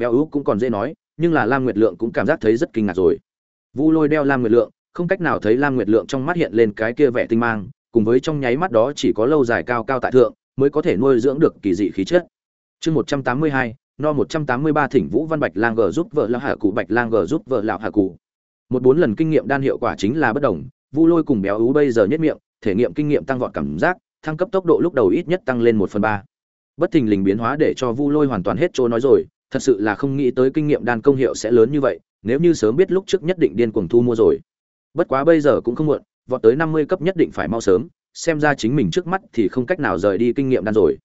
béo ú cũng còn dễ nói, nhưng là lam nguyệt lượng cũng cảm giác thấy rất kinh ngạc rồi. Vu lôi đeo lam nguyệt lượng, không cách nào thấy lam nguyệt lượng trong mắt hiện lên cái kia vẻ tinh mang, cùng với trong nháy mắt đó chỉ có lâu dài cao cao tại thượng, mới có thể nuôi dưỡng được kỳ dị khí chất. Chương một trăm tám mươi hai, no một trăm tám mươi ba thỉnh vũ văn bạch lang g giúp vợ lão hạ cụ, bạch lang g giúp vợ lão hạ cụ. Một bốn lần kinh nghiệm đan hiệu quả chính là bất đồng, vu lôi cùng béo ú bây giờ nhất miệng, thể nghiệm kinh nghiệm tăng vọt cảm giác, thăng cấp tốc độ lúc đầu ít nhất tăng lên một phần ba. Bất thình lình biến hóa để cho vu lôi hoàn toàn hết chỗ nói rồi thật sự là không nghĩ tới kinh nghiệm đan công hiệu sẽ lớn như vậy, nếu như sớm biết lúc trước nhất định điên cuồng thu mua rồi. Bất quá bây giờ cũng không muộn, vọt tới năm mươi cấp nhất định phải mau sớm, xem ra chính mình trước mắt thì không cách nào rời đi kinh nghiệm đan rồi.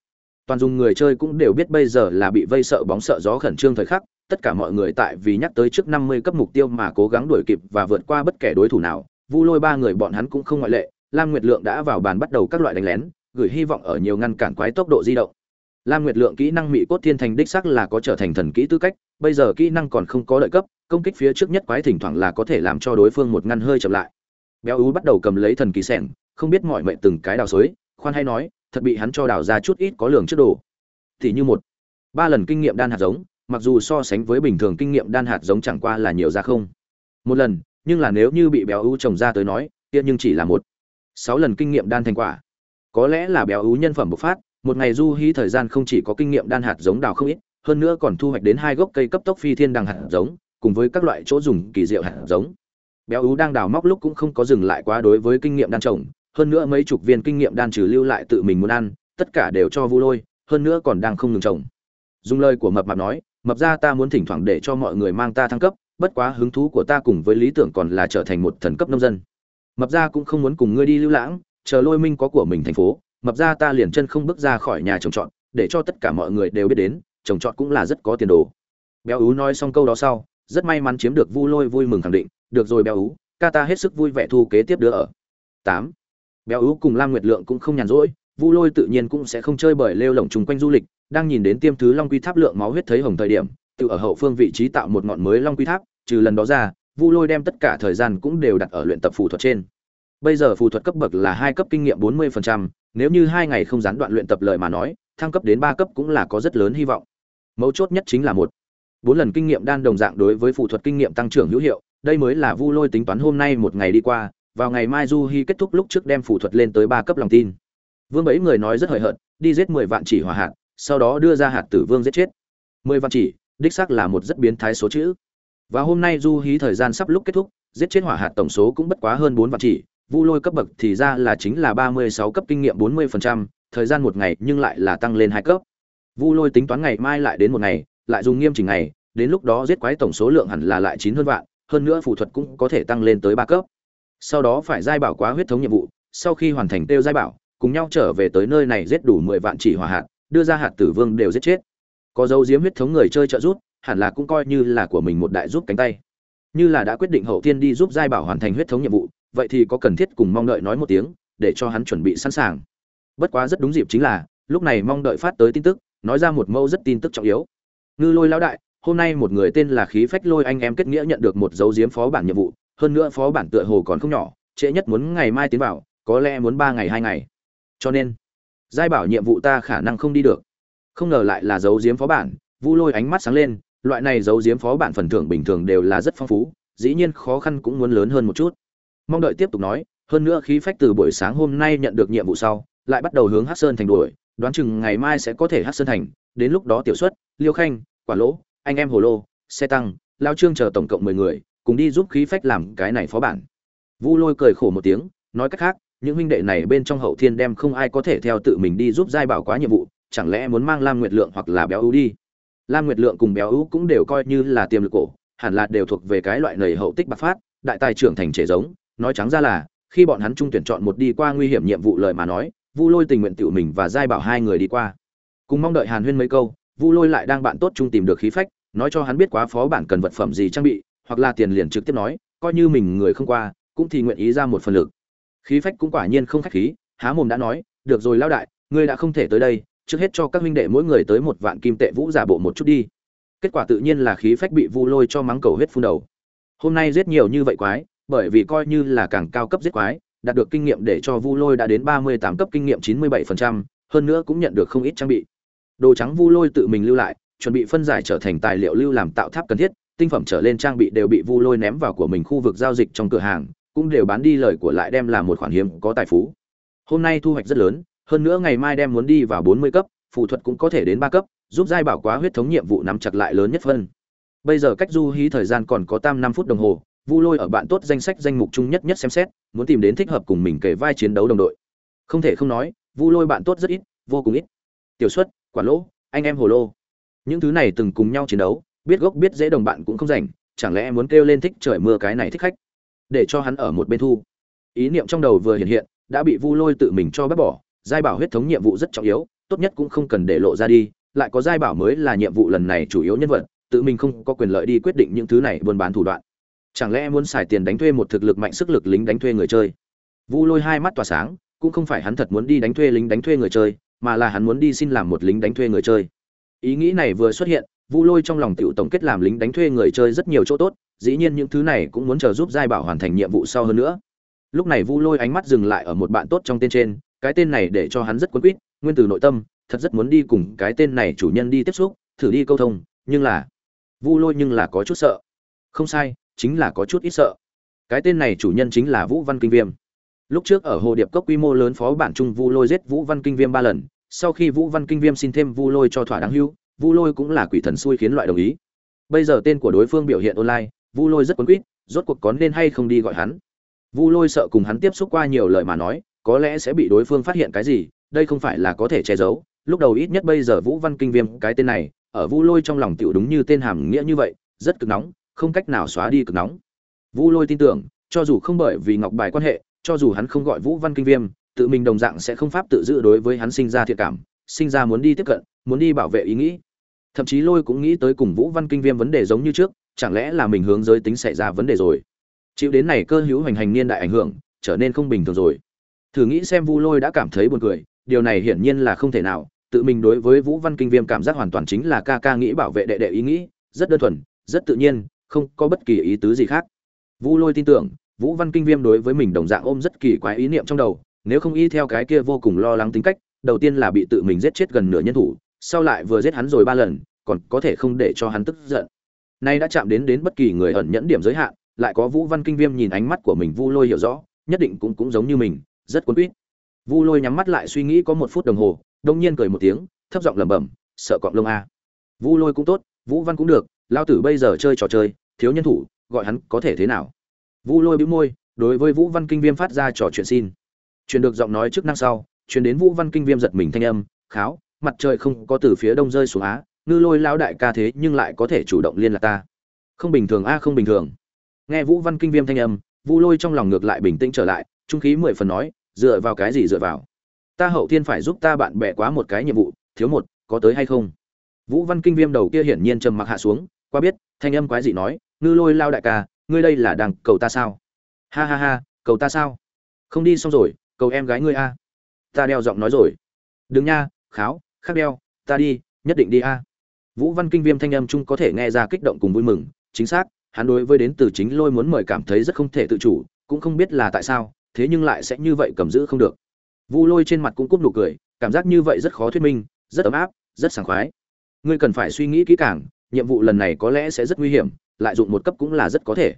Toàn dùng người chơi cũng đều biết bây giờ là bị vây sợ bóng sợ gió khẩn trương thời khắc, tất cả mọi người tại vì nhắc tới trước năm mươi cấp mục tiêu mà cố gắng đuổi kịp và vượt qua bất kể đối thủ nào, vu lôi ba người bọn hắn cũng không ngoại lệ, lam nguyệt lượng đã vào bàn bắt đầu các loại đánh lén, gửi hy vọng ở nhiều ngăn cản quái tốc độ di động lam nguyệt lượng kỹ năng mị cốt thiên thành đích xác là có trở thành thần kỹ tư cách bây giờ kỹ năng còn không có lợi cấp công kích phía trước nhất quái thỉnh thoảng là có thể làm cho đối phương một ngăn hơi chậm lại. Béo ú bắt đầu cầm lấy thần kỳ xẻng, không biết mọi mệnh từng cái đào suối, khoan hay nói thật bị hắn cho đào ra chút ít có lượng trước đồ. Thì như một ba lần kinh nghiệm đan hạt giống mặc dù so sánh với bình thường kinh nghiệm đan hạt giống chẳng qua là nhiều ra không. Một lần nhưng là nếu như bị béo ú trồng ra tới nói kia nhưng chỉ là một sáu lần kinh nghiệm đan thành quả. Có lẽ là béo ú nhân phẩm bộc phát một ngày du hí thời gian không chỉ có kinh nghiệm đan hạt giống đào không ít, hơn nữa còn thu hoạch đến hai gốc cây cấp tốc phi thiên đằng hạt giống, cùng với các loại chỗ dùng kỳ diệu hạt giống. Béo ú đang đào móc lúc cũng không có dừng lại quá đối với kinh nghiệm đan trồng, hơn nữa mấy chục viên kinh nghiệm đan trừ lưu lại tự mình muốn ăn, tất cả đều cho vu lôi, hơn nữa còn đang không ngừng trồng. Dùng lời của mập mạp nói, mập ra ta muốn thỉnh thoảng để cho mọi người mang ta thăng cấp, bất quá hứng thú của ta cùng với lý tưởng còn là trở thành một thần cấp nông dân. Mập ra cũng không muốn cùng ngươi đi lưu lãng, chờ lôi minh có của mình thành phố mập ra ta liền chân không bước ra khỏi nhà trồng trọt, để cho tất cả mọi người đều biết đến, trồng trọt cũng là rất có tiền đồ. Béo ú nói xong câu đó sau, rất may mắn chiếm được vu lôi vui mừng khẳng định, được rồi béo ú, ca ta hết sức vui vẻ thu kế tiếp đứa ở. Tám. Béo ú cùng lam nguyệt lượng cũng không nhàn rỗi, vu lôi tự nhiên cũng sẽ không chơi bởi lêu lỏng chung quanh du lịch, đang nhìn đến tiêm thứ long quy tháp lượng máu huyết thấy hồng thời điểm, tự ở hậu phương vị trí tạo một ngọn mới long quy tháp, trừ lần đó ra, vu lôi đem tất cả thời gian cũng đều đặt ở luyện tập phù thuật trên bây giờ phù thuật cấp bậc là hai cấp kinh nghiệm bốn mươi nếu như hai ngày không gián đoạn luyện tập lời mà nói, thăng cấp đến ba cấp cũng là có rất lớn hy vọng. Mấu chốt nhất chính là một, bốn lần kinh nghiệm đan đồng dạng đối với phù thuật kinh nghiệm tăng trưởng hữu hiệu, đây mới là vu lôi tính toán hôm nay một ngày đi qua, vào ngày mai du hy kết thúc lúc trước đem phù thuật lên tới ba cấp lòng tin. Vương bảy người nói rất hời hợt, đi giết mười vạn chỉ hỏa hạt, sau đó đưa ra hạt tử vương giết chết. Mười vạn chỉ, đích xác là một rất biến thái số chữ. Và hôm nay du hí thời gian sắp lúc kết thúc, giết chết hỏa hạt tổng số cũng bất quá hơn bốn vạn chỉ vu lôi cấp bậc thì ra là chính là ba mươi sáu cấp kinh nghiệm bốn mươi phần trăm, thời gian một ngày nhưng lại là tăng lên hai cấp. Vu lôi tính toán ngày mai lại đến một ngày, lại dùng nghiêm chỉnh ngày, đến lúc đó giết quái tổng số lượng hẳn là lại chín hơn vạn, hơn nữa phù thuật cũng có thể tăng lên tới ba cấp. Sau đó phải giai bảo quá huyết thống nhiệm vụ, sau khi hoàn thành tiêu giai bảo, cùng nhau trở về tới nơi này giết đủ mười vạn chỉ hỏa hạt, đưa ra hạt tử vương đều giết chết. Có dấu diếm huyết thống người chơi trợ giúp, hẳn là cũng coi như là của mình một đại giúp cánh tay. Như là đã quyết định hậu tiên đi giúp giai bảo hoàn thành huyết thống nhiệm vụ vậy thì có cần thiết cùng mong đợi nói một tiếng, để cho hắn chuẩn bị sẵn sàng. Bất quá rất đúng dịp chính là, lúc này mong đợi phát tới tin tức, nói ra một mẫu rất tin tức trọng yếu. Ngư lôi lão đại, hôm nay một người tên là khí phách lôi anh em kết nghĩa nhận được một dấu diếm phó bản nhiệm vụ, hơn nữa phó bản tựa hồ còn không nhỏ, trễ nhất muốn ngày mai tiến vào, có lẽ muốn ba ngày hai ngày. Cho nên, giai bảo nhiệm vụ ta khả năng không đi được. Không ngờ lại là dấu diếm phó bản, vu lôi ánh mắt sáng lên, loại này dấu diếm phó bản phần thưởng bình thường đều là rất phong phú, dĩ nhiên khó khăn cũng muốn lớn hơn một chút mong đợi tiếp tục nói, hơn nữa khí phách từ buổi sáng hôm nay nhận được nhiệm vụ sau, lại bắt đầu hướng hát sơn thành đuổi, đoán chừng ngày mai sẽ có thể hát sơn thành. Đến lúc đó tiểu xuất, liêu khanh, quả lỗ, anh em hồ lô, xe tăng, lao trương chờ tổng cộng mười người, cùng đi giúp khí phách làm cái này phó bản. Vu lôi cười khổ một tiếng, nói cách khác, những huynh đệ này bên trong hậu thiên đem không ai có thể theo tự mình đi giúp giai bảo quá nhiệm vụ, chẳng lẽ muốn mang lam nguyệt lượng hoặc là béo ưu đi? Lam nguyệt lượng cùng béo ưu cũng đều coi như là tiềm lực cổ, hẳn là đều thuộc về cái loại nầy hậu tích bạc phát, đại tài trưởng thành trẻ giống nói trắng ra là, khi bọn hắn trung tuyển chọn một đi qua nguy hiểm nhiệm vụ lời mà nói, vu lôi tình nguyện tự mình và giai bảo hai người đi qua. Cùng mong đợi hàn huyên mấy câu, vu lôi lại đang bạn tốt chung tìm được khí phách, nói cho hắn biết quá phó bản cần vật phẩm gì trang bị, hoặc là tiền liền trực tiếp nói, coi như mình người không qua, cũng thì nguyện ý ra một phần lực. Khí phách cũng quả nhiên không khách khí, há mồm đã nói, được rồi lao đại, ngươi đã không thể tới đây, trước hết cho các huynh đệ mỗi người tới một vạn kim tệ vũ giả bộ một chút đi. Kết quả tự nhiên là khí phách bị vu lôi cho mắng cầu huyết phun đầu. Hôm nay giết nhiều như vậy quái bởi vì coi như là càng cao cấp giết quái, đạt được kinh nghiệm để cho vu lôi đã đến ba mươi tám cấp kinh nghiệm chín mươi bảy phần trăm, hơn nữa cũng nhận được không ít trang bị. Đồ trắng vu lôi tự mình lưu lại, chuẩn bị phân giải trở thành tài liệu lưu làm tạo tháp cần thiết, tinh phẩm trở lên trang bị đều bị vu lôi ném vào của mình khu vực giao dịch trong cửa hàng, cũng đều bán đi lời của lại đem là một khoản hiếm có tài phú. Hôm nay thu hoạch rất lớn, hơn nữa ngày mai đem muốn đi vào bốn mươi cấp, phù thuật cũng có thể đến ba cấp, giúp giai bảo quá huyết thống nhiệm vụ nắm chặt lại lớn nhất phân. Bây giờ cách du hí thời gian còn có tam năm phút đồng hồ vu lôi ở bạn tốt danh sách danh mục chung nhất nhất xem xét, muốn tìm đến thích hợp cùng mình kể vai chiến đấu đồng đội. Không thể không nói, vu lôi bạn tốt rất ít, vô cùng ít. Tiểu xuất, quản lỗ, anh em hồ lô. Những thứ này từng cùng nhau chiến đấu, biết gốc biết dễ đồng bạn cũng không rảnh, chẳng lẽ muốn kêu lên thích trời mưa cái này thích khách? Để cho hắn ở một bên thu. Ý niệm trong đầu vừa hiện hiện, đã bị vu lôi tự mình cho bác bỏ, giai bảo huyết thống nhiệm vụ rất trọng yếu, tốt nhất cũng không cần để lộ ra đi, lại có giai bảo mới là nhiệm vụ lần này chủ yếu nhân vật, tự mình không có quyền lợi đi quyết định những thứ này buôn bán thủ đoạn chẳng lẽ muốn xài tiền đánh thuê một thực lực mạnh sức lực lính đánh thuê người chơi? Vu lôi hai mắt tỏa sáng, cũng không phải hắn thật muốn đi đánh thuê lính đánh thuê người chơi, mà là hắn muốn đi xin làm một lính đánh thuê người chơi. Ý nghĩ này vừa xuất hiện, vu lôi trong lòng tiểu tổng kết làm lính đánh thuê người chơi rất nhiều chỗ tốt, dĩ nhiên những thứ này cũng muốn chờ giúp giai bảo hoàn thành nhiệm vụ sau hơn nữa. Lúc này vu lôi ánh mắt dừng lại ở một bạn tốt trong tên trên, cái tên này để cho hắn rất quấn quýt, nguyên từ nội tâm, thật rất muốn đi cùng cái tên này chủ nhân đi tiếp xúc, thử đi câu thông, nhưng là vu lôi nhưng là có chút sợ. Không sai chính là có chút ít sợ. Cái tên này chủ nhân chính là vũ văn kinh viêm. Lúc trước ở hồ điệp cốc quy mô lớn phó bản trung vu lôi giết vũ văn kinh viêm ba lần, sau khi vũ văn kinh viêm xin thêm vu lôi cho thỏa đáng hưu, vu lôi cũng là quỷ thần xui khiến loại đồng ý. Bây giờ tên của đối phương biểu hiện online, vu lôi rất quấn quýt, rốt cuộc có nên hay không đi gọi hắn. Vu lôi sợ cùng hắn tiếp xúc qua nhiều lời mà nói, có lẽ sẽ bị đối phương phát hiện cái gì, đây không phải là có thể che giấu. Lúc đầu ít nhất bây giờ vũ văn kinh viêm cái tên này, ở vu lôi trong lòng tiểu đúng như tên hàm nghĩa như vậy, rất cực nóng không cách nào xóa đi cực nóng. Vu lôi tin tưởng, cho dù không bởi vì ngọc bài quan hệ, cho dù hắn không gọi vũ văn kinh viêm, tự mình đồng dạng sẽ không pháp tự giữ đối với hắn sinh ra thiện cảm, sinh ra muốn đi tiếp cận, muốn đi bảo vệ ý nghĩ. Thậm chí lôi cũng nghĩ tới cùng vũ văn kinh viêm vấn đề giống như trước, chẳng lẽ là mình hướng giới tính xảy ra vấn đề rồi? Chịu đến này cơ hữu hành hành niên đại ảnh hưởng, trở nên không bình thường rồi. Thử nghĩ xem vu lôi đã cảm thấy buồn cười, điều này hiển nhiên là không thể nào, tự mình đối với vũ văn kinh viêm cảm giác hoàn toàn chính là ca ca nghĩ bảo vệ đệ đệ ý nghĩ, rất đơn thuần, rất tự nhiên không có bất kỳ ý tứ gì khác. Vu lôi tin tưởng, vũ văn kinh viêm đối với mình đồng dạng ôm rất kỳ quái ý niệm trong đầu, nếu không y theo cái kia vô cùng lo lắng tính cách, đầu tiên là bị tự mình giết chết gần nửa nhân thủ, sau lại vừa giết hắn rồi ba lần, còn có thể không để cho hắn tức giận. Nay đã chạm đến đến bất kỳ người ẩn nhẫn điểm giới hạn, lại có vũ văn kinh viêm nhìn ánh mắt của mình vu lôi hiểu rõ, nhất định cũng cũng giống như mình, rất cuốn quýt. Vu lôi nhắm mắt lại suy nghĩ có một phút đồng hồ, đông nhiên cười một tiếng, thấp giọng lẩm bẩm, sợ cọng lông a. Vu lôi cũng tốt, vũ văn cũng được lao tử bây giờ chơi trò chơi thiếu nhân thủ, gọi hắn có thể thế nào? Vu lôi bĩu môi, đối với vũ văn kinh viêm phát ra trò chuyện xin. Truyền được giọng nói chức năng sau, truyền đến vũ văn kinh viêm giật mình thanh âm, kháo, mặt trời không có từ phía đông rơi xuống á, ngư lôi lão đại ca thế nhưng lại có thể chủ động liên lạc ta. Không bình thường a, không bình thường. Nghe vũ văn kinh viêm thanh âm, vu lôi trong lòng ngược lại bình tĩnh trở lại, trung khí mười phần nói, dựa vào cái gì dựa vào? Ta hậu thiên phải giúp ta bạn bè quá một cái nhiệm vụ, thiếu một, có tới hay không? Vũ văn kinh viêm đầu kia hiển nhiên trầm mặc hạ xuống, qua biết, thanh âm quái dị nói ngư lôi lao đại ca, ngươi đây là đằng cầu ta sao? Ha ha ha, cầu ta sao? Không đi xong rồi, cầu em gái ngươi a. Ta đeo giọng nói rồi. Đừng nha, kháo khắc đeo, ta đi, nhất định đi a. Vũ văn kinh viêm thanh âm chung có thể nghe ra kích động cùng vui mừng, chính xác, hắn đối với đến từ chính lôi muốn mời cảm thấy rất không thể tự chủ, cũng không biết là tại sao, thế nhưng lại sẽ như vậy cầm giữ không được. Vu lôi trên mặt cũng cúp nụ cười, cảm giác như vậy rất khó thuyết minh, rất ấm áp, rất sảng khoái. Ngươi cần phải suy nghĩ kỹ càng nhiệm vụ lần này có lẽ sẽ rất nguy hiểm, lại dụng một cấp cũng là rất có thể.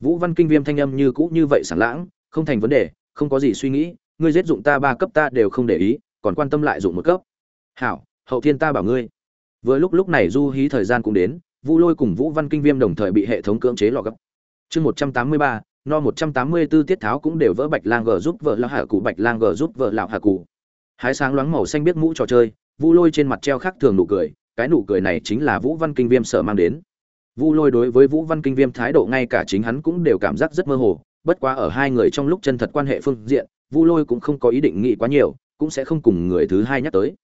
Vũ văn kinh viêm thanh âm như cũ như vậy sảng lãng, không thành vấn đề, không có gì suy nghĩ, ngươi giết dụng ta ba cấp ta đều không để ý, còn quan tâm lại dụng một cấp. Hảo, hậu thiên ta bảo ngươi. Vừa lúc lúc này du hí thời gian cũng đến vu lôi cùng vũ văn kinh viêm đồng thời bị hệ thống cưỡng chế lọ gấp. Chương một trăm tám mươi ba, no một trăm tám mươi 184 tiết tháo cũng đều vỡ bạch lang g giúp vợ lão hạ cụ bạch lang g giúp vợ lão hạ cụ hái sáng loáng màu xanh biết mũ trò chơi vu lôi trên mặt treo khác thường nụ cười cái nụ cười này chính là vũ văn kinh viêm sợ mang đến. Vu lôi đối với vũ văn kinh viêm thái độ ngay cả chính hắn cũng đều cảm giác rất mơ hồ, bất quá ở hai người trong lúc chân thật quan hệ phương diện, vu lôi cũng không có ý định nghĩ quá nhiều, cũng sẽ không cùng người thứ hai nhắc tới.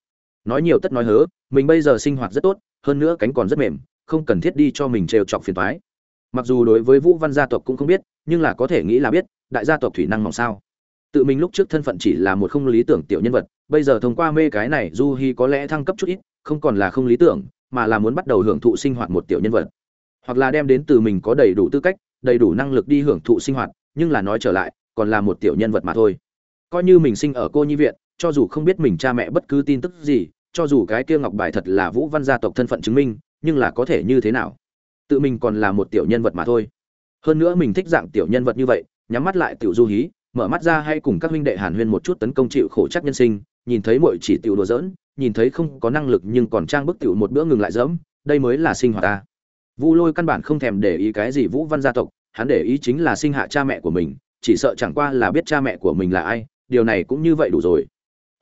Nói nhiều tất nói hớ, mình bây giờ sinh hoạt rất tốt, hơn nữa cánh còn rất mềm, không cần thiết đi cho mình trêu chọc phiền thoái mặc dù đối với vũ văn gia tộc cũng không biết, nhưng là có thể nghĩ là biết, đại gia tộc thủy năng mỏng sao. Tự mình lúc trước thân phận chỉ là một không lý tưởng tiểu nhân vật, bây giờ thông qua mê cái này, du hi có lẽ thăng cấp chút ít không còn là không lý tưởng, mà là muốn bắt đầu hưởng thụ sinh hoạt một tiểu nhân vật. Hoặc là đem đến từ mình có đầy đủ tư cách, đầy đủ năng lực đi hưởng thụ sinh hoạt, nhưng là nói trở lại, còn là một tiểu nhân vật mà thôi. Coi như mình sinh ở cô nhi viện, cho dù không biết mình cha mẹ bất cứ tin tức gì, cho dù cái kia ngọc bài thật là vũ văn gia tộc thân phận chứng minh, nhưng là có thể như thế nào? Tự mình còn là một tiểu nhân vật mà thôi. Hơn nữa mình thích dạng tiểu nhân vật như vậy, nhắm mắt lại tiểu du hí, mở mắt ra hay cùng các huynh đệ hàn huyên một chút tấn công chịu khổ chắc nhân sinh, nhìn thấy mọi chỉ tiểu đùa giỡn nhìn thấy không có năng lực nhưng còn trang bức tiểu một bữa ngừng lại dẫm, đây mới là sinh hoạt ta. Vu lôi căn bản không thèm để ý cái gì vũ văn gia tộc, hắn để ý chính là sinh hạ cha mẹ của mình, chỉ sợ chẳng qua là biết cha mẹ của mình là ai, điều này cũng như vậy đủ rồi.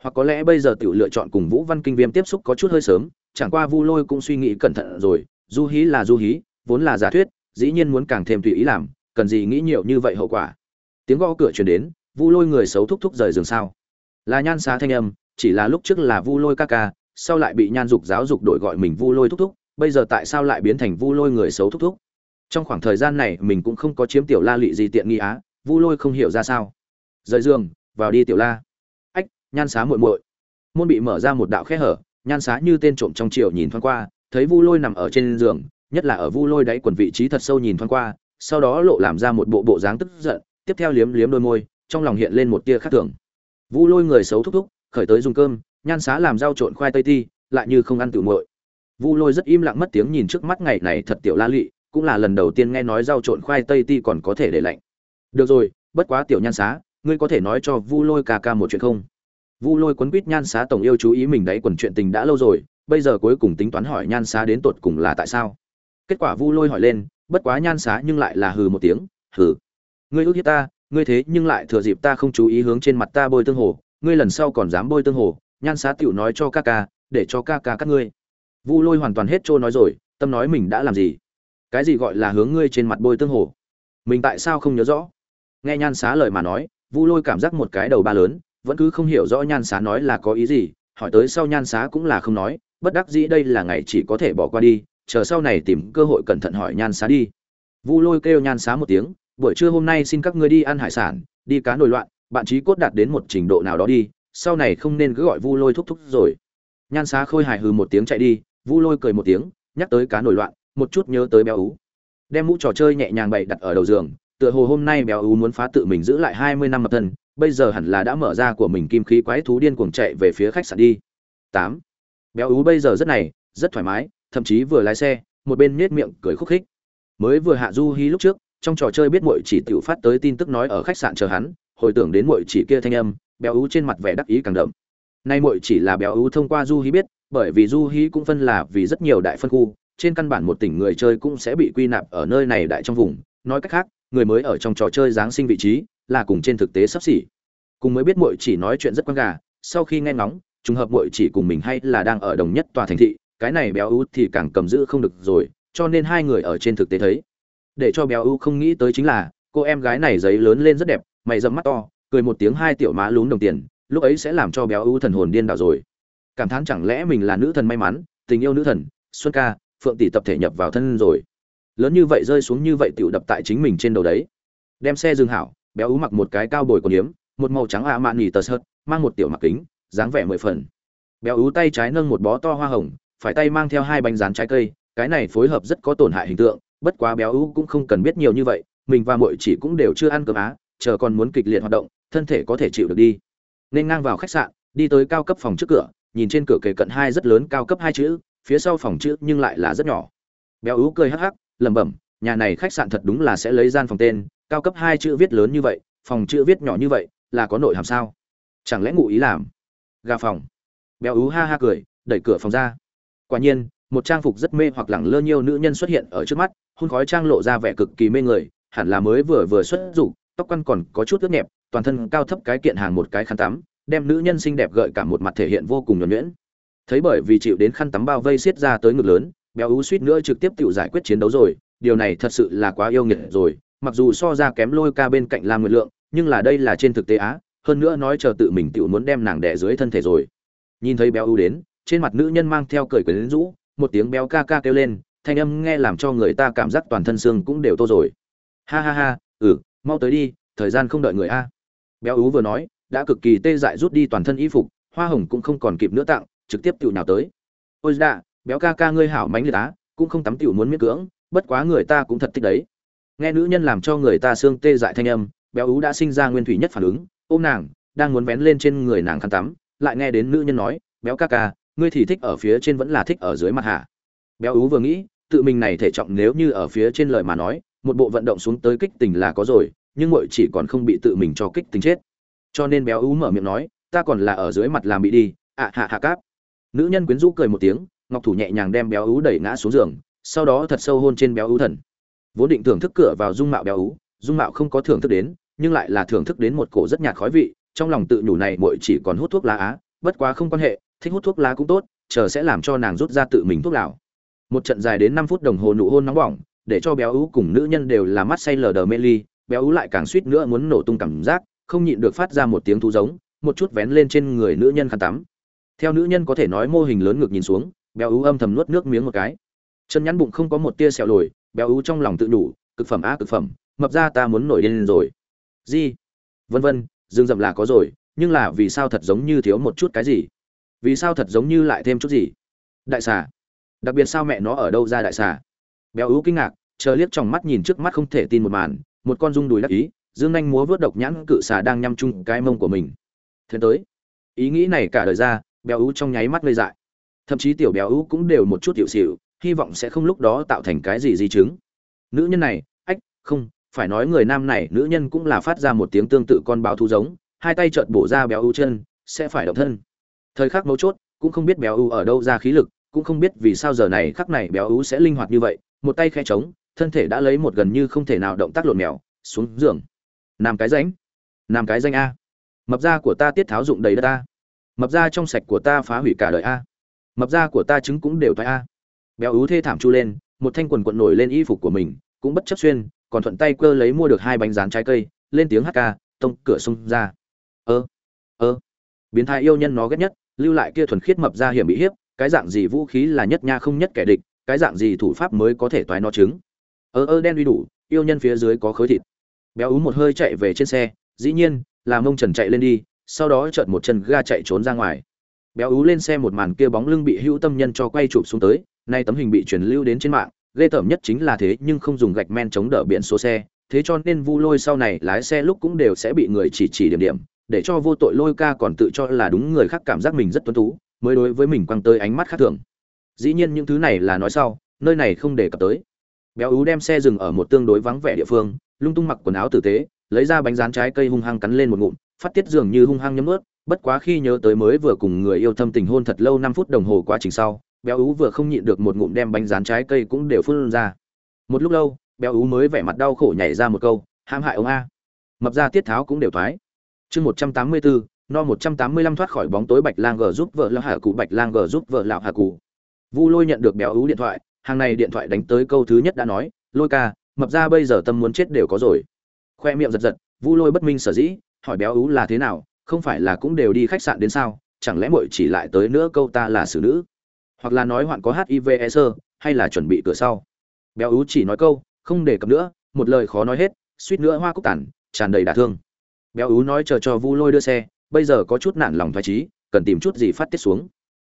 Hoặc có lẽ bây giờ tiểu lựa chọn cùng vũ văn kinh viêm tiếp xúc có chút hơi sớm, chẳng qua vu lôi cũng suy nghĩ cẩn thận rồi, du hí là du hí, vốn là giả thuyết, dĩ nhiên muốn càng thêm tùy ý làm, cần gì nghĩ nhiều như vậy hậu quả. Tiếng gõ cửa truyền đến, vu lôi người xấu thúc thúc rời giường sao. Là nhan xá thanh âm chỉ là lúc trước là vu lôi ca ca, sau lại bị nhan dục giáo dục đổi gọi mình vu lôi thúc thúc, bây giờ tại sao lại biến thành vu lôi người xấu thúc thúc? Trong khoảng thời gian này, mình cũng không có chiếm tiểu la lị gì tiện nghi á, vu lôi không hiểu ra sao. Rời giường, vào đi tiểu la. Ách, nhan xá muội muội. Môn bị mở ra một đạo khe hở, nhan xá như tên trộm trong chiều nhìn thoáng qua, thấy vu lôi nằm ở trên giường, nhất là ở vu lôi đáy quần vị trí thật sâu nhìn thoáng qua, sau đó lộ làm ra một bộ bộ dáng tức giận, tiếp theo liếm liếm đôi môi, trong lòng hiện lên một tia khác thường. Vu lôi người xấu thúc thúc khởi tới dùng cơm, nhan xá làm rau trộn khoai tây ti, lại như không ăn tự muội. Vu lôi rất im lặng mất tiếng nhìn trước mắt ngày này thật tiểu la lị, cũng là lần đầu tiên nghe nói rau trộn khoai tây ti còn có thể để lạnh. Được rồi, bất quá tiểu nhan xá, ngươi có thể nói cho vu lôi ca ca một chuyện không? Vu lôi quấn quýt nhan xá tổng yêu chú ý mình đấy, quần chuyện tình đã lâu rồi, bây giờ cuối cùng tính toán hỏi nhan xá đến tột cùng là tại sao? Kết quả vu lôi hỏi lên, bất quá nhan xá nhưng lại là hừ một tiếng, hừ, ngươi ước hiếp ta, ngươi thế nhưng lại thừa dịp ta không chú ý hướng trên mặt ta bôi tương hồ ngươi lần sau còn dám bôi tương hồ, nhan xá tựu nói cho ca ca, để cho ca ca cắt ngươi. Vu lôi hoàn toàn hết trôi nói rồi, tâm nói mình đã làm gì? Cái gì gọi là hướng ngươi trên mặt bôi tương hồ? Mình tại sao không nhớ rõ? Nghe nhan xá lời mà nói, vu lôi cảm giác một cái đầu ba lớn, vẫn cứ không hiểu rõ nhan xá nói là có ý gì, hỏi tới sau nhan xá cũng là không nói, bất đắc dĩ đây là ngày chỉ có thể bỏ qua đi, chờ sau này tìm cơ hội cẩn thận hỏi nhan xá đi. Vu lôi kêu nhan xá một tiếng, buổi trưa hôm nay xin các ngươi đi ăn hải sản, đi cá nổi loạn bạn trí cốt đạt đến một trình độ nào đó đi, sau này không nên cứ gọi vu lôi thúc thúc rồi. Nhan xá khôi hài hừ một tiếng chạy đi, vu lôi cười một tiếng, nhắc tới cá nổi loạn, một chút nhớ tới béo ú. Đem mũ trò chơi nhẹ nhàng bày đặt ở đầu giường, tựa hồ hôm nay béo ú muốn phá tự mình giữ lại hai mươi năm mập thân, bây giờ hẳn là đã mở ra của mình kim khí quái thú điên cuồng chạy về phía khách sạn đi. Tám. Béo ú bây giờ rất này, rất thoải mái, thậm chí vừa lái xe, một bên nết miệng cười khúc khích. Mới vừa hạ du hí lúc trước trong trò chơi biết muội chỉ tiểu phát tới tin tức nói ở khách sạn chờ hắn, hồi tưởng đến muội chỉ kia thanh âm, béo ú trên mặt vẻ đắc ý càng đậm. Nay muội chỉ là béo ú thông qua du hí biết, bởi vì du hí cũng phân là vì rất nhiều đại phân khu, trên căn bản một tỉnh người chơi cũng sẽ bị quy nạp ở nơi này đại trong vùng. Nói cách khác, người mới ở trong trò chơi giáng sinh vị trí là cùng trên thực tế sắp xỉ. Cùng mới biết muội chỉ nói chuyện rất quan gà, sau khi nghe ngóng, trùng hợp muội chỉ cùng mình hay là đang ở đồng nhất tòa thành thị, cái này béo ú thì càng cầm giữ không được rồi, cho nên hai người ở trên thực tế thấy để cho béo ưu không nghĩ tới chính là, cô em gái này giấy lớn lên rất đẹp, mày dẫm mắt to, cười một tiếng hai tiểu má lún đồng tiền, lúc ấy sẽ làm cho béo ưu thần hồn điên đảo rồi. Cảm thán chẳng lẽ mình là nữ thần may mắn, tình yêu nữ thần, xuân ca, phượng tỷ tập thể nhập vào thân rồi. Lớn như vậy rơi xuống như vậy tiểu đập tại chính mình trên đầu đấy. Đem xe dừng hảo, béo ú mặc một cái cao bồi còn yếm, một màu trắng ạ mạn nỉ tờ sợt, mang một tiểu mặc kính, dáng vẻ mười phần. Béo ú tay trái nâng một bó to hoa hồng, phải tay mang theo hai bánh rán trái cây, cái này phối hợp rất có tổn hại hình tượng bất quá béo ú cũng không cần biết nhiều như vậy, mình và muội chỉ cũng đều chưa ăn cơm á, chờ còn muốn kịch liệt hoạt động, thân thể có thể chịu được đi. Nên ngang vào khách sạn, đi tới cao cấp phòng trước cửa, nhìn trên cửa kề cận hai rất lớn cao cấp hai chữ, phía sau phòng chữ nhưng lại là rất nhỏ. Béo ú cười hắc hắc, lẩm bẩm, nhà này khách sạn thật đúng là sẽ lấy gian phòng tên, cao cấp hai chữ viết lớn như vậy, phòng chữ viết nhỏ như vậy, là có nội hàm sao? Chẳng lẽ ngụ ý làm? Gà phòng. Béo ú ha ha cười, đẩy cửa phòng ra. Quả nhiên, một trang phục rất mê hoặc lẳng lơ nhiêu nữ nhân xuất hiện ở trước mắt hôn khói trang lộ ra vẻ cực kỳ mê người, hẳn là mới vừa vừa xuất dục, tóc quăn còn có chút ướt nhẹp, toàn thân cao thấp cái kiện hàng một cái khăn tắm, đem nữ nhân xinh đẹp gợi cả một mặt thể hiện vô cùng nhuẩn nhuyễn. Thấy bởi vì chịu đến khăn tắm bao vây xiết ra tới ngực lớn, béo ú suýt nữa trực tiếp tự giải quyết chiến đấu rồi, điều này thật sự là quá yêu nghiệt rồi, mặc dù so ra kém lôi ca bên cạnh lam nguyệt lượng, nhưng là đây là trên thực tế á, hơn nữa nói chờ tự mình tự muốn đem nàng đẻ dưới thân thể rồi. Nhìn thấy béo ú đến, trên mặt nữ nhân mang theo cười quyến rũ, một tiếng béo ca ca kêu lên thanh âm nghe làm cho người ta cảm giác toàn thân xương cũng đều tô rồi. Ha ha ha ừ mau tới đi, thời gian không đợi người a. Béo ú vừa nói, đã cực kỳ tê dại rút đi toàn thân y phục, hoa hồng cũng không còn kịp nữa tặng, trực tiếp tiểu nào tới. Ôi đạ béo ca ca ngươi hảo mánh liệt á, cũng không tắm tiểu muốn miễn cưỡng, bất quá người ta cũng thật thích đấy. Nghe nữ nhân làm cho người ta xương tê dại thanh âm, béo ú đã sinh ra nguyên thủy nhất phản ứng, ôm nàng, đang muốn vén lên trên người nàng khăn tắm, lại nghe đến nữ nhân nói, béo ca ca, ngươi thì thích ở phía trên vẫn là thích ở dưới mặt hả? Béo ú vừa nghĩ tự mình này thể trọng nếu như ở phía trên lời mà nói, một bộ vận động xuống tới kích tình là có rồi, nhưng muội chỉ còn không bị tự mình cho kích tình chết. Cho nên béo ú mở miệng nói, ta còn là ở dưới mặt làm bị đi, ạ, hạ hạ cáp. Nữ nhân quyến rũ cười một tiếng, ngọc thủ nhẹ nhàng đem béo ú đẩy ngã xuống giường, sau đó thật sâu hôn trên béo ú thần. Vốn định thưởng thức cửa vào dung mạo béo ú, dung mạo không có thưởng thức đến, nhưng lại là thưởng thức đến một cổ rất nhạt khói vị, trong lòng tự nhủ này muội chỉ còn hút thuốc lá á, bất quá không quan hệ, thích hút thuốc lá cũng tốt, chờ sẽ làm cho nàng rút ra tự mình thuốc lão một trận dài đến năm phút đồng hồ nụ hôn nóng bỏng, để cho béo ú cùng nữ nhân đều là mắt say lờ đờ mê ly, béo ú lại càng suýt nữa muốn nổ tung cảm giác, không nhịn được phát ra một tiếng thú giống, một chút vén lên trên người nữ nhân khăn tắm. Theo nữ nhân có thể nói mô hình lớn ngực nhìn xuống, béo ú âm thầm nuốt nước miếng một cái. Chân nhắn bụng không có một tia sẹo lồi, béo ú trong lòng tự đủ, cực phẩm á cực phẩm, mập ra ta muốn nổi lên rồi. Gì? Vân vân, dương dậm là có rồi, nhưng là vì sao thật giống như thiếu một chút cái gì? Vì sao thật giống như lại thêm chút gì? Đại xà đặc biệt sao mẹ nó ở đâu ra đại xà? Béo ú kinh ngạc, chờ liếc trong mắt nhìn trước mắt không thể tin một màn, một con rung đùi đắc ý, dương nhanh múa vớt độc nhãn cự xà đang nhăm chung cái mông của mình. Thế tới, ý nghĩ này cả đời ra, béo ú trong nháy mắt ngây dại. Thậm chí tiểu béo ú cũng đều một chút tiểu xịu hy vọng sẽ không lúc đó tạo thành cái gì di chứng. Nữ nhân này, ách, không, phải nói người nam này, nữ nhân cũng là phát ra một tiếng tương tự con báo thú giống, hai tay trợn bổ ra béo ú chân, sẽ phải động thân. Thời khắc mấu chốt, cũng không biết béo ú ở đâu ra khí lực cũng không biết vì sao giờ này khắc này béo ú sẽ linh hoạt như vậy, một tay khe trống, thân thể đã lấy một gần như không thể nào động tác lộn mèo, xuống giường. Làm cái ránh làm cái danh a. Mập da của ta tiết tháo dụng đầy đất ta mập da trong sạch của ta phá hủy cả đời a. Mập da của ta trứng cũng đều thoái a. Béo ú thê thảm chu lên, một thanh quần quận nổi lên y phục của mình, cũng bất chấp xuyên, còn thuận tay cơ lấy mua được hai bánh rán trái cây, lên tiếng hát ca, tông, cửa sông ra. Ơ ơ. Biến thái yêu nhân nó ghét nhất, lưu lại kia thuần khiết mập ra hiểm bị hiếp cái dạng gì vũ khí là nhất nha không nhất kẻ địch, cái dạng gì thủ pháp mới có thể toái nó trứng. Ơ ơ đen uy đủ, yêu nhân phía dưới có khối thịt. Béo ú một hơi chạy về trên xe, dĩ nhiên, là mông trần chạy lên đi, sau đó chợt một chân ga chạy trốn ra ngoài. Béo ú lên xe một màn kia bóng lưng bị hữu tâm nhân cho quay chụp xuống tới, nay tấm hình bị truyền lưu đến trên mạng, ghê tởm nhất chính là thế nhưng không dùng gạch men chống đỡ biển số xe, thế cho nên vu lôi sau này lái xe lúc cũng đều sẽ bị người chỉ chỉ điểm điểm, để cho vô tội lôi ca còn tự cho là đúng người khác cảm giác mình rất tuấn tú mới đối với mình quăng tới ánh mắt khác thường. Dĩ nhiên những thứ này là nói sau, nơi này không để cập tới. Béo ú đem xe dừng ở một tương đối vắng vẻ địa phương, lung tung mặc quần áo tử tế, lấy ra bánh rán trái cây hung hăng cắn lên một ngụm, phát tiết dường như hung hăng nhấm ướt, bất quá khi nhớ tới mới vừa cùng người yêu thâm tình hôn thật lâu năm phút đồng hồ quá trình sau, béo ú vừa không nhịn được một ngụm đem bánh rán trái cây cũng đều phun ra. Một lúc lâu, béo ú mới vẻ mặt đau khổ nhảy ra một câu ham hại ông a. Mập ra tiết tháo cũng đều thoái. Chương một trăm tám mươi bốn no một trăm tám mươi lăm thoát khỏi bóng tối bạch lang g giúp vợ lão hạ cụ bạch lang g giúp vợ lão hạ cụ vu lôi nhận được béo ú điện thoại hàng này điện thoại đánh tới câu thứ nhất đã nói lôi ca mập ra bây giờ tâm muốn chết đều có rồi. Khoe miệng giật giật vu lôi bất minh sở dĩ hỏi béo ú là thế nào không phải là cũng đều đi khách sạn đến sao chẳng lẽ muội chỉ lại tới nữa câu ta là xử nữ? Hoặc là nói hoạn có hiv e sơ hay là chuẩn bị cửa sau? Béo ú chỉ nói câu không để cập nữa một lời khó nói hết suýt nữa hoa cúc tàn, tràn đầy đả thương. Béo ú nói chờ cho vu lôi đưa xe bây giờ có chút nản lòng thoái trí cần tìm chút gì phát tiết xuống.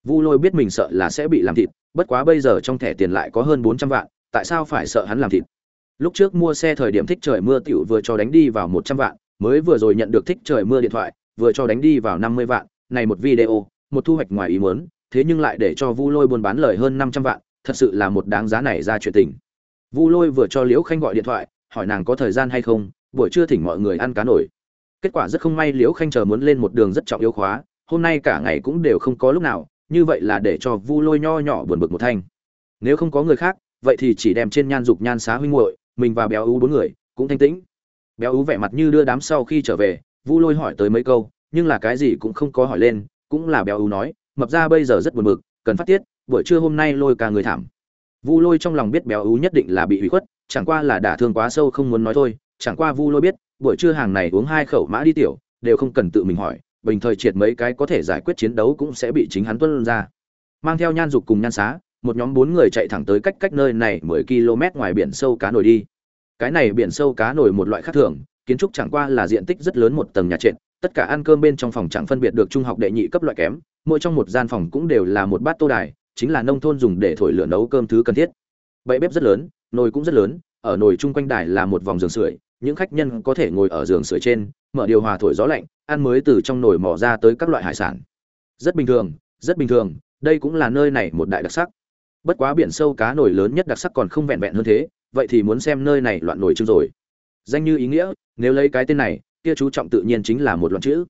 Vu lôi biết mình sợ là sẽ bị làm thịt, bất quá bây giờ trong thẻ tiền lại có hơn bốn trăm vạn, tại sao phải sợ hắn làm thịt? Lúc trước mua xe thời điểm thích trời mưa tiểu vừa cho đánh đi vào một trăm vạn, mới vừa rồi nhận được thích trời mưa điện thoại, vừa cho đánh đi vào năm mươi vạn, này một video, một thu hoạch ngoài ý muốn, thế nhưng lại để cho vu lôi buôn bán lời hơn năm trăm vạn, thật sự là một đáng giá này ra chuyện tình. Vu lôi vừa cho liễu khanh gọi điện thoại, hỏi nàng có thời gian hay không, buổi trưa thỉnh mọi người ăn cá nổi kết quả rất không may liễu khanh chờ muốn lên một đường rất trọng yếu khóa, hôm nay cả ngày cũng đều không có lúc nào, như vậy là để cho vu lôi nho nhỏ buồn bực một thanh. Nếu không có người khác, vậy thì chỉ đem trên nhan dục nhan xá huynh muội, mình và béo ú bốn người, cũng thanh tĩnh. Béo ú vẻ mặt như đưa đám sau khi trở về, vu lôi hỏi tới mấy câu, nhưng là cái gì cũng không có hỏi lên, cũng là béo ú nói, mập ra bây giờ rất buồn bực, cần phát tiết, buổi trưa hôm nay lôi cả người thảm. Vu lôi trong lòng biết béo ú nhất định là bị hủy khuất, chẳng qua là đả thương quá sâu không muốn nói thôi, chẳng qua vu lôi biết buổi trưa hàng này uống hai khẩu mã đi tiểu, đều không cần tự mình hỏi, bình thời triệt mấy cái có thể giải quyết chiến đấu cũng sẽ bị chính hắn tuân ra. Mang theo nhan dục cùng nhan xá, một nhóm bốn người chạy thẳng tới cách cách nơi này mười km ngoài biển sâu cá nổi đi. Cái này biển sâu cá nổi một loại khác thường, kiến trúc chẳng qua là diện tích rất lớn một tầng nhà trệt, tất cả ăn cơm bên trong phòng chẳng phân biệt được trung học đệ nhị cấp loại kém, mỗi trong một gian phòng cũng đều là một bát tô đài, chính là nông thôn dùng để thổi lửa nấu cơm thứ cần thiết. Bậy bếp rất lớn, nồi cũng rất lớn, ở nồi chung quanh đài là một vòng giường sưởi những khách nhân có thể ngồi ở giường sưởi trên, mở điều hòa thổi gió lạnh, ăn mới từ trong nồi mò ra tới các loại hải sản. Rất bình thường, rất bình thường, đây cũng là nơi này một đại đặc sắc. Bất quá biển sâu cá nổi lớn nhất đặc sắc còn không vẹn vẹn hơn thế, vậy thì muốn xem nơi này loạn nổi chương rồi. Danh như ý nghĩa, nếu lấy cái tên này, kia chú trọng tự nhiên chính là một loạn chữ.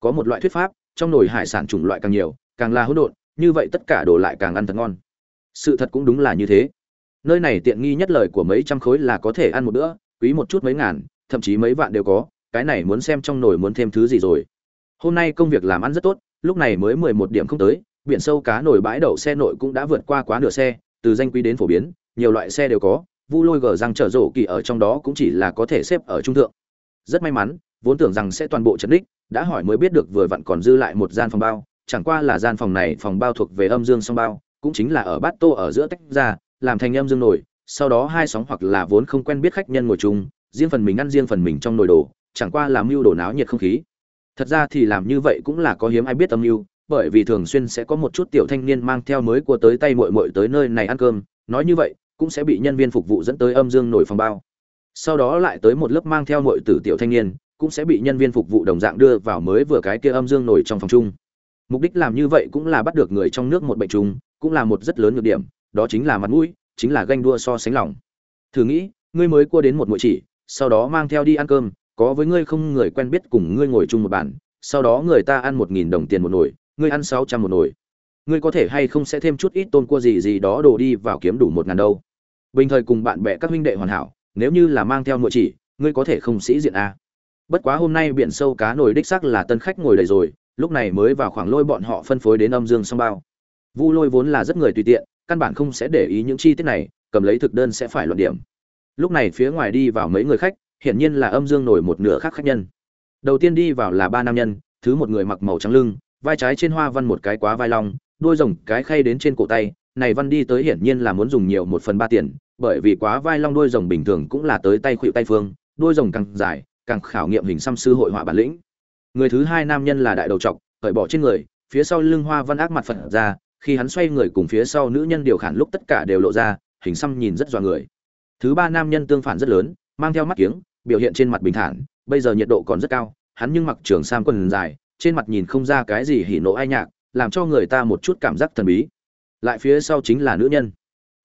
Có một loại thuyết pháp, trong nồi hải sản chủng loại càng nhiều, càng là hỗn độn, như vậy tất cả đổ lại càng ăn thật ngon. Sự thật cũng đúng là như thế. Nơi này tiện nghi nhất lời của mấy trăm khối là có thể ăn một bữa quý một chút mấy ngàn, thậm chí mấy vạn đều có, cái này muốn xem trong nồi muốn thêm thứ gì rồi. Hôm nay công việc làm ăn rất tốt, lúc này mới mười một điểm không tới, biển sâu cá nổi bãi đậu xe nội cũng đã vượt qua quá nửa xe, từ danh quý đến phổ biến, nhiều loại xe đều có, vu lôi gờ răng trở rổ kỳ ở trong đó cũng chỉ là có thể xếp ở trung thượng. Rất may mắn, vốn tưởng rằng sẽ toàn bộ chấn đích, đã hỏi mới biết được vừa vặn còn dư lại một gian phòng bao, chẳng qua là gian phòng này phòng bao thuộc về âm dương song bao, cũng chính là ở bát tô ở giữa tách ra, làm thành âm dương nổi sau đó hai sóng hoặc là vốn không quen biết khách nhân ngồi chung, riêng phần mình ăn riêng phần mình trong nồi đồ, chẳng qua làm mưu đồ náo nhiệt không khí. Thật ra thì làm như vậy cũng là có hiếm ai biết âm mưu, bởi vì thường xuyên sẽ có một chút tiểu thanh niên mang theo mới của tới tay muội muội tới nơi này ăn cơm, nói như vậy cũng sẽ bị nhân viên phục vụ dẫn tới âm dương nổi phòng bao. Sau đó lại tới một lớp mang theo muội tử tiểu thanh niên, cũng sẽ bị nhân viên phục vụ đồng dạng đưa vào mới vừa cái kia âm dương nổi trong phòng chung. Mục đích làm như vậy cũng là bắt được người trong nước một bệnh chung cũng là một rất lớn nhược điểm, đó chính là mặt mũi chính là ganh đua so sánh lòng. Thử nghĩ, ngươi mới cua đến một muội chỉ, sau đó mang theo đi ăn cơm, có với ngươi không người quen biết cùng ngươi ngồi chung một bàn, sau đó người ta ăn một nghìn đồng tiền một nồi, ngươi ăn sáu trăm một nồi. Ngươi có thể hay không sẽ thêm chút ít tôn cua gì gì đó đổ đi vào kiếm đủ một ngàn đâu. Bình thời cùng bạn bè các huynh đệ hoàn hảo, nếu như là mang theo nội chỉ, ngươi có thể không sĩ diện a. Bất quá hôm nay biển sâu cá nổi đích sắc là tân khách ngồi đầy rồi, lúc này mới vào khoảng lôi bọn họ phân phối đến âm dương song bao. Vu lôi vốn là rất người tùy tiện căn bản không sẽ để ý những chi tiết này, cầm lấy thực đơn sẽ phải luận điểm. Lúc này phía ngoài đi vào mấy người khách, hiển nhiên là âm dương nổi một nửa khác khách nhân. Đầu tiên đi vào là ba nam nhân, thứ một người mặc màu trắng lưng, vai trái trên hoa văn một cái quá vai long đuôi rồng cái khay đến trên cổ tay, này văn đi tới hiển nhiên là muốn dùng nhiều một phần ba tiền, bởi vì quá vai long đuôi rồng bình thường cũng là tới tay khuỵu tay phương đuôi rồng càng dài, càng khảo nghiệm hình xăm sư hội họa bản lĩnh. Người thứ hai nam nhân là đại đầu trọc, cởi bỏ trên người, phía sau lưng hoa văn ác mặt phật ra khi hắn xoay người cùng phía sau nữ nhân điều khản lúc tất cả đều lộ ra, hình xăm nhìn rất dọa người. Thứ ba nam nhân tương phản rất lớn, mang theo mắt kiếng, biểu hiện trên mặt bình thản, bây giờ nhiệt độ còn rất cao, hắn nhưng mặc trường sam quần dài, trên mặt nhìn không ra cái gì hỉ nộ ai nhạc, làm cho người ta một chút cảm giác thần bí. Lại phía sau chính là nữ nhân.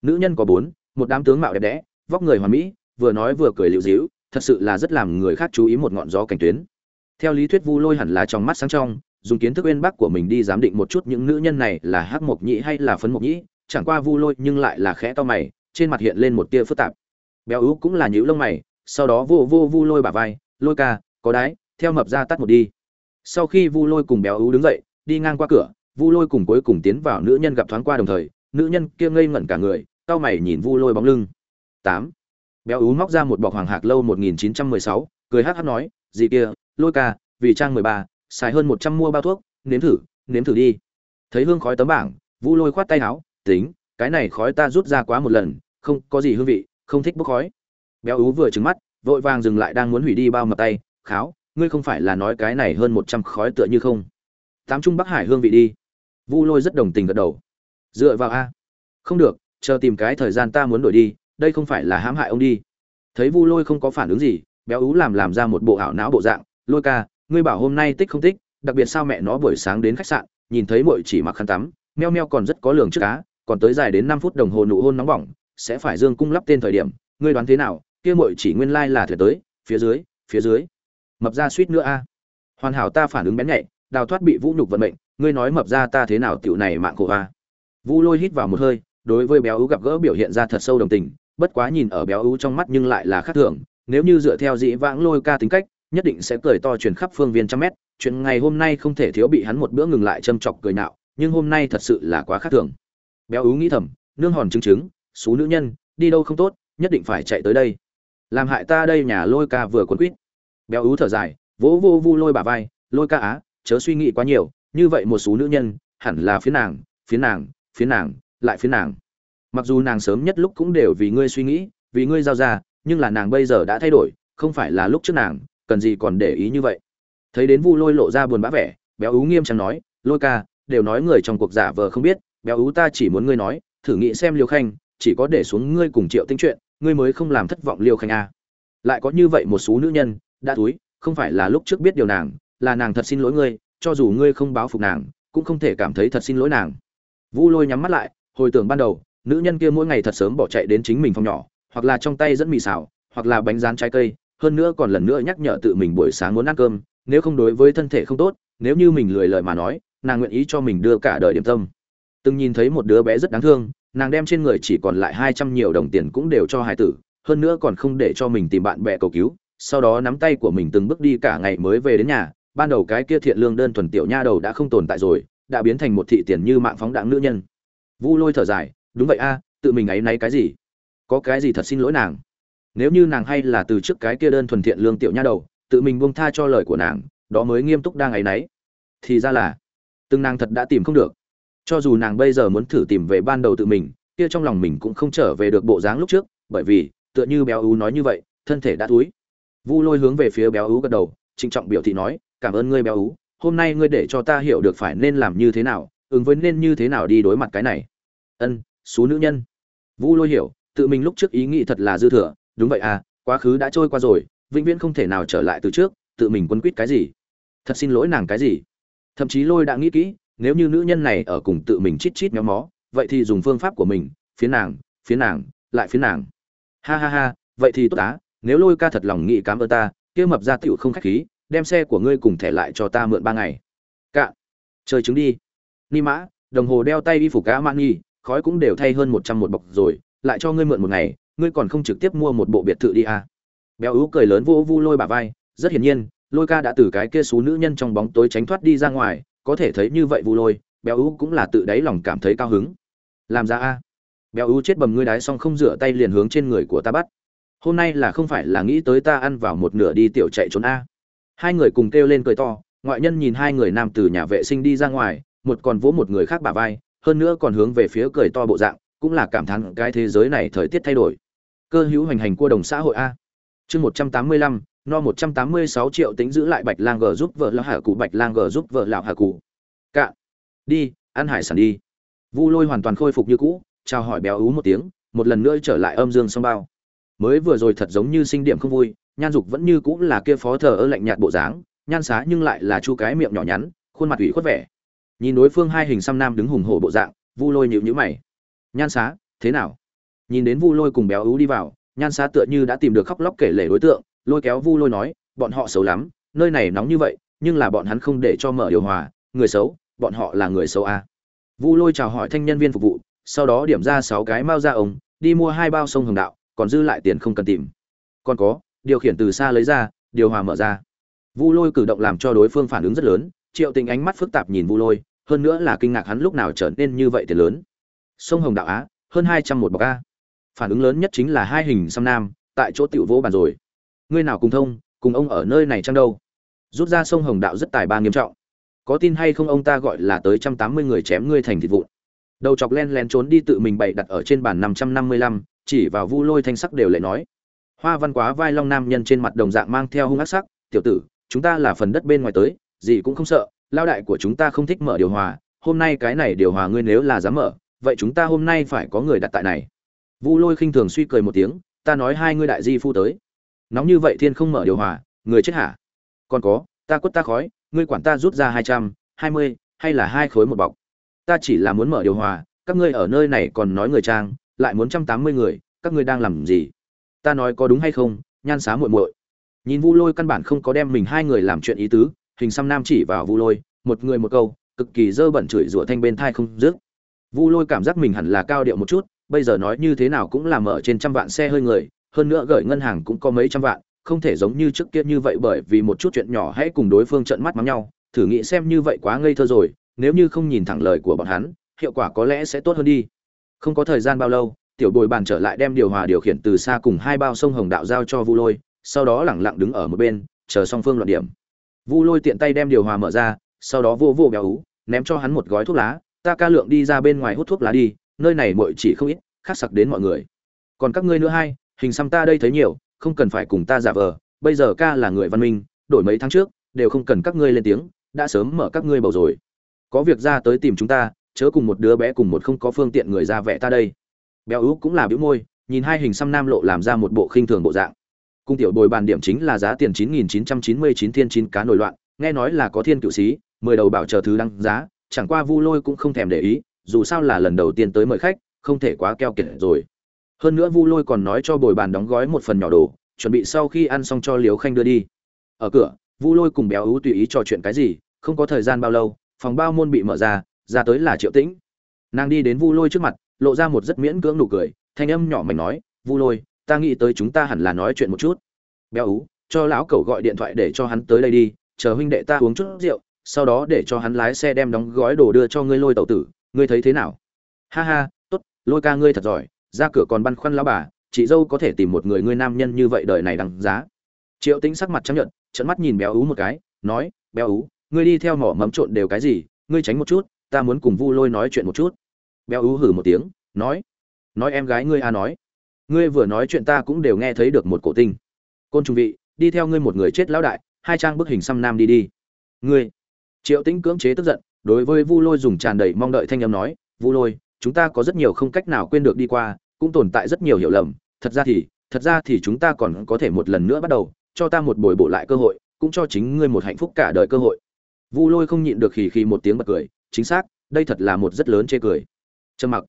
Nữ nhân có bốn, một đám tướng mạo đẹp đẽ, vóc người hoàn mỹ, vừa nói vừa cười liễu dĩu thật sự là rất làm người khác chú ý một ngọn gió cảnh tuyến. Theo lý thuyết vu lôi hẳn là trong mắt sáng trong dùng kiến thức uyên bác của mình đi giám định một chút những nữ nhân này là hắc mộc nhĩ hay là phấn mộc nhĩ chẳng qua vu lôi nhưng lại là khẽ to mày trên mặt hiện lên một tia phức tạp. Béo ú cũng là nhữ lông mày sau đó vô vô vu lôi bả vai lôi ca có đái theo mập ra tắt một đi. Sau khi vu lôi cùng béo ú đứng dậy đi ngang qua cửa vu lôi cùng cuối cùng tiến vào nữ nhân gặp thoáng qua đồng thời nữ nhân kia ngây ngẩn cả người cau mày nhìn vu lôi bóng lưng. Tám. Béo ú móc ra một bọc hoàng hạc lâu 1916, cười hát hát nói gì kia lôi ca vì trang 13, xài hơn 100 mua bao thuốc, nếm thử nếm thử đi. Thấy hương khói tấm bảng vu lôi khoát tay áo, tính, cái này khói ta rút ra quá một lần, không có gì hương vị, không thích bốc khói. Béo ú vừa trứng mắt, vội vàng dừng lại đang muốn hủy đi bao mập tay, kháo, ngươi không phải là nói cái này hơn một trăm khói tựa như không? Tám trung bắc hải hương vị đi. Vu lôi rất đồng tình gật đầu. Dựa vào a. Không được, chờ tìm cái thời gian ta muốn đổi đi, đây không phải là hãm hại ông đi. Thấy vu lôi không có phản ứng gì, béo ú làm làm ra một bộ ảo não bộ dạng, lôi ca ngươi bảo hôm nay tích không tích, đặc biệt sao mẹ nó buổi sáng đến khách sạn, nhìn thấy muội chỉ mặc khăn tắm, meo meo còn rất có lường trước cá, còn tới dài đến năm phút đồng hồ nụ hôn nóng bỏng, sẽ phải dương cung lắp tên thời điểm, ngươi đoán thế nào, kia muội chỉ nguyên lai là thể tới, phía dưới phía dưới. Mập ra suýt nữa a. Hoàn hảo ta phản ứng bén nhạy, đào thoát bị vũ nhục vận mệnh, ngươi nói mập ra ta thế nào tiểu này mạng khổ a. Vũ lôi hít vào một hơi, đối với béo ú gặp gỡ biểu hiện ra thật sâu đồng tình, bất quá nhìn ở béo ú trong mắt nhưng lại là khác thường, nếu như dựa theo dĩ vãng lôi ca tính cách nhất định sẽ cười to truyền khắp phương viên trăm mét. Chuyện ngày hôm nay không thể thiếu bị hắn một bữa ngừng lại châm chọc cười nạo, nhưng hôm nay thật sự là quá khác thường. Béo ú nghĩ thầm, nương hòn chứng chứng xú nữ nhân, đi đâu không tốt, nhất định phải chạy tới đây. Làm hại ta đây nhà lôi ca vừa quấn quýt. Béo ú thở dài, vỗ vô vu lôi bà vai, lôi ca á, chớ suy nghĩ quá nhiều, như vậy một số nữ nhân, hẳn là phía nàng phía nàng phía nàng, lại phía nàng. Mặc dù nàng sớm nhất lúc cũng đều vì ngươi suy nghĩ, vì ngươi giao ra, nhưng là nàng bây giờ đã thay đổi, không phải là lúc trước nàng cần gì còn để ý như vậy. Thấy đến vu lôi lộ ra buồn bã vẻ, béo ú nghiêm trang nói, lôi ca, đều nói người trong cuộc giả vờ không biết, béo ú ta chỉ muốn ngươi nói, thử nghĩ xem liêu khanh, chỉ có để xuống ngươi cùng triệu tinh chuyện, ngươi mới không làm thất vọng liêu khanh a lại có như vậy một số nữ nhân, đã túi, không phải là lúc trước biết điều nàng, là nàng thật xin lỗi ngươi, cho dù ngươi không báo phục nàng, cũng không thể cảm thấy thật xin lỗi nàng. Vu lôi nhắm mắt lại, hồi tưởng ban đầu, nữ nhân kia mỗi ngày thật sớm bỏ chạy đến chính mình phòng nhỏ, hoặc là trong tay dẫn mì xào, hoặc là bánh rán trái cây hơn nữa còn lần nữa nhắc nhở tự mình buổi sáng muốn ăn cơm, nếu không đối với thân thể không tốt, nếu như mình lười lời mà nói, nàng nguyện ý cho mình đưa cả đời điểm tâm. Từng nhìn thấy một đứa bé rất đáng thương, nàng đem trên người chỉ còn lại hai trăm nhiều đồng tiền cũng đều cho hải tử, hơn nữa còn không để cho mình tìm bạn bè cầu cứu, sau đó nắm tay của mình từng bước đi cả ngày mới về đến nhà, ban đầu cái kia thiện lương đơn thuần tiểu nha đầu đã không tồn tại rồi, đã biến thành một thị tiền như mạng phóng đạn nữ nhân. Vu lôi thở dài, đúng vậy a, tự mình ấy náy cái gì? Có cái gì thật xin lỗi nàng? Nếu như nàng hay là từ trước cái kia đơn thuần thiện lương tiểu nha đầu, tự mình buông tha cho lời của nàng, đó mới nghiêm túc đang ấy náy thì ra là, từng nàng thật đã tìm không được. Cho dù nàng bây giờ muốn thử tìm về ban đầu tự mình, kia trong lòng mình cũng không trở về được bộ dáng lúc trước, bởi vì, tựa như béo ú nói như vậy, thân thể đã túi vu lôi hướng về phía béo ú gật đầu, trịnh trọng biểu thị nói, cảm ơn ngươi béo ú, hôm nay ngươi để cho ta hiểu được phải nên làm như thế nào, ứng với nên như thế nào đi đối mặt cái này. Ân số nữ nhân. Vu lôi hiểu, tự mình lúc trước ý nghĩ thật là dư thừa đúng vậy à quá khứ đã trôi qua rồi, vĩnh viễn không thể nào trở lại từ trước, tự mình quân quýt cái gì? Thật xin lỗi nàng cái gì? Thậm chí lôi đã nghĩ kỹ, nếu như nữ nhân này ở cùng tự mình chít chít méo mó, vậy thì dùng phương pháp của mình, phía nàng phía nàng, lại phía nàng. Ha ha ha, vậy thì tốt á, nếu lôi ca thật lòng nghĩ cám ơn ta, kia mập ra tựu không khách khí, đem xe của ngươi cùng thẻ lại cho ta mượn ba ngày. Cạn chơi trứng đi. Ni mã, đồng hồ đeo tay y phục cá man nghi khói cũng đều thay hơn một trăm một bọc rồi, lại cho ngươi mượn một ngày ngươi còn không trực tiếp mua một bộ biệt thự đi à. béo ú cười lớn vô vu lôi bà vai, rất hiển nhiên, lôi ca đã từ cái kia xú nữ nhân trong bóng tối tránh thoát đi ra ngoài, có thể thấy như vậy vu lôi, béo ú cũng là tự đáy lòng cảm thấy cao hứng. Làm ra a. Béo ú chết bầm ngươi đái xong không rửa tay liền hướng trên người của ta bắt. Hôm nay là không phải là nghĩ tới ta ăn vào một nửa đi tiểu chạy trốn a. Hai người cùng kêu lên cười to, ngoại nhân nhìn hai người nam từ nhà vệ sinh đi ra ngoài, một còn vỗ một người khác bả vai, hơn nữa còn hướng về phía cười to bộ dạng cũng là cảm thán cái thế giới này thời tiết thay đổi. Cơ hữu hành hành cua đồng xã hội a. Chương một trăm tám mươi lăm, no một trăm tám mươi sáu triệu tính giữ lại bạch lang g giúp vợ lão hà cụ bạch lang g giúp vợ lão hà cụ cạ. Đi, ăn hải sản đi. Vu lôi hoàn toàn khôi phục như cũ, chào hỏi béo ú một tiếng, một lần nữa trở lại âm dương song bao. Mới vừa rồi thật giống như sinh điểm không vui, nhan dục vẫn như cũ là kia phó thờ ơ lạnh nhạt bộ dáng, nhan xá nhưng lại là chu cái miệng nhỏ nhắn, khuôn mặt ủy khuất vẻ. Nhìn đối phương hai hình xăm nam đứng hùng hổ bộ dạng, vu lôi nhịu nhữ mày nhan xá, thế nào? Nhìn đến vu lôi cùng béo ú đi vào, nhan xá tựa như đã tìm được khóc lóc kể lể đối tượng, lôi kéo vu lôi nói, bọn họ xấu lắm, nơi này nóng như vậy, nhưng là bọn hắn không để cho mở điều hòa, người xấu, bọn họ là người xấu à. vu lôi chào hỏi thanh nhân viên phục vụ, sau đó điểm ra sáu cái mao ra ống, đi mua hai bao sông hồng đạo, còn dư lại tiền không cần tìm. Còn có, điều khiển từ xa lấy ra, điều hòa mở ra. Vu lôi cử động làm cho đối phương phản ứng rất lớn, triệu tình ánh mắt phức tạp nhìn vu lôi, hơn nữa là kinh ngạc hắn lúc nào trở nên như vậy thì lớn sông hồng đạo á, hơn hai trăm một bọc a. Phản ứng lớn nhất chính là hai hình xăm nam, tại chỗ tiểu vô bàn rồi. Ngươi nào cùng thông, cùng ông ở nơi này chăng đâu? Rút ra sông hồng đạo rất tài ba nghiêm trọng. Có tin hay không ông ta gọi là tới trăm tám mươi người chém ngươi thành thịt vụn. Đầu chọc len len trốn đi tự mình bày đặt ở trên bàn năm trăm năm mươi lăm, chỉ vào vu lôi thanh sắc đều lệ nói. Hoa văn quá vai long nam nhân trên mặt đồng dạng mang theo hung ác sắc, tiểu tử, chúng ta là phần đất bên ngoài tới, gì cũng không sợ lao đại của chúng ta không thích mở điều hòa, hôm nay cái này điều hòa ngươi nếu là dám mở vậy chúng ta hôm nay phải có người đặt tại này. Vu lôi khinh thường suy cười một tiếng, ta nói hai ngươi đại di phu tới. Nóng như vậy thiên không mở điều hòa, người chết hả? Còn có, ta quất ta khói, ngươi quản ta rút ra hai trăm, hai mươi, hay là hai khối một bọc. Ta chỉ là muốn mở điều hòa, các ngươi ở nơi này còn nói người trang, lại muốn trăm tám mươi người, các ngươi đang làm gì? Ta nói có đúng hay không, nhan xá muội muội. Nhìn vu lôi căn bản không có đem mình hai người làm chuyện ý tứ, hình xăm nam chỉ vào vu lôi, một người một câu, cực kỳ dơ bẩn chửi rủa thanh bên thai không dứt vu lôi cảm giác mình hẳn là cao điệu một chút, bây giờ nói như thế nào cũng là mở trên trăm vạn xe hơi người, hơn nữa gửi ngân hàng cũng có mấy trăm vạn, không thể giống như trước kia như vậy bởi vì một chút chuyện nhỏ hãy cùng đối phương trợn mắt mắng nhau, thử nghĩ xem như vậy quá ngây thơ rồi, nếu như không nhìn thẳng lời của bọn hắn, hiệu quả có lẽ sẽ tốt hơn đi. Không có thời gian bao lâu, tiểu bồi bàn trở lại đem điều hòa điều khiển từ xa cùng hai bao sông hồng đạo giao cho vu lôi, sau đó lẳng lặng đứng ở một bên, chờ song phương luận điểm. Vu lôi tiện tay đem điều hòa mở ra, sau đó vô vô béo ú, ném cho hắn một gói thuốc lá ta ca lượng đi ra bên ngoài hút thuốc lá đi, nơi này muội chỉ không ít khắc sặc đến mọi người. Còn các ngươi nữa hai, hình xăm ta đây thấy nhiều, không cần phải cùng ta giả vờ, bây giờ ca là người văn minh, đổi mấy tháng trước, đều không cần các ngươi lên tiếng, đã sớm mở các ngươi bầu rồi. Có việc ra tới tìm chúng ta, chớ cùng một đứa bé cùng một không có phương tiện người ra vẽ ta đây. Béo ú cũng là bĩu môi, nhìn hai hình xăm nam lộ làm ra một bộ khinh thường bộ dạng. Cung tiểu bồi bàn điểm chính là giá tiền chín nghìn chín trăm chín mươi chín thiên chín cá nổi loạn, nghe nói là có thiên cựu sĩ, mười đầu bảo chờ thứ đăng giá chẳng qua vu lôi cũng không thèm để ý, dù sao là lần đầu tiên tới mời khách, không thể quá keo kiệt rồi. Hơn nữa vu lôi còn nói cho bồi bàn đóng gói một phần nhỏ đồ, chuẩn bị sau khi ăn xong cho Liễu khanh đưa đi. Ở cửa, vu lôi cùng béo ú tùy ý trò chuyện cái gì, không có thời gian bao lâu, phòng bao môn bị mở ra ra tới là triệu tĩnh. Nàng đi đến vu lôi trước mặt, lộ ra một rất miễn cưỡng nụ cười, thanh âm nhỏ mảnh nói, vu lôi, ta nghĩ tới chúng ta hẳn là nói chuyện một chút. Béo ú, cho lão cẩu gọi điện thoại để cho hắn tới đây đi, chờ huynh đệ ta uống chút rượu sau đó để cho hắn lái xe đem đóng gói đồ đưa cho ngươi lôi tẩu tử, ngươi thấy thế nào? Ha ha, tốt, lôi ca ngươi thật giỏi, ra cửa còn băn khoăn lão bà, chị dâu có thể tìm một người ngươi nam nhân như vậy đời này đằng giá. Triệu tính sắc mặt chấp nhận trận mắt nhìn béo ú một cái, nói, béo ú, ngươi đi theo mỏ mấm trộn đều cái gì, ngươi tránh một chút, ta muốn cùng vu lôi nói chuyện một chút. Béo ú hử một tiếng, nói nói em gái ngươi a nói. Ngươi vừa nói chuyện ta cũng đều nghe thấy được một cổ tinh. Côn trùng vị, đi theo ngươi một người chết lão đại, hai trang bức hình xăm nam đi đi. Ngươi triệu tĩnh cưỡng chế tức giận, đối với vu lôi dùng tràn đầy mong đợi thanh âm nói, vu lôi, chúng ta có rất nhiều không cách nào quên được đi qua, cũng tồn tại rất nhiều hiểu lầm. Thật ra thì, thật ra thì chúng ta còn có thể một lần nữa bắt đầu, cho ta một bồi bổ lại cơ hội, cũng cho chính ngươi một hạnh phúc cả đời cơ hội. Vu lôi không nhịn được khì khì một tiếng bật cười, chính xác, đây thật là một rất lớn chê cười. Trầm mặc.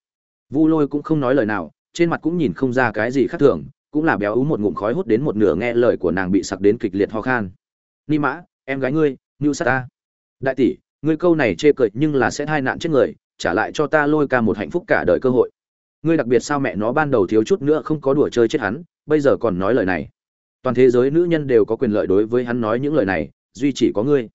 Vu lôi cũng không nói lời nào, trên mặt cũng nhìn không ra cái gì khác thường, cũng là béo ú một ngụm khói hút đến một nửa nghe lời của nàng bị sặc đến kịch liệt ho khan. Ni mã, em gái ngươi ngưu sát ta đại tỷ, ngươi câu này chê cười nhưng là sẽ hai nạn chết người, trả lại cho ta lôi ca một hạnh phúc cả đời cơ hội. Ngươi đặc biệt sao mẹ nó ban đầu thiếu chút nữa không có đùa chơi chết hắn, bây giờ còn nói lời này. Toàn thế giới nữ nhân đều có quyền lợi đối với hắn nói những lời này, duy chỉ có ngươi.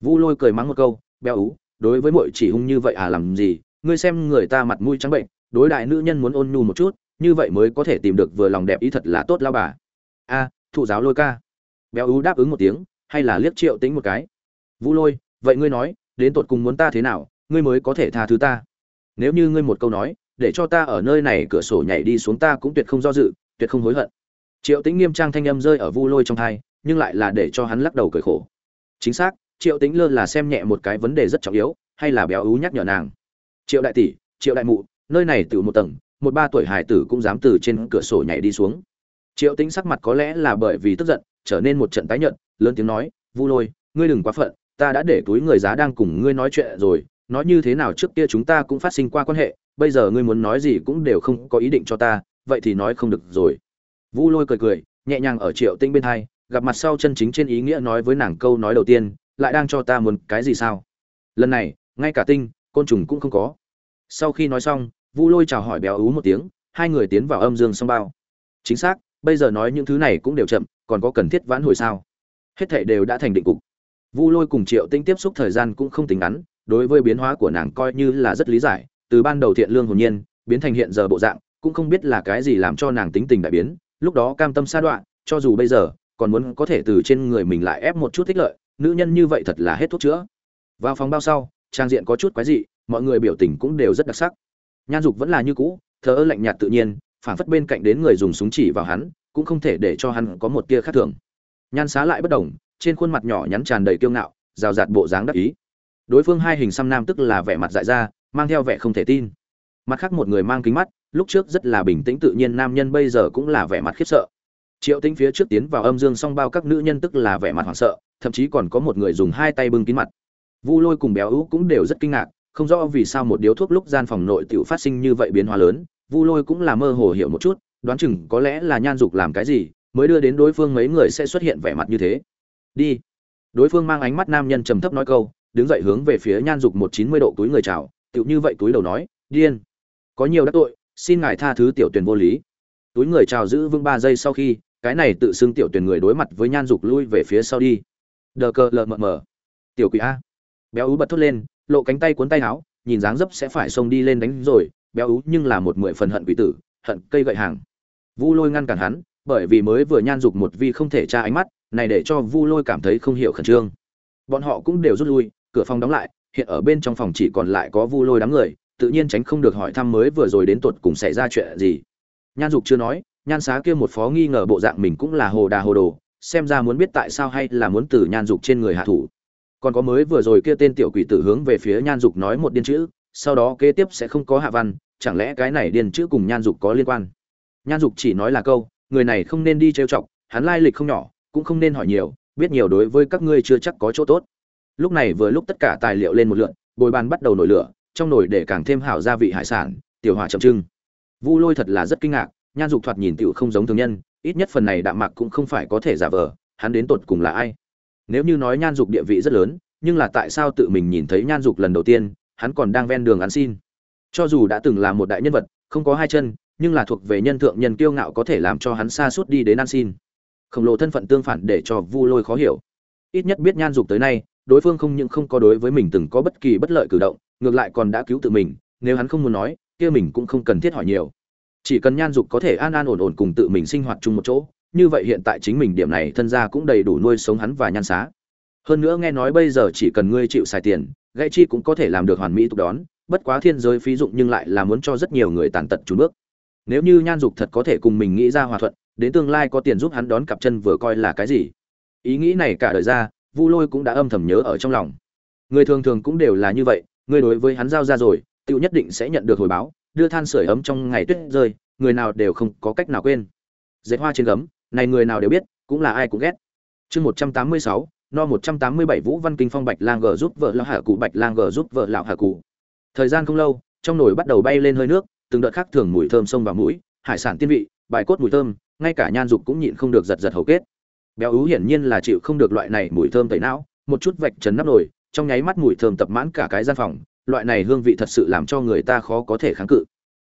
Vu lôi cười mắng một câu, béo ú, đối với mọi chỉ hung như vậy à làm gì, ngươi xem người ta mặt mũi trắng bệnh, đối đại nữ nhân muốn ôn nhu một chút, như vậy mới có thể tìm được vừa lòng đẹp ý thật là tốt lao bà. A, thụ giáo lôi ca. Béo ú đáp ứng một tiếng, hay là liếc triệu tính một cái. Vu lôi vậy ngươi nói, đến tột cùng muốn ta thế nào, ngươi mới có thể tha thứ ta? Nếu như ngươi một câu nói, để cho ta ở nơi này cửa sổ nhảy đi xuống ta cũng tuyệt không do dự, tuyệt không hối hận. Triệu tính nghiêm trang thanh âm rơi ở vu lôi trong thai, nhưng lại là để cho hắn lắc đầu cười khổ. Chính xác, triệu tính lơ là xem nhẹ một cái vấn đề rất trọng yếu, hay là béo ú nhắc nhở nàng. Triệu đại tỷ, triệu đại mụ, nơi này từ một tầng, một ba tuổi hải tử cũng dám từ trên cửa sổ nhảy đi xuống. Triệu tính sắc mặt có lẽ là bởi vì tức giận, trở nên một trận tái nhợt, lớn tiếng nói, vu lôi, ngươi đừng quá phận ta đã để túi người giá đang cùng ngươi nói chuyện rồi, nói như thế nào trước kia chúng ta cũng phát sinh qua quan hệ, bây giờ ngươi muốn nói gì cũng đều không có ý định cho ta, vậy thì nói không được rồi. Vu lôi cười cười, nhẹ nhàng ở triệu tinh bên hai, gặp mặt sau chân chính trên ý nghĩa nói với nàng câu nói đầu tiên, lại đang cho ta muốn cái gì sao? Lần này, ngay cả tinh, côn trùng cũng không có. Sau khi nói xong, vu lôi chào hỏi béo ú một tiếng, hai người tiến vào âm dương song bao. Chính xác, bây giờ nói những thứ này cũng đều chậm, còn có cần thiết vãn hồi sao? Hết thệ đều đã thành định cục vu lôi cùng triệu tinh tiếp xúc thời gian cũng không tính ngắn, đối với biến hóa của nàng coi như là rất lý giải, từ ban đầu thiện lương hồn nhiên, biến thành hiện giờ bộ dạng, cũng không biết là cái gì làm cho nàng tính tình đại biến, lúc đó cam tâm sa đoạn cho dù bây giờ, còn muốn có thể từ trên người mình lại ép một chút thích lợi, nữ nhân như vậy thật là hết thuốc chữa. Vào phòng bao sau, trang diện có chút quái dị, mọi người biểu tình cũng đều rất đặc sắc. Nhan dục vẫn là như cũ, thờ ơ lạnh nhạt tự nhiên phản phất bên cạnh đến người dùng súng chỉ vào hắn, cũng không thể để cho hắn có một tia khác thường. Nhan xá lại bất đồng trên khuôn mặt nhỏ nhắn tràn đầy kiêu ngạo, rào rạt bộ dáng đắc ý. Đối phương hai hình xăm nam tức là vẻ mặt dại ra, mang theo vẻ không thể tin. Mặt khác một người mang kính mắt, lúc trước rất là bình tĩnh tự nhiên, nam nhân bây giờ cũng là vẻ mặt khiếp sợ. Triệu tĩnh phía trước tiến vào âm dương song bao các nữ nhân tức là vẻ mặt hoảng sợ, thậm chí còn có một người dùng hai tay bưng kín mặt. Vu lôi cùng béo ú cũng đều rất kinh ngạc, không rõ vì sao một điếu thuốc lúc gian phòng nội tiểu phát sinh như vậy biến hóa lớn, vu lôi cũng là mơ hồ hiểu một chút, đoán chừng có lẽ là nhan dục làm cái gì, mới đưa đến đối phương mấy người sẽ xuất hiện vẻ mặt như thế đi. Đối phương mang ánh mắt nam nhân trầm thấp nói câu, đứng dậy hướng về phía nhan dục một chín mươi độ túi người chào, tựu như vậy túi đầu nói, điên, có nhiều đắc tội, xin ngài tha thứ tiểu tuyển vô lý. Túi người chào giữ vững ba giây sau khi, cái này tự xưng tiểu tuyển người đối mặt với nhan dục lui về phía sau đi. Đờ cờ lờ mờ mờ. Tiểu quỷ a. Béo ú bật thốt lên, lộ cánh tay cuốn tay áo, nhìn dáng dấp sẽ phải xông đi lên đánh rồi, béo ú nhưng là một mười phần hận quỷ tử, hận cây gậy hàng. Vu lôi ngăn cản hắn, bởi vì mới vừa nhan dục một vi không thể tra ánh mắt này để cho vu lôi cảm thấy không hiểu khẩn trương. Bọn họ cũng đều rút lui, cửa phòng đóng lại, hiện ở bên trong phòng chỉ còn lại có vu lôi đám người, tự nhiên tránh không được hỏi thăm mới vừa rồi đến tuột cùng xảy ra chuyện gì. Nhan dục chưa nói, nhan xá kia một phó nghi ngờ bộ dạng mình cũng là hồ đà hồ đồ, xem ra muốn biết tại sao hay là muốn từ nhan dục trên người hạ thủ. Còn có mới vừa rồi kia tên tiểu quỷ tử hướng về phía nhan dục nói một điên chữ, sau đó kế tiếp sẽ không có hạ văn, chẳng lẽ cái này điên chữ cùng nhan dục có liên quan? Nhan dục chỉ nói là câu, người này không nên đi trêu chọc, hắn lai lịch không nhỏ cũng không nên hỏi nhiều, biết nhiều đối với các ngươi chưa chắc có chỗ tốt. Lúc này vừa lúc tất cả tài liệu lên một lượn, bồi bàn bắt đầu nổi lửa, trong nồi để càng thêm hảo gia vị hải sản, tiểu hỏa chậm trưng. Vu lôi thật là rất kinh ngạc, nhan dục thoạt nhìn tiểu không giống thường nhân, ít nhất phần này đạm mạc cũng không phải có thể giả vờ, hắn đến tột cùng là ai? Nếu như nói nhan dục địa vị rất lớn, nhưng là tại sao tự mình nhìn thấy nhan dục lần đầu tiên, hắn còn đang ven đường ăn xin? Cho dù đã từng là một đại nhân vật, không có hai chân, nhưng là thuộc về nhân thượng nhân kiêu ngạo có thể làm cho hắn xa suốt đi đến ăn xin khổng lồ thân phận tương phản để cho vu lôi khó hiểu. Ít nhất biết nhan dục tới nay, đối phương không những không có đối với mình từng có bất kỳ bất lợi cử động, ngược lại còn đã cứu tự mình, nếu hắn không muốn nói, kia mình cũng không cần thiết hỏi nhiều. Chỉ cần nhan dục có thể an an ổn ổn cùng tự mình sinh hoạt chung một chỗ, như vậy hiện tại chính mình điểm này thân gia cũng đầy đủ nuôi sống hắn và nhan xá. Hơn nữa nghe nói bây giờ chỉ cần ngươi chịu xài tiền, gãy chi cũng có thể làm được hoàn mỹ tục đón, bất quá thiên giới phí dụng nhưng lại là muốn cho rất nhiều người tàn tật trùn bước. Nếu như nhan dục thật có thể cùng mình nghĩ ra hòa thuận đến tương lai có tiền giúp hắn đón cặp chân vừa coi là cái gì. Ý nghĩ này cả đời ra, vu lôi cũng đã âm thầm nhớ ở trong lòng. Người thường thường cũng đều là như vậy, người đối với hắn giao ra rồi tự nhất định sẽ nhận được hồi báo, đưa than sưởi ấm trong ngày tuyết rơi, người nào đều không có cách nào quên. Dệt hoa trên gấm, này người nào đều biết, cũng là ai cũng ghét. Chương một trăm tám mươi sáu, no một trăm tám mươi bảy vũ văn kinh phong bạch lang gờ giúp vợ lão hạ cụ, bạch lang gờ giúp vợ lão hạ cụ. Thời gian không lâu, trong nồi bắt đầu bay lên hơi nước, từng đợt khác thường mùi thơm sông vào mũi, hải sản tiên vị, bài cốt mùi thơm ngay cả nhan dục cũng nhịn không được giật giật hầu kết. Béo ú hiển nhiên là chịu không được loại này mùi thơm tẩy não, một chút vạch trần nắp nồi, trong nháy mắt mùi thơm tập mãn cả cái gian phòng, loại này hương vị thật sự làm cho người ta khó có thể kháng cự.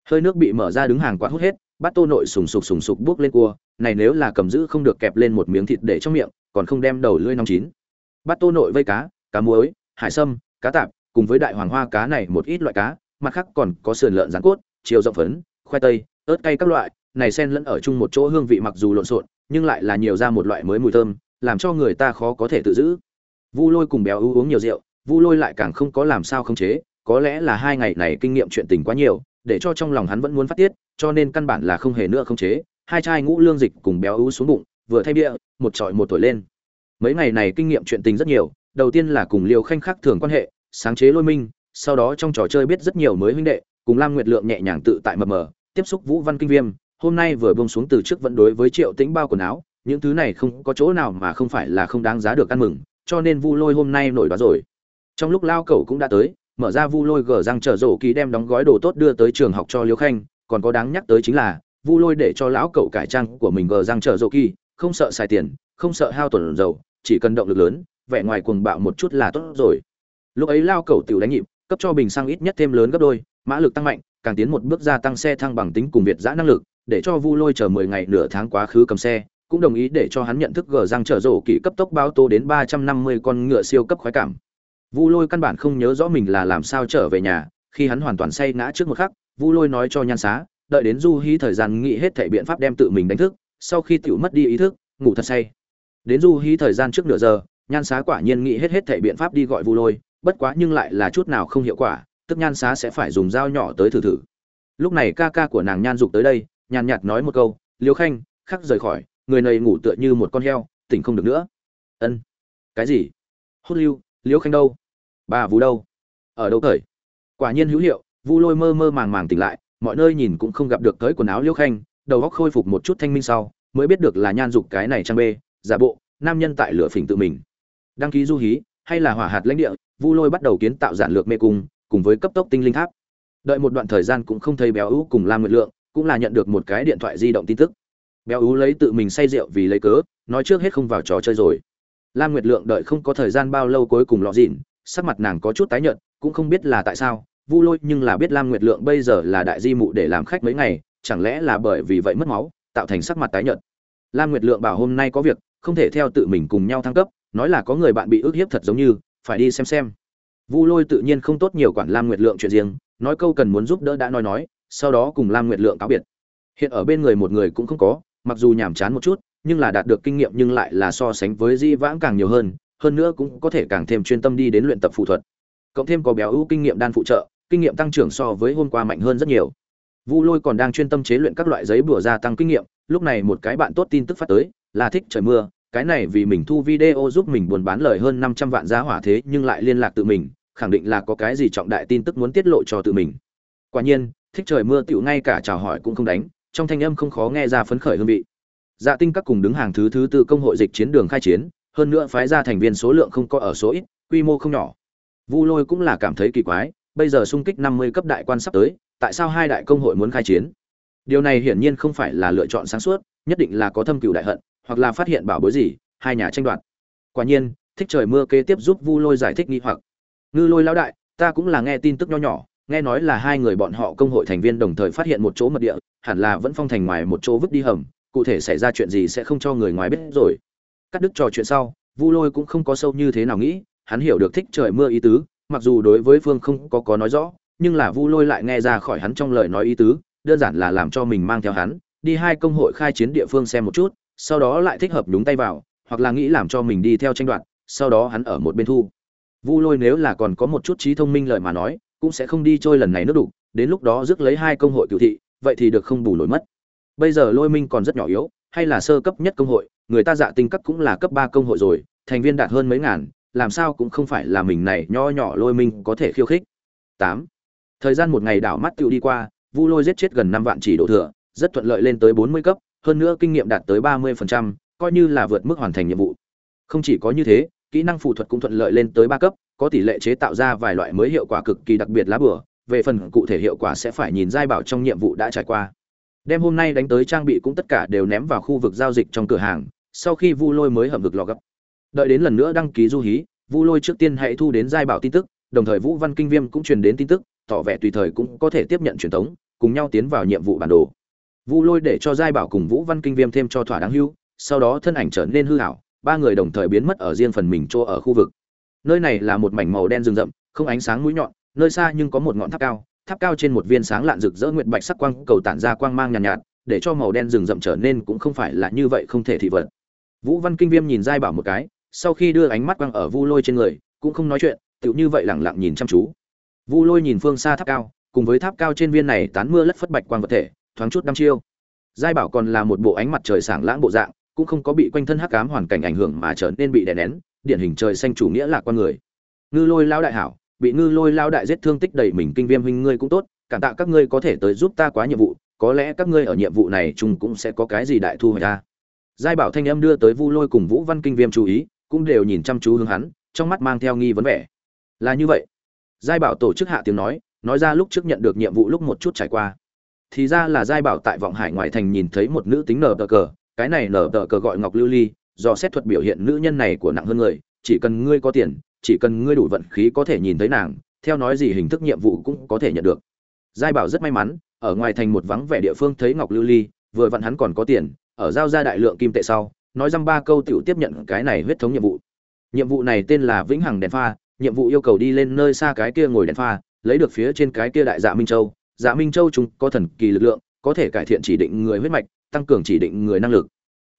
Hơi nước bị mở ra đứng hàng quát hút hết, bát tô nội sùng sục sùng sục bước lên cua, này nếu là cầm giữ không được kẹp lên một miếng thịt để trong miệng, còn không đem đầu lưỡi nóng chín. Bát tô nội vây cá cá muối, hải sâm, cá tạp, cùng với đại hoàng hoa cá này một ít loại cá, mặt khác còn có sườn lợn rán cốt, chiều rộng phấn, khoai tây, ớt cay các loại này xen lẫn ở chung một chỗ hương vị mặc dù lộn xộn, nhưng lại là nhiều ra một loại mới mùi thơm, làm cho người ta khó có thể tự giữ. Vu lôi cùng béo ưu uống nhiều rượu, vu lôi lại càng không có làm sao khống chế, có lẽ là hai ngày này kinh nghiệm chuyện tình quá nhiều, để cho trong lòng hắn vẫn muốn phát tiết, cho nên căn bản là không hề nữa khống chế. Hai chai ngũ lương dịch cùng béo ưu xuống bụng, vừa thay bia, một trọi một tuổi lên. Mấy ngày này kinh nghiệm chuyện tình rất nhiều, đầu tiên là cùng liều khanh khắc thường quan hệ, sáng chế lôi minh, sau đó trong trò chơi biết rất nhiều mới huynh đệ, cùng lam nguyệt lượng nhẹ nhàng tự tại mập mờ, tiếp xúc vũ văn kinh viêm hôm nay vừa buông xuống từ trước vẫn đối với triệu tĩnh bao quần áo, những thứ này không có chỗ nào mà không phải là không đáng giá được ăn mừng, cho nên vu lôi hôm nay nổi đó rồi. Trong lúc lao cẩu cũng đã tới, mở ra vu lôi gờ răng trở rổ ký đem đóng gói đồ tốt đưa tới trường học cho liễu khanh, còn có đáng nhắc tới chính là, vu lôi để cho lão Cẩu cải trang của mình gờ răng trở rổ kỳ, không sợ xài tiền, không sợ hao tổn dầu, chỉ cần động lực lớn, vẻ ngoài cuồng bạo một chút là tốt rồi. Lúc ấy lao cẩu tiểu đánh nhịp, cấp cho bình xăng ít nhất thêm lớn gấp đôi, mã lực tăng mạnh, càng tiến một bước gia tăng xe thăng bằng tính cùng việt giã năng lực để cho vu lôi chờ mười ngày nửa tháng quá khứ cầm xe, cũng đồng ý để cho hắn nhận thức gờ răng trở rổ kỹ cấp tốc báo tô đến ba trăm năm mươi con ngựa siêu cấp khoái cảm. Vu lôi căn bản không nhớ rõ mình là làm sao trở về nhà, khi hắn hoàn toàn say ngã trước một khắc, vu lôi nói cho nhan xá, đợi đến du hí thời gian nghĩ hết thể biện pháp đem tự mình đánh thức, sau khi tiểu mất đi ý thức, ngủ thật say. Đến du hí thời gian trước nửa giờ, nhan xá quả nhiên nghĩ hết hết thể biện pháp đi gọi vu lôi, bất quá nhưng lại là chút nào không hiệu quả, tức nhan xá sẽ phải dùng dao nhỏ tới thử thử. Lúc này ca ca của nàng nhan dục tới đây nhàn nhạt nói một câu, liêu khanh, khắc rời khỏi, người này ngủ tựa như một con heo, tỉnh không được nữa. Ân, cái gì? Hốt lưu, liêu khanh đâu? Bà vú đâu? Ở đâu thời quả nhiên hữu hiệu, vu lôi mơ mơ màng màng tỉnh lại, mọi nơi nhìn cũng không gặp được tới quần áo liêu khanh, đầu góc khôi phục một chút thanh minh sau, mới biết được là nhan dục cái này trang bê, giả bộ, nam nhân tại lửa phỉnh tự mình. Đăng ký du hí, hay là hỏa hạt lãnh địa, vu lôi bắt đầu kiến tạo giản lược mê cung, cùng với cấp tốc tinh linh tháp. Đợi một đoạn thời gian cũng không thấy béo ú cùng lam nguyệt lượng cũng là nhận được một cái điện thoại di động tin tức. Béo ú lấy tự mình say rượu vì lấy cớ, nói trước hết không vào trò chơi rồi. Lam nguyệt lượng đợi không có thời gian bao lâu cuối cùng lọ dịn, sắc mặt nàng có chút tái nhợt, cũng không biết là tại sao, vu lôi nhưng là biết lam nguyệt lượng bây giờ là đại di mụ để làm khách mấy ngày, chẳng lẽ là bởi vì vậy mất máu, tạo thành sắc mặt tái nhợt. Lam nguyệt lượng bảo hôm nay có việc, không thể theo tự mình cùng nhau thăng cấp, nói là có người bạn bị ức hiếp thật giống như, phải đi xem xem. Vu lôi tự nhiên không tốt nhiều quản lam nguyệt lượng chuyện riêng, nói câu cần muốn giúp đỡ đã nói nói sau đó cùng lam nguyệt lượng cáo biệt. Hiện ở bên người một người cũng không có, mặc dù nhàm chán một chút, nhưng là đạt được kinh nghiệm nhưng lại là so sánh với di vãng càng nhiều hơn hơn nữa cũng có thể càng thêm chuyên tâm đi đến luyện tập phụ thuật. Cộng thêm có béo ưu kinh nghiệm đan phụ trợ, kinh nghiệm tăng trưởng so với hôm qua mạnh hơn rất nhiều. Vu lôi còn đang chuyên tâm chế luyện các loại giấy bùa gia tăng kinh nghiệm, lúc này một cái bạn tốt tin tức phát tới, là thích trời mưa, cái này vì mình thu video giúp mình buôn bán lời hơn năm trăm vạn giá hỏa thế nhưng lại liên lạc tự mình, khẳng định là có cái gì trọng đại tin tức muốn tiết lộ cho tự mình. Quả nhiên thích trời mưa tựu ngay cả chào hỏi cũng không đánh trong thanh âm không khó nghe ra phấn khởi hương vị dạ tinh các cùng đứng hàng thứ thứ tư công hội dịch chiến đường khai chiến hơn nữa phái ra thành viên số lượng không có ở số ít quy mô không nhỏ vu lôi cũng là cảm thấy kỳ quái bây giờ xung kích 50 cấp đại quan sắp tới, tại sao hai đại công hội muốn khai chiến? Điều này hiển nhiên không phải là lựa chọn sáng suốt, nhất định là có thâm cừu đại hận, hoặc là phát hiện bảo bối gì, hai nhà tranh đoạt. Quả nhiên, thích trời mưa kế tiếp giúp Vu Lôi giải thích nghi hoặc. Ngư Lôi lão đại, ta cũng là nghe tin tức nho nhỏ, nghe nói là hai người bọn họ công hội thành viên đồng thời phát hiện một chỗ mật địa, hẳn là vẫn phong thành ngoài một chỗ vứt đi hầm, cụ thể xảy ra chuyện gì sẽ không cho người ngoài biết rồi. Cắt đứt trò chuyện sau, Vu Lôi cũng không có sâu như thế nào nghĩ, hắn hiểu được thích trời mưa ý tứ, mặc dù đối với Phương không có có nói rõ, nhưng là Vu Lôi lại nghe ra khỏi hắn trong lời nói ý tứ, đơn giản là làm cho mình mang theo hắn, đi hai công hội khai chiến địa phương xem một chút, sau đó lại thích hợp nhúng tay vào, hoặc là nghĩ làm cho mình đi theo tranh đoạt, sau đó hắn ở một bên thu. Vu Lôi nếu là còn có một chút trí thông minh lời mà nói, cũng sẽ không đi trôi lần này nước đủ, đến lúc đó rước lấy hai công hội cửu thị, vậy thì được không bù nổi mất. Bây giờ Lôi Minh còn rất nhỏ yếu, hay là sơ cấp nhất công hội, người ta dạ tinh cấp cũng là cấp ba công hội rồi, thành viên đạt hơn mấy ngàn, làm sao cũng không phải là mình này nho nhỏ Lôi Minh có thể khiêu khích. Tám, Thời gian một ngày đảo mắt tựu đi qua, Vu Lôi giết chết gần năm vạn chỉ độ thừa, rất thuận lợi lên tới bốn mươi cấp, hơn nữa kinh nghiệm đạt tới ba 30%, coi như là vượt mức hoàn thành nhiệm vụ. Không chỉ có như thế, kỹ năng phù thuật cũng thuận lợi lên tới ba cấp, có tỷ lệ chế tạo ra vài loại mới hiệu quả cực kỳ đặc biệt lá bửa về phần cụ thể hiệu quả sẽ phải nhìn giai bảo trong nhiệm vụ đã trải qua. Đem hôm nay đánh tới trang bị cũng tất cả đều ném vào khu vực giao dịch trong cửa hàng, sau khi Vu Lôi mới hầm vực lò gấp. Đợi đến lần nữa đăng ký du hí, Vu Lôi trước tiên hãy thu đến giai bảo tin tức, đồng thời Vũ Văn Kinh Viêm cũng truyền đến tin tức, tỏ vẻ tùy thời cũng có thể tiếp nhận truyền thống cùng nhau tiến vào nhiệm vụ bản đồ. Vu Lôi để cho giai bảo cùng Vũ Văn Kinh Viêm thêm cho thỏa đáng hưu, sau đó thân ảnh trở nên hư ảo, ba người đồng thời biến mất ở riêng phần mình chỗ ở khu vực nơi này là một mảnh màu đen rừng rậm không ánh sáng mũi nhọn nơi xa nhưng có một ngọn tháp cao tháp cao trên một viên sáng lạn rực rỡ nguyệt bạch sắc quang cầu tản ra quang mang nhàn nhạt, nhạt để cho màu đen rừng rậm trở nên cũng không phải là như vậy không thể thị vật. Vũ văn kinh viêm nhìn giai bảo một cái sau khi đưa ánh mắt quang ở vu lôi trên người cũng không nói chuyện tựu như vậy lẳng lặng nhìn chăm chú. Vu lôi nhìn phương xa tháp cao cùng với tháp cao trên viên này tán mưa lất phất bạch quang vật thể thoáng chút đăm chiêu. Giai bảo còn là một bộ ánh mặt trời sảng lãng bộ dạng cũng không có bị quanh thân hắc ám hoàn cảnh ảnh hưởng mà trở nên bị đè nén điển hình trời xanh chủ nghĩa là con người. Ngư lôi lao đại hảo, bị ngư lôi lao đại giết thương tích đầy mình kinh viêm huynh ngươi cũng tốt, cảm tạ các ngươi có thể tới giúp ta quá nhiệm vụ, có lẽ các ngươi ở nhiệm vụ này chung cũng sẽ có cái gì đại thu hoạch ta. Giai bảo thanh âm đưa tới vu lôi cùng vũ văn kinh viêm chú ý, cũng đều nhìn chăm chú hướng hắn, trong mắt mang theo nghi vấn vẻ. Là như vậy. Giai bảo tổ chức hạ tiếng nói nói ra lúc trước nhận được nhiệm vụ lúc một chút trải qua. Thì ra là giai bảo tại vọng hải ngoại thành nhìn thấy một nữ tính nở tờ cờ, cái này nở tờ cờ gọi ngọc lưu ly do xét thuật biểu hiện nữ nhân này của nặng hơn người, chỉ cần ngươi có tiền, chỉ cần ngươi đủ vận khí có thể nhìn thấy nàng, theo nói gì hình thức nhiệm vụ cũng có thể nhận được. Giai bảo rất may mắn, ở ngoài thành một vắng vẻ địa phương thấy ngọc lưu ly, vừa vặn hắn còn có tiền, ở giao ra đại lượng kim tệ sau, nói dăm ba câu tiểu tiếp nhận cái này huyết thống nhiệm vụ. Nhiệm vụ này tên là vĩnh hằng đèn pha, nhiệm vụ yêu cầu đi lên nơi xa cái kia ngồi đèn pha, lấy được phía trên cái kia đại dạ minh châu. Dạ minh châu chúng có thần kỳ lực lượng, có thể cải thiện chỉ định người huyết mạch, tăng cường chỉ định người năng lực.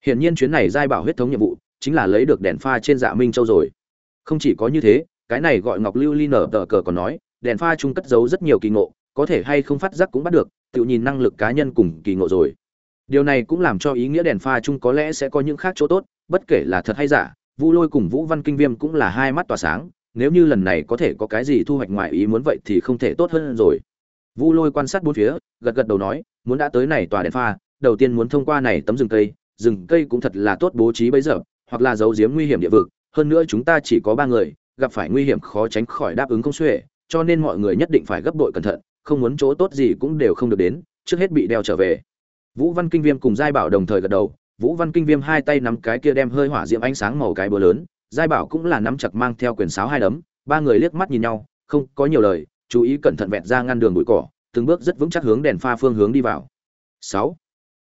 Hiển nhiên chuyến này giai bảo huyết thống nhiệm vụ chính là lấy được đèn pha trên Dạ Minh Châu rồi. Không chỉ có như thế, cái này gọi Ngọc Lưu Ly nở tờ cờ còn nói, đèn pha Trung cất giấu rất nhiều kỳ ngộ, có thể hay không phát giác cũng bắt được, tự nhìn năng lực cá nhân cùng kỳ ngộ rồi. Điều này cũng làm cho ý nghĩa đèn pha chung có lẽ sẽ có những khác chỗ tốt, bất kể là thật hay giả, Vu Lôi cùng Vũ Văn Kinh Viêm cũng là hai mắt tỏa sáng, nếu như lần này có thể có cái gì thu hoạch ngoài ý muốn vậy thì không thể tốt hơn rồi. Vu Lôi quan sát bốn phía, gật gật đầu nói, muốn đã tới này tòa đèn pha, đầu tiên muốn thông qua này tấm rừng cây, rừng cây cũng thật là tốt bố trí bấy giờ, hoặc là giấu giếm nguy hiểm địa vực. Hơn nữa chúng ta chỉ có ba người, gặp phải nguy hiểm khó tránh khỏi đáp ứng không xuể, cho nên mọi người nhất định phải gấp bội cẩn thận, không muốn chỗ tốt gì cũng đều không được đến, trước hết bị đeo trở về. Vũ văn kinh viêm cùng giai bảo đồng thời gật đầu. Vũ văn kinh viêm hai tay nắm cái kia đem hơi hỏa diễm ánh sáng màu cái búa lớn, giai bảo cũng là nắm chặt mang theo quyền sáo hai đấm, ba người liếc mắt nhìn nhau, không có nhiều lời, chú ý cẩn thận vẹt ra ngăn đường bụi cỏ, từng bước rất vững chắc hướng đèn pha phương hướng đi vào. Sáu.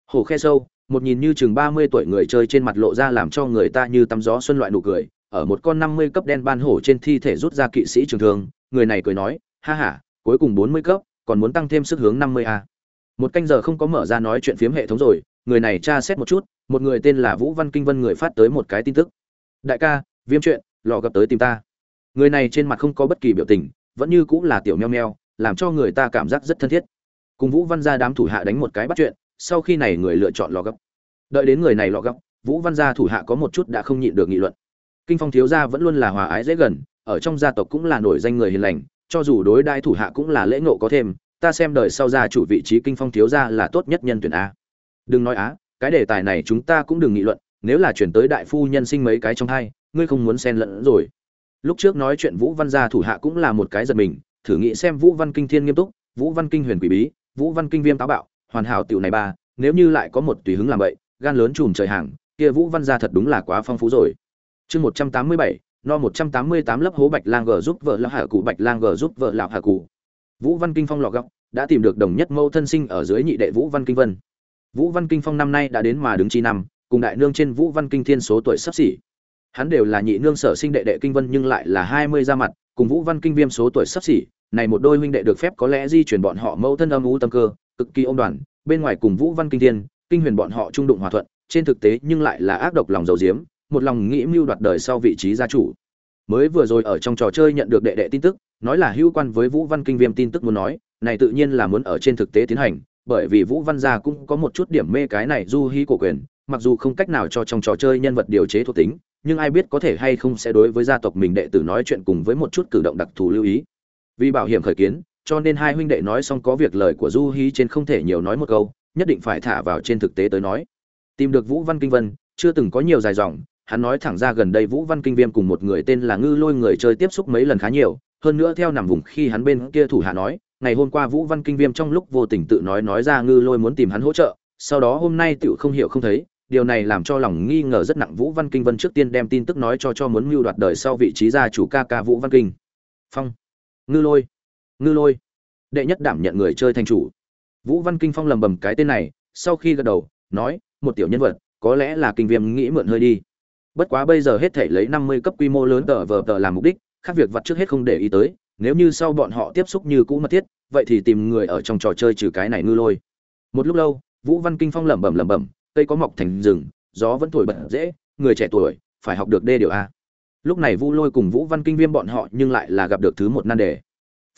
Hồ khe sâu một nhìn như chừng ba mươi tuổi người chơi trên mặt lộ ra làm cho người ta như tắm gió xuân loại nụ cười, ở một con năm mươi cấp đen ban hổ trên thi thể rút ra kỵ sĩ trường thương, người này cười nói, ha ha, cuối cùng bốn mươi cấp, còn muốn tăng thêm sức hướng năm mươi a. Một canh giờ không có mở ra nói chuyện phiếm hệ thống rồi, người này tra xét một chút, một người tên là Vũ Văn Kinh Vân người phát tới một cái tin tức. Đại ca, viêm chuyện, lọ gặp tới tìm ta. Người này trên mặt không có bất kỳ biểu tình, vẫn như cũng là tiểu meo meo, làm cho người ta cảm giác rất thân thiết. Cùng Vũ Văn ra đám thủ hạ đánh một cái bắt chuyện, sau khi này người lựa chọn lò gấp. Đợi đến người này lò gấp, vũ văn gia thủ hạ có một chút đã không nhịn được nghị luận. Kinh phong thiếu gia vẫn luôn là hòa ái dễ gần, ở trong gia tộc cũng là nổi danh người hiền lành, cho dù đối đại thủ hạ cũng là lễ ngộ có thêm, ta xem đời sau gia chủ vị trí kinh phong thiếu gia là tốt nhất nhân tuyển a. Đừng nói á, cái đề tài này chúng ta cũng đừng nghị luận, nếu là chuyển tới đại phu nhân sinh mấy cái trong hai, ngươi không muốn xen lẫn rồi. Lúc trước nói chuyện vũ văn gia thủ hạ cũng là một cái giật mình, thử nghĩ xem vũ văn kinh thiên nghiêm túc, vũ văn kinh huyền quỷ bí, vũ văn kinh viêm táo bạo hoàn hảo tiểu này ba, nếu như lại có một tùy hứng làm vậy, gan lớn chùm trời hàng, kia vũ văn gia thật đúng là quá phong phú rồi. Chương một trăm tám mươi bảy, no một trăm tám mươi tám lớp hố bạch lang g giúp vợ lão hạ cụ bạch lang g giúp vợ lão hạ cụ vũ văn kinh phong lọ góc đã tìm được đồng nhất mâu thân sinh ở dưới nhị đệ vũ văn kinh vân. Vũ văn kinh phong năm nay đã đến mà đứng chi năm, cùng đại nương trên vũ văn kinh thiên số tuổi sắp xỉ. Hắn đều là nhị nương sở sinh đệ đệ kinh vân nhưng lại là hai mươi ra mặt, cùng vũ văn kinh viêm số tuổi sắp xỉ. Này một đôi huynh đệ được phép có lẽ di chuyển bọn họ mâu thân âm u tâm cơ cực kỳ ôm đoàn, bên ngoài cùng vũ văn kinh thiên, kinh huyền bọn họ trung đụng hòa thuận, trên thực tế nhưng lại là ác độc lòng dầu diếm một lòng nghĩ mưu đoạt đời sau vị trí gia chủ. Mới vừa rồi ở trong trò chơi nhận được đệ đệ tin tức, nói là hữu quan với vũ văn kinh viêm tin tức muốn nói, này tự nhiên là muốn ở trên thực tế tiến hành, bởi vì vũ văn gia cũng có một chút điểm mê cái này du hí cổ quyền, mặc dù không cách nào cho trong trò chơi nhân vật điều chế thuộc tính, nhưng ai biết có thể hay không sẽ đối với gia tộc mình đệ tử nói chuyện cùng với một chút cử động đặc thù lưu ý. Vì bảo hiểm khởi kiến cho nên hai huynh đệ nói xong có việc lời của du hí trên không thể nhiều nói một câu, nhất định phải thả vào trên thực tế tới nói. Tìm được vũ văn kinh vân, chưa từng có nhiều dài dòng, hắn nói thẳng ra gần đây vũ văn kinh viêm cùng một người tên là ngư lôi người chơi tiếp xúc mấy lần khá nhiều, hơn nữa theo nằm vùng khi hắn bên kia thủ hạ nói, ngày hôm qua vũ văn kinh viêm trong lúc vô tình tự nói nói ra ngư lôi muốn tìm hắn hỗ trợ, sau đó hôm nay tựu không hiểu không thấy, điều này làm cho lòng nghi ngờ rất nặng vũ văn kinh vân trước tiên đem tin tức nói cho cho muốn mưu đoạt đời sau vị trí gia chủ ca ca vũ văn kinh. Phong. Ngư lôi ngư lôi. Đệ nhất đảm nhận người chơi thành chủ. Vũ văn kinh phong lầm bầm cái tên này, sau khi gật đầu, nói, một tiểu nhân vật, có lẽ là kinh viêm nghĩ mượn hơi đi. Bất quá bây giờ hết thể lấy năm mươi cấp quy mô lớn tờ vờ tờ làm mục đích, khác việc vặt trước hết không để ý tới, nếu như sau bọn họ tiếp xúc như cũ mật thiết, vậy thì tìm người ở trong trò chơi trừ cái này ngư lôi. Một lúc lâu, vũ văn kinh phong lẩm bẩm lẩm bẩm, cây có mọc thành rừng, gió vẫn thổi bật dễ, người trẻ tuổi, phải học được đê điều a. Lúc này vu lôi cùng vũ văn kinh viêm bọn họ nhưng lại là gặp được thứ một nan đề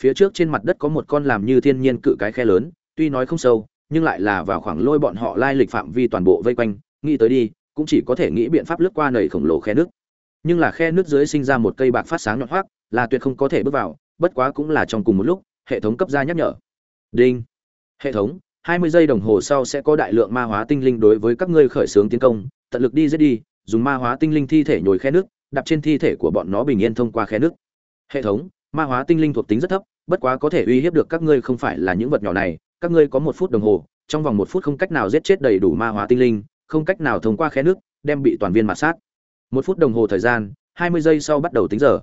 phía trước trên mặt đất có một con làm như thiên nhiên cự cái khe lớn, tuy nói không sâu, nhưng lại là vào khoảng lôi bọn họ lai lịch phạm vi toàn bộ vây quanh, nghĩ tới đi, cũng chỉ có thể nghĩ biện pháp lướt qua nầy khổng lồ khe nước. Nhưng là khe nước dưới sinh ra một cây bạc phát sáng nhọn hoác, là tuyệt không có thể bước vào, bất quá cũng là trong cùng một lúc, hệ thống cấp ra nhắc nhở. Đinh. Hệ thống 20 giây đồng hồ sau sẽ có đại lượng ma hóa tinh linh đối với các ngươi khởi xướng tiến công, tận lực đi giết đi, dùng ma hóa tinh linh thi thể nhồi khe nước, đạp trên thi thể của bọn nó bình yên thông qua khe nước. Hệ thống ma hóa tinh linh thuộc tính rất thấp, bất quá có thể uy hiếp được các ngươi không phải là những vật nhỏ này, các ngươi có một phút đồng hồ, trong vòng một phút không cách nào giết chết đầy đủ ma hóa tinh linh, không cách nào thông qua khe nước, đem bị toàn viên mạt sát. Một phút đồng hồ thời gian, hai mươi giây sau bắt đầu tính giờ.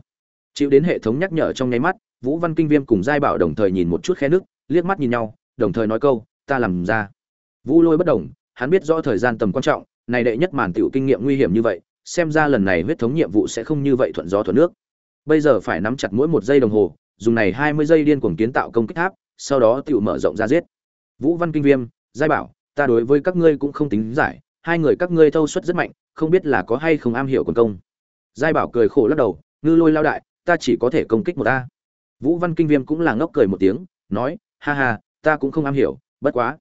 Chịu đến hệ thống nhắc nhở trong nháy mắt, vũ văn kinh viêm cùng giai bảo đồng thời nhìn một chút khe nước, liếc mắt nhìn nhau, đồng thời nói câu, ta làm ra. Vũ lôi bất đồng hắn biết rõ thời gian tầm quan trọng, này đệ nhất màn tiểu kinh nghiệm nguy hiểm như vậy, xem ra lần này huyết thống nhiệm vụ sẽ không như vậy thuận gió thuận nước bây giờ phải nắm chặt mỗi một giây đồng hồ, dùng này hai mươi giây điên cuồng kiến tạo công kích tháp, sau đó tự mở rộng ra giết. Vũ văn kinh viêm, giai bảo, ta đối với các ngươi cũng không tính giải, hai người các ngươi thâu suất rất mạnh, không biết là có hay không am hiểu quần công. Giai bảo cười khổ lắc đầu, ngư lôi lao đại, ta chỉ có thể công kích một ta vũ văn kinh viêm cũng là ngốc cười một tiếng, nói, ha ha, ta cũng không am hiểu, bất quá.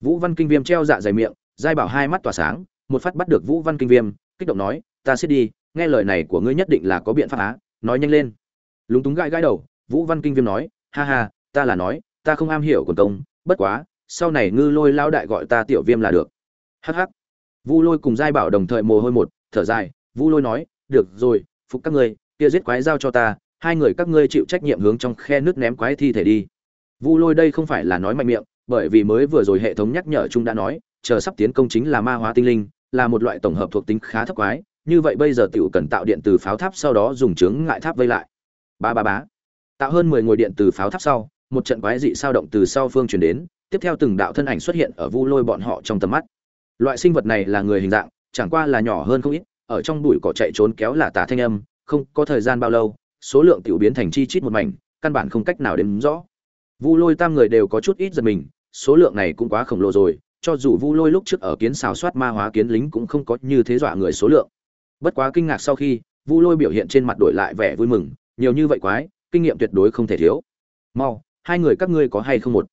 Vũ văn kinh viêm treo dạ dày miệng, giai bảo hai mắt tỏa sáng, một phát bắt được vũ văn kinh viêm, kích động nói, ta sẽ đi, nghe lời này của ngươi nhất định là có biện pháp á nói nhanh lên. Lúng túng gãi gãi đầu, vũ văn kinh viêm nói, ha ha, ta là nói, ta không am hiểu quần công, bất quá, sau này ngư lôi lao đại gọi ta tiểu viêm là được. Hh vu lôi cùng giai bảo đồng thời mồ hôi một, thở dài, vu lôi nói, được rồi, phục các ngươi, kia giết quái giao cho ta, hai người các ngươi chịu trách nhiệm hướng trong khe nước ném quái thi thể đi. Vu lôi đây không phải là nói mạnh miệng, bởi vì mới vừa rồi hệ thống nhắc nhở chúng đã nói, chờ sắp tiến công chính là ma hóa tinh linh, là một loại tổng hợp thuộc tính khá thấp quái như vậy bây giờ tiểu cần tạo điện từ pháo tháp sau đó dùng chướng ngại tháp vây lại. Ba ba bá tạo hơn mười ngôi điện từ pháo tháp sau, một trận quái dị sao động từ sau phương truyền đến, tiếp theo từng đạo thân ảnh xuất hiện ở vu lôi bọn họ trong tầm mắt. Loại sinh vật này là người hình dạng, chẳng qua là nhỏ hơn không ít, ở trong bụi cỏ chạy trốn kéo là tả thanh âm, không có thời gian bao lâu, số lượng tiểu biến thành chi chít một mảnh, căn bản không cách nào đếm rõ. Vu lôi tam người đều có chút ít giật mình, số lượng này cũng quá khổng lồ rồi, cho dù vu lôi lúc trước ở kiến xào soát ma hóa kiến lính cũng không có như thế dọa người số lượng bất quá kinh ngạc sau khi, vu lôi biểu hiện trên mặt đổi lại vẻ vui mừng, nhiều như vậy quái, kinh nghiệm tuyệt đối không thể thiếu. Mau, hai người các ngươi có hay không một?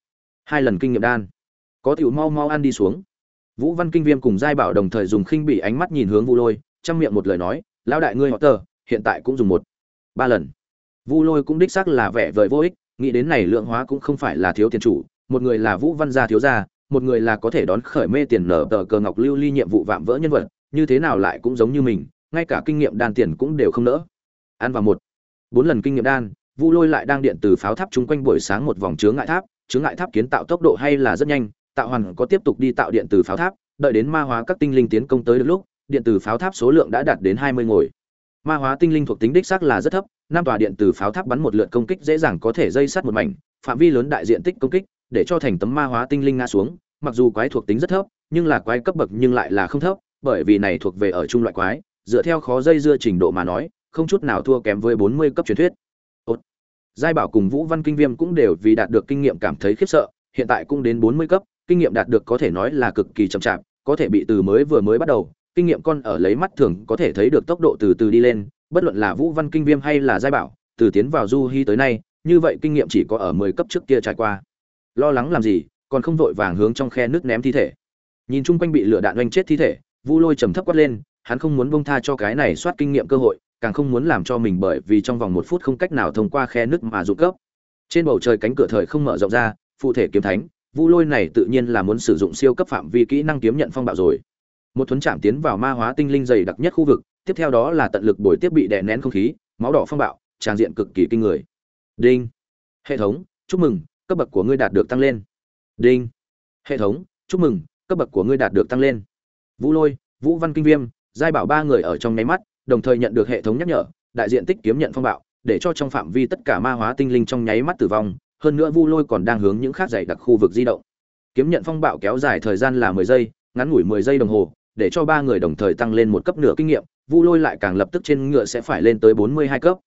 Hai lần kinh nghiệm đan. Có tiểu mau mau ăn đi xuống. Vũ văn kinh viêm cùng giai bảo đồng thời dùng khinh bị ánh mắt nhìn hướng vu lôi, chăm miệng một lời nói, lão đại ngươi họ tờ, hiện tại cũng dùng một, ba lần. Vu lôi cũng đích xác là vẻ vời vô ích, nghĩ đến này lượng hóa cũng không phải là thiếu tiền chủ, một người là vũ văn gia thiếu gia, một người là có thể đón khởi mê tiền nở tờ cờ ngọc lưu ly nhiệm vụ vạm vỡ nhân vật, như thế nào lại cũng giống như mình ngay cả kinh nghiệm đan tiền cũng đều không nỡ. Ăn vào một, bốn lần kinh nghiệm đan, vu lôi lại đang điện từ pháo tháp chung quanh buổi sáng một vòng chướng ngại tháp. Chướng ngại tháp kiến tạo tốc độ hay là rất nhanh, tạo hoàn có tiếp tục đi tạo điện từ pháo tháp, đợi đến ma hóa các tinh linh tiến công tới được lúc, điện từ pháo tháp số lượng đã đạt đến hai mươi ngồi. Ma hóa tinh linh thuộc tính đích xác là rất thấp, năm tòa điện từ pháo tháp bắn một lượt công kích dễ dàng có thể dây sát một mảnh, phạm vi lớn đại diện tích công kích, để cho thành tấm ma hóa tinh linh ngã xuống. Mặc dù quái thuộc tính rất thấp, nhưng là quái cấp bậc nhưng lại là không thấp, bởi vì này thuộc về ở trung loại quái dựa theo khó dây dưa trình độ mà nói, không chút nào thua kém với bốn mươi cấp truyền thuyết. Ốt. giai bảo cùng vũ văn kinh viêm cũng đều vì đạt được kinh nghiệm cảm thấy khiếp sợ, hiện tại cũng đến bốn mươi cấp, kinh nghiệm đạt được có thể nói là cực kỳ chậm chạp, có thể bị từ mới vừa mới bắt đầu, kinh nghiệm con ở lấy mắt thường có thể thấy được tốc độ từ từ đi lên, bất luận là vũ văn kinh viêm hay là giai bảo, từ tiến vào du hy tới nay, như vậy kinh nghiệm chỉ có ở mười cấp trước kia trải qua. Lo lắng làm gì, còn không vội vàng hướng trong khe nước ném thi thể. Nhìn chung quanh bị lửa đạn oanh chết thi thể, vu lôi trầm thấp quát lên hắn không muốn bông tha cho cái này soát kinh nghiệm cơ hội, càng không muốn làm cho mình bởi vì trong vòng một phút không cách nào thông qua khe nước mà rụng cấp trên bầu trời cánh cửa thời không mở rộng ra, phụ thể kiếm thánh, vu lôi này tự nhiên là muốn sử dụng siêu cấp phạm vi kỹ năng kiếm nhận phong bạo rồi. Một thuấn chạm tiến vào ma hóa tinh linh dày đặc nhất khu vực, tiếp theo đó là tận lực bồi tiếp bị đè nén không khí, máu đỏ phong bạo tràng diện cực kỳ kinh người. Đinh. Hệ thống, chúc mừng, cấp bậc của ngươi đạt được tăng lên. Đinh. Hệ thống, chúc mừng, cấp bậc của ngươi đạt được tăng lên. Vũ lôi, vũ văn kinh viêm giai bảo ba người ở trong nháy mắt, đồng thời nhận được hệ thống nhắc nhở, đại diện tích kiếm nhận phong bạo, để cho trong phạm vi tất cả ma hóa tinh linh trong nháy mắt tử vong, hơn nữa vu lôi còn đang hướng những khác dày đặc khu vực di động. Kiếm nhận phong bạo kéo dài thời gian là mười giây, ngắn ngủi mười giây đồng hồ, để cho ba người đồng thời tăng lên một cấp nửa kinh nghiệm, vu lôi lại càng lập tức trên ngựa sẽ phải lên tới bốn mươi hai cấp.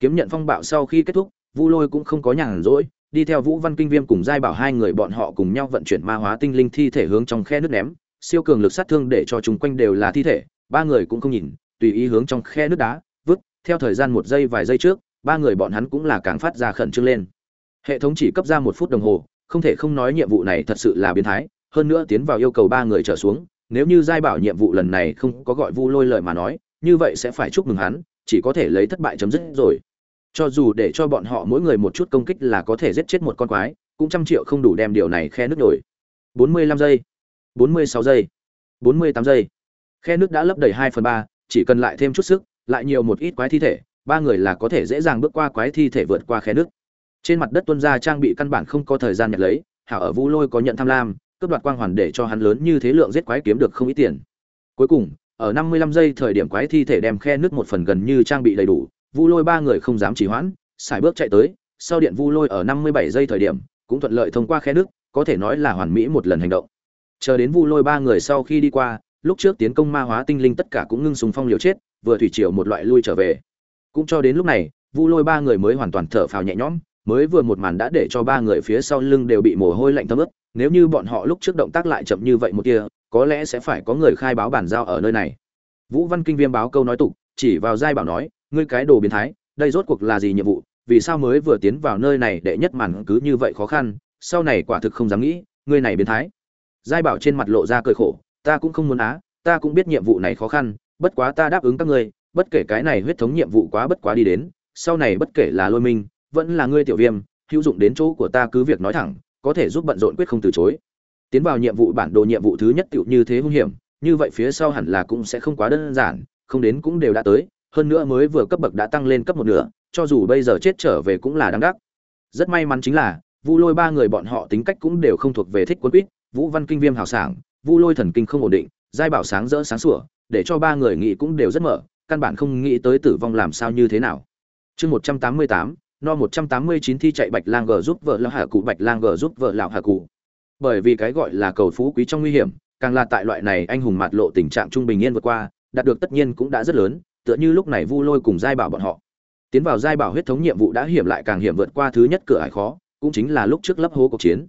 Kiếm nhận phong bạo sau khi kết thúc, vu lôi cũng không có nhàn rỗi, đi theo vũ văn kinh viêm cùng giai bảo hai người bọn họ cùng nhau vận chuyển ma hóa tinh linh thi thể hướng trong khe nước ném, siêu cường lực sát thương để cho chúng quanh đều là thi thể ba người cũng không nhìn, tùy ý hướng trong khe nước đá, vứt, theo thời gian một giây vài giây trước, ba người bọn hắn cũng là càng phát ra khẩn trương lên. Hệ thống chỉ cấp ra một phút đồng hồ, không thể không nói nhiệm vụ này thật sự là biến thái, hơn nữa tiến vào yêu cầu ba người trở xuống, nếu như giai bảo nhiệm vụ lần này không có gọi vu lôi lời mà nói, như vậy sẽ phải chúc mừng hắn, chỉ có thể lấy thất bại chấm dứt rồi. Cho dù để cho bọn họ mỗi người một chút công kích là có thể giết chết một con quái, cũng trăm triệu không đủ đem điều này khe nước nổi. 45 giây 46 giây 48 giây khe nước đã lấp đầy hai phần ba, chỉ cần lại thêm chút sức lại nhiều một ít quái thi thể ba người là có thể dễ dàng bước qua quái thi thể vượt qua khe nước. Trên mặt đất tuân ra trang bị căn bản không có thời gian nhặt lấy hảo ở Vu lôi có nhận tham lam cướp đoạt quang hoàn để cho hắn lớn như thế lượng giết quái kiếm được không ít tiền. Cuối cùng ở 55 giây thời điểm quái thi thể đem khe nước một phần gần như trang bị đầy đủ vu lôi ba người không dám trì hoãn xài bước chạy tới sau điện vu lôi ở 57 giây thời điểm cũng thuận lợi thông qua khe nước có thể nói là hoàn mỹ một lần hành động. Chờ đến vu lôi ba người sau khi đi qua lúc trước tiến công ma hóa tinh linh tất cả cũng ngưng súng phong liều chết, vừa thủy triều một loại lui trở về. Cũng cho đến lúc này, vu lôi ba người mới hoàn toàn thở phào nhẹ nhõm, mới vừa một màn đã để cho ba người phía sau lưng đều bị mồ hôi lạnh thấm ướt, nếu như bọn họ lúc trước động tác lại chậm như vậy một kia, có lẽ sẽ phải có người khai báo bản giao ở nơi này. Vũ văn kinh viêm báo câu nói tục, chỉ vào giai bảo nói, ngươi cái đồ biến thái, đây rốt cuộc là gì nhiệm vụ? Vì sao mới vừa tiến vào nơi này để nhất màn cứ như vậy khó khăn, sau này quả thực không dám nghĩ, ngươi này biến thái. Giai bảo trên mặt lộ ra cười khổ ta cũng không muốn á, ta cũng biết nhiệm vụ này khó khăn, bất quá ta đáp ứng các ngươi, bất kể cái này huyết thống nhiệm vụ quá bất quá đi đến, sau này bất kể là lôi minh vẫn là ngươi tiểu viêm, hữu dụng đến chỗ của ta cứ việc nói thẳng, có thể giúp bận rộn quyết không từ chối. Tiến vào nhiệm vụ bản đồ nhiệm vụ thứ nhất tựu như thế hung hiểm, như vậy phía sau hẳn là cũng sẽ không quá đơn giản, không đến cũng đều đã tới, hơn nữa mới vừa cấp bậc đã tăng lên cấp một nửa, cho dù bây giờ chết trở về cũng là đáng đắc. Rất may mắn chính là, vu lôi ba người bọn họ tính cách cũng đều không thuộc về thích quân quýt vũ văn kinh viêm hào sảng vu lôi thần kinh không ổn định giai bảo sáng rỡ sáng sủa để cho ba người nghĩ cũng đều rất mở căn bản không nghĩ tới tử vong làm sao như thế nào chương một trăm tám mươi tám no một trăm tám mươi chín thi chạy bạch lang g giúp vợ lão hạ cụ bạch lang g giúp vợ lão hạ cụ bởi vì cái gọi là cầu phú quý trong nguy hiểm càng là tại loại này anh hùng mạt lộ tình trạng trung bình yên vượt qua đạt được tất nhiên cũng đã rất lớn tựa như lúc này Vu Lôi cùng giai bảo bọn họ. Tiến vào giai bảo huyết thống nhiệm vụ đã hiểm lại càng hiểm vượt qua thứ nhất cửa ải khó, cũng chính là lúc trước lấp hố cuộc chiến.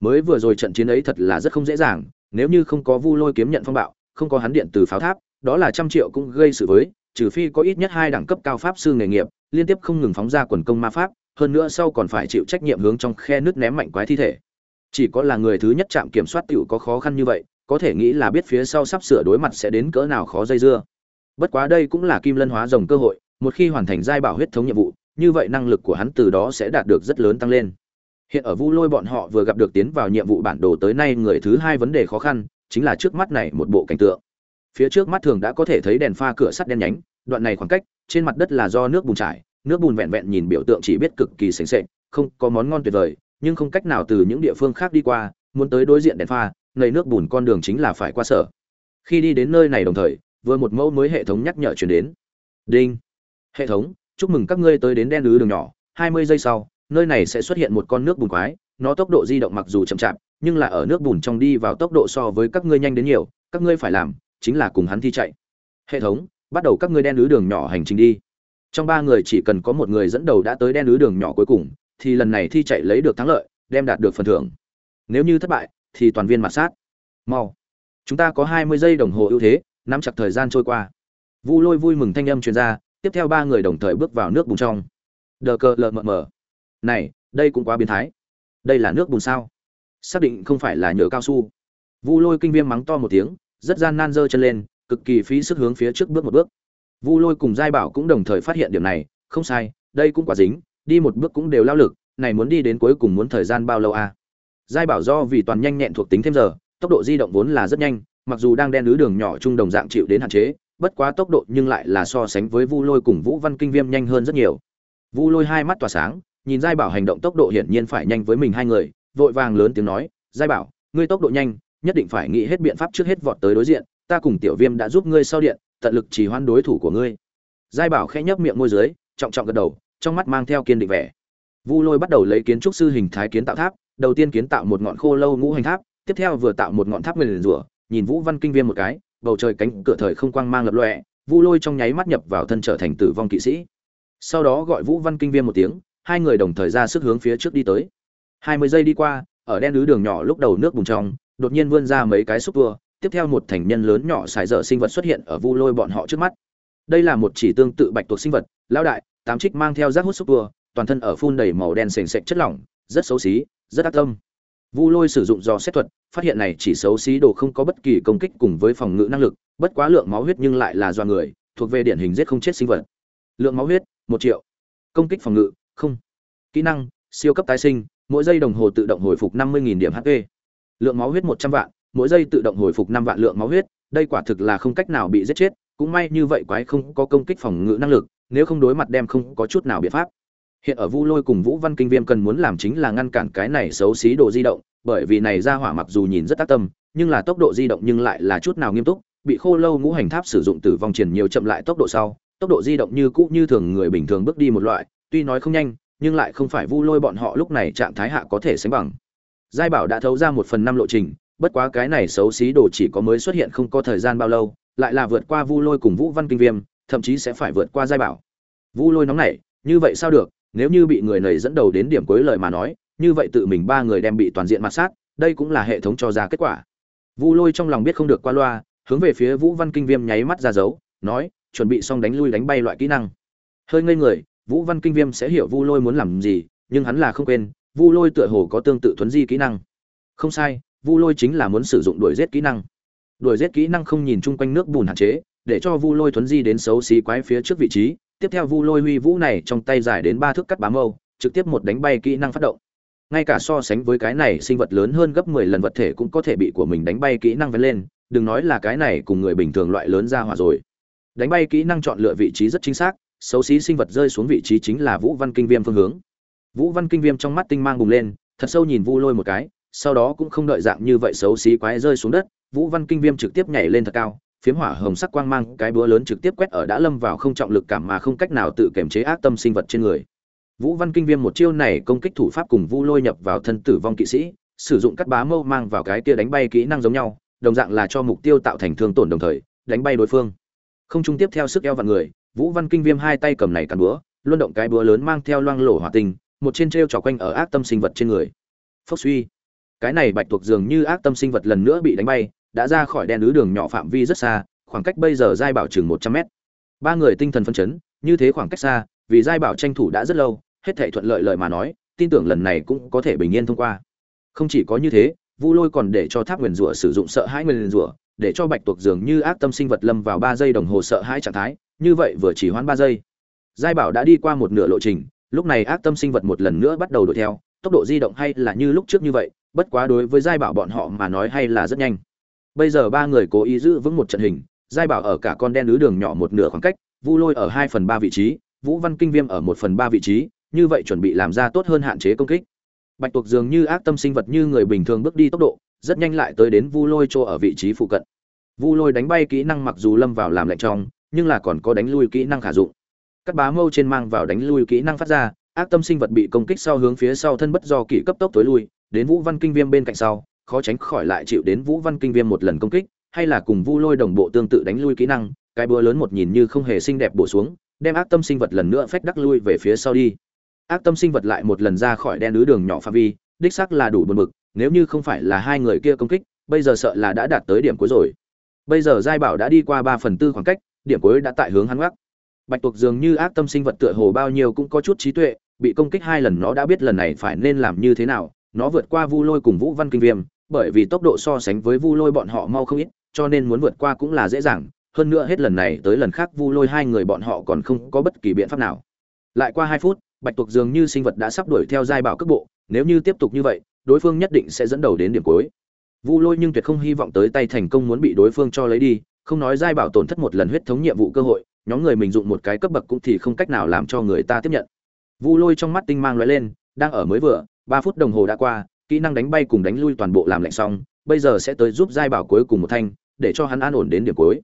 Mới vừa rồi trận chiến ấy thật là rất không dễ dàng, nếu như không có Vu Lôi kiếm nhận phong bạo, không có hắn điện từ pháo tháp, đó là trăm triệu cũng gây sự với, trừ phi có ít nhất hai đẳng cấp cao pháp sư nghề nghiệp, liên tiếp không ngừng phóng ra quần công ma pháp, hơn nữa sau còn phải chịu trách nhiệm hướng trong khe nước ném mạnh quái thi thể. Chỉ có là người thứ nhất chạm kiểm soát tiểu có khó khăn như vậy, có thể nghĩ là biết phía sau sắp sửa đối mặt sẽ đến cỡ nào khó dây dưa bất quá đây cũng là kim lân hóa rồng cơ hội một khi hoàn thành giai bảo huyết thống nhiệm vụ như vậy năng lực của hắn từ đó sẽ đạt được rất lớn tăng lên hiện ở vu lôi bọn họ vừa gặp được tiến vào nhiệm vụ bản đồ tới nay người thứ hai vấn đề khó khăn, chính là trước mắt này một bộ cảnh tượng. Phía trước mắt thường đã có thể thấy đèn pha cửa sắt đen nhánh, đoạn này khoảng cách, trên mặt đất là do nước bùn trải, nước bùn vẹn vẹn nhìn biểu tượng chỉ biết cực kỳ sành sệ không có món ngon tuyệt vời, nhưng không cách nào từ những địa phương khác đi qua, muốn tới đối diện đèn pha nầy nước bùn con đường chính là phải qua sở. Khi đi đến nơi này đồng thời, vừa một mẫu mới hệ thống nhắc nhở chuyển đến. Đinh. Hệ thống, chúc mừng các ngươi tới đến đen lứ đường nhỏ, hai mươi giây sau nơi này sẽ xuất hiện một con nước bùn quái, nó tốc độ di động mặc dù chậm chạp, nhưng là ở nước bùn trong đi vào tốc độ so với các ngươi nhanh đến nhiều, các ngươi phải làm chính là cùng hắn thi chạy. Hệ thống, bắt đầu các ngươi đen ứ đường nhỏ hành trình đi. Trong ba người chỉ cần có một người dẫn đầu đã tới đen ứ đường nhỏ cuối cùng, thì lần này thi chạy lấy được thắng lợi, đem đạt được phần thưởng. Nếu như thất bại, thì toàn viên mặt sát. Mau. Chúng ta có hai mươi giây đồng hồ ưu thế, nắm chặt thời gian trôi qua. Vu lôi vui mừng thanh âm truyền ra, tiếp theo ba người đồng thời bước vào nước bùn trong. Đờ cờ lờ mờ mờ này, đây cũng quá biến thái. Đây là nước bùn sao? Xác định không phải là nhựa cao su. Vu lôi kinh viêm mắng to một tiếng, rất gian nan giơ chân lên, cực kỳ phí sức hướng phía trước bước một bước. Vu lôi cùng giai bảo cũng đồng thời phát hiện điểm này, không sai, đây cũng quá dính, đi một bước cũng đều lao lực, này muốn đi đến cuối cùng muốn thời gian bao lâu à? giai bảo do vì toàn nhanh nhẹn thuộc tính thêm giờ, tốc độ di động vốn là rất nhanh, mặc dù đang đen lứ đường nhỏ trung đồng dạng chịu đến hạn chế, bất quá tốc độ nhưng lại là so sánh với vu lôi cùng vũ văn kinh viêm nhanh hơn rất nhiều. Vu lôi hai mắt tỏa sáng nhìn giai bảo hành động tốc độ hiển nhiên phải nhanh với mình hai người, vội vàng lớn tiếng nói, giai bảo, ngươi tốc độ nhanh, nhất định phải nghĩ hết biện pháp trước hết vọt tới đối diện, ta cùng tiểu viêm đã giúp ngươi sau điện, tận lực chỉ hoan đối thủ của ngươi. Giai bảo khẽ nhấp miệng môi dưới, trọng trọng gật đầu, trong mắt mang theo kiên định vẻ. Vu lôi bắt đầu lấy kiến trúc sư hình thái kiến tạo tháp, đầu tiên kiến tạo một ngọn khô lâu ngũ hành tháp, tiếp theo vừa tạo một ngọn tháp nguyền rủa, nhìn vũ văn kinh viêm một cái, bầu trời cánh cửa thời không quang mang lập lọe vu lôi trong nháy mắt nhập vào thân trở thành tử vong kỵ sĩ. Sau đó gọi vũ văn kinh viêm một tiếng hai người đồng thời ra sức hướng phía trước đi tới. Hai mươi giây đi qua, ở đen lứ đường nhỏ lúc đầu nước bùn trong, đột nhiên vươn ra mấy cái xúc tua, tiếp theo một thành nhân lớn nhỏ xài dở sinh vật xuất hiện ở vu lôi bọn họ trước mắt. Đây là một chỉ tương tự bạch tuộc sinh vật, lão đại, tám trích mang theo rác hút xúc tua, toàn thân ở phun đầy màu đen sền sệt chất lỏng, rất xấu xí, rất ác tâm. Vu lôi sử dụng dò xét thuật, phát hiện này chỉ xấu xí đồ không có bất kỳ công kích cùng với phòng ngự năng lực, bất quá lượng máu huyết nhưng lại là do người, thuộc về điển hình giết không chết sinh vật. Lượng máu huyết, một triệu. Công kích phòng ngự không. Kỹ năng, siêu cấp tái sinh, mỗi giây đồng hồ tự động hồi phục năm mươi điểm hp lượng máu huyết một trăm vạn, mỗi giây tự động hồi phục năm vạn lượng máu huyết, đây quả thực là không cách nào bị giết chết, cũng may như vậy quái không có công kích phòng ngự năng lực, nếu không đối mặt đem không có chút nào biện pháp. Hiện ở vu lôi cùng vũ văn kinh viêm cần muốn làm chính là ngăn cản cái này xấu xí đồ di động, bởi vì này ra hỏa mặc dù nhìn rất tác tâm, nhưng là tốc độ di động nhưng lại là chút nào nghiêm túc, bị khô lâu ngũ hành tháp sử dụng tử vong triển nhiều chậm lại tốc độ sau, tốc độ di động như cũ như thường người bình thường bước đi một loại tuy nói không nhanh, nhưng lại không phải vu lôi bọn họ lúc này trạng thái hạ có thể sánh bằng. Giai bảo đã thấu ra một phần năm lộ trình, bất quá cái này xấu xí đồ chỉ có mới xuất hiện không có thời gian bao lâu, lại là vượt qua vu lôi cùng vũ văn kinh viêm, thậm chí sẽ phải vượt qua giai bảo. Vu lôi nóng nảy, như vậy sao được, nếu như bị người này dẫn đầu đến điểm cuối lời mà nói, như vậy tự mình ba người đem bị toàn diện mặt sát, đây cũng là hệ thống cho ra kết quả. Vu lôi trong lòng biết không được qua loa, hướng về phía vũ văn kinh viêm nháy mắt ra dấu, nói, chuẩn bị xong đánh lui đánh bay loại kỹ năng. Hơi ngây người vũ văn kinh viêm sẽ hiểu vu lôi muốn làm gì, nhưng hắn là không quên, vu lôi tựa hồ có tương tự thuấn di kỹ năng. Không sai, vu lôi chính là muốn sử dụng đuổi giết kỹ năng. Đuổi giết kỹ năng không nhìn chung quanh nước bùn hạn chế, để cho vu lôi thuấn di đến xấu xí quái phía trước vị trí. Tiếp theo vu lôi huy vũ này trong tay dài đến ba thước cắt bám mâu, trực tiếp một đánh bay kỹ năng phát động. Ngay cả so sánh với cái này, sinh vật lớn hơn gấp mười lần vật thể cũng có thể bị của mình đánh bay kỹ năng vén lên. Đừng nói là cái này cùng người bình thường loại lớn ra hỏa rồi. Đánh bay kỹ năng chọn lựa vị trí rất chính xác xấu xí sinh vật rơi xuống vị trí chính là vũ văn kinh viêm phương hướng. Vũ văn kinh viêm trong mắt tinh mang bùng lên, thật sâu nhìn vu lôi một cái, sau đó cũng không đợi dạng như vậy xấu xí quái rơi xuống đất, vũ văn kinh viêm trực tiếp nhảy lên thật cao, phiếm hỏa hồng sắc quang mang, cái búa lớn trực tiếp quét ở đã lâm vào không trọng lực cảm mà không cách nào tự kiểm chế ác tâm sinh vật trên người. Vũ văn kinh viêm một chiêu này công kích thủ pháp cùng vu lôi nhập vào thân tử vong kỵ sĩ, sử dụng cắt bá mâu mang vào cái kia đánh bay kỹ năng giống nhau, đồng dạng là cho mục tiêu tạo thành thương tổn đồng thời, đánh bay đối phương. Không trung tiếp theo sức eo vạn người vũ văn kinh viêm hai tay cầm này cắn búa luân động cái búa lớn mang theo loang lổ hỏa tinh, một trên treo trò quanh ở ác tâm sinh vật trên người. Phốc suy. Cái này bạch tuộc dường như ác tâm sinh vật lần nữa bị đánh bay, đã ra khỏi đen lứ đường nhỏ phạm vi rất xa, khoảng cách bây giờ giai bảo chừng một trăm mét. Ba người tinh thần phân chấn, như thế khoảng cách xa, vì giai bảo tranh thủ đã rất lâu, hết thể thuận lợi lợi mà nói, tin tưởng lần này cũng có thể bình yên thông qua. Không chỉ có như thế, vu lôi còn để cho tháp nguyền rủa sử dụng sợ hãi nguyền rủa, để cho bạch tuộc dường như ác tâm sinh vật lâm vào ba giây đồng hồ sợ hãi trạng thái như vậy vừa chỉ hoãn ba giây. Giai bảo đã đi qua một nửa lộ trình, lúc này ác tâm sinh vật một lần nữa bắt đầu đuổi theo, tốc độ di động hay là như lúc trước như vậy, bất quá đối với giai bảo bọn họ mà nói hay là rất nhanh. Bây giờ ba người cố ý giữ vững một trận hình, giai bảo ở cả con đen lứ đường nhỏ một nửa khoảng cách, vu lôi ở hai phần ba vị trí, vũ văn kinh viêm ở một phần ba vị trí, như vậy chuẩn bị làm ra tốt hơn hạn chế công kích. Bạch tuộc dường như ác tâm sinh vật như người bình thường bước đi tốc độ, rất nhanh lại tới đến vu lôi chỗ ở vị trí phụ cận. Vu lôi đánh bay kỹ năng mặc dù lâm vào làm lạnh trong nhưng là còn có đánh lui kỹ năng khả dụng. Các bá mâu trên mang vào đánh lui kỹ năng phát ra, ác tâm sinh vật bị công kích sau hướng phía sau thân bất do kỷ cấp tốc tối lui, đến vũ văn kinh viêm bên cạnh sau, khó tránh khỏi lại chịu đến vũ văn kinh viêm một lần công kích, hay là cùng vu lôi đồng bộ tương tự đánh lui kỹ năng, cái búa lớn một nhìn như không hề xinh đẹp bổ xuống, đem ác tâm sinh vật lần nữa phách đắc lui về phía sau đi. Ác tâm sinh vật lại một lần ra khỏi đen ứ đường nhỏ phạm vi, đích xác là đủ buồn bực, nếu như không phải là hai người kia công kích, bây giờ sợ là đã đạt tới điểm cuối rồi. Bây giờ giai bảo đã đi qua ba phần tư khoảng cách điểm cuối đã tại hướng hắn gác. Bạch tuộc dường như ác tâm sinh vật tựa hồ bao nhiêu cũng có chút trí tuệ, bị công kích hai lần nó đã biết lần này phải nên làm như thế nào, nó vượt qua vu lôi cùng vũ văn kinh viêm, bởi vì tốc độ so sánh với vu lôi bọn họ mau không ít, cho nên muốn vượt qua cũng là dễ dàng, hơn nữa hết lần này tới lần khác vu lôi hai người bọn họ còn không có bất kỳ biện pháp nào. Lại qua hai phút, bạch tuộc dường như sinh vật đã sắp đuổi theo giai bảo cước bộ, nếu như tiếp tục như vậy, đối phương nhất định sẽ dẫn đầu đến điểm cuối. Vu lôi nhưng tuyệt không hy vọng tới tay thành công muốn bị đối phương cho lấy đi không nói giai bảo tổn thất một lần huyết thống nhiệm vụ cơ hội, nhóm người mình dụng một cái cấp bậc cũng thì không cách nào làm cho người ta tiếp nhận. Vu lôi trong mắt tinh mang lóe lên, đang ở mới vừa, ba phút đồng hồ đã qua, kỹ năng đánh bay cùng đánh lui toàn bộ làm lạnh xong, bây giờ sẽ tới giúp giai bảo cuối cùng một thanh, để cho hắn an ổn đến điểm cuối.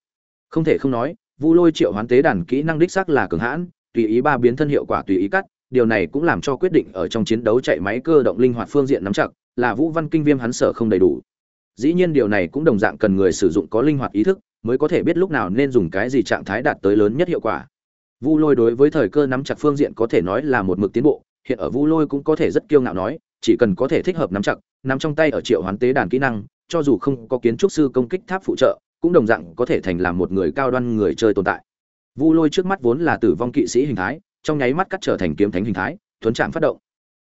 Không thể không nói, vu lôi triệu hoán tế đàn kỹ năng đích xác là cường hãn, tùy ý ba biến thân hiệu quả tùy ý cắt, điều này cũng làm cho quyết định ở trong chiến đấu chạy máy cơ động linh hoạt phương diện nắm chặt, là vũ văn kinh viêm hắn sở không đầy đủ. Dĩ nhiên điều này cũng đồng dạng cần người sử dụng có linh hoạt ý thức mới có thể biết lúc nào nên dùng cái gì trạng thái đạt tới lớn nhất hiệu quả. Vu lôi đối với thời cơ nắm chặt phương diện có thể nói là một mực tiến bộ, hiện ở vu lôi cũng có thể rất kiêu ngạo nói, chỉ cần có thể thích hợp nắm chặt, nắm trong tay ở triệu hoán tế đàn kỹ năng, cho dù không có kiến trúc sư công kích tháp phụ trợ, cũng đồng dạng có thể thành làm một người cao đoan người chơi tồn tại. Vu lôi trước mắt vốn là tử vong kỵ sĩ hình thái, trong nháy mắt cắt trở thành kiếm thánh hình thái, thuấn trạng phát động.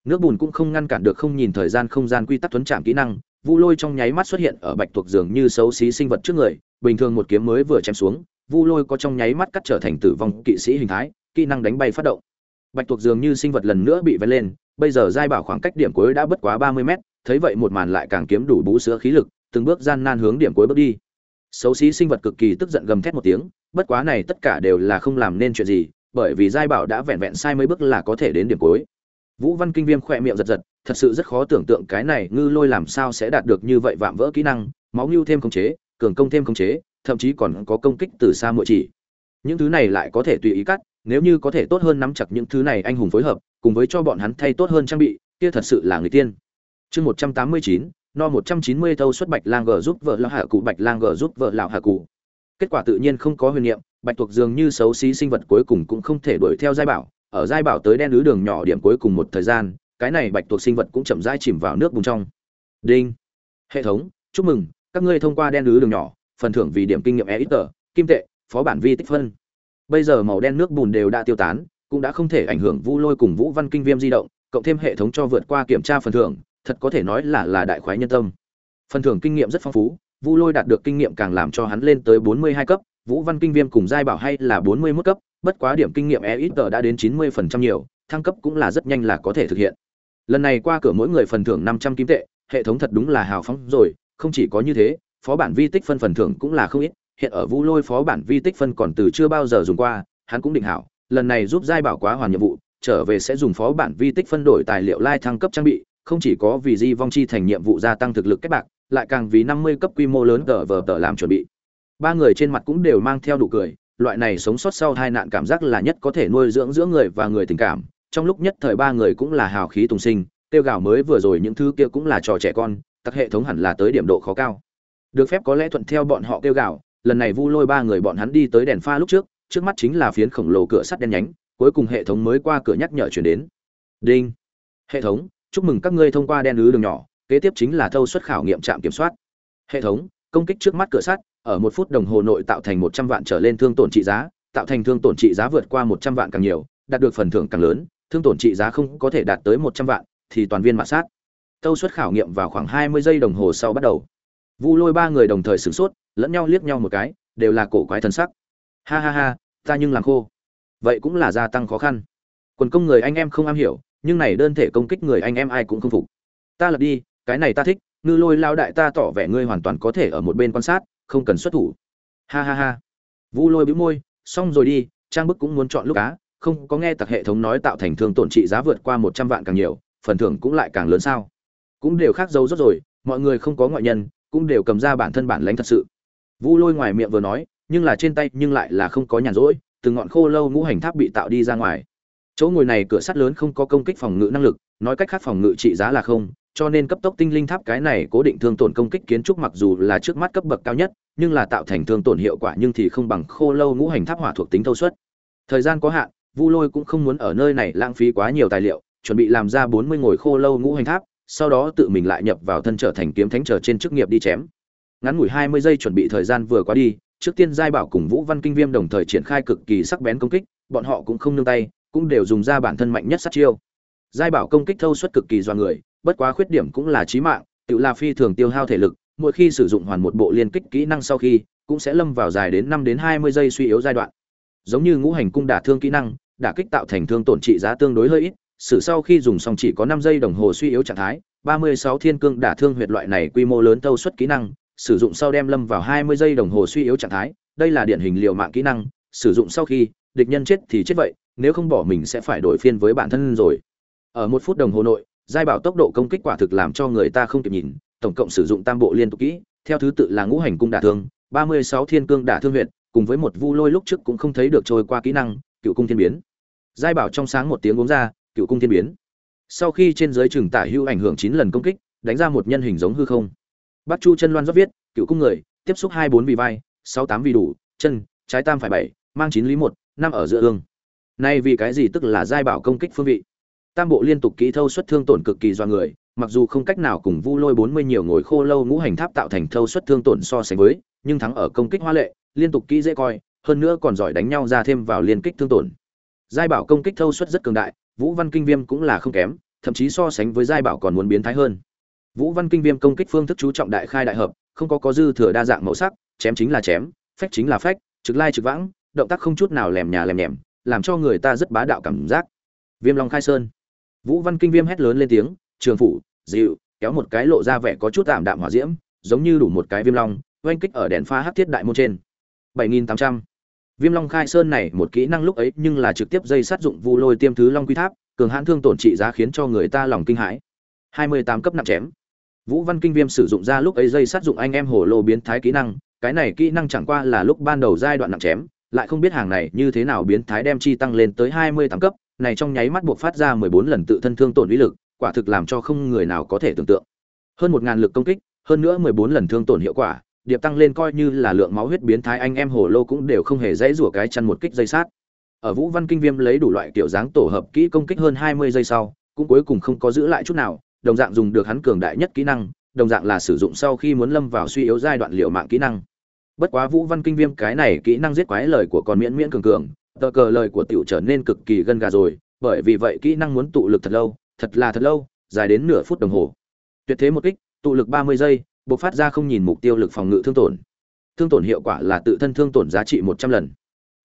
Nước bùn cũng không ngăn cản được không nhìn thời gian không gian quy tắc thuấn trạng kỹ năng vu lôi trong nháy mắt xuất hiện ở bạch tuộc giường như xấu xí sinh vật trước người, bình thường một kiếm mới vừa chém xuống, vu lôi có trong nháy mắt cắt trở thành tử vong kỵ sĩ hình thái, kỹ năng đánh bay phát động. Bạch tuộc dường như sinh vật lần nữa bị vén lên, bây giờ giai bảo khoảng cách điểm cuối đã bất quá ba mươi mét, thấy vậy một màn lại càng kiếm đủ bú sữa khí lực, từng bước gian nan hướng điểm cuối bước đi. Xấu xí sinh vật cực kỳ tức giận gầm thét một tiếng, bất quá này tất cả đều là không làm nên chuyện gì, bởi vì giai bảo đã vẹn vẹn sai mấy bước là có thể đến điểm cuối. Vũ văn kinh viêm khỏe miệng giật giật thật sự rất khó tưởng tượng cái này ngư lôi làm sao sẽ đạt được như vậy vạm vỡ kỹ năng, máu ngưu thêm khống chế, cường công thêm khống chế, thậm chí còn có công kích từ xa mỗi chỉ. Những thứ này lại có thể tùy ý cắt, nếu như có thể tốt hơn nắm chặt những thứ này anh hùng phối hợp, cùng với cho bọn hắn thay tốt hơn trang bị, kia thật sự là người tiên. Chương một trăm tám mươi chín, no một trăm chín mươi thâu xuất bạch lang g giúp vợ lão hạ cụ, bạch lang g giúp vợ lão hạ cụ. Kết quả tự nhiên không có huyền niệm, bạch thuộc dường như xấu xí sinh vật cuối cùng cũng không thể đuổi theo giai bảo, ở giai bảo tới đen lứ đường nhỏ điểm cuối cùng một thời gian cái này bạch tuộc sinh vật cũng chậm rãi chìm vào nước bùn trong. Đinh. Hệ thống, chúc mừng, các ngươi thông qua đen lứ đường nhỏ, phần thưởng vì điểm kinh nghiệm e ít tờ kim tệ, phó bản vi tích phân. Bây giờ màu đen nước bùn đều đã tiêu tán, cũng đã không thể ảnh hưởng vũ lôi cùng vũ văn kinh viêm di động, cộng thêm hệ thống cho vượt qua kiểm tra phần thưởng, thật có thể nói là là đại khoái nhân tâm. Phần thưởng kinh nghiệm rất phong phú, vu lôi đạt được kinh nghiệm càng làm cho hắn lên tới bốn mươi hai cấp, vũ văn kinh viêm cùng giai bảo hay là bốn mươi 41 cấp, bất quá điểm kinh nghiệm e ít đã đến chín mươi phần trăm nhiều, thăng cấp cũng là rất nhanh là có thể thực hiện lần này qua cửa mỗi người phần thưởng năm trăm kim tệ hệ thống thật đúng là hào phóng rồi không chỉ có như thế phó bản vi tích phân phần thưởng cũng là không ít hiện ở Vu Lôi phó bản vi tích phân còn từ chưa bao giờ dùng qua, hắn cũng định hảo, lần này giúp giai bảo quá hoàn nhiệm vụ, trở về sẽ dùng phó bản vi tích phân đổi tài liệu lai thăng cấp trang bị, không chỉ có vì di vong chi thành nhiệm vụ gia tăng thực lực kết bạc, lại càng vì 50 cấp quy mô lớn tờ vờ tờ làm chuẩn bị. Ba người trên mặt cũng đều mang theo đủ cười, loại này sống sót sau tai nạn cảm giác là nhất có thể nuôi dưỡng giữa người và người tình cảm, trong lúc nhất thời ba người cũng là hào khí tùng sinh, tiêu gạo mới vừa rồi những thứ kia cũng là trò trẻ con, tặc hệ thống hẳn là tới điểm độ khó cao. Được phép có lẽ thuận theo bọn họ tiêu gạo, lần này vu lôi ba người bọn hắn đi tới đèn pha lúc trước trước mắt chính là phiến khổng lồ cửa sắt đen nhánh cuối cùng hệ thống mới qua cửa nhắc nhở chuyển đến. Đinh. Hệ thống chúc mừng các ngươi thông qua đen lứ đường nhỏ kế tiếp chính là thâu xuất khảo nghiệm trạm kiểm soát. Hệ thống công kích trước mắt cửa sắt ở một phút đồng hồ nội tạo thành một trăm vạn trở lên thương tổn trị giá tạo thành thương tổn trị giá vượt qua một trăm vạn càng nhiều đạt được phần thưởng càng lớn thương tổn trị giá không có thể đạt tới một trăm vạn, thì toàn viên mạ sát. Tâu suất khảo nghiệm vào khoảng hai mươi giây đồng hồ sau bắt đầu. Vu lôi ba người đồng thời sửng sốt, lẫn nhau liếc nhau một cái, đều là cổ quái thần sắc. Ha ha ha, ta nhưng làm khô. Vậy cũng là gia tăng khó khăn. Quần công người anh em không am hiểu, nhưng này đơn thể công kích người anh em ai cũng không phục. Ta lật đi, cái này ta thích, ngư lôi lao đại ta tỏ vẻ ngươi hoàn toàn có thể ở một bên quan sát, không cần xuất thủ. Ha ha ha. Vu lôi bĩu môi, xong rồi đi, trang bức cũng muốn chọn lúc cá không có nghe tặc hệ thống nói tạo thành thương tổn trị giá vượt qua một trăm vạn càng nhiều, phần thưởng cũng lại càng lớn sao? Cũng đều khác dấu rốt rồi, mọi người không có ngoại nhân, cũng đều cầm ra bản thân bản lãnh thật sự. Vu lôi ngoài miệng vừa nói, nhưng là trên tay nhưng lại là không có nhàn rỗi, từng ngọn khô lâu ngũ hành tháp bị tạo đi ra ngoài. Chỗ ngồi này cửa sắt lớn không có công kích phòng ngự năng lực, nói cách khác phòng ngự trị giá là không, cho nên cấp tốc tinh linh tháp cái này cố định thương tổn công kích kiến trúc mặc dù là trước mắt cấp bậc cao nhất, nhưng là tạo thành thương tổn hiệu quả nhưng thì không bằng khô lâu ngũ hành tháp hỏa thuộc tính thâu suất. Thời gian có hạn vu lôi cũng không muốn ở nơi này lãng phí quá nhiều tài liệu, chuẩn bị làm ra bốn mươi ngồi khô lâu ngũ hành tháp, sau đó tự mình lại nhập vào thân trở thành kiếm thánh trở trên chức nghiệp đi chém. Ngắn ngủi hai mươi giây chuẩn bị thời gian vừa qua đi, trước tiên giai bảo cùng vũ văn kinh viêm đồng thời triển khai cực kỳ sắc bén công kích, bọn họ cũng không nương tay, cũng đều dùng ra bản thân mạnh nhất sát chiêu. Giai bảo công kích thâu suất cực kỳ do người, bất quá khuyết điểm cũng là chí mạng, tự là phi thường tiêu hao thể lực, mỗi khi sử dụng hoàn một bộ liên kích kỹ năng sau khi, cũng sẽ lâm vào dài đến năm đến hai mươi giây suy yếu giai đoạn giống như ngũ hành cung đả thương kỹ năng, đả kích tạo thành thương tổn trị giá tương đối hơi ít sử sau khi dùng xong chỉ có năm giây đồng hồ suy yếu trạng thái, ba mươi sáu thiên cương đả thương huyệt loại này quy mô lớn thâu suất kỹ năng, sử dụng sau đem lâm vào hai mươi giây đồng hồ suy yếu trạng thái, đây là điển hình liều mạng kỹ năng, sử dụng sau khi, địch nhân chết thì chết vậy, nếu không bỏ mình sẽ phải đổi phiên với bản thân rồi. Ở một phút đồng hồ nội, giai bảo tốc độ công kích quả thực làm cho người ta không kịp nhìn, tổng cộng sử dụng tam bộ liên tục kỹ, theo thứ tự là ngũ hành cung đả thương, ba mươi sáu thiên cương đả thương huyện cùng với một vu lôi lúc trước cũng không thấy được trôi qua kỹ năng, cựu cung thiên biến. Giai bảo trong sáng một tiếng uống ra, cựu cung thiên biến. Sau khi trên giới chừng tả hưu ảnh hưởng chín lần công kích, đánh ra một nhân hình giống hư không. Bắt chu chân loan rót viết, cựu cung người, tiếp xúc hai bốn vì vai, sáu tám vì đủ, chân, trái tam phải bảy, mang chín lý một, năm ở giữa ương. Nay vì cái gì tức là giai bảo công kích phương vị? Tam bộ liên tục kỹ thâu xuất thương tổn cực kỳ do người, mặc dù không cách nào cùng vu lôi bốn mươi nhiều ngồi khô lâu ngũ hành tháp tạo thành thâu xuất thương tổn so sánh với, nhưng thắng ở công kích hoa lệ liên tục kỹ dễ coi, hơn nữa còn giỏi đánh nhau ra thêm vào liên kích thương tổn. Giai bảo công kích thâu suất rất cường đại, vũ văn kinh viêm cũng là không kém, thậm chí so sánh với giai bảo còn muốn biến thái hơn. Vũ văn kinh viêm công kích phương thức chú trọng đại khai đại hợp, không có có dư thừa đa dạng màu sắc, chém chính là chém, phách chính là phách, trực lai trực vãng, động tác không chút nào lèm nhà lèm nhèm, làm cho người ta rất bá đạo cảm giác. Viêm long khai sơn. Vũ văn kinh viêm hét lớn lên tiếng, trường phủ, dịu, kéo một cái lộ ra vẻ có chút tạm đạm hỏa diễm, giống như đủ một cái viêm long, oanh kích ở đèn pha hắc thiết đại môn trên. 7800 viêm long khai sơn này một kỹ năng lúc ấy nhưng là trực tiếp dây sát dụng vu lôi tiêm thứ long quy tháp, cường hãn thương tổn trị giá khiến cho người ta lòng kinh hãi. 28 cấp nặng chém. Vũ văn kinh viêm sử dụng ra lúc ấy dây sát dụng anh em hồ lô biến thái kỹ năng, cái này kỹ năng chẳng qua là lúc ban đầu giai đoạn nặng chém, lại không biết hàng này như thế nào biến thái đem chi tăng lên tới 28 cấp, này trong nháy mắt buộc phát ra 14 lần tự thân thương tổn uy lực, quả thực làm cho không người nào có thể tưởng tượng. Hơn một ngàn lực công kích, hơn nữa 14 lần thương tổn hiệu quả điệp tăng lên coi như là lượng máu huyết biến thái, anh em hồ lô cũng đều không hề dãy rủa cái chăn một kích dây sát. Ở vũ văn kinh viêm lấy đủ loại kiểu dáng tổ hợp kỹ công kích hơn 20 giây sau, cũng cuối cùng không có giữ lại chút nào, đồng dạng dùng được hắn cường đại nhất kỹ năng, đồng dạng là sử dụng sau khi muốn lâm vào suy yếu giai đoạn liệu mạng kỹ năng. Bất quá vũ văn kinh viêm cái này kỹ năng giết quái lời của còn miễn miễn cường cường, tờ cờ lời của tiểu trở nên cực kỳ gân gà rồi, bởi vì vậy kỹ năng muốn tụ lực thật lâu, thật là thật lâu, dài đến nửa phút đồng hồ. Tuyệt thế một kích, tụ lực 30 giây bộc phát ra không nhìn mục tiêu lực phòng ngự thương tổn. Thương tổn hiệu quả là tự thân thương tổn giá trị 100 lần.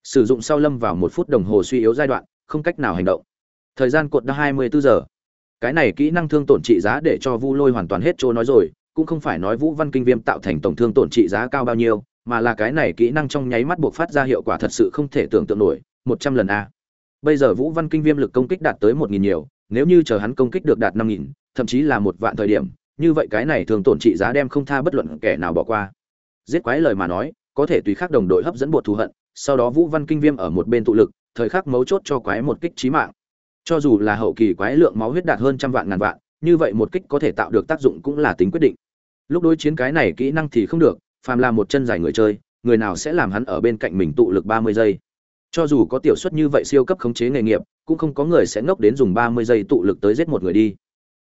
Sử dụng sau lâm vào một phút đồng hồ suy yếu giai đoạn, không cách nào hành động. Thời gian cột đã 24 giờ. Cái này kỹ năng thương tổn trị giá để cho vu lôi hoàn toàn hết chỗ nói rồi, cũng không phải nói vũ văn kinh viêm tạo thành tổng thương tổn trị giá cao bao nhiêu, mà là cái này kỹ năng trong nháy mắt buộc phát ra hiệu quả thật sự không thể tưởng tượng nổi, một trăm lần a. Bây giờ vũ văn kinh viêm lực công kích đạt tới một nghìn nhiều, nếu như chờ hắn công kích được đạt năm nghìn, thậm chí là một vạn thời điểm như vậy cái này thường tổn trị giá đem không tha bất luận kẻ nào bỏ qua. Giết quái lời mà nói, có thể tùy khắc đồng đội hấp dẫn bột thù hận, sau đó vũ văn kinh viêm ở một bên tụ lực, thời khắc mấu chốt cho quái một kích trí mạng. Cho dù là hậu kỳ quái lượng máu huyết đạt hơn trăm vạn ngàn vạn, như vậy một kích có thể tạo được tác dụng cũng là tính quyết định. Lúc đối chiến cái này kỹ năng thì không được, phàm là một chân dài người chơi, người nào sẽ làm hắn ở bên cạnh mình tụ lực ba mươi giây. Cho dù có tiểu suất như vậy siêu cấp khống chế nghề nghiệp, cũng không có người sẽ ngốc đến dùng ba mươi giây tụ lực tới giết một người đi.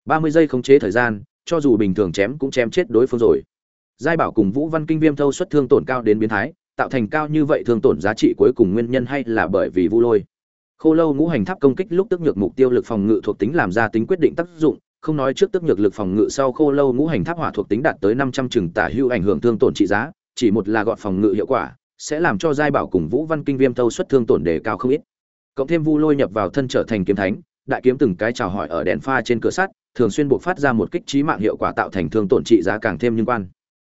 ba mươi giây khống chế thời gian cho dù bình thường chém cũng chém chết đối phương rồi. Giai bảo cùng vũ văn kinh viêm thâu xuất thương tổn cao đến biến thái, tạo thành cao như vậy thương tổn giá trị cuối cùng nguyên nhân hay là bởi vì vu lôi. Khô lâu ngũ hành tháp công kích lúc tức nhược mục tiêu lực phòng ngự thuộc tính làm ra tính quyết định tác dụng, không nói trước tức nhược lực phòng ngự sau khô lâu ngũ hành tháp hỏa thuộc tính đạt tới năm trăm chừng tả hưu ảnh hưởng thương tổn trị giá, chỉ một là gọn phòng ngự hiệu quả, sẽ làm cho giai bảo cùng vũ văn kinh viêm thâu xuất thương tổn đề cao không ít. Cộng thêm vu lôi nhập vào thân trở thành kiếm thánh, đại kiếm từng cái chào hỏi ở đèn pha trên cửa sắt thường xuyên buộc phát ra một kích trí mạng hiệu quả tạo thành thương tổn trị giá càng thêm liên quan.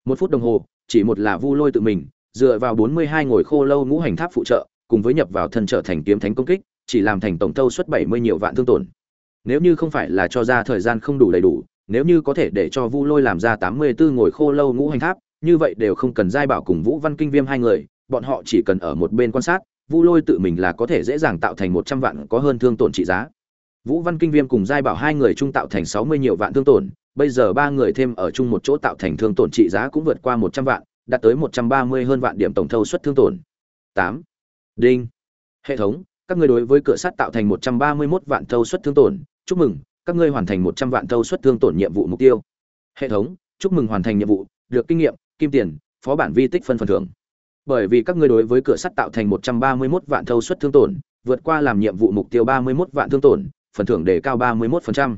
Một phút đồng hồ, chỉ một là vu lôi tự mình, dựa vào bốn mươi hai ngồi khô lâu ngũ hành tháp phụ trợ, cùng với nhập vào thân trở thành kiếm thánh công kích, chỉ làm thành tổng thâu suất bảy mươi nhiều vạn thương tổn. Nếu như không phải là cho ra thời gian không đủ đầy đủ, nếu như có thể để cho vu lôi làm ra tám mươi 84 ngồi khô lâu ngũ hành tháp, như vậy đều không cần giai bảo cùng vũ văn kinh viêm hai người, bọn họ chỉ cần ở một bên quan sát, vu lôi tự mình là có thể dễ dàng tạo thành một trăm vạn có hơn thương tổn trị giá vũ văn kinh viêm cùng giai bảo hai người chung tạo thành sáu mươi nhiều vạn thương tổn, bây giờ ba người thêm ở chung một chỗ tạo thành thương tổn trị giá cũng vượt qua một trăm vạn, đạt tới một trăm ba mươi hơn vạn điểm tổng thâu suất thương tổn. Tám. Đinh. Hệ thống, các ngươi đối với cửa sắt tạo thành một trăm ba mươi 131 vạn thâu suất thương tổn, chúc mừng, các ngươi hoàn thành một trăm vạn thâu suất thương tổn nhiệm vụ mục tiêu. Hệ thống, chúc mừng hoàn thành nhiệm vụ, được kinh nghiệm, kim tiền, phó bản vi tích phân phần thưởng. Bởi vì các ngươi đối với cửa sắt tạo thành một trăm ba mươi 131 vạn thâu suất thương tổn, vượt qua làm nhiệm vụ mục tiêu ba mươi 31 vạn thương tổn phần thưởng đề cao ba mươi 31%.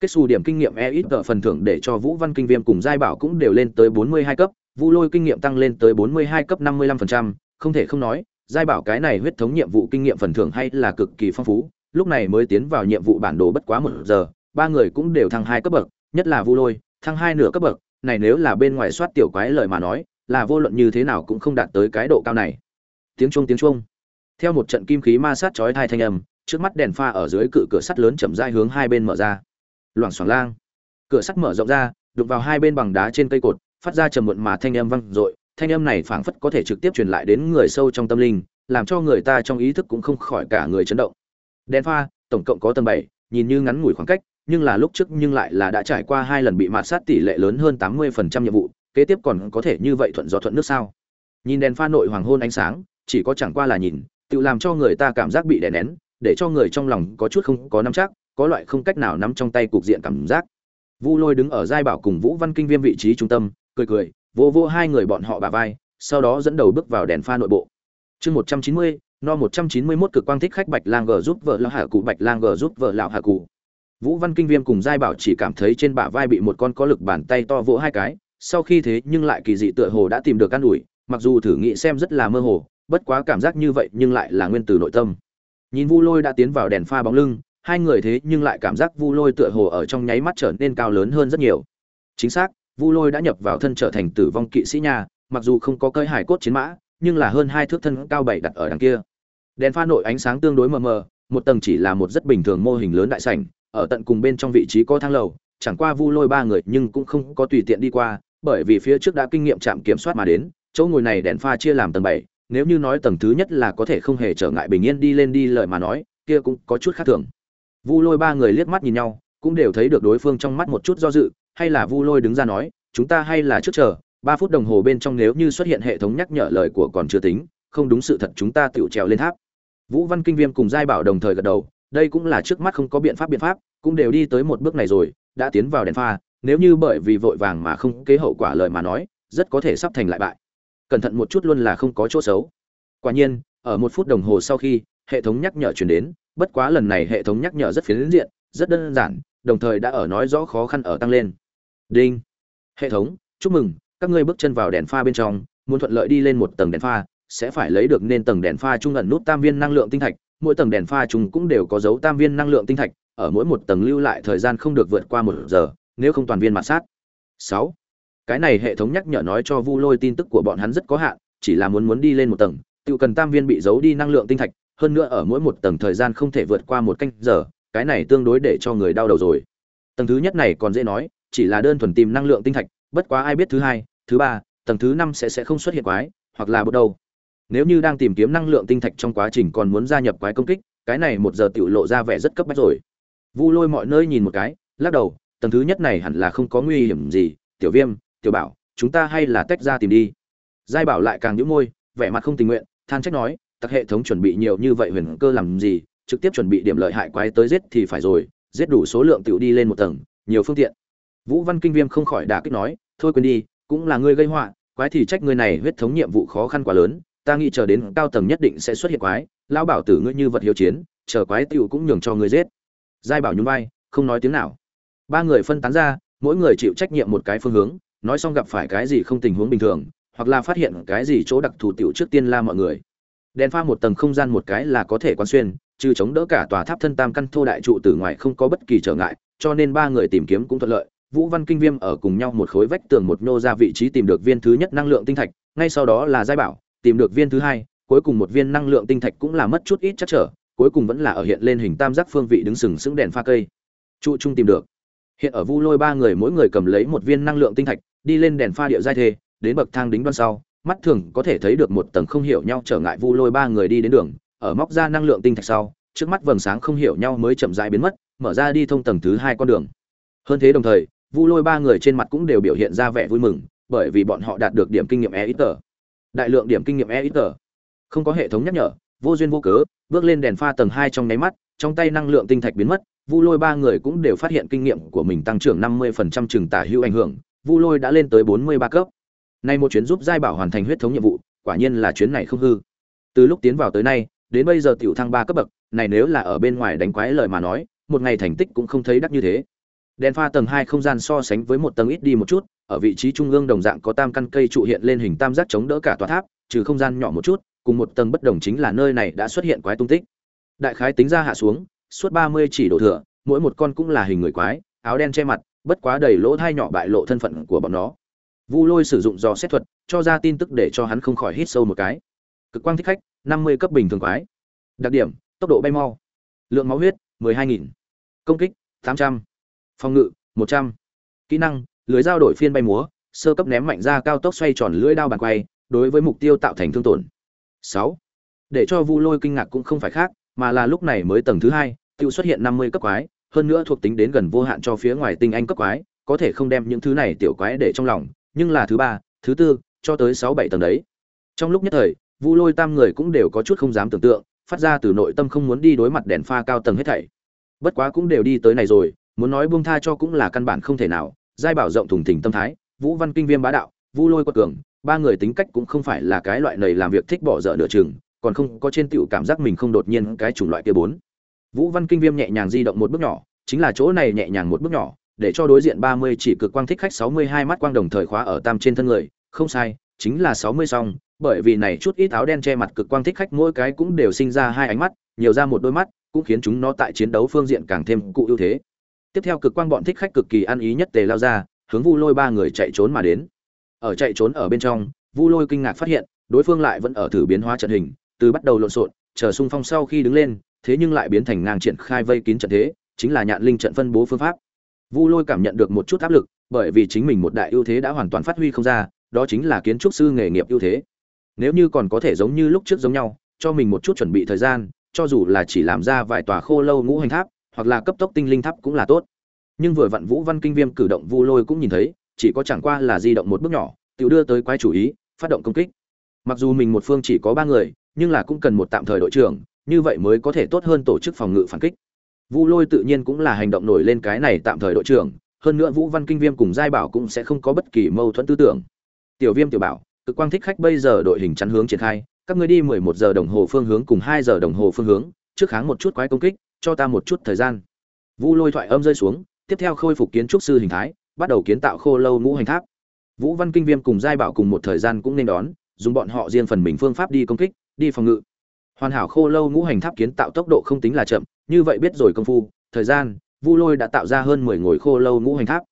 Kết xu điểm kinh nghiệm EXP ít phần thưởng để cho Vũ Văn Kinh Viêm cùng Giai Bảo cũng đều lên tới bốn mươi hai cấp, Vu Lôi kinh nghiệm tăng lên tới bốn mươi hai cấp năm mươi lăm phần trăm, không thể không nói, Giai Bảo cái này huyết thống nhiệm vụ kinh nghiệm phần thưởng hay là cực kỳ phong phú, lúc này mới tiến vào nhiệm vụ bản đồ bất quá một giờ, ba người cũng đều thăng hai cấp bậc, nhất là Vu Lôi, thăng hai nửa cấp bậc, này nếu là bên ngoài soát tiểu quái lời mà nói, là vô luận như thế nào cũng không đạt tới cái độ cao này. Tiếng chuông tiếng chuông. Theo một trận kim khí ma sát chói tai thanh âm, trước mắt đèn pha ở dưới cự cửa sắt lớn chậm rãi hướng hai bên mở ra. Loảng xoảng lang. Cửa sắt mở rộng ra, đụng vào hai bên bằng đá trên cây cột, phát ra trầm muộn mà thanh âm vang dội, thanh âm này phảng phất có thể trực tiếp truyền lại đến người sâu trong tâm linh, làm cho người ta trong ý thức cũng không khỏi cả người chấn động. Đèn pha, tổng cộng có tầng 7, nhìn như ngắn ngủi khoảng cách, nhưng là lúc trước nhưng lại là đã trải qua hai lần bị mạt sát tỷ lệ lớn hơn 80% nhiệm vụ, kế tiếp còn có thể như vậy thuận gió thuận nước sao? Nhìn đèn pha nội hoàng hôn ánh sáng, chỉ có chẳng qua là nhìn, tự làm cho người ta cảm giác bị đè nén, để cho người trong lòng có chút không có nắm chắc, có loại không cách nào nắm trong tay cục diện cảm giác. Vu Lôi đứng ở giai bảo cùng Vũ Văn Kinh Viêm vị trí trung tâm, cười cười, vô vô hai người bọn họ bả vai, sau đó dẫn đầu bước vào đèn pha nội bộ. Chương 190, no 191 cực quang thích khách Bạch Lang G giúp vợ lão hạ cụ Bạch Lang G giúp vợ lão hạ cụ. Vũ Văn Kinh Viêm cùng giai bảo chỉ cảm thấy trên bả vai bị một con có lực bàn tay to vỗ hai cái, sau khi thế nhưng lại kỳ dị tựa hồ đã tìm được căn ủi, mặc dù thử nghĩ xem rất là mơ hồ, bất quá cảm giác như vậy nhưng lại là nguyên từ nội tâm. Nhìn Vu Lôi đã tiến vào đèn pha bóng lưng, hai người thế nhưng lại cảm giác Vu Lôi tựa hồ ở trong nháy mắt trở nên cao lớn hơn rất nhiều. Chính xác, Vu Lôi đã nhập vào thân trở thành tử vong kỵ sĩ nhà, mặc dù không có cơi hải cốt chiến mã, nhưng là hơn hai thước thân cao bảy đặt ở đằng kia. Đèn pha nội ánh sáng tương đối mờ mờ, một tầng chỉ là một rất bình thường mô hình lớn đại sảnh, ở tận cùng bên trong vị trí có thang lầu, chẳng qua Vu Lôi ba người nhưng cũng không có tùy tiện đi qua, bởi vì phía trước đã kinh nghiệm chạm kiểm soát mà đến, chỗ ngồi này đèn pha chia làm tầng bảy nếu như nói tầng thứ nhất là có thể không hề trở ngại bình yên đi lên đi lời mà nói, kia cũng có chút khác thường. Vu Lôi ba người liếc mắt nhìn nhau, cũng đều thấy được đối phương trong mắt một chút do dự, hay là Vu Lôi đứng ra nói, chúng ta hay là trước chờ, ba phút đồng hồ bên trong nếu như xuất hiện hệ thống nhắc nhở lời của còn chưa tính, không đúng sự thật chúng ta tự trèo lên tháp. Vũ Văn Kinh Viêm cùng Giai Bảo đồng thời gật đầu, đây cũng là trước mắt không có biện pháp biện pháp, cũng đều đi tới một bước này rồi, đã tiến vào đèn pha, nếu như bởi vì vội vàng mà không kế hậu quả lời mà nói, rất có thể sắp thành lại bại. Cẩn thận một chút luôn là không có chỗ xấu. Quả nhiên, ở một phút đồng hồ sau khi, hệ thống nhắc nhở truyền đến, bất quá lần này hệ thống nhắc nhở rất phiến diện, rất đơn giản, đồng thời đã ở nói rõ khó khăn ở tăng lên. Đinh. Hệ thống, chúc mừng, các ngươi bước chân vào đèn pha bên trong, muốn thuận lợi đi lên một tầng đèn pha, sẽ phải lấy được nên tầng đèn pha trung ẩn nút tam viên năng lượng tinh thạch, mỗi tầng đèn pha chung cũng đều có dấu tam viên năng lượng tinh thạch, ở mỗi một tầng lưu lại thời gian không được vượt qua một giờ, nếu không toàn viên mặt sát. 6. Cái này hệ thống nhắc nhở nói cho Vu Lôi tin tức của bọn hắn rất có hạn, chỉ là muốn muốn đi lên một tầng, tự cần tam viên bị giấu đi năng lượng tinh thạch, hơn nữa ở mỗi một tầng thời gian không thể vượt qua một canh giờ, cái này tương đối để cho người đau đầu rồi. Tầng thứ nhất này còn dễ nói, chỉ là đơn thuần tìm năng lượng tinh thạch, bất quá ai biết thứ hai, thứ ba, tầng thứ năm sẽ sẽ không xuất hiện quái, hoặc là bộ đầu. Nếu như đang tìm kiếm năng lượng tinh thạch trong quá trình còn muốn gia nhập quái công kích, cái này một giờ tiểu lộ ra vẻ rất cấp bách rồi. Vu Lôi mọi nơi nhìn một cái, lắc đầu, tầng thứ nhất này hẳn là không có nguy hiểm gì, Tiểu Viêm, Tiểu Bảo, chúng ta hay là tách ra tìm đi. Giai Bảo lại càng nhũ môi, vẻ mặt không tình nguyện, than trách nói, tặc hệ thống chuẩn bị nhiều như vậy huyền cơ làm gì, trực tiếp chuẩn bị điểm lợi hại quái tới giết thì phải rồi, giết đủ số lượng tiểu đi lên một tầng, nhiều phương tiện. Vũ Văn Kinh Viêm không khỏi đả kích nói, thôi quên đi, cũng là ngươi gây họa, quái thì trách ngươi này huyết thống nhiệm vụ khó khăn quá lớn, ta nghĩ chờ đến cao tầng nhất định sẽ xuất hiện quái, lão bảo tử ngươi như vật hiếu chiến, chờ quái tiểu cũng nhường cho ngươi giết. Giai Bảo nhún vai, không nói tiếng nào. Ba người phân tán ra, mỗi người chịu trách nhiệm một cái phương hướng, nói xong gặp phải cái gì không tình huống bình thường, hoặc là phát hiện cái gì chỗ đặc thù tiểu trước tiên la mọi người. Đèn pha một tầng không gian một cái là có thể quan xuyên, trừ chống đỡ cả tòa tháp thân tam căn thô đại trụ từ ngoài không có bất kỳ trở ngại, cho nên ba người tìm kiếm cũng thuận lợi. Vũ Văn Kinh Viêm ở cùng nhau một khối vách tường một nhô ra vị trí tìm được viên thứ nhất năng lượng tinh thạch, ngay sau đó là Giai Bảo, tìm được viên thứ hai, cuối cùng một viên năng lượng tinh thạch cũng là mất chút ít chắc trở, cuối cùng vẫn là ở hiện lên hình tam giác phương vị đứng sừng sững đèn pha cây trụ trung tìm được hiện ở vu lôi ba người mỗi người cầm lấy một viên năng lượng tinh thạch đi lên đèn pha địa giai thê, đến bậc thang đính đoan sau, mắt thường có thể thấy được một tầng không hiểu nhau trở ngại vu lôi ba người đi đến đường, ở móc ra năng lượng tinh thạch sau, trước mắt vầng sáng không hiểu nhau mới chậm rãi biến mất, mở ra đi thông tầng thứ hai con đường. Hơn thế đồng thời, vu lôi ba người trên mặt cũng đều biểu hiện ra vẻ vui mừng, bởi vì bọn họ đạt được điểm kinh nghiệm e ít tờ. Đại lượng điểm kinh nghiệm e ít tờ. Không có hệ thống nhắc nhở, vô duyên vô cớ, bước lên đèn pha tầng hai trong nháy mắt, trong tay năng lượng tinh thạch biến mất, vu lôi ba người cũng đều phát hiện kinh nghiệm của mình tăng trưởng năm mươi phần trăm chừng tả hữu ảnh hưởng vu lôi đã lên tới bốn mươi ba cấp. Nay một chuyến giúp giai bảo hoàn thành huyết thống nhiệm vụ, quả nhiên là chuyến này không hư. Từ lúc tiến vào tới nay, đến bây giờ tiểu thăng ba cấp bậc, này nếu là ở bên ngoài đánh quái lời mà nói, một ngày thành tích cũng không thấy đắt như thế. Đèn pha tầng hai không gian so sánh với một tầng ít đi một chút, ở vị trí trung ương đồng dạng có tam căn cây trụ hiện lên hình tam giác chống đỡ cả tòa tháp, trừ không gian nhỏ một chút, cùng một tầng bất đồng chính là nơi này đã xuất hiện quái tung tích. Đại khái tính ra hạ xuống, suốt ba mươi chỉ độ thừa, mỗi một con cũng là hình người quái, áo đen che mặt bất quá đầy lỗ thai nhỏ bại lộ thân phận của bọn nó. Vu lôi sử dụng dò xét thuật, cho ra tin tức để cho hắn không khỏi hít sâu một cái. Cực quang thích khách, năm mươi cấp bình thường quái. Đặc điểm, tốc độ bay mau. Lượng máu huyết, mười hai nghìn. Công kích, tám trăm. Phòng ngự, một trăm. Kỹ năng, lưới dao đổi phiên bay múa, sơ cấp ném mạnh ra cao tốc xoay tròn lưỡi đao bàn quay, đối với mục tiêu tạo thành thương tổn. Sáu. Để cho vu lôi kinh ngạc cũng không phải khác, mà là lúc này mới tầng thứ hai tự xuất hiện năm mươi cấp quái hơn nữa thuộc tính đến gần vô hạn cho phía ngoài tinh anh cấp quái, có thể không đem những thứ này tiểu quái để trong lòng, nhưng là thứ ba, thứ tư, cho tới sáu bảy tầng đấy. Trong lúc nhất thời, vu lôi tam người cũng đều có chút không dám tưởng tượng, phát ra từ nội tâm không muốn đi đối mặt đèn pha cao tầng hết thảy. Bất quá cũng đều đi tới này rồi, muốn nói buông tha cho cũng là căn bản không thể nào, giai bảo rộng thùng thình tâm thái, vũ văn kinh viêm bá đạo, vu lôi quật cường, ba người tính cách cũng không phải là cái loại này làm việc thích bỏ dở nửa chừng, còn không có trên tiểu cảm giác mình không đột nhiên cái chủng loại kia bốn vũ văn kinh viêm nhẹ nhàng di động một bước nhỏ, chính là chỗ này nhẹ nhàng một bước nhỏ, để cho đối diện ba mươi chỉ cực quang thích khách sáu mươi hai mắt quang đồng thời khóa ở tam trên thân người, không sai, chính là sáu mươi song bởi vì này chút ít áo đen che mặt cực quang thích khách mỗi cái cũng đều sinh ra hai ánh mắt, nhiều ra một đôi mắt, cũng khiến chúng nó tại chiến đấu phương diện càng thêm cụ ưu thế. Tiếp theo cực quang bọn thích khách cực kỳ ăn ý nhất tề lao ra, hướng vu lôi ba người chạy trốn mà đến. Ở chạy trốn ở bên trong, vu lôi kinh ngạc phát hiện, đối phương lại vẫn ở thử biến hóa trận hình, từ bắt đầu lộn xộn, chờ xung phong sau khi đứng lên thế nhưng lại biến thành ngang triển khai vây kín trận thế, chính là nhạn linh trận phân bố phương pháp. Vu lôi cảm nhận được một chút áp lực, bởi vì chính mình một đại ưu thế đã hoàn toàn phát huy không ra, đó chính là kiến trúc sư nghề nghiệp ưu thế. Nếu như còn có thể giống như lúc trước giống nhau, cho mình một chút chuẩn bị thời gian, cho dù là chỉ làm ra vài tòa khô lâu ngũ hành tháp, hoặc là cấp tốc tinh linh tháp cũng là tốt. Nhưng vừa vặn vũ văn kinh viêm cử động vu lôi cũng nhìn thấy, chỉ có chẳng qua là di động một bước nhỏ tự đưa tới quái chủ ý, phát động công kích. Mặc dù mình một phương chỉ có ba người, nhưng là cũng cần một tạm thời đội trưởng như vậy mới có thể tốt hơn tổ chức phòng ngự phản kích. Vu lôi tự nhiên cũng là hành động nổi lên cái này tạm thời đội trưởng, hơn nữa vũ văn kinh viêm cùng giai bảo cũng sẽ không có bất kỳ mâu thuẫn tư tưởng. Tiểu viêm tiểu bảo, cực quang thích khách bây giờ đội hình chắn hướng triển khai, các ngươi đi mười một giờ đồng hồ phương hướng cùng hai giờ đồng hồ phương hướng, trước kháng một chút quái công kích, cho ta một chút thời gian. Vu lôi thoại âm rơi xuống, tiếp theo khôi phục kiến trúc sư hình thái, bắt đầu kiến tạo khô lâu ngũ hành tháp. Vũ văn kinh viêm cùng giai bảo cùng một thời gian cũng nên đón, dùng bọn họ riêng phần mình phương pháp đi công kích, đi phòng ngự hoàn hảo khô lâu ngũ hành tháp kiến tạo tốc độ không tính là chậm, như vậy biết rồi công phu, thời gian, vu lôi đã tạo ra hơn mười ngồi khô lâu ngũ hành tháp.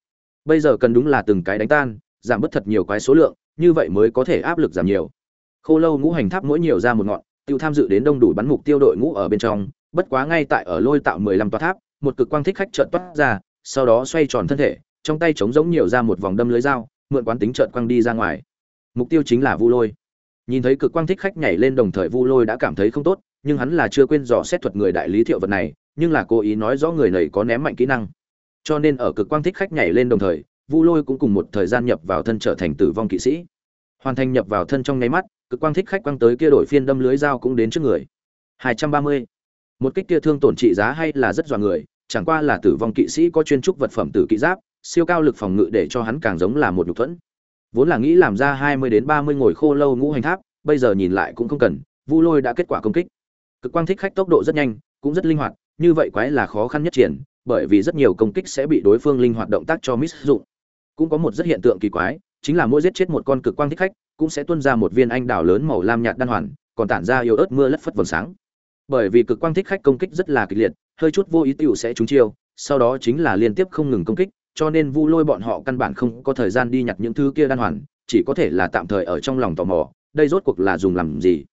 Bây giờ cần đúng là từng cái đánh tan, giảm bớt thật nhiều cái số lượng, như vậy mới có thể áp lực giảm nhiều. Khô lâu ngũ hành tháp mỗi nhiều ra một ngọn, tiêu tham dự đến đông đủ bắn mục tiêu đội ngũ ở bên trong, bất quá ngay tại ở lôi tạo mười lăm tòa tháp, một cực quang thích khách trợn toát ra, sau đó xoay tròn thân thể, trong tay trống giống nhiều ra một vòng đâm lưới dao, mượn quán tính trợn quang đi ra ngoài. Mục tiêu chính là vu lôi nhìn thấy cực quang thích khách nhảy lên đồng thời vu lôi đã cảm thấy không tốt, nhưng hắn là chưa quên dò xét thuật người đại lý thiệu vật này, nhưng là cố ý nói rõ người này có ném mạnh kỹ năng. Cho nên ở cực quang thích khách nhảy lên đồng thời, vu lôi cũng cùng một thời gian nhập vào thân trở thành tử vong kỵ sĩ. Hoàn thành nhập vào thân trong nháy mắt, cực quang thích khách quang tới kia đổi phiên đâm lưới dao cũng đến trước người. 230. một kích kia thương tổn trị giá hay là rất dọa người, chẳng qua là tử vong kỵ sĩ có chuyên trúc vật phẩm tử kỵ giáp, siêu cao lực phòng ngự để cho hắn càng giống là một nhục thuẫn vốn là nghĩ làm ra 20 đến 30 ngồi khô lâu ngũ hành tháp, bây giờ nhìn lại cũng không cần, vu lôi đã kết quả công kích. Cực quang thích khách tốc độ rất nhanh, cũng rất linh hoạt, như vậy quái là khó khăn nhất triển, bởi vì rất nhiều công kích sẽ bị đối phương linh hoạt động tác cho miss dụng. Cũng có một rất hiện tượng kỳ quái, chính là mỗi giết chết một con cực quang thích khách, cũng sẽ tuôn ra một viên anh đào lớn màu lam nhạt đan hoàn, còn tản ra yếu ớt mưa lất phất vầng sáng. Bởi vì cực quang thích khách công kích rất là kịch liệt, hơi chút vô ý tiểu sẽ trúng chiêu, sau đó chính là liên tiếp không ngừng công kích cho nên vu lôi bọn họ căn bản không có thời gian đi nhặt những thứ kia đan hoàn, chỉ có thể là tạm thời ở trong lòng tò mò, đây rốt cuộc là dùng làm gì.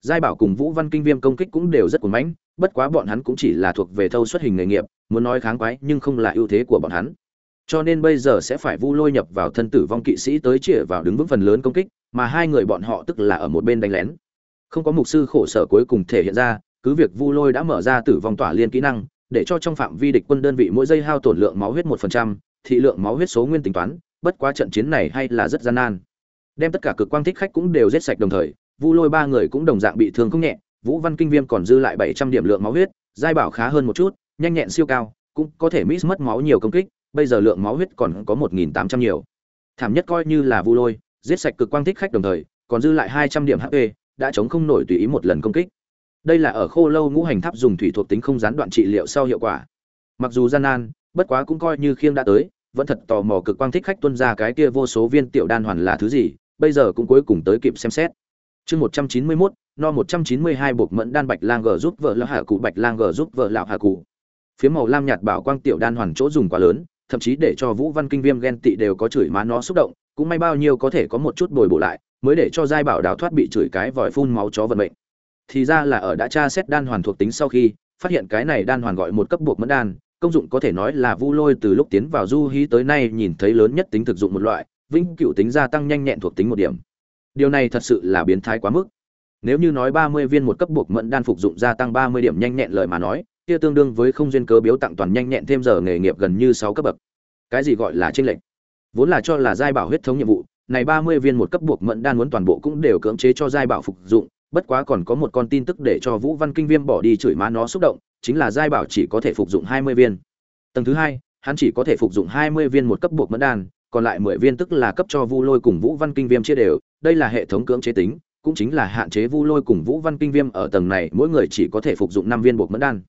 Giai bảo cùng vũ văn kinh viêm công kích cũng đều rất cuồng mãnh, bất quá bọn hắn cũng chỉ là thuộc về thâu xuất hình nghề nghiệp, muốn nói kháng quái nhưng không là ưu thế của bọn hắn. Cho nên bây giờ sẽ phải vu lôi nhập vào thân tử vong kỵ sĩ tới chĩa vào đứng vững phần lớn công kích, mà hai người bọn họ tức là ở một bên đánh lén. Không có mục sư khổ sở cuối cùng thể hiện ra, cứ việc vu lôi đã mở ra tử vong tỏa liên kỹ năng, để cho trong phạm vi địch quân đơn vị mỗi giây hao tổn lượng máu huyết một phần trăm thị lượng máu huyết số nguyên tính toán, bất quá trận chiến này hay là rất gian nan. Đem tất cả cực quang thích khách cũng đều giết sạch đồng thời, vu lôi ba người cũng đồng dạng bị thương không nhẹ, vũ văn kinh viêm còn dư lại bảy trăm điểm lượng máu huyết, giai bảo khá hơn một chút, nhanh nhẹn siêu cao, cũng có thể miss mất máu nhiều công kích, bây giờ lượng máu huyết còn có một nghìn tám trăm nhiều. Thảm nhất coi như là vu lôi, giết sạch cực quang thích khách đồng thời, còn dư lại hai trăm điểm hp đã chống không nổi tùy ý một lần công kích. Đây là ở khô lâu ngũ hành tháp dùng thủy thuộc tính không gián đoạn trị liệu sau hiệu quả. Mặc dù gian nan bất quá cũng coi như khiêng đã tới, vẫn thật tò mò cực quang thích khách tuân ra cái kia vô số viên tiểu đan hoàn là thứ gì, bây giờ cũng cuối cùng tới kịp xem xét. Chương một trăm chín mươi mốt, no một trăm chín mươi hai buộc mẫn đan bạch lang g giúp vợ lão hạ cụ, bạch lang g giúp vợ lão hạ cụ. Phía màu lam nhạt bảo quang tiểu đan hoàn chỗ dùng quá lớn, thậm chí để cho vũ văn kinh viêm ghen tị đều có chửi má nó xúc động, cũng may bao nhiêu có thể có một chút bồi bổ lại, mới để cho giai bảo đào thoát bị chửi cái vòi phun máu chó vận mệnh. Thì ra là ở đã tra xét đan hoàn thuộc tính sau khi, phát hiện cái này đan hoàn gọi một cấp buộc mẫn đan công dụng có thể nói là vu lôi từ lúc tiến vào du hí tới nay nhìn thấy lớn nhất tính thực dụng một loại, vĩnh cửu tính gia tăng nhanh nhẹn thuộc tính một điểm. Điều này thật sự là biến thái quá mức. Nếu như nói ba mươi viên một cấp buộc mẫn đan phục dụng gia tăng ba mươi điểm nhanh nhẹn lời mà nói, kia tương đương với không duyên cớ biếu tặng toàn nhanh nhẹn thêm giờ nghề nghiệp gần như sáu cấp bậc. Cái gì gọi là tranh lệch? Vốn là cho là giai bảo huyết thống nhiệm vụ, này ba mươi viên một cấp buộc mẫn đan muốn toàn bộ cũng đều cưỡng chế cho giai bảo phục dụng, bất quá còn có một con tin tức để cho vũ văn kinh viêm bỏ đi chửi má nó xúc động chính là giai bảo chỉ có thể phục dụng hai mươi viên. Tầng thứ hai, hắn chỉ có thể phục dụng hai mươi viên một cấp buộc mẫn đan, còn lại mười viên tức là cấp cho vu lôi cùng vũ văn kinh viêm chia đều. Đây là hệ thống cưỡng chế tính, cũng chính là hạn chế vu lôi cùng vũ văn kinh viêm ở tầng này, mỗi người chỉ có thể phục dụng năm viên buộc mẫn đan.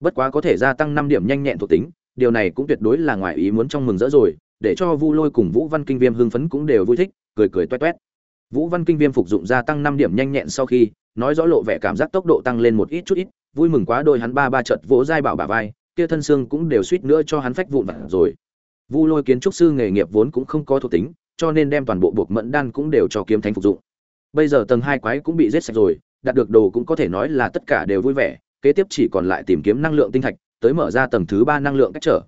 Bất quá có thể gia tăng năm điểm nhanh nhẹn thuộc tính, điều này cũng tuyệt đối là ngoài ý muốn trong mừng rỡ rồi, để cho vu lôi cùng vũ văn kinh viêm hưng phấn cũng đều vui thích, cười cười toe toét. Vũ văn kinh viêm phục dụng gia tăng năm điểm nhanh nhẹn sau khi, nói rõ lộ vẻ cảm giác tốc độ tăng lên một ít chút ít vui mừng quá đôi hắn ba ba chợt vỗ dai bảo bà vai, kia thân xương cũng đều suýt nữa cho hắn phách vụn vặt rồi. Vu lôi kiến trúc sư nghề nghiệp vốn cũng không có thuộc tính, cho nên đem toàn bộ buộc mẫn đan cũng đều cho kiếm thánh phục dụng. Bây giờ tầng hai quái cũng bị giết sạch rồi, đạt được đồ cũng có thể nói là tất cả đều vui vẻ, kế tiếp chỉ còn lại tìm kiếm năng lượng tinh thạch, tới mở ra tầng thứ ba năng lượng cách trở.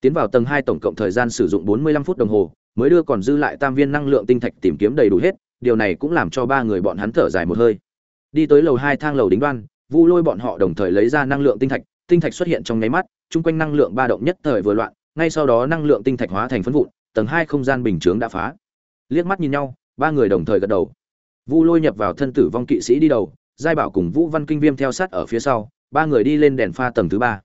Tiến vào tầng hai tổng cộng thời gian sử dụng bốn mươi lăm phút đồng hồ, mới đưa còn dư lại tam viên năng lượng tinh thạch tìm kiếm đầy đủ hết, điều này cũng làm cho ba người bọn hắn thở dài một hơi. Đi tới lầu hai thang lầu đính đoan vu lôi bọn họ đồng thời lấy ra năng lượng tinh thạch tinh thạch xuất hiện trong nháy mắt, chung quanh năng lượng ba động nhất thời vừa loạn, ngay sau đó năng lượng tinh thạch hóa thành phân vụn, tầng hai không gian bình chướng đã phá. Liếc mắt nhìn nhau, ba người đồng thời gật đầu. Vu lôi nhập vào thân tử vong kỵ sĩ đi đầu, giai bảo cùng vũ văn kinh viêm theo sát ở phía sau, ba người đi lên đèn pha tầng thứ ba.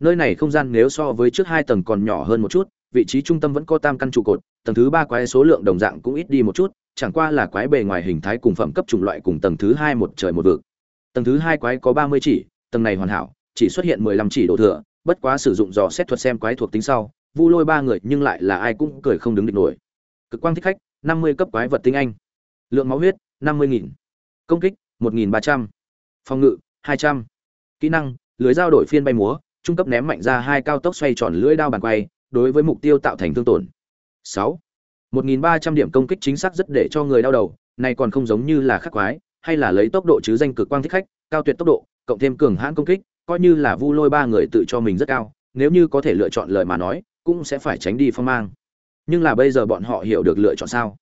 Nơi này không gian nếu so với trước hai tầng còn nhỏ hơn một chút, vị trí trung tâm vẫn có tam căn trụ cột, tầng thứ ba quái số lượng đồng dạng cũng ít đi một chút, chẳng qua là quái bề ngoài hình thái cùng phẩm cấp chủng loại cùng tầng thứ hai một trời một vực tầng thứ hai quái có ba mươi chỉ, tầng này hoàn hảo, chỉ xuất hiện mười lăm chỉ đổ thừa, bất quá sử dụng dò xét thuật xem quái thuộc tính sau, vu lôi ba người nhưng lại là ai cũng cười không đứng địch nổi. Cực quang thích khách, năm mươi cấp quái vật tinh anh. Lượng máu huyết, năm mươi nghìn. Công kích, một nghìn ba trăm. Phòng ngự, hai trăm. Kỹ năng, lưới dao đổi phiên bay múa, trung cấp ném mạnh ra hai cao tốc xoay tròn lưỡi đao bàn quay, đối với mục tiêu tạo thành thương tổn. Sáu. Một nghìn ba trăm điểm công kích chính xác rất để cho người đau đầu, này còn không giống như là khắc quái hay là lấy tốc độ chứ danh cực quang thích khách, cao tuyệt tốc độ, cộng thêm cường hãn công kích, coi như là vu lôi ba người tự cho mình rất cao, nếu như có thể lựa chọn lời mà nói, cũng sẽ phải tránh đi phong mang. Nhưng là bây giờ bọn họ hiểu được lựa chọn sao?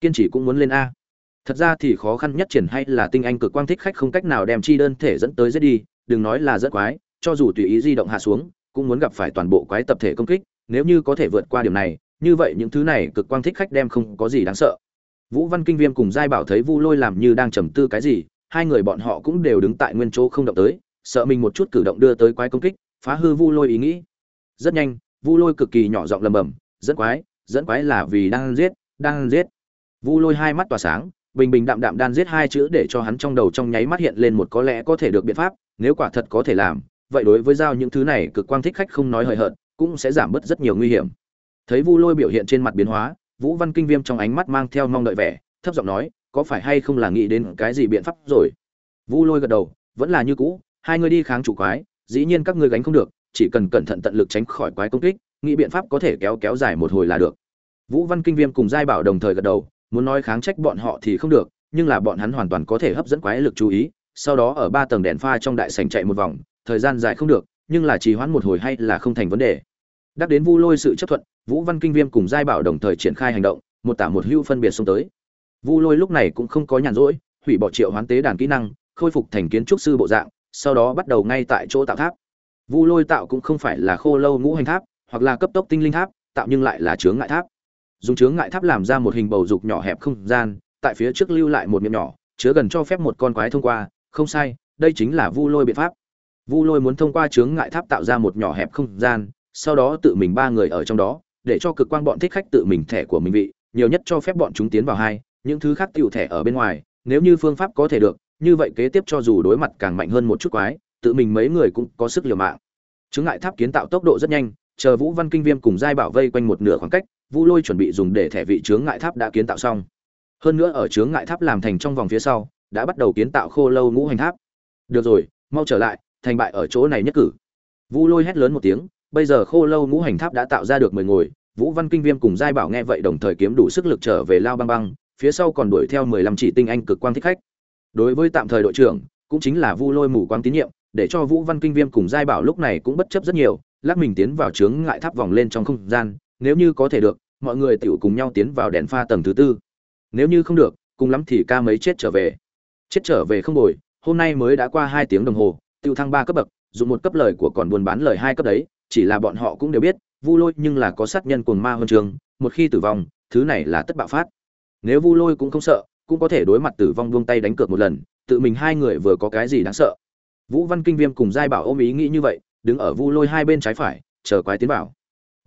Kiên trì cũng muốn lên a. Thật ra thì khó khăn nhất triển hay là tinh anh cực quang thích khách không cách nào đem chi đơn thể dẫn tới giết đi, đừng nói là rất quái, cho dù tùy ý di động hạ xuống, cũng muốn gặp phải toàn bộ quái tập thể công kích, nếu như có thể vượt qua điểm này, như vậy những thứ này cực quang thích khách đem không có gì đáng sợ vũ văn kinh viêm cùng giai bảo thấy vu lôi làm như đang trầm tư cái gì, hai người bọn họ cũng đều đứng tại nguyên chỗ không động tới, sợ mình một chút cử động đưa tới quái công kích, phá hư vu lôi ý nghĩ. Rất nhanh, vu lôi cực kỳ nhỏ giọng lầm bầm, dẫn quái dẫn quái là vì đang giết đang giết. Vu lôi hai mắt tỏa sáng, bình bình đạm đạm đan giết hai chữ để cho hắn trong đầu trong nháy mắt hiện lên một có lẽ có thể được biện pháp, nếu quả thật có thể làm, vậy đối với giao những thứ này cực quang thích khách không nói hời hợt, cũng sẽ giảm bớt rất nhiều nguy hiểm. Thấy vu lôi biểu hiện trên mặt biến hóa vũ văn kinh viêm trong ánh mắt mang theo mong đợi vẻ, thấp giọng nói, có phải hay không là nghĩ đến cái gì biện pháp rồi? Vu lôi gật đầu, vẫn là như cũ, hai người đi kháng chủ quái, dĩ nhiên các ngươi gánh không được, chỉ cần cẩn thận tận lực tránh khỏi quái công kích, nghĩ biện pháp có thể kéo kéo dài một hồi là được. Vũ văn kinh viêm cùng giai bảo đồng thời gật đầu, muốn nói kháng trách bọn họ thì không được, nhưng là bọn hắn hoàn toàn có thể hấp dẫn quái lực chú ý, sau đó ở ba tầng đèn pha trong đại sảnh chạy một vòng, thời gian dài không được, nhưng là trì hoãn một hồi hay là không thành vấn đề. Đắc đến vu lôi sự chấp thuận vũ văn kinh viêm cùng giai bảo đồng thời triển khai hành động, một tả một hưu phân biệt xông tới. Vu lôi lúc này cũng không có nhàn rỗi, hủy bỏ triệu hoán tế đàn kỹ năng, khôi phục thành kiến trúc sư bộ dạng, sau đó bắt đầu ngay tại chỗ tạo tháp. Vu lôi tạo cũng không phải là khô lâu ngũ hành tháp, hoặc là cấp tốc tinh linh tháp, tạo nhưng lại là chướng ngại tháp. Dùng chướng ngại tháp làm ra một hình bầu dục nhỏ hẹp không gian, tại phía trước lưu lại một miệng nhỏ, chứa gần cho phép một con quái thông qua, không sai, đây chính là vu lôi biện pháp. Vu lôi muốn thông qua chướng ngại tháp tạo ra một nhỏ hẹp không gian, sau đó tự mình ba người ở trong đó để cho cực quang bọn thích khách tự mình thẻ của mình vị, nhiều nhất cho phép bọn chúng tiến vào hai, những thứ khác tiểu thẻ ở bên ngoài, nếu như phương pháp có thể được, như vậy kế tiếp cho dù đối mặt càng mạnh hơn một chút quái, tự mình mấy người cũng có sức liều mạng. Chứng ngại tháp kiến tạo tốc độ rất nhanh, chờ vũ văn kinh viêm cùng giai bảo vây quanh một nửa khoảng cách, vũ lôi chuẩn bị dùng để thẻ vị chướng ngại tháp đã kiến tạo xong. Hơn nữa ở chướng ngại tháp làm thành trong vòng phía sau, đã bắt đầu kiến tạo khô lâu ngũ hành tháp. Được rồi, mau trở lại, thành bại ở chỗ này nhất cử. Vũ lôi hét lớn một tiếng, bây giờ khô lâu ngũ hành tháp đã tạo ra được mười ngồi vũ văn kinh viêm cùng giai bảo nghe vậy đồng thời kiếm đủ sức lực trở về lao băng băng, phía sau còn đuổi theo mười lăm chỉ tinh anh cực quang thích khách. Đối với tạm thời đội trưởng, cũng chính là vu lôi mù quang tín nhiệm, để cho vũ văn kinh viêm cùng giai bảo lúc này cũng bất chấp rất nhiều, lắc mình tiến vào chướng ngại tháp vòng lên trong không gian, nếu như có thể được, mọi người tiểu cùng nhau tiến vào đèn pha tầng thứ tư. Nếu như không được, cùng lắm thì ca mấy chết trở về. Chết trở về không bồi, hôm nay mới đã qua hai tiếng đồng hồ, tiêu thăng ba cấp bậc, dùng một cấp lời của còn buôn bán lời hai cấp đấy chỉ là bọn họ cũng đều biết, vu lôi nhưng là có sát nhân cuồng ma huân trường, một khi tử vong, thứ này là tất bạo phát. Nếu vu lôi cũng không sợ, cũng có thể đối mặt tử vong buông tay đánh cược một lần, tự mình hai người vừa có cái gì đáng sợ. Vũ văn kinh viêm cùng giai bảo ôm ý nghĩ như vậy, đứng ở vu lôi hai bên trái phải, chờ quái tiến bảo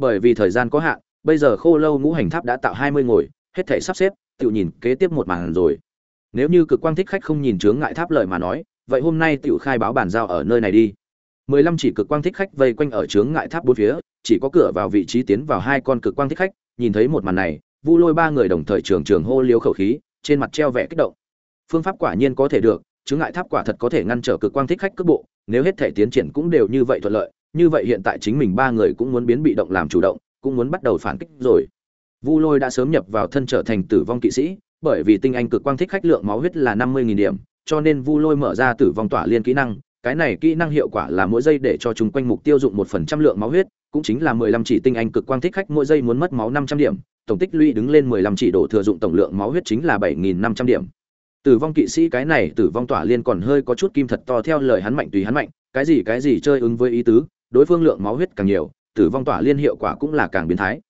bởi vì thời gian có hạn, bây giờ khô lâu ngũ hành tháp đã tạo hai mươi ngồi, hết thể sắp xếp, tự nhìn kế tiếp một màn rồi. Nếu như cực quang thích khách không nhìn chướng ngại tháp lời mà nói, vậy hôm nay tự khai báo bàn giao ở nơi này đi mười lăm chỉ cực quang thích khách vây quanh ở chướng ngại tháp bốn phía, chỉ có cửa vào vị trí tiến vào hai con cực quang thích khách, nhìn thấy một màn này, vu lôi ba người đồng thời trường trường hô liêu khẩu khí, trên mặt treo vẻ kích động. Phương pháp quả nhiên có thể được, chướng ngại tháp quả thật có thể ngăn trở cực quang thích khách cước bộ, nếu hết thể tiến triển cũng đều như vậy thuận lợi, như vậy hiện tại chính mình ba người cũng muốn biến bị động làm chủ động, cũng muốn bắt đầu phản kích rồi. Vu lôi đã sớm nhập vào thân trở thành tử vong kỵ sĩ, bởi vì tinh anh cực quang thích khách lượng máu huyết là năm mươi điểm, cho nên vu lôi mở ra tử vong tỏa liên kỹ năng cái này kỹ năng hiệu quả là mỗi giây để cho chúng quanh mục tiêu dụng một phần trăm lượng máu huyết, cũng chính là mười lăm chỉ tinh anh cực quang thích khách, mỗi giây muốn mất máu năm trăm điểm, tổng tích lũy đứng lên mười lăm chỉ đổ thừa dụng tổng lượng máu huyết chính là bảy nghìn năm trăm điểm. Tử vong kỵ sĩ cái này tử vong tỏa liên còn hơi có chút kim thật to theo lời hắn mạnh tùy hắn mạnh, cái gì cái gì chơi ứng với ý tứ, đối phương lượng máu huyết càng nhiều, tử vong tỏa liên hiệu quả cũng là càng biến thái.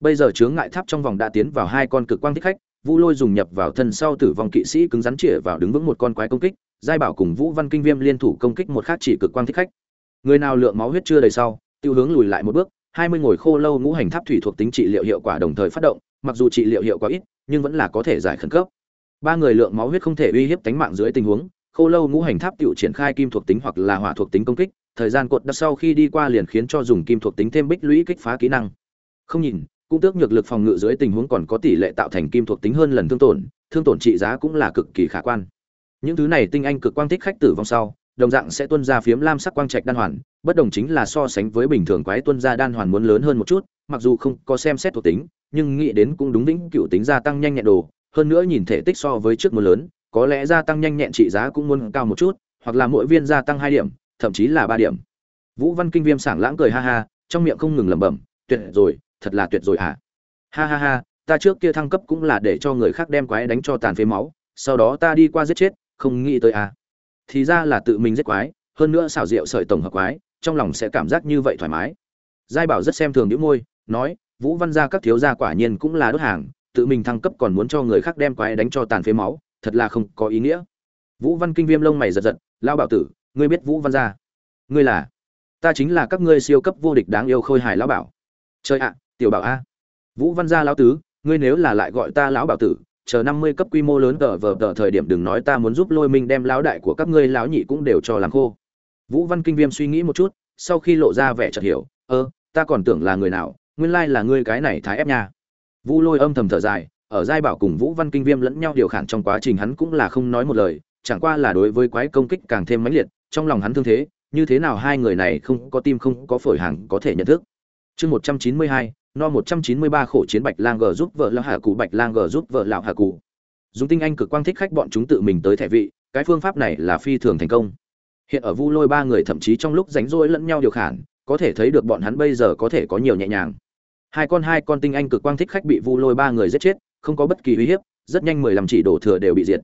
Bây giờ chướng ngại tháp trong vòng đã tiến vào hai con cực quang thích khách, vu lôi dùng nhập vào thân sau tử vong kỵ sĩ cứng rắn chĩa vào đứng vững một con quái công kích giai bảo cùng vũ văn kinh viêm liên thủ công kích một khác chỉ cực quang thích khách. Người nào lượng máu huyết chưa đầy sau, tiêu hướng lùi lại một bước, hai mươi ngồi khô lâu ngũ hành tháp thủy thuộc tính trị liệu hiệu quả đồng thời phát động, mặc dù trị liệu hiệu quả ít, nhưng vẫn là có thể giải khẩn cấp. Ba người lượng máu huyết không thể uy hiếp tính mạng dưới tình huống, khô lâu ngũ hành tháp tự triển khai kim thuộc tính hoặc là hỏa thuộc tính công kích, thời gian cột đất sau khi đi qua liền khiến cho dùng kim thuộc tính thêm bích lũy kích phá kỹ năng. Không nhìn, cũng tước nhược lực phòng ngự dưới tình huống còn có tỷ lệ tạo thành kim thuộc tính hơn lần thương tổn thương tổn trị giá cũng là cực kỳ khả quan những thứ này tinh anh cực quang thích khách tử vong sau, đồng dạng sẽ tuân ra phiếm lam sắc quang trạch đan hoàn, bất đồng chính là so sánh với bình thường quái tuân ra đan hoàn muốn lớn hơn một chút, mặc dù không có xem xét thuộc tính, nhưng nghĩ đến cũng đúng vĩnh cựu tính gia tăng nhanh nhẹn đồ, hơn nữa nhìn thể tích so với trước một lớn, có lẽ gia tăng nhanh nhẹn trị giá cũng muốn cao một chút, hoặc là mỗi viên gia tăng hai điểm, thậm chí là ba điểm. Vũ văn kinh viêm sảng lãng cười ha ha, trong miệng không ngừng lẩm bẩm, tuyệt rồi, thật là tuyệt rồi hả? Ha ha ha, ta trước kia thăng cấp cũng là để cho người khác đem quái đánh cho tàn phế máu, sau đó ta đi qua giết chết không nghĩ tới à. Thì ra là tự mình giết quái, hơn nữa xảo diệu sợi tổng hợp quái, trong lòng sẽ cảm giác như vậy thoải mái. Giai bảo rất xem thường những môi, nói, vũ văn gia các thiếu gia quả nhiên cũng là đốt hàng, tự mình thăng cấp còn muốn cho người khác đem quái đánh cho tàn phế máu, thật là không có ý nghĩa. Vũ văn kinh viêm lông mày giật giật lao bảo tử, ngươi biết vũ văn gia? Ngươi là? Ta chính là các ngươi siêu cấp vô địch đáng yêu khôi hài lão bảo. Chơi ạ, tiểu bảo a. Vũ văn gia lão tứ, ngươi nếu là lại gọi ta lão bảo tử chờ năm mươi cấp quy mô lớn tờ vờ tờ thời điểm đừng nói ta muốn giúp lôi minh đem lão đại của các ngươi lão nhị cũng đều cho làm khô. Vũ văn kinh viêm suy nghĩ một chút, sau khi lộ ra vẻ chợt hiểu, ơ, ta còn tưởng là người nào, nguyên lai là ngươi cái này thái ép nha. Vu lôi âm thầm thở dài, ở giai bảo cùng vũ văn kinh viêm lẫn nhau điều khiển trong quá trình hắn cũng là không nói một lời, chẳng qua là đối với quái công kích càng thêm mãnh liệt, trong lòng hắn thương thế, như thế nào hai người này không có tim không có phổi hàng có thể nhận thức. Chương một trăm chín mươi hai no một trăm chín mươi ba khổ chiến bạch lang g giúp vợ lão hà cụ bạch lang g giúp vợ lão hà cụ dùng tinh anh cực quang thích khách bọn chúng tự mình tới thẻ vị, cái phương pháp này là phi thường thành công. Hiện ở vu lôi ba người thậm chí trong lúc rảnh rỗi lẫn nhau điều khiển có thể thấy được bọn hắn bây giờ có thể có nhiều nhẹ nhàng. Hai con hai con tinh anh cực quang thích khách bị vu lôi ba người giết chết, không có bất kỳ uy hiếp, rất nhanh mười lăm chỉ đổ thừa đều bị diệt.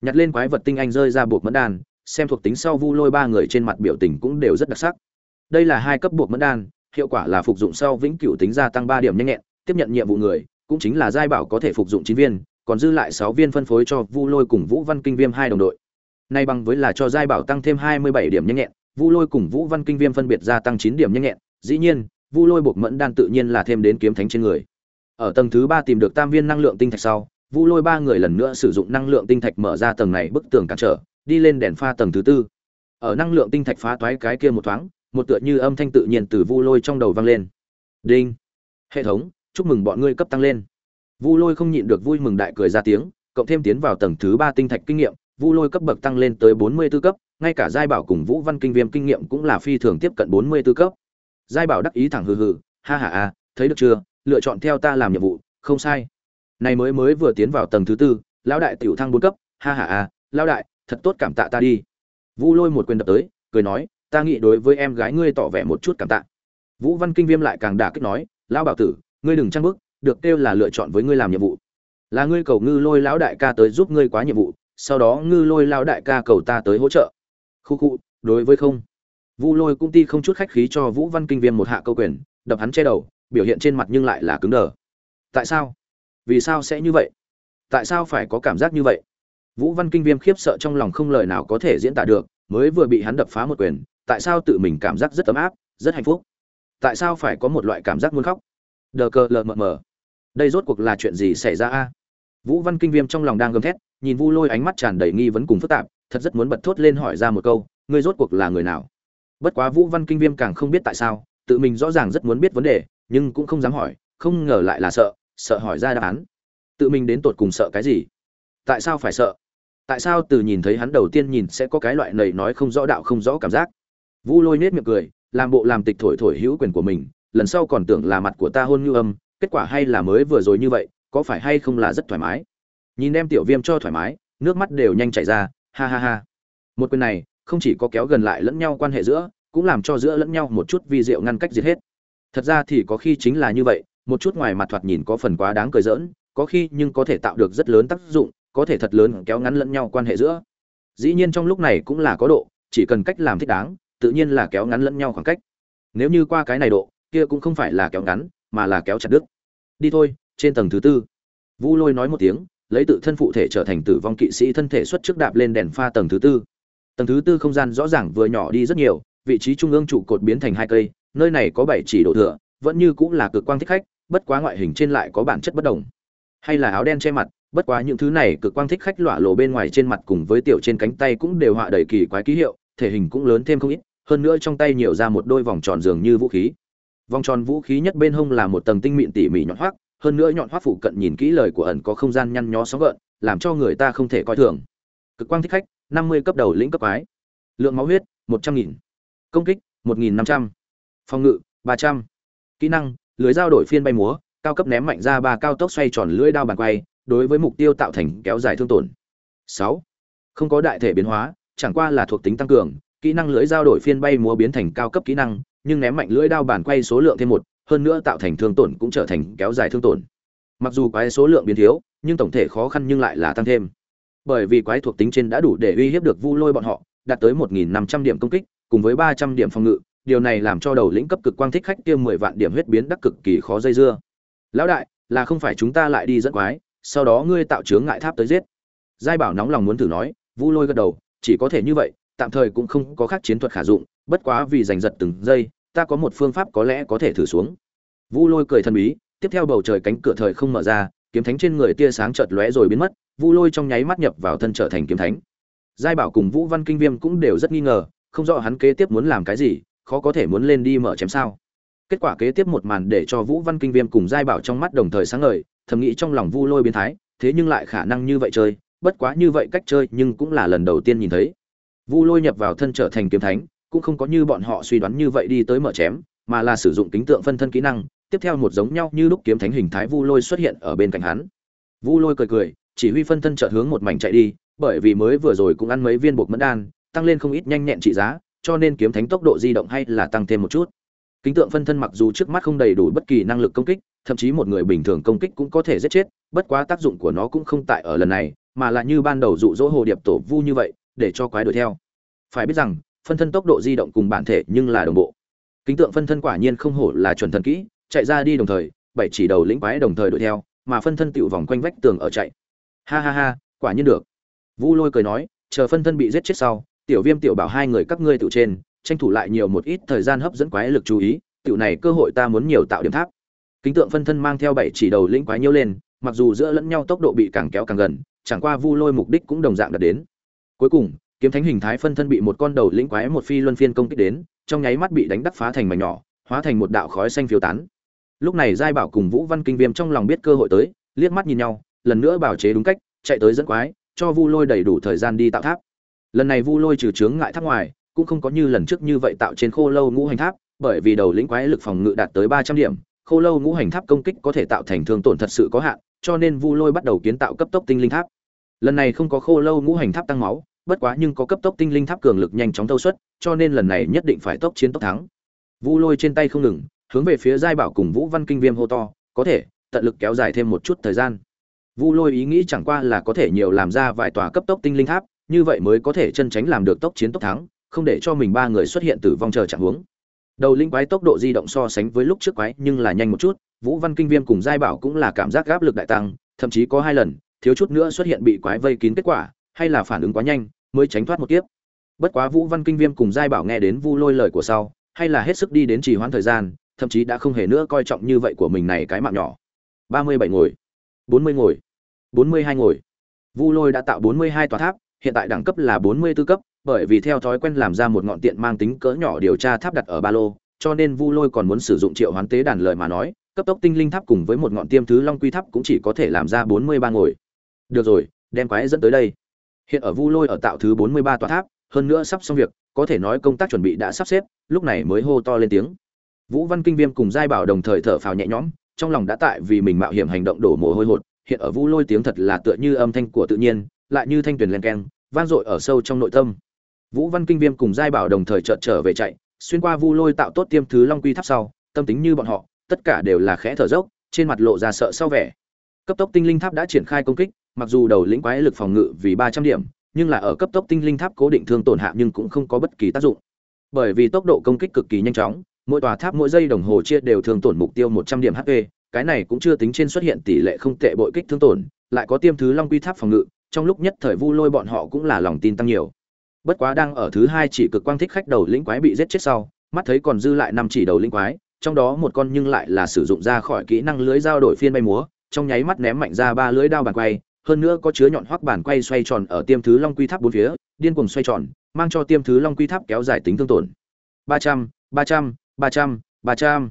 Nhặt lên quái vật tinh anh rơi ra buộc mẫn đan, xem thuộc tính sau vu lôi ba người trên mặt biểu tình cũng đều rất đặc sắc. Đây là hai cấp buộc mẫn đan hiệu quả là phục dụng sau vĩnh cửu tính gia tăng ba điểm nhanh nhẹn, tiếp nhận nhiệm vụ người, cũng chính là giai bảo có thể phục dụng chín viên, còn dư lại sáu viên phân phối cho vu lôi cùng vũ văn kinh viêm hai đồng đội. Nay bằng với là cho giai bảo tăng thêm hai mươi bảy điểm nhanh nhẹn, vu lôi cùng vũ văn kinh viêm phân biệt gia tăng chín điểm nhanh nhẹn, dĩ nhiên, vu lôi buộc mẫn đan tự nhiên là thêm đến kiếm thánh trên người. Ở tầng thứ ba tìm được tam viên năng lượng tinh thạch sau, vu lôi ba người lần nữa sử dụng năng lượng tinh thạch mở ra tầng này bức tường cản trở, đi lên đèn pha tầng thứ tư. Ở năng lượng tinh thạch phá toái cái kia một thoáng một tựa như âm thanh tự nhiên từ vu lôi trong đầu vang lên. Đinh. Hệ thống, chúc mừng bọn ngươi cấp tăng lên. Vu lôi không nhịn được vui mừng đại cười ra tiếng, cộng thêm tiến vào tầng thứ ba tinh thạch kinh nghiệm, vu lôi cấp bậc tăng lên tới bốn mươi tư cấp, ngay cả giai bảo cùng vũ văn kinh viêm kinh nghiệm cũng là phi thường tiếp cận bốn mươi tư cấp. Giai bảo đắc ý thẳng hừ hừ, ha ha a thấy được chưa, lựa chọn theo ta làm nhiệm vụ, không sai. Này mới mới vừa tiến vào tầng thứ tư, lão đại tiểu thăng bốn cấp, ha ha a lão đại, thật tốt cảm tạ ta đi. Vu lôi một quyền đập tới, cười nói ta nghĩ đối với em gái ngươi tỏ vẻ một chút cảm tạ. Vũ văn kinh viêm lại càng đả kích nói, lão bảo tử, ngươi đừng trang bức, được kêu là lựa chọn với ngươi làm nhiệm vụ. Là ngươi cầu ngư lôi lão đại ca tới giúp ngươi quá nhiệm vụ, sau đó ngư lôi lão đại ca cầu ta tới hỗ trợ. Khu khu, đối với không. Vu lôi cũng ti không chút khách khí cho vũ văn kinh viêm một hạ câu quyền, đập hắn che đầu, biểu hiện trên mặt nhưng lại là cứng đờ. Tại sao? Vì sao sẽ như vậy? Tại sao phải có cảm giác như vậy? Vũ văn kinh viêm khiếp sợ trong lòng không lời nào có thể diễn tả được, mới vừa bị hắn đập phá một quyền tại sao tự mình cảm giác rất ấm áp, rất hạnh phúc? Tại sao phải có một loại cảm giác muốn khóc? Đờ cờ lờ mờ mờ. Đây rốt cuộc là chuyện gì xảy ra a? Vũ văn kinh viêm trong lòng đang gầm thét, nhìn vu lôi ánh mắt tràn đầy nghi vấn cùng phức tạp, thật rất muốn bật thốt lên hỏi ra một câu, ngươi rốt cuộc là người nào? Bất quá vũ văn kinh viêm càng không biết tại sao, tự mình rõ ràng rất muốn biết vấn đề, nhưng cũng không dám hỏi, không ngờ lại là sợ sợ hỏi ra đáp án. Tự mình đến tột cùng sợ cái gì? Tại sao phải sợ? Tại sao từ nhìn thấy hắn đầu tiên nhìn sẽ có cái loại nầy nói không rõ đạo không rõ cảm giác? Vu lôi nết miệng cười, làm bộ làm tịch thổi thổi hữu quyền của mình, lần sau còn tưởng là mặt của ta hôn như âm, kết quả hay là mới vừa rồi như vậy, có phải hay không là rất thoải mái. Nhìn em tiểu viêm cho thoải mái, nước mắt đều nhanh chảy ra, ha ha ha. Một quyền này, không chỉ có kéo gần lại lẫn nhau quan hệ giữa, cũng làm cho giữa lẫn nhau một chút vi diệu ngăn cách diệt hết. Thật ra thì có khi chính là như vậy, một chút ngoài mặt thoạt nhìn có phần quá đáng cười giỡn, có khi nhưng có thể tạo được rất lớn tác dụng, có thể thật lớn kéo ngắn lẫn nhau quan hệ giữa. Dĩ nhiên trong lúc này cũng là có độ, chỉ cần cách làm thích đáng tự nhiên là kéo ngắn lẫn nhau khoảng cách. Nếu như qua cái này độ, kia cũng không phải là kéo ngắn, mà là kéo chặt đứt. Đi thôi, trên tầng thứ tư. Vu lôi nói một tiếng, lấy tự thân phụ thể trở thành tử vong kỵ sĩ thân thể xuất trước đạp lên đèn pha tầng thứ tư. Tầng thứ tư không gian rõ ràng vừa nhỏ đi rất nhiều, vị trí trung ương trụ cột biến thành hai cây, nơi này có bảy chỉ độ thừa, vẫn như cũng là cực quang thích khách, bất quá ngoại hình trên lại có bản chất bất đồng. Hay là áo đen che mặt, bất quá những thứ này cực quang thích khách lọa lộ bên ngoài trên mặt cùng với tiểu trên cánh tay cũng đều họa đầy kỳ quái ký hiệu, thể hình cũng lớn thêm không ít hơn nữa trong tay nhiều ra một đôi vòng tròn dường như vũ khí. Vòng tròn vũ khí nhất bên hông là một tầng tinh mịn tỉ mỉ nhọn hoác, hơn nữa nhọn hoác phụ cận nhìn kỹ lời của ẩn có không gian nhăn nhó sóng gợn, làm cho người ta không thể coi thường. Cực quang thích khách, năm mươi cấp đầu lĩnh cấp ái lượng máu huyết, một trăm nghìn. Công kích, một nghìn năm trăm. Phòng ngự, ba trăm. Kỹ năng, lưới dao đổi phiên bay múa, cao cấp ném mạnh ra ba cao tốc xoay tròn lưỡi đao bàn quay, đối với mục tiêu tạo thành kéo dài thương tổn. Sáu. Không có đại thể biến hóa, chẳng qua là thuộc tính tăng cường kỹ năng lưỡi dao đổi phiên bay múa biến thành cao cấp kỹ năng, nhưng ném mạnh lưỡi đao bàn quay số lượng thêm một, hơn nữa tạo thành thương tổn cũng trở thành kéo dài thương tổn. Mặc dù quái số lượng biến thiếu, nhưng tổng thể khó khăn nhưng lại là tăng thêm. Bởi vì quái thuộc tính trên đã đủ để uy hiếp được vu lôi bọn họ, đạt tới 1.500 điểm công kích, cùng với 300 điểm phòng ngự, điều này làm cho đầu lĩnh cấp cực quang thích khách kia 10 vạn điểm huyết biến đắc cực kỳ khó dây dưa. Lão đại, là không phải chúng ta lại đi dẫn quái, sau đó ngươi tạo chướng ngại tháp tới giết. Giai bảo nóng lòng muốn thử nói, vu lôi gật đầu, chỉ có thể như vậy tạm thời cũng không có khác chiến thuật khả dụng, bất quá vì giành giật từng giây, ta có một phương pháp có lẽ có thể thử xuống. Vu lôi cười thần bí, tiếp theo bầu trời cánh cửa thời không mở ra, kiếm thánh trên người tia sáng chợt lóe rồi biến mất, vu lôi trong nháy mắt nhập vào thân trở thành kiếm thánh. Giai bảo cùng vũ văn kinh viêm cũng đều rất nghi ngờ, không rõ hắn kế tiếp muốn làm cái gì, khó có thể muốn lên đi mở chém sao. Kết quả kế tiếp một màn để cho vũ văn kinh viêm cùng giai bảo trong mắt đồng thời sáng ngời, thầm nghĩ trong lòng vu lôi biến thái, thế nhưng lại khả năng như vậy chơi, bất quá như vậy cách chơi nhưng cũng là lần đầu tiên nhìn thấy vu lôi nhập vào thân trở thành kiếm thánh, cũng không có như bọn họ suy đoán như vậy đi tới mở chém, mà là sử dụng kính tượng phân thân kỹ năng, tiếp theo một giống nhau như lúc kiếm thánh hình thái vu lôi xuất hiện ở bên cạnh hắn. Vu lôi cười cười, chỉ huy phân thân chợt hướng một mảnh chạy đi, bởi vì mới vừa rồi cũng ăn mấy viên bột mẫn đan, tăng lên không ít nhanh nhẹn trị giá, cho nên kiếm thánh tốc độ di động hay là tăng thêm một chút. Kính tượng phân thân mặc dù trước mắt không đầy đủ bất kỳ năng lực công kích, thậm chí một người bình thường công kích cũng có thể giết chết, bất quá tác dụng của nó cũng không tại ở lần này, mà là như ban đầu dụ dỗ hồ điệp tổ vu như vậy để cho quái đuổi theo. Phải biết rằng, phân thân tốc độ di động cùng bản thể nhưng là đồng bộ. Kính tượng phân thân quả nhiên không hổ là chuẩn thần kỹ, chạy ra đi đồng thời, bảy chỉ đầu lĩnh quái đồng thời đuổi theo, mà phân thân tựu vòng quanh vách tường ở chạy. Ha ha ha, quả nhiên được. Vu lôi cười nói, chờ phân thân bị giết chết sau, tiểu viêm tiểu bảo hai người các ngươi tự trên, tranh thủ lại nhiều một ít thời gian hấp dẫn quái lực chú ý, tiểu này cơ hội ta muốn nhiều tạo điểm tháp. Kính tượng phân thân mang theo bảy chỉ đầu lĩnh quái nhiêu lên, mặc dù giữa lẫn nhau tốc độ bị càng kéo càng gần, chẳng qua vu lôi mục đích cũng đồng dạng đạt đến cuối cùng, kiếm thánh hình thái phân thân bị một con đầu lĩnh quái một phi luân phiên công kích đến, trong nháy mắt bị đánh đắc phá thành mảnh nhỏ, hóa thành một đạo khói xanh phiêu tán. Lúc này giai bảo cùng vũ văn kinh viêm trong lòng biết cơ hội tới, liếc mắt nhìn nhau, lần nữa bảo chế đúng cách, chạy tới dẫn quái, cho vu lôi đầy đủ thời gian đi tạo tháp. Lần này vu lôi trừ chướng ngại tháp ngoài, cũng không có như lần trước như vậy tạo trên khô lâu ngũ hành tháp, bởi vì đầu lĩnh quái lực phòng ngự đạt tới ba trăm điểm, khô lâu ngũ hành tháp công kích có thể tạo thành thương tổn thật sự có hạn, cho nên vu lôi bắt đầu kiến tạo cấp tốc tinh linh tháp lần này không có khô lâu ngũ hành tháp tăng máu, bất quá nhưng có cấp tốc tinh linh tháp cường lực nhanh chóng thâu suất, cho nên lần này nhất định phải tốc chiến tốc thắng. Vu lôi trên tay không ngừng, hướng về phía giai bảo cùng vũ văn kinh viêm hô to, có thể, tận lực kéo dài thêm một chút thời gian. Vu lôi ý nghĩ chẳng qua là có thể nhiều làm ra vài tòa cấp tốc tinh linh tháp, như vậy mới có thể chân tránh làm được tốc chiến tốc thắng, không để cho mình ba người xuất hiện tử vong chờ chẳng huống. Đầu linh quái tốc độ di động so sánh với lúc trước quái nhưng là nhanh một chút, vũ văn kinh viêm cùng giai bảo cũng là cảm giác gáp lực đại tăng, thậm chí có hai lần thiếu chút nữa xuất hiện bị quái vây kín kết quả, hay là phản ứng quá nhanh, mới tránh thoát một kiếp. Bất quá vũ văn kinh viêm cùng giai bảo nghe đến vu lôi lời của sau, hay là hết sức đi đến trì hoãn thời gian, thậm chí đã không hề nữa coi trọng như vậy của mình này cái mạng nhỏ. Ba mươi bảy ngồi, bốn mươi ngồi, bốn mươi hai ngồi. Vu lôi đã tạo bốn mươi hai tòa tháp, hiện tại đẳng cấp là bốn mươi 44 cấp, bởi vì theo thói quen làm ra một ngọn tiện mang tính cỡ nhỏ điều tra tháp đặt ở ba lô, cho nên vu lôi còn muốn sử dụng triệu hoán tế đàn lời mà nói, cấp tốc tinh linh tháp cùng với một ngọn tiêm thứ long quy tháp cũng chỉ có thể làm ra bốn mươi ba ngồi được rồi, đem quái dẫn tới đây. Hiện ở vu lôi ở tạo thứ bốn mươi ba tòa tháp, hơn nữa sắp xong việc, có thể nói công tác chuẩn bị đã sắp xếp, lúc này mới hô to lên tiếng. Vũ văn kinh viêm cùng giai bảo đồng thời thở phào nhẹ nhõm, trong lòng đã tại vì mình mạo hiểm hành động đổ mồ hôi hột, hiện ở vu lôi tiếng thật là tựa như âm thanh của tự nhiên, lại như thanh tuyển len keng, vang dội ở sâu trong nội tâm. Vũ văn kinh viêm cùng giai bảo đồng thời chợt trở về chạy, xuyên qua vu lôi tạo tốt tiêm thứ long quy tháp sau, tâm tính như bọn họ, tất cả đều là khẽ thở dốc, trên mặt lộ ra sợ sau vẻ. Cấp tốc tinh linh tháp đã triển khai công kích mặc dù đầu lĩnh quái lực phòng ngự vì ba trăm điểm, nhưng là ở cấp tốc tinh linh tháp cố định thương tổn hạ nhưng cũng không có bất kỳ tác dụng. Bởi vì tốc độ công kích cực kỳ nhanh chóng, mỗi tòa tháp mỗi giây đồng hồ chia đều thương tổn mục tiêu một trăm điểm hp cái này cũng chưa tính trên xuất hiện tỷ lệ không tệ bội kích thương tổn, lại có tiêm thứ long quy tháp phòng ngự, trong lúc nhất thời vu lôi bọn họ cũng là lòng tin tăng nhiều. Bất quá đang ở thứ hai chỉ cực quang thích khách đầu lĩnh quái bị giết chết sau, mắt thấy còn dư lại năm chỉ đầu lĩnh quái, trong đó một con nhưng lại là sử dụng ra khỏi kỹ năng lưới dao đổi phiên bay múa, trong nháy mắt ném mạnh ra ba lưới đao bàn quay hơn nữa có chứa nhọn hoắc bản quay xoay tròn ở tiêm thứ long quy tháp bốn phía, điên cuồng xoay tròn, mang cho tiêm thứ long quy tháp kéo dài tính thương tổn. Ba trăm ba trăm ba trăm ba trăm.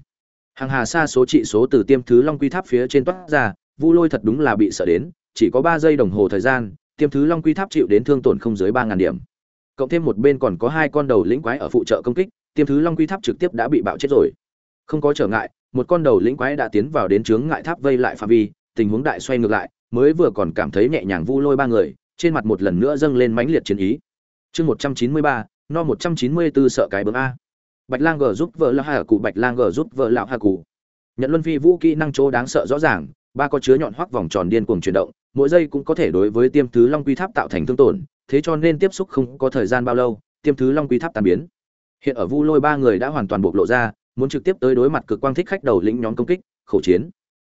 Hàng hà xa số trị số từ tiêm thứ long quy tháp phía trên toát ra, vu lôi thật đúng là bị sợ đến, chỉ có ba giây đồng hồ thời gian, tiêm thứ long quy tháp chịu đến thương tổn không dưới ba ngàn điểm. Cộng thêm một bên còn có hai con đầu lĩnh quái ở phụ trợ công kích, tiêm thứ long quy tháp trực tiếp đã bị bạo chết rồi. Không có trở ngại, một con đầu lĩnh quái đã tiến vào đến chướng ngại tháp vây lại phạm vi, tình huống đại xoay ngược lại mới vừa còn cảm thấy nhẹ nhàng vu lôi ba người, trên mặt một lần nữa dâng lên mãnh liệt chiến ý. Chương một trăm chín mươi ba, no một trăm chín mươi bốn sợ cái bướm a. Bạch lang g giúp vợ lão hà cụ bạch lang g giúp vợ lão hà cụ nhận luân phi vũ kỹ năng chỗ đáng sợ rõ ràng, ba có chứa nhọn hoắc vòng tròn điên cuồng chuyển động, mỗi giây cũng có thể đối với tiêm thứ long quy tháp tạo thành thương tổn, thế cho nên tiếp xúc không có thời gian bao lâu, tiêm thứ long quy tháp tan biến. Hiện ở vu lôi ba người đã hoàn toàn bộc lộ ra, muốn trực tiếp tới đối mặt cực quang thích khách đầu lĩnh nhóm công kích, khẩu chiến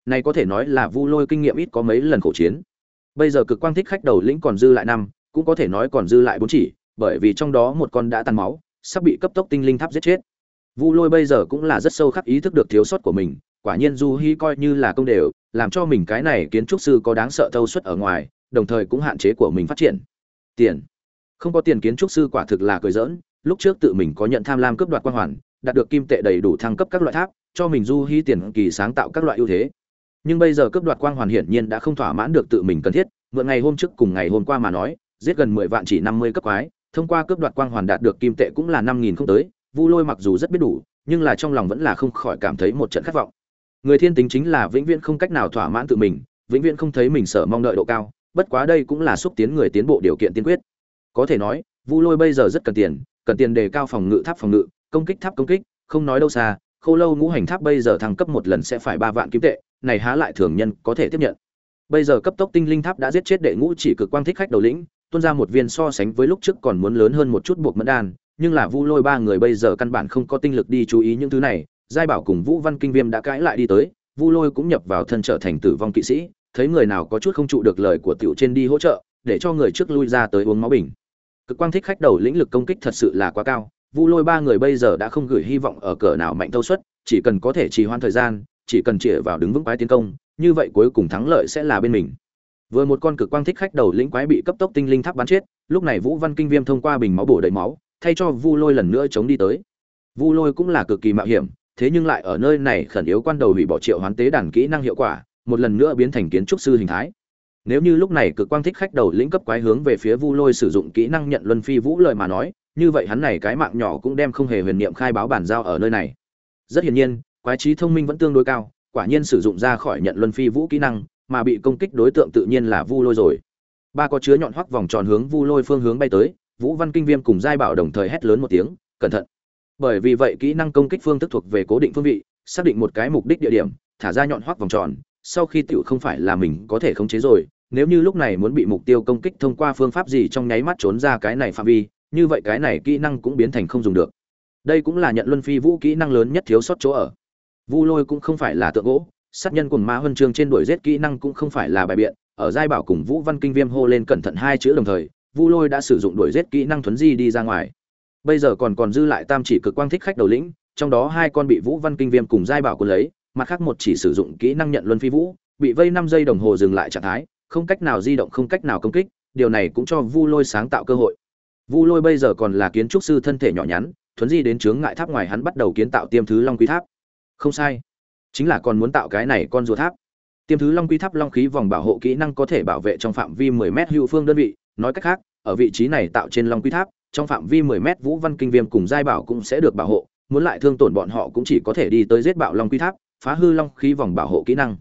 này có thể nói là vu lôi kinh nghiệm ít có mấy lần khổ chiến. Bây giờ cực quang thích khách đầu lĩnh còn dư lại năm, cũng có thể nói còn dư lại bốn chỉ, bởi vì trong đó một con đã tan máu, sắp bị cấp tốc tinh linh tháp giết chết. Vu lôi bây giờ cũng là rất sâu khắc ý thức được thiếu sót của mình, quả nhiên du hi coi như là công đều, làm cho mình cái này kiến trúc sư có đáng sợ thâu suất ở ngoài, đồng thời cũng hạn chế của mình phát triển. Tiền. Không có tiền kiến trúc sư quả thực là cười giỡn, lúc trước tự mình có nhận tham lam cướp đoạt quan hoàn, đạt được kim tệ đầy đủ thăng cấp các loại tháp, cho mình du hi tiền kỳ sáng tạo các loại ưu thế nhưng bây giờ cướp đoạt quang hoàn hiển nhiên đã không thỏa mãn được tự mình cần thiết, mượn ngày hôm trước cùng ngày hôm qua mà nói, giết gần mười vạn chỉ năm mươi cấp quái, thông qua cướp đoạt quang hoàn đạt được kim tệ cũng là năm nghìn không tới, vu lôi mặc dù rất biết đủ, nhưng là trong lòng vẫn là không khỏi cảm thấy một trận khát vọng. Người thiên tính chính là vĩnh viễn không cách nào thỏa mãn tự mình, vĩnh viễn không thấy mình sở mong đợi độ cao, bất quá đây cũng là xúc tiến người tiến bộ điều kiện tiên quyết. Có thể nói, vu lôi bây giờ rất cần tiền cần tiền đề cao phòng ngự tháp phòng ngự, công kích tháp công kích, không nói đâu xa, khô lâu ngũ hành tháp bây giờ thăng cấp một lần sẽ phải ba vạn kim tệ này há lại thường nhân có thể tiếp nhận. Bây giờ cấp tốc tinh linh tháp đã giết chết đệ ngũ chỉ cực quang thích khách đầu lĩnh, tuôn ra một viên so sánh với lúc trước còn muốn lớn hơn một chút buộc mẫn đan, nhưng là vu lôi ba người bây giờ căn bản không có tinh lực đi chú ý những thứ này, giai bảo cùng vũ văn kinh viêm đã cãi lại đi tới, vu lôi cũng nhập vào thân trở thành tử vong kỵ sĩ, thấy người nào có chút không trụ được lời của tiểu trên đi hỗ trợ, để cho người trước lui ra tới uống máu bình. Cực quang thích khách đầu lĩnh lực công kích thật sự là quá cao, vu lôi ba người bây giờ đã không gửi hy vọng ở cỡ nào mạnh thâu suất, chỉ cần có thể trì hoãn thời gian chỉ cần chĩa vào đứng vững quái tiến công, như vậy cuối cùng thắng lợi sẽ là bên mình. Vừa một con cực quang thích khách đầu lĩnh quái bị cấp tốc tinh linh tháp bắn chết, lúc này vũ văn kinh viêm thông qua bình máu bổ đầy máu, thay cho vu lôi lần nữa chống đi tới. Vu lôi cũng là cực kỳ mạo hiểm, thế nhưng lại ở nơi này khẩn yếu quan đầu hủy bỏ triệu hoán tế đàn kỹ năng hiệu quả, một lần nữa biến thành kiến trúc sư hình thái. Nếu như lúc này cực quang thích khách đầu lĩnh cấp quái hướng về phía vu lôi sử dụng kỹ năng nhận luân phi vũ lời mà nói, như vậy hắn này cái mạng nhỏ cũng đem không hề huyền niệm khai báo bản giao ở nơi này. Rất hiển nhiên quái trí thông minh vẫn tương đối cao, quả nhiên sử dụng ra khỏi nhận luân phi vũ kỹ năng, mà bị công kích đối tượng tự nhiên là vu lôi rồi. Ba có chứa nhọn hoắc vòng tròn hướng vu lôi phương hướng bay tới, vũ văn kinh viêm cùng giai bảo đồng thời hét lớn một tiếng, cẩn thận! Bởi vì vậy kỹ năng công kích phương thức thuộc về cố định phương vị, xác định một cái mục đích địa điểm, thả ra nhọn hoắc vòng tròn, sau khi tiểu không phải là mình có thể khống chế rồi, nếu như lúc này muốn bị mục tiêu công kích thông qua phương pháp gì trong nháy mắt trốn ra cái này phạm vi, như vậy cái này kỹ năng cũng biến thành không dùng được. Đây cũng là nhận luân phi vũ kỹ năng lớn nhất thiếu sót chỗ ở vu lôi cũng không phải là tượng gỗ, sát nhân cùng ma huân chương trên đuổi giết kỹ năng cũng không phải là bài biện, ở giai bảo cùng vũ văn kinh viêm hô lên cẩn thận hai chữ đồng thời, vu lôi đã sử dụng đuổi giết kỹ năng thuấn di đi ra ngoài. Bây giờ còn còn dư lại tam chỉ cực quang thích khách đầu lĩnh, trong đó hai con bị vũ văn kinh viêm cùng giai bảo quân lấy, mặt khác một chỉ sử dụng kỹ năng nhận luân phi vũ, bị vây năm giây đồng hồ dừng lại trạng thái, không cách nào di động, không cách nào công kích, điều này cũng cho vu lôi sáng tạo cơ hội. Vu lôi bây giờ còn là kiến trúc sư thân thể nhỏ nhắn, thuấn di đến chướng ngại tháp ngoài hắn bắt đầu kiến tạo tiêm thứ long quý tháp không sai. Chính là còn muốn tạo cái này con rùa tháp. Tiêm thứ long quy tháp long khí vòng bảo hộ kỹ năng có thể bảo vệ trong phạm vi 10 mét hữu phương đơn vị. Nói cách khác, ở vị trí này tạo trên long quy tháp, trong phạm vi 10 mét vũ văn kinh viêm cùng giai bảo cũng sẽ được bảo hộ. Muốn lại thương tổn bọn họ cũng chỉ có thể đi tới giết bạo long quy tháp, phá hư long khí vòng bảo hộ kỹ năng.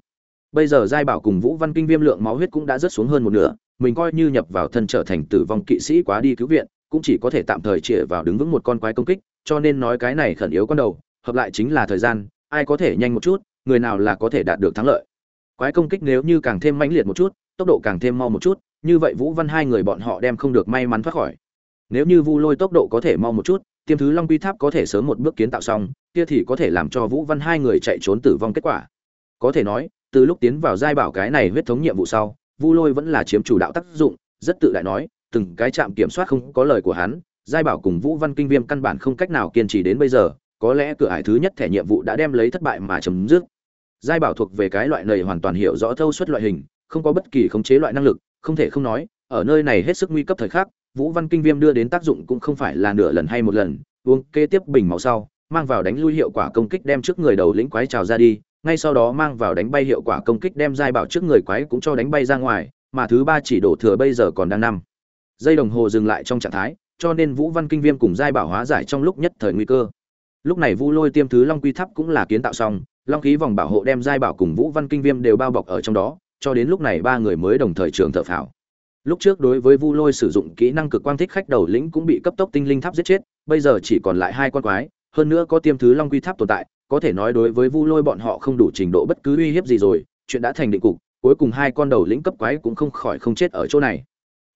Bây giờ giai bảo cùng vũ văn kinh viêm lượng máu huyết cũng đã rất xuống hơn một nửa, mình coi như nhập vào thân trở thành tử vong kỵ sĩ quá đi cứu viện, cũng chỉ có thể tạm thời chĩa vào đứng vững một con quái công kích, cho nên nói cái này khẩn yếu con đầu, hợp lại chính là thời gian ai có thể nhanh một chút, người nào là có thể đạt được thắng lợi. Quái công kích nếu như càng thêm mãnh liệt một chút, tốc độ càng thêm mau một chút, như vậy vũ văn hai người bọn họ đem không được may mắn thoát khỏi. Nếu như vu lôi tốc độ có thể mau một chút, tiêm thứ long quy tháp có thể sớm một bước kiến tạo xong, kia thì có thể làm cho vũ văn hai người chạy trốn tử vong kết quả. Có thể nói, từ lúc tiến vào giai bảo cái này huyết thống nhiệm vụ sau, vu lôi vẫn là chiếm chủ đạo tác dụng, rất tự đại nói, từng cái trạm kiểm soát không có lời của hắn, giai bảo cùng vũ văn kinh viêm căn bản không cách nào kiên trì đến bây giờ có lẽ cửa ải thứ nhất thẻ nhiệm vụ đã đem lấy thất bại mà chấm dứt. Giai bảo thuộc về cái loại này hoàn toàn hiểu rõ thâu suất loại hình, không có bất kỳ khống chế loại năng lực, không thể không nói, ở nơi này hết sức nguy cấp thời khắc, vũ văn kinh viêm đưa đến tác dụng cũng không phải là nửa lần hay một lần, uống kế tiếp bình máu sau, mang vào đánh lui hiệu quả công kích đem trước người đầu lĩnh quái trào ra đi, ngay sau đó mang vào đánh bay hiệu quả công kích đem giai bảo trước người quái cũng cho đánh bay ra ngoài, mà thứ ba chỉ đổ thừa bây giờ còn đang năm giây đồng hồ dừng lại trong trạng thái, cho nên vũ văn kinh viêm cùng giai bảo hóa giải trong lúc nhất thời nguy cơ lúc này vu lôi tiêm thứ long quy tháp cũng là kiến tạo xong, long khí vòng bảo hộ đem giai bảo cùng vũ văn kinh viêm đều bao bọc ở trong đó, cho đến lúc này ba người mới đồng thời trường thợ phảo lúc trước đối với vu lôi sử dụng kỹ năng cực quang thích khách đầu lĩnh cũng bị cấp tốc tinh linh tháp giết chết, bây giờ chỉ còn lại hai con quái, hơn nữa có tiêm thứ long quy tháp tồn tại, có thể nói đối với vu lôi bọn họ không đủ trình độ bất cứ uy hiếp gì rồi, chuyện đã thành định cục, cuối cùng hai con đầu lĩnh cấp quái cũng không khỏi không chết ở chỗ này.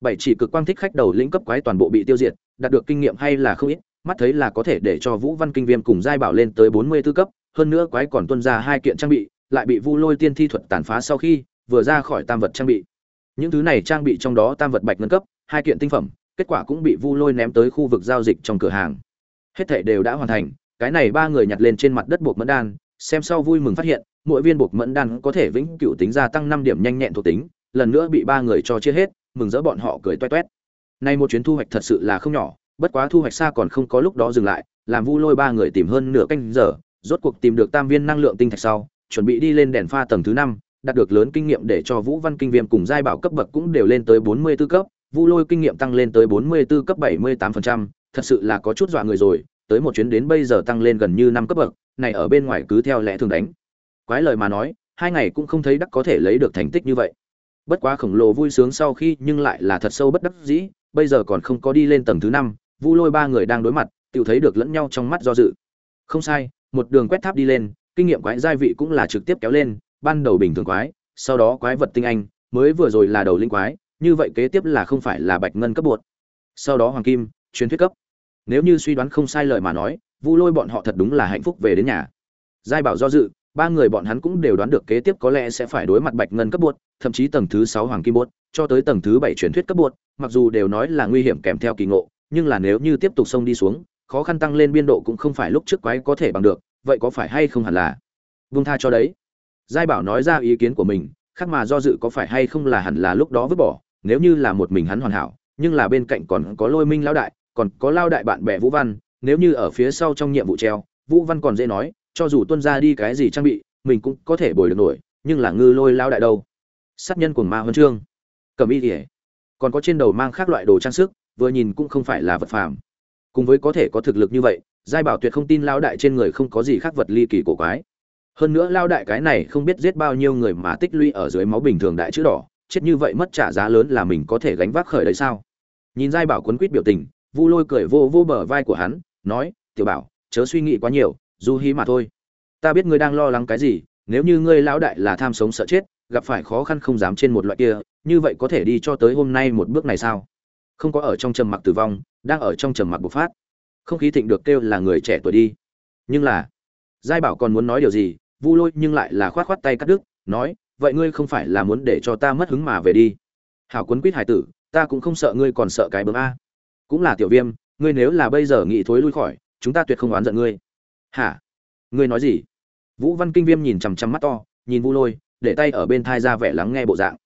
Bảy chỉ cực quang thích khách đầu lĩnh cấp quái toàn bộ bị tiêu diệt, đạt được kinh nghiệm hay là không ít mắt thấy là có thể để cho vũ văn kinh viêm cùng giai bảo lên tới bốn mươi tư cấp, hơn nữa quái còn tuân ra hai kiện trang bị, lại bị vu lôi tiên thi thuật tàn phá sau khi vừa ra khỏi tam vật trang bị. Những thứ này trang bị trong đó tam vật bạch ngân cấp, hai kiện tinh phẩm, kết quả cũng bị vu lôi ném tới khu vực giao dịch trong cửa hàng. Hết thảy đều đã hoàn thành, cái này ba người nhặt lên trên mặt đất buộc mẫn đan, xem sau vui mừng phát hiện, mỗi viên buộc mẫn đan có thể vĩnh cửu tính gia tăng năm điểm nhanh nhẹn thuộc tính, lần nữa bị ba người cho chia hết, mừng rỡ bọn họ cười toét toét. Nay một chuyến thu hoạch thật sự là không nhỏ bất quá thu hoạch xa còn không có lúc đó dừng lại làm vu lôi ba người tìm hơn nửa canh giờ rốt cuộc tìm được tam viên năng lượng tinh thạch sau chuẩn bị đi lên đèn pha tầng thứ năm đạt được lớn kinh nghiệm để cho vũ văn kinh viêm cùng giai bảo cấp bậc cũng đều lên tới bốn mươi 44 cấp vu lôi kinh nghiệm tăng lên tới bốn mươi 44 cấp bảy mươi tám phần trăm, thật sự là có chút dọa người rồi tới một chuyến đến bây giờ tăng lên gần như năm cấp bậc này ở bên ngoài cứ theo lẽ thường đánh. Quái lời mà nói hai ngày cũng không thấy đắc có thể lấy được thành tích như vậy. Bất quá khổng lồ vui sướng sau khi nhưng lại là thật sâu bất đắc dĩ bây giờ còn không có đi lên tầng thứ năm vu lôi ba người đang đối mặt tự thấy được lẫn nhau trong mắt do dự. Không sai, một đường quét tháp đi lên, kinh nghiệm quái giai vị cũng là trực tiếp kéo lên, ban đầu bình thường quái, sau đó quái vật tinh anh, mới vừa rồi là đầu linh quái, như vậy kế tiếp là không phải là bạch ngân cấp bột. Sau đó hoàng kim, truyền thuyết cấp. Nếu như suy đoán không sai lời mà nói, vu lôi bọn họ thật đúng là hạnh phúc về đến nhà. Giai bảo do dự, ba người bọn hắn cũng đều đoán được kế tiếp có lẽ sẽ phải đối mặt bạch ngân cấp bột, thậm chí tầng thứ sáu hoàng kim bột, cho tới tầng thứ bảy truyền thuyết cấp bột, mặc dù đều nói là nguy hiểm kèm theo kỳ ngộ nhưng là nếu như tiếp tục xông đi xuống, khó khăn tăng lên biên độ cũng không phải lúc trước quái có thể bằng được, vậy có phải hay không hẳn là? Vung tha cho đấy. Giai bảo nói ra ý kiến của mình, khác mà do dự có phải hay không là hẳn là lúc đó vứt bỏ, nếu như là một mình hắn hoàn hảo, nhưng là bên cạnh còn có lôi minh lao đại, còn có lao đại bạn bè vũ văn, nếu như ở phía sau trong nhiệm vụ treo, vũ văn còn dễ nói, cho dù tuân ra đi cái gì trang bị, mình cũng có thể bồi được nổi, nhưng là ngư lôi lao đại đâu? Sát nhân của ma huân chương. Cầm y tỉa còn có trên đầu mang khác loại đồ trang sức vừa nhìn cũng không phải là vật phàm. Cùng với có thể có thực lực như vậy, giai bảo tuyệt không tin lao đại trên người không có gì khác vật ly kỳ cổ quái. Hơn nữa lao đại cái này không biết giết bao nhiêu người mà tích lũy ở dưới máu bình thường đại chữ đỏ, chết như vậy mất trả giá lớn là mình có thể gánh vác khởi đấy sao? Nhìn giai bảo quấn quýt biểu tình, vu lôi cười vô vô bờ vai của hắn, nói, tiểu bảo, chớ suy nghĩ quá nhiều, du hí mà thôi. Ta biết ngươi đang lo lắng cái gì, nếu như ngươi lão đại là tham sống sợ chết, gặp phải khó khăn không dám trên một loại kia, như vậy có thể đi cho tới hôm nay một bước này sao? Không có ở trong trầm mặc tử vong, đang ở trong trầm mặc bộc phát. Không khí thịnh được kêu là người trẻ tuổi đi. Nhưng là, giai bảo còn muốn nói điều gì? Vu lôi nhưng lại là khoát khoát tay cắt đứt, nói, vậy ngươi không phải là muốn để cho ta mất hứng mà về đi. Hảo quấn quýt hải tử, ta cũng không sợ ngươi còn sợ cái bướm a. Cũng là tiểu viêm, ngươi nếu là bây giờ nghĩ thối lui khỏi, chúng ta tuyệt không oán giận ngươi. Hả? Ngươi nói gì? Vũ văn kinh viêm nhìn chằm chằm mắt to, nhìn vu lôi, để tay ở bên thai ra vẻ lắng nghe bộ dạng.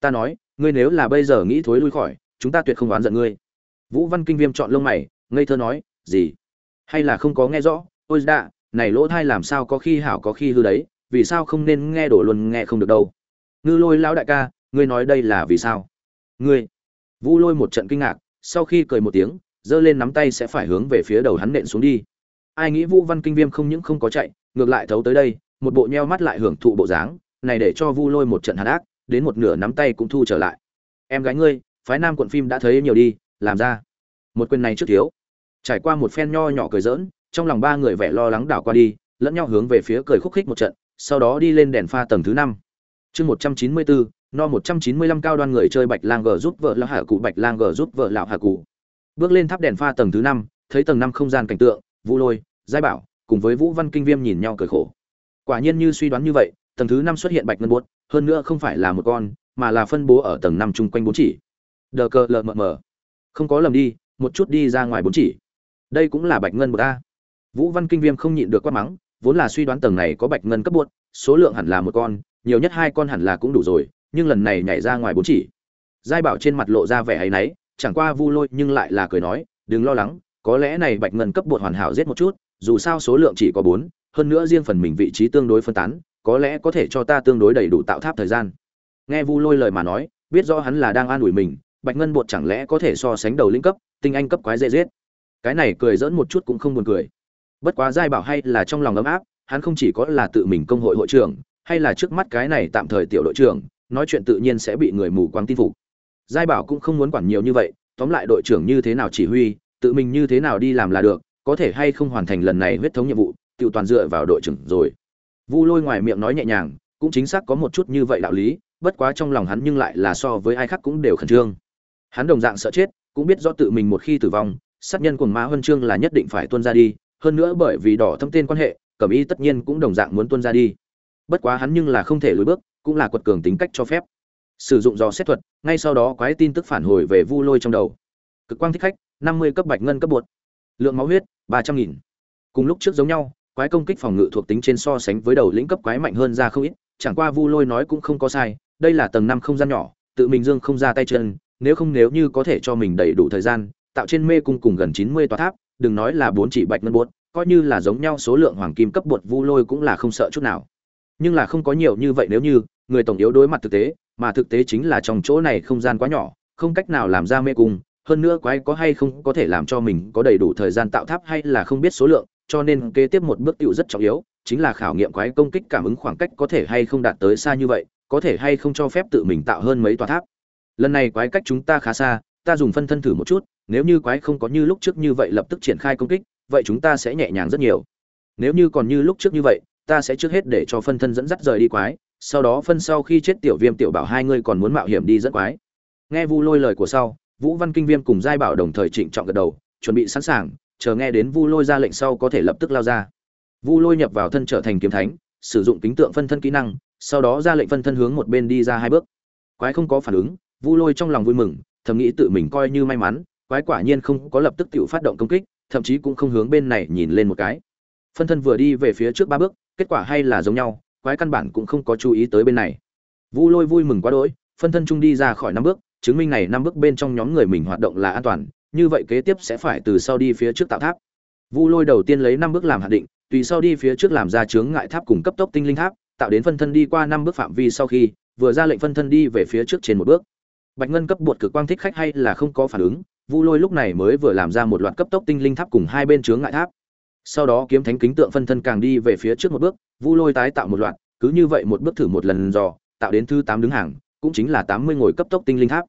Ta nói, ngươi nếu là bây giờ nghĩ thối lui khỏi chúng ta tuyệt không oán giận ngươi. Vũ văn kinh viêm chọn lông mày, ngây thơ nói, gì? Hay là không có nghe rõ? Ôi đạ này lỗ thai làm sao có khi hảo có khi hư đấy, vì sao không nên nghe đổ luôn nghe không được đâu? Ngư lôi lão đại ca, ngươi nói đây là vì sao? Ngươi. Vũ lôi một trận kinh ngạc, sau khi cười một tiếng, giơ lên nắm tay sẽ phải hướng về phía đầu hắn nện xuống đi. Ai nghĩ vũ văn kinh viêm không những không có chạy, ngược lại thấu tới đây, một bộ nheo mắt lại hưởng thụ bộ dáng, này để cho vu lôi một trận hạt ác, đến một nửa nắm tay cũng thu trở lại. Em gái ngươi phái nam quận phim đã thấy nhiều đi, làm ra. Một quyền này trước thiếu. Trải qua một phen nho nhỏ cười giỡn, trong lòng ba người vẻ lo lắng đảo qua đi, lẫn nhau hướng về phía cười khúc khích một trận, sau đó đi lên đèn pha tầng thứ năm. Chương một trăm chín mươi bốn no một trăm chín mươi lăm cao đoan người chơi bạch lang g giúp vợ lão hạ cụ bạch lang g giúp vợ lão hạ cụ bước lên tháp đèn pha tầng thứ năm, thấy tầng năm không gian cảnh tượng, vũ lôi, giai bảo, cùng với vũ văn kinh viêm nhìn nhau cười khổ. Quả nhiên như suy đoán như vậy, tầng thứ năm xuất hiện bạch ngân buốt, hơn nữa không phải là một con, mà là phân bố ở tầng năm chung quanh bốn chỉ đờ cờ lờ mờ mờ. Không có lầm đi, một chút đi ra ngoài bốn chỉ. Đây cũng là bạch ngân một a. Vũ văn kinh viêm không nhịn được quát mắng, vốn là suy đoán tầng này có bạch ngân cấp buốt số lượng hẳn là một con, nhiều nhất hai con hẳn là cũng đủ rồi, nhưng lần này nhảy ra ngoài bốn chỉ. Giai bảo trên mặt lộ ra vẻ hay náy, chẳng qua vu lôi nhưng lại là cười nói, đừng lo lắng, có lẽ này bạch ngân cấp bột hoàn hảo giết một chút, dù sao số lượng chỉ có bốn, hơn nữa riêng phần mình vị trí tương đối phân tán, có lẽ có thể cho ta tương đối đầy đủ tạo tháp thời gian. Nghe vu lôi lời mà nói, biết rõ hắn là đang an ủi mình bạch ngân bột chẳng lẽ có thể so sánh đầu linh cấp, tinh anh cấp quái dễ giết? Cái này cười dỡn một chút cũng không buồn cười. Bất quá giai bảo hay là trong lòng ấm áp, hắn không chỉ có là tự mình công hội hội trưởng, hay là trước mắt cái này tạm thời tiểu đội trưởng, nói chuyện tự nhiên sẽ bị người mù quáng tin phục. Giai bảo cũng không muốn quản nhiều như vậy, tóm lại đội trưởng như thế nào chỉ huy, tự mình như thế nào đi làm là được, có thể hay không hoàn thành lần này huyết thống nhiệm vụ, tự toàn dựa vào đội trưởng rồi. Vu lôi ngoài miệng nói nhẹ nhàng, cũng chính xác có một chút như vậy đạo lý, bất quá trong lòng hắn nhưng lại là so với ai khác cũng đều khẩn trương hắn đồng dạng sợ chết, cũng biết do tự mình một khi tử vong, sát nhân cuồng ma huân chương là nhất định phải tuân ra đi, hơn nữa bởi vì đỏ thâm tên quan hệ, cẩm y tất nhiên cũng đồng dạng muốn tuân ra đi. Bất quá hắn nhưng là không thể lùi bước, cũng là quật cường tính cách cho phép. Sử dụng dò xét thuật, ngay sau đó quái tin tức phản hồi về vu lôi trong đầu. Cực quang thích khách, năm mươi cấp bạch ngân cấp bột. Lượng máu huyết, ba trăm nghìn. Cùng lúc trước giống nhau, quái công kích phòng ngự thuộc tính trên so sánh với đầu lĩnh cấp quái mạnh hơn ra không ít, chẳng qua vu lôi nói cũng không có sai, đây là tầng năm không gian nhỏ, tự mình dương không ra tay chân nếu không nếu như có thể cho mình đầy đủ thời gian, tạo trên mê cung cùng gần chín mươi tòa tháp, đừng nói là bốn chỉ bạch ngân bột, coi như là giống nhau số lượng hoàng kim cấp bột vu lôi cũng là không sợ chút nào. Nhưng là không có nhiều như vậy nếu như, người tổng yếu đối mặt thực tế, mà thực tế chính là trong chỗ này không gian quá nhỏ, không cách nào làm ra mê cung, hơn nữa quái có hay không có thể làm cho mình có đầy đủ thời gian tạo tháp hay là không biết số lượng, cho nên kế tiếp một bước tiểu rất trọng yếu, chính là khảo nghiệm quái công kích cảm ứng khoảng cách có thể hay không đạt tới xa như vậy, có thể hay không cho phép tự mình tạo hơn mấy tòa tháp lần này quái cách chúng ta khá xa, ta dùng phân thân thử một chút, nếu như quái không có như lúc trước như vậy lập tức triển khai công kích, vậy chúng ta sẽ nhẹ nhàng rất nhiều. Nếu như còn như lúc trước như vậy, ta sẽ trước hết để cho phân thân dẫn dắt rời đi quái, sau đó phân sau khi chết tiểu viêm tiểu bảo hai ngươi còn muốn mạo hiểm đi dẫn quái. Nghe vu lôi lời của sau, vũ văn kinh viêm cùng giai bảo đồng thời trịnh trọng gật đầu, chuẩn bị sẵn sàng, chờ nghe đến vu lôi ra lệnh sau có thể lập tức lao ra. Vu lôi nhập vào thân trở thành kiếm thánh, sử dụng kính tượng phân thân kỹ năng, sau đó ra lệnh phân thân hướng một bên đi ra hai bước. Quái không có phản ứng vu lôi trong lòng vui mừng, thầm nghĩ tự mình coi như may mắn, quái quả nhiên không có lập tức tiểu phát động công kích, thậm chí cũng không hướng bên này nhìn lên một cái. Phân thân vừa đi về phía trước ba bước, kết quả hay là giống nhau, quái căn bản cũng không có chú ý tới bên này. Vu lôi vui mừng quá đỗi, phân thân trung đi ra khỏi năm bước, chứng minh này năm bước bên trong nhóm người mình hoạt động là an toàn, như vậy kế tiếp sẽ phải từ sau đi phía trước tạo tháp. Vu lôi đầu tiên lấy năm bước làm hạn định, tùy sau đi phía trước làm ra chướng ngại tháp cùng cấp tốc tinh linh tháp, tạo đến phân thân đi qua năm bước phạm vi sau khi, vừa ra lệnh phân thân đi về phía trước trên một bước bạch ngân cấp bột cực quang thích khách hay là không có phản ứng, vu lôi lúc này mới vừa làm ra một loạt cấp tốc tinh linh tháp cùng hai bên chướng ngại tháp. Sau đó kiếm thánh kính tượng phân thân càng đi về phía trước một bước, vu lôi tái tạo một loạt, cứ như vậy một bước thử một lần dò, tạo đến thứ tám đứng hàng, cũng chính là tám mươi ngồi cấp tốc tinh linh tháp.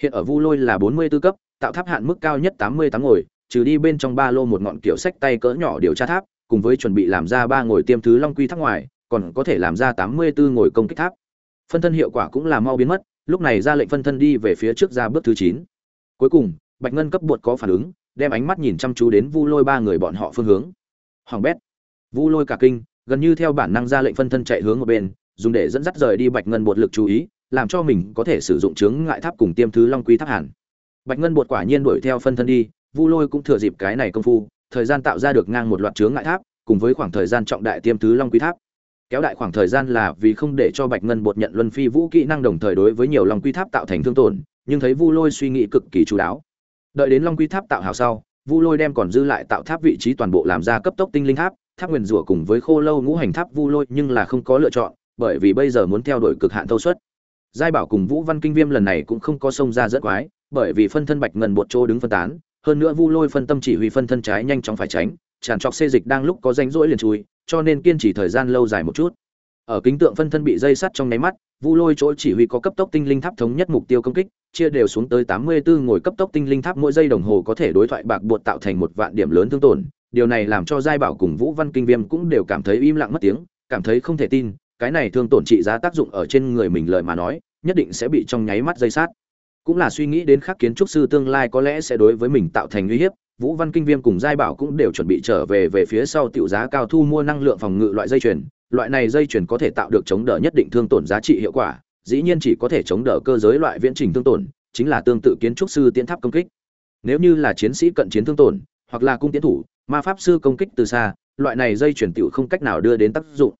Hiện ở vu lôi là bốn mươi 44 cấp, tạo tháp hạn mức cao nhất tám mươi tám ngồi, trừ đi bên trong ba lô một ngọn kiểu sách tay cỡ nhỏ điều tra tháp, cùng với chuẩn bị làm ra ba ngồi tiêm thứ long quy tháp ngoài, còn có thể làm ra tám mươi 84 ngồi công kích tháp. Phân thân hiệu quả cũng là mau biến mất lúc này ra lệnh phân thân đi về phía trước ra bước thứ chín. Cuối cùng, bạch ngân cấp bột có phản ứng, đem ánh mắt nhìn chăm chú đến vu lôi ba người bọn họ phương hướng. Hoàng bét, vu lôi cả kinh, gần như theo bản năng ra lệnh phân thân chạy hướng một bên, dùng để dẫn dắt rời đi bạch ngân bột lực chú ý, làm cho mình có thể sử dụng chướng ngại tháp cùng tiêm thứ long quý tháp hẳn bạch ngân bột quả nhiên đuổi theo phân thân đi, vu lôi cũng thừa dịp cái này công phu, thời gian tạo ra được ngang một loạt chướng ngại tháp, cùng với khoảng thời gian trọng đại tiêm thứ long quý tháp kéo đại khoảng thời gian là vì không để cho bạch ngân bột nhận luân phi vũ kỹ năng đồng thời đối với nhiều long quy tháp tạo thành thương tổn, nhưng thấy vu lôi suy nghĩ cực kỳ chú đáo. Đợi đến long quy tháp tạo hào sau, vu lôi đem còn dư lại tạo tháp vị trí toàn bộ làm ra cấp tốc tinh linh tháp tháp nguyền rủa cùng với khô lâu ngũ hành tháp vu lôi nhưng là không có lựa chọn, bởi vì bây giờ muốn theo đuổi cực hạn thâu suất. Giai bảo cùng vũ văn kinh viêm lần này cũng không có xông ra rất quái, bởi vì phân thân bạch ngân bột chỗ đứng phân tán, hơn nữa vu lôi phân tâm chỉ huy phân thân trái nhanh chóng phải tránh, tràn trọc xê dịch đang lúc có danh rỗi liền chui cho nên kiên trì thời gian lâu dài một chút. Ở kính tượng phân thân bị dây sắt trong nháy mắt, vu lôi chỗ chỉ huy có cấp tốc tinh linh tháp thống nhất mục tiêu công kích, chia đều xuống tới tám mươi 84 ngồi cấp tốc tinh linh tháp mỗi giây đồng hồ có thể đối thoại bạc buộc tạo thành một vạn điểm lớn thương tổn. Điều này làm cho giai bảo cùng vũ văn kinh viêm cũng đều cảm thấy im lặng mất tiếng, cảm thấy không thể tin, cái này thương tổn trị giá tác dụng ở trên người mình lời mà nói, nhất định sẽ bị trong nháy mắt dây sát cũng là suy nghĩ đến khắc kiến trúc sư tương lai có lẽ sẽ đối với mình tạo thành uy hiếp vũ văn kinh viêm cùng giai bảo cũng đều chuẩn bị trở về về phía sau tiểu giá cao thu mua năng lượng phòng ngự loại dây chuyền. Loại này dây chuyền có thể tạo được chống đỡ nhất định thương tổn giá trị hiệu quả, dĩ nhiên chỉ có thể chống đỡ cơ giới loại viễn trình thương tổn, chính là tương tự kiến trúc sư tiến tháp công kích. Nếu như là chiến sĩ cận chiến thương tổn, hoặc là cung tiến thủ, ma pháp sư công kích từ xa, loại này dây chuyển tiểu không cách nào đưa đến tác dụng.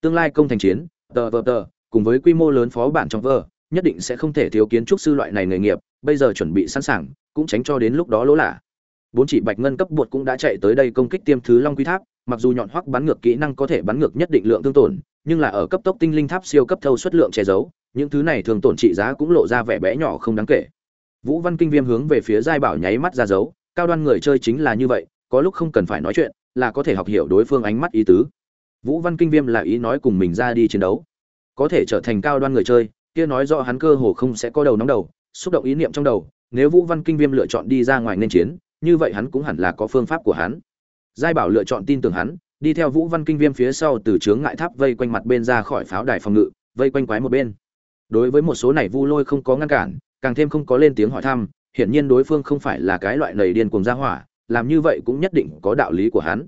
Tương lai công thành chiến, tờ vờ tờ, cùng với quy mô lớn phó bản trong vờ, nhất định sẽ không thể thiếu kiến trúc sư loại này nghề nghiệp, bây giờ chuẩn bị sẵn sàng, cũng tránh cho đến lúc đó lỗ lạ bốn chỉ bạch ngân cấp bột cũng đã chạy tới đây công kích tiêm thứ long quy tháp, mặc dù nhọn hoắc bắn ngược kỹ năng có thể bắn ngược nhất định lượng thương tổn, nhưng là ở cấp tốc tinh linh tháp siêu cấp thâu suất lượng che giấu, những thứ này thường tổn trị giá cũng lộ ra vẻ bé nhỏ không đáng kể. Vũ văn kinh viêm hướng về phía giai bảo nháy mắt ra dấu, cao đoan người chơi chính là như vậy, có lúc không cần phải nói chuyện, là có thể học hiểu đối phương ánh mắt ý tứ. Vũ văn kinh viêm là ý nói cùng mình ra đi chiến đấu. Có thể trở thành cao đoan người chơi, kia nói rõ hắn cơ hồ không sẽ có đầu nóng đầu, xúc động ý niệm trong đầu, nếu vũ văn kinh viêm lựa chọn đi ra ngoài nên chiến như vậy hắn cũng hẳn là có phương pháp của hắn. Giai bảo lựa chọn tin tưởng hắn, đi theo vũ văn kinh viêm phía sau từ chướng ngại tháp vây quanh mặt bên ra khỏi pháo đài phòng ngự, vây quanh quái một bên. Đối với một số này vu lôi không có ngăn cản, càng thêm không có lên tiếng hỏi thăm, hiển nhiên đối phương không phải là cái loại nầy điên cuồng ra hỏa, làm như vậy cũng nhất định có đạo lý của hắn.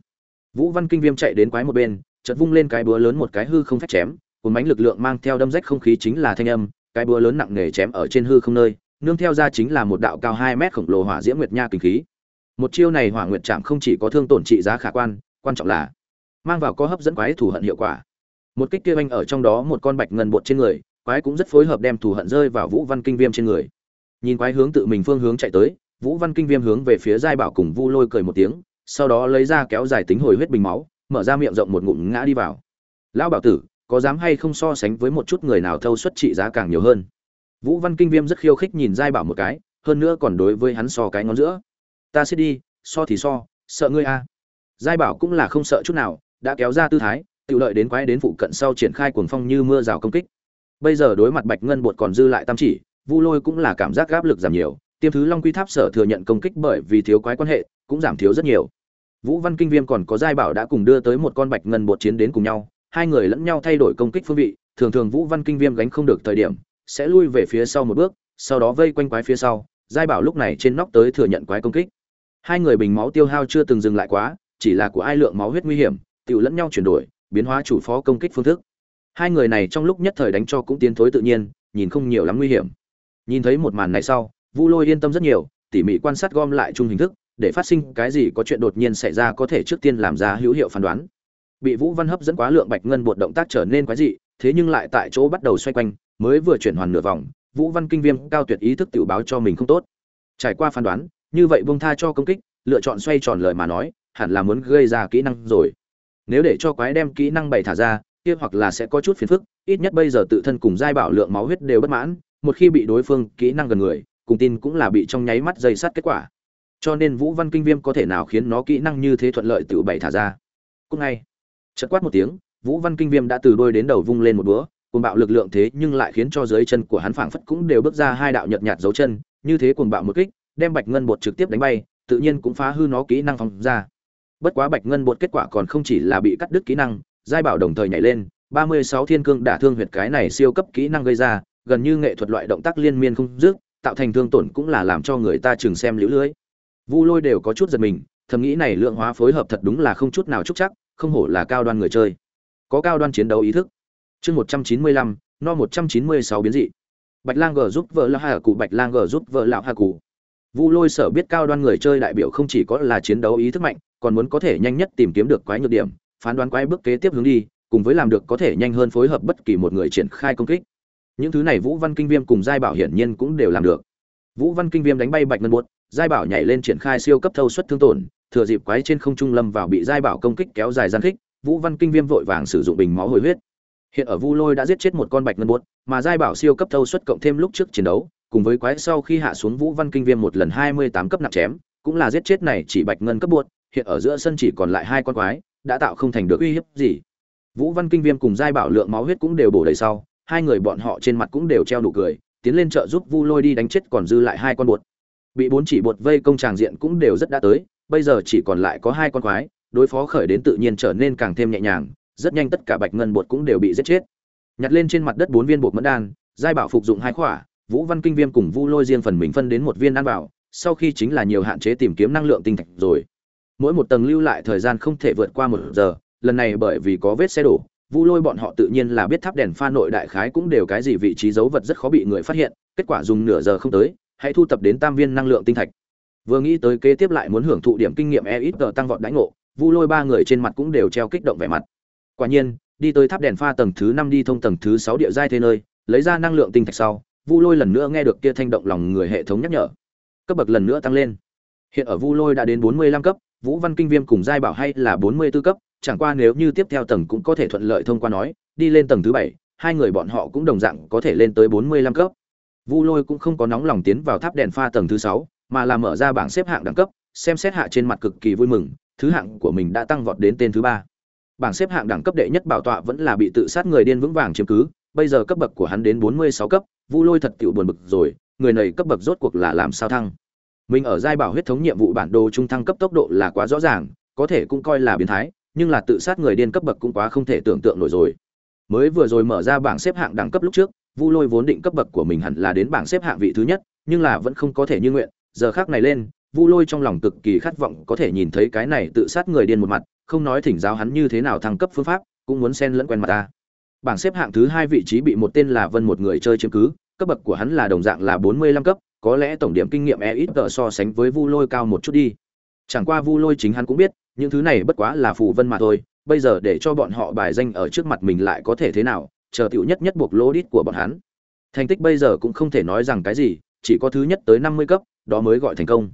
Vũ văn kinh viêm chạy đến quái một bên, chợt vung lên cái búa lớn một cái hư không phách chém, cuốn bánh lực lượng mang theo đâm rách không khí chính là thanh âm, cái búa lớn nặng nề chém ở trên hư không nơi, nương theo ra chính là một đạo cao hai mét khổng lồ hỏa diễm nguyệt nha kinh khí một chiêu này hỏa nguyệt chạm không chỉ có thương tổn trị giá khả quan quan trọng là mang vào có hấp dẫn quái thủ hận hiệu quả. Một kích kia anh ở trong đó một con bạch ngân bột trên người, quái cũng rất phối hợp đem thù hận rơi vào vũ văn kinh viêm trên người. Nhìn quái hướng tự mình phương hướng chạy tới, vũ văn kinh viêm hướng về phía giai bảo cùng vu lôi cười một tiếng, sau đó lấy ra kéo dài tính hồi huyết bình máu, mở ra miệng rộng một ngụm ngã đi vào. Lão bảo tử, có dám hay không so sánh với một chút người nào thâu suất trị giá càng nhiều hơn? Vũ văn kinh viêm rất khiêu khích nhìn giai bảo một cái, hơn nữa còn đối với hắn so cái ngón giữa ta sẽ đi, so thì so, sợ ngươi a. À. giai bảo cũng là không sợ chút nào, đã kéo ra tư thái, tự lợi đến quái đến phụ cận sau triển khai cuồng phong như mưa rào công kích. Bây giờ đối mặt bạch ngân bột còn dư lại tam chỉ, vu lôi cũng là cảm giác áp lực giảm nhiều, tiêm thứ long quy tháp sở thừa nhận công kích bởi vì thiếu quái quan hệ, cũng giảm thiếu rất nhiều. Vũ văn kinh viêm còn có giai bảo đã cùng đưa tới một con bạch ngân bột chiến đến cùng nhau, hai người lẫn nhau thay đổi công kích phương vị, thường thường vũ văn kinh viêm gánh không được thời điểm, sẽ lui về phía sau một bước, sau đó vây quanh quái phía sau, giai bảo lúc này trên nóc tới thừa nhận quái công kích hai người bình máu tiêu hao chưa từng dừng lại quá, chỉ là của ai lượng máu huyết nguy hiểm tự lẫn nhau chuyển đổi, biến hóa chủ phó công kích phương thức. Hai người này trong lúc nhất thời đánh cho cũng tiến thối tự nhiên, nhìn không nhiều lắm nguy hiểm. Nhìn thấy một màn này sau, vu lôi yên tâm rất nhiều, tỉ mỉ quan sát gom lại chung hình thức, để phát sinh cái gì có chuyện đột nhiên xảy ra có thể trước tiên làm ra hữu hiệu phán đoán. Bị vũ văn hấp dẫn quá lượng bạch ngân bột động tác trở nên quái dị, thế nhưng lại tại chỗ bắt đầu xoay quanh, mới vừa chuyển hoàn nửa vòng, vũ văn kinh viêm cao tuyệt ý thức tự báo cho mình không tốt. Trải qua phán đoán như vậy buông tha cho công kích, lựa chọn xoay tròn lời mà nói, hẳn là muốn gây ra kỹ năng rồi. Nếu để cho quái đem kỹ năng bày thả ra, kia hoặc là sẽ có chút phiền phức, ít nhất bây giờ tự thân cùng giai bảo lượng máu huyết đều bất mãn, một khi bị đối phương kỹ năng gần người, cùng tin cũng là bị trong nháy mắt dây sát kết quả. Cho nên vũ văn kinh viêm có thể nào khiến nó kỹ năng như thế thuận lợi tự bày thả ra? Cũng ngay. Chợt quát một tiếng, vũ văn kinh viêm đã từ đôi đến đầu vung lên một búa, cuồng bạo lực lượng thế nhưng lại khiến cho dưới chân của hắn phảng phất cũng đều bước ra hai đạo nhợt nhạt dấu chân, như thế cuồng bạo một kích đem bạch ngân bột trực tiếp đánh bay, tự nhiên cũng phá hư nó kỹ năng phòng ra. Bất quá bạch ngân bột kết quả còn không chỉ là bị cắt đứt kỹ năng, giai bảo đồng thời nhảy lên, ba mươi sáu thiên cương đả thương huyệt cái này siêu cấp kỹ năng gây ra, gần như nghệ thuật loại động tác liên miên không dứt, tạo thành thương tổn cũng là làm cho người ta chừng xem liễu lưới. Vu lôi đều có chút giật mình, thầm nghĩ này lượng hóa phối hợp thật đúng là không chút nào trúc chắc, không hổ là cao đoan người chơi. Có cao đoan chiến đấu ý thức. Chương một trăm chín mươi lăm, no một trăm chín mươi sáu biến dị. Bạch lang g giúp vợ lão hà cụ bạch lang g giúp vợ lão hà cụ vu lôi sở biết cao đoan người chơi đại biểu không chỉ có là chiến đấu ý thức mạnh còn muốn có thể nhanh nhất tìm kiếm được quái nhược điểm phán đoán quái bước kế tiếp hướng đi cùng với làm được có thể nhanh hơn phối hợp bất kỳ một người triển khai công kích. Những thứ này vũ văn kinh viêm cùng giai bảo hiển nhiên cũng đều làm được. Vũ văn kinh viêm đánh bay bạch ngân buốt giai bảo nhảy lên triển khai siêu cấp thâu suất thương tổn thừa dịp quái trên không trung lâm vào bị giai bảo công kích kéo dài gian kích, vũ văn kinh viêm vội vàng sử dụng bình máu hồi huyết. Hiện ở vu lôi đã giết chết một con bạch ngân buốt mà giai bảo siêu cấp thâu suất cộng thêm lúc trước chiến đấu cùng với quái sau khi hạ xuống vũ văn kinh viêm một lần hai mươi tám cấp nặng chém, cũng là giết chết này chỉ bạch ngân cấp buột hiện ở giữa sân chỉ còn lại hai con quái, đã tạo không thành được uy hiếp gì. Vũ văn kinh viêm cùng giai bảo lượng máu huyết cũng đều bổ đầy sau, hai người bọn họ trên mặt cũng đều treo nụ cười, tiến lên trợ giúp vu lôi đi đánh chết còn dư lại hai con buột bị bốn chỉ buột vây công tràng diện cũng đều rất đã tới, bây giờ chỉ còn lại có hai con quái, đối phó khởi đến tự nhiên trở nên càng thêm nhẹ nhàng, rất nhanh tất cả bạch ngân buột cũng đều bị giết chết. Nhặt lên trên mặt đất bốn viên buột mẫn đan, giai bảo phục dụng hai khỏa vũ văn kinh viêm cùng vu lôi riêng phần mình phân đến một viên ăn bảo, sau khi chính là nhiều hạn chế tìm kiếm năng lượng tinh thạch rồi. Mỗi một tầng lưu lại thời gian không thể vượt qua một giờ, lần này bởi vì có vết xe đổ, vu lôi bọn họ tự nhiên là biết tháp đèn pha nội đại khái cũng đều cái gì vị trí dấu vật rất khó bị người phát hiện, kết quả dùng nửa giờ không tới, hãy thu tập đến tam viên năng lượng tinh thạch. Vừa nghĩ tới kế tiếp lại muốn hưởng thụ điểm kinh nghiệm e ít tờ tăng vọt đánh ngộ, vu lôi ba người trên mặt cũng đều treo kích động vẻ mặt. Quả nhiên, đi tới tháp đèn pha tầng thứ năm đi thông tầng thứ sáu địa giai thế nơi, lấy ra năng lượng tinh thạch sau vu lôi lần nữa nghe được kia thanh động lòng người hệ thống nhắc nhở. Cấp bậc lần nữa tăng lên. Hiện ở vu lôi đã đến bốn mươi lăm cấp, vũ văn kinh viêm cùng giai bảo hay là bốn mươi 44 cấp, chẳng qua nếu như tiếp theo tầng cũng có thể thuận lợi thông qua nói, đi lên tầng thứ bảy, hai người bọn họ cũng đồng dạng có thể lên tới bốn mươi lăm cấp. Vu lôi cũng không có nóng lòng tiến vào tháp đèn pha tầng thứ sáu, mà là mở ra bảng xếp hạng đẳng cấp, xem xét hạ trên mặt cực kỳ vui mừng, thứ hạng của mình đã tăng vọt đến tên thứ ba. Bảng xếp hạng đẳng cấp đệ nhất bảo tọa vẫn là bị tự sát người điên vững vàng chiếm cứ, bây giờ cấp bậc của hắn đến bốn mươi sáu cấp vu lôi thật tiểu buồn bực rồi, người này cấp bậc rốt cuộc là làm sao thăng? Mình ở giai bảo huyết thống nhiệm vụ bản đồ trung thăng cấp tốc độ là quá rõ ràng, có thể cũng coi là biến thái, nhưng là tự sát người điên cấp bậc cũng quá không thể tưởng tượng nổi rồi. Mới vừa rồi mở ra bảng xếp hạng đẳng cấp lúc trước, vu lôi vốn định cấp bậc của mình hẳn là đến bảng xếp hạng vị thứ nhất, nhưng là vẫn không có thể như nguyện. Giờ khác này lên, vu lôi trong lòng cực kỳ khát vọng có thể nhìn thấy cái này tự sát người điên một mặt, không nói thỉnh giáo hắn như thế nào thăng cấp phương pháp, cũng muốn xen lẫn quen mặt ta bảng xếp hạng thứ hai vị trí bị một tên là vân một người chơi chiếm cứ, cấp bậc của hắn là đồng dạng là bốn mươi lăm cấp, có lẽ tổng điểm kinh nghiệm e ít tờ so sánh với vu lôi cao một chút đi. Chẳng qua vu lôi chính hắn cũng biết, những thứ này bất quá là phù vân mà thôi, bây giờ để cho bọn họ bài danh ở trước mặt mình lại có thể thế nào, chờ tiểu nhất nhất buộc lỗ đít của bọn hắn. Thành tích bây giờ cũng không thể nói rằng cái gì, chỉ có thứ nhất tới năm mươi cấp, đó mới gọi thành công.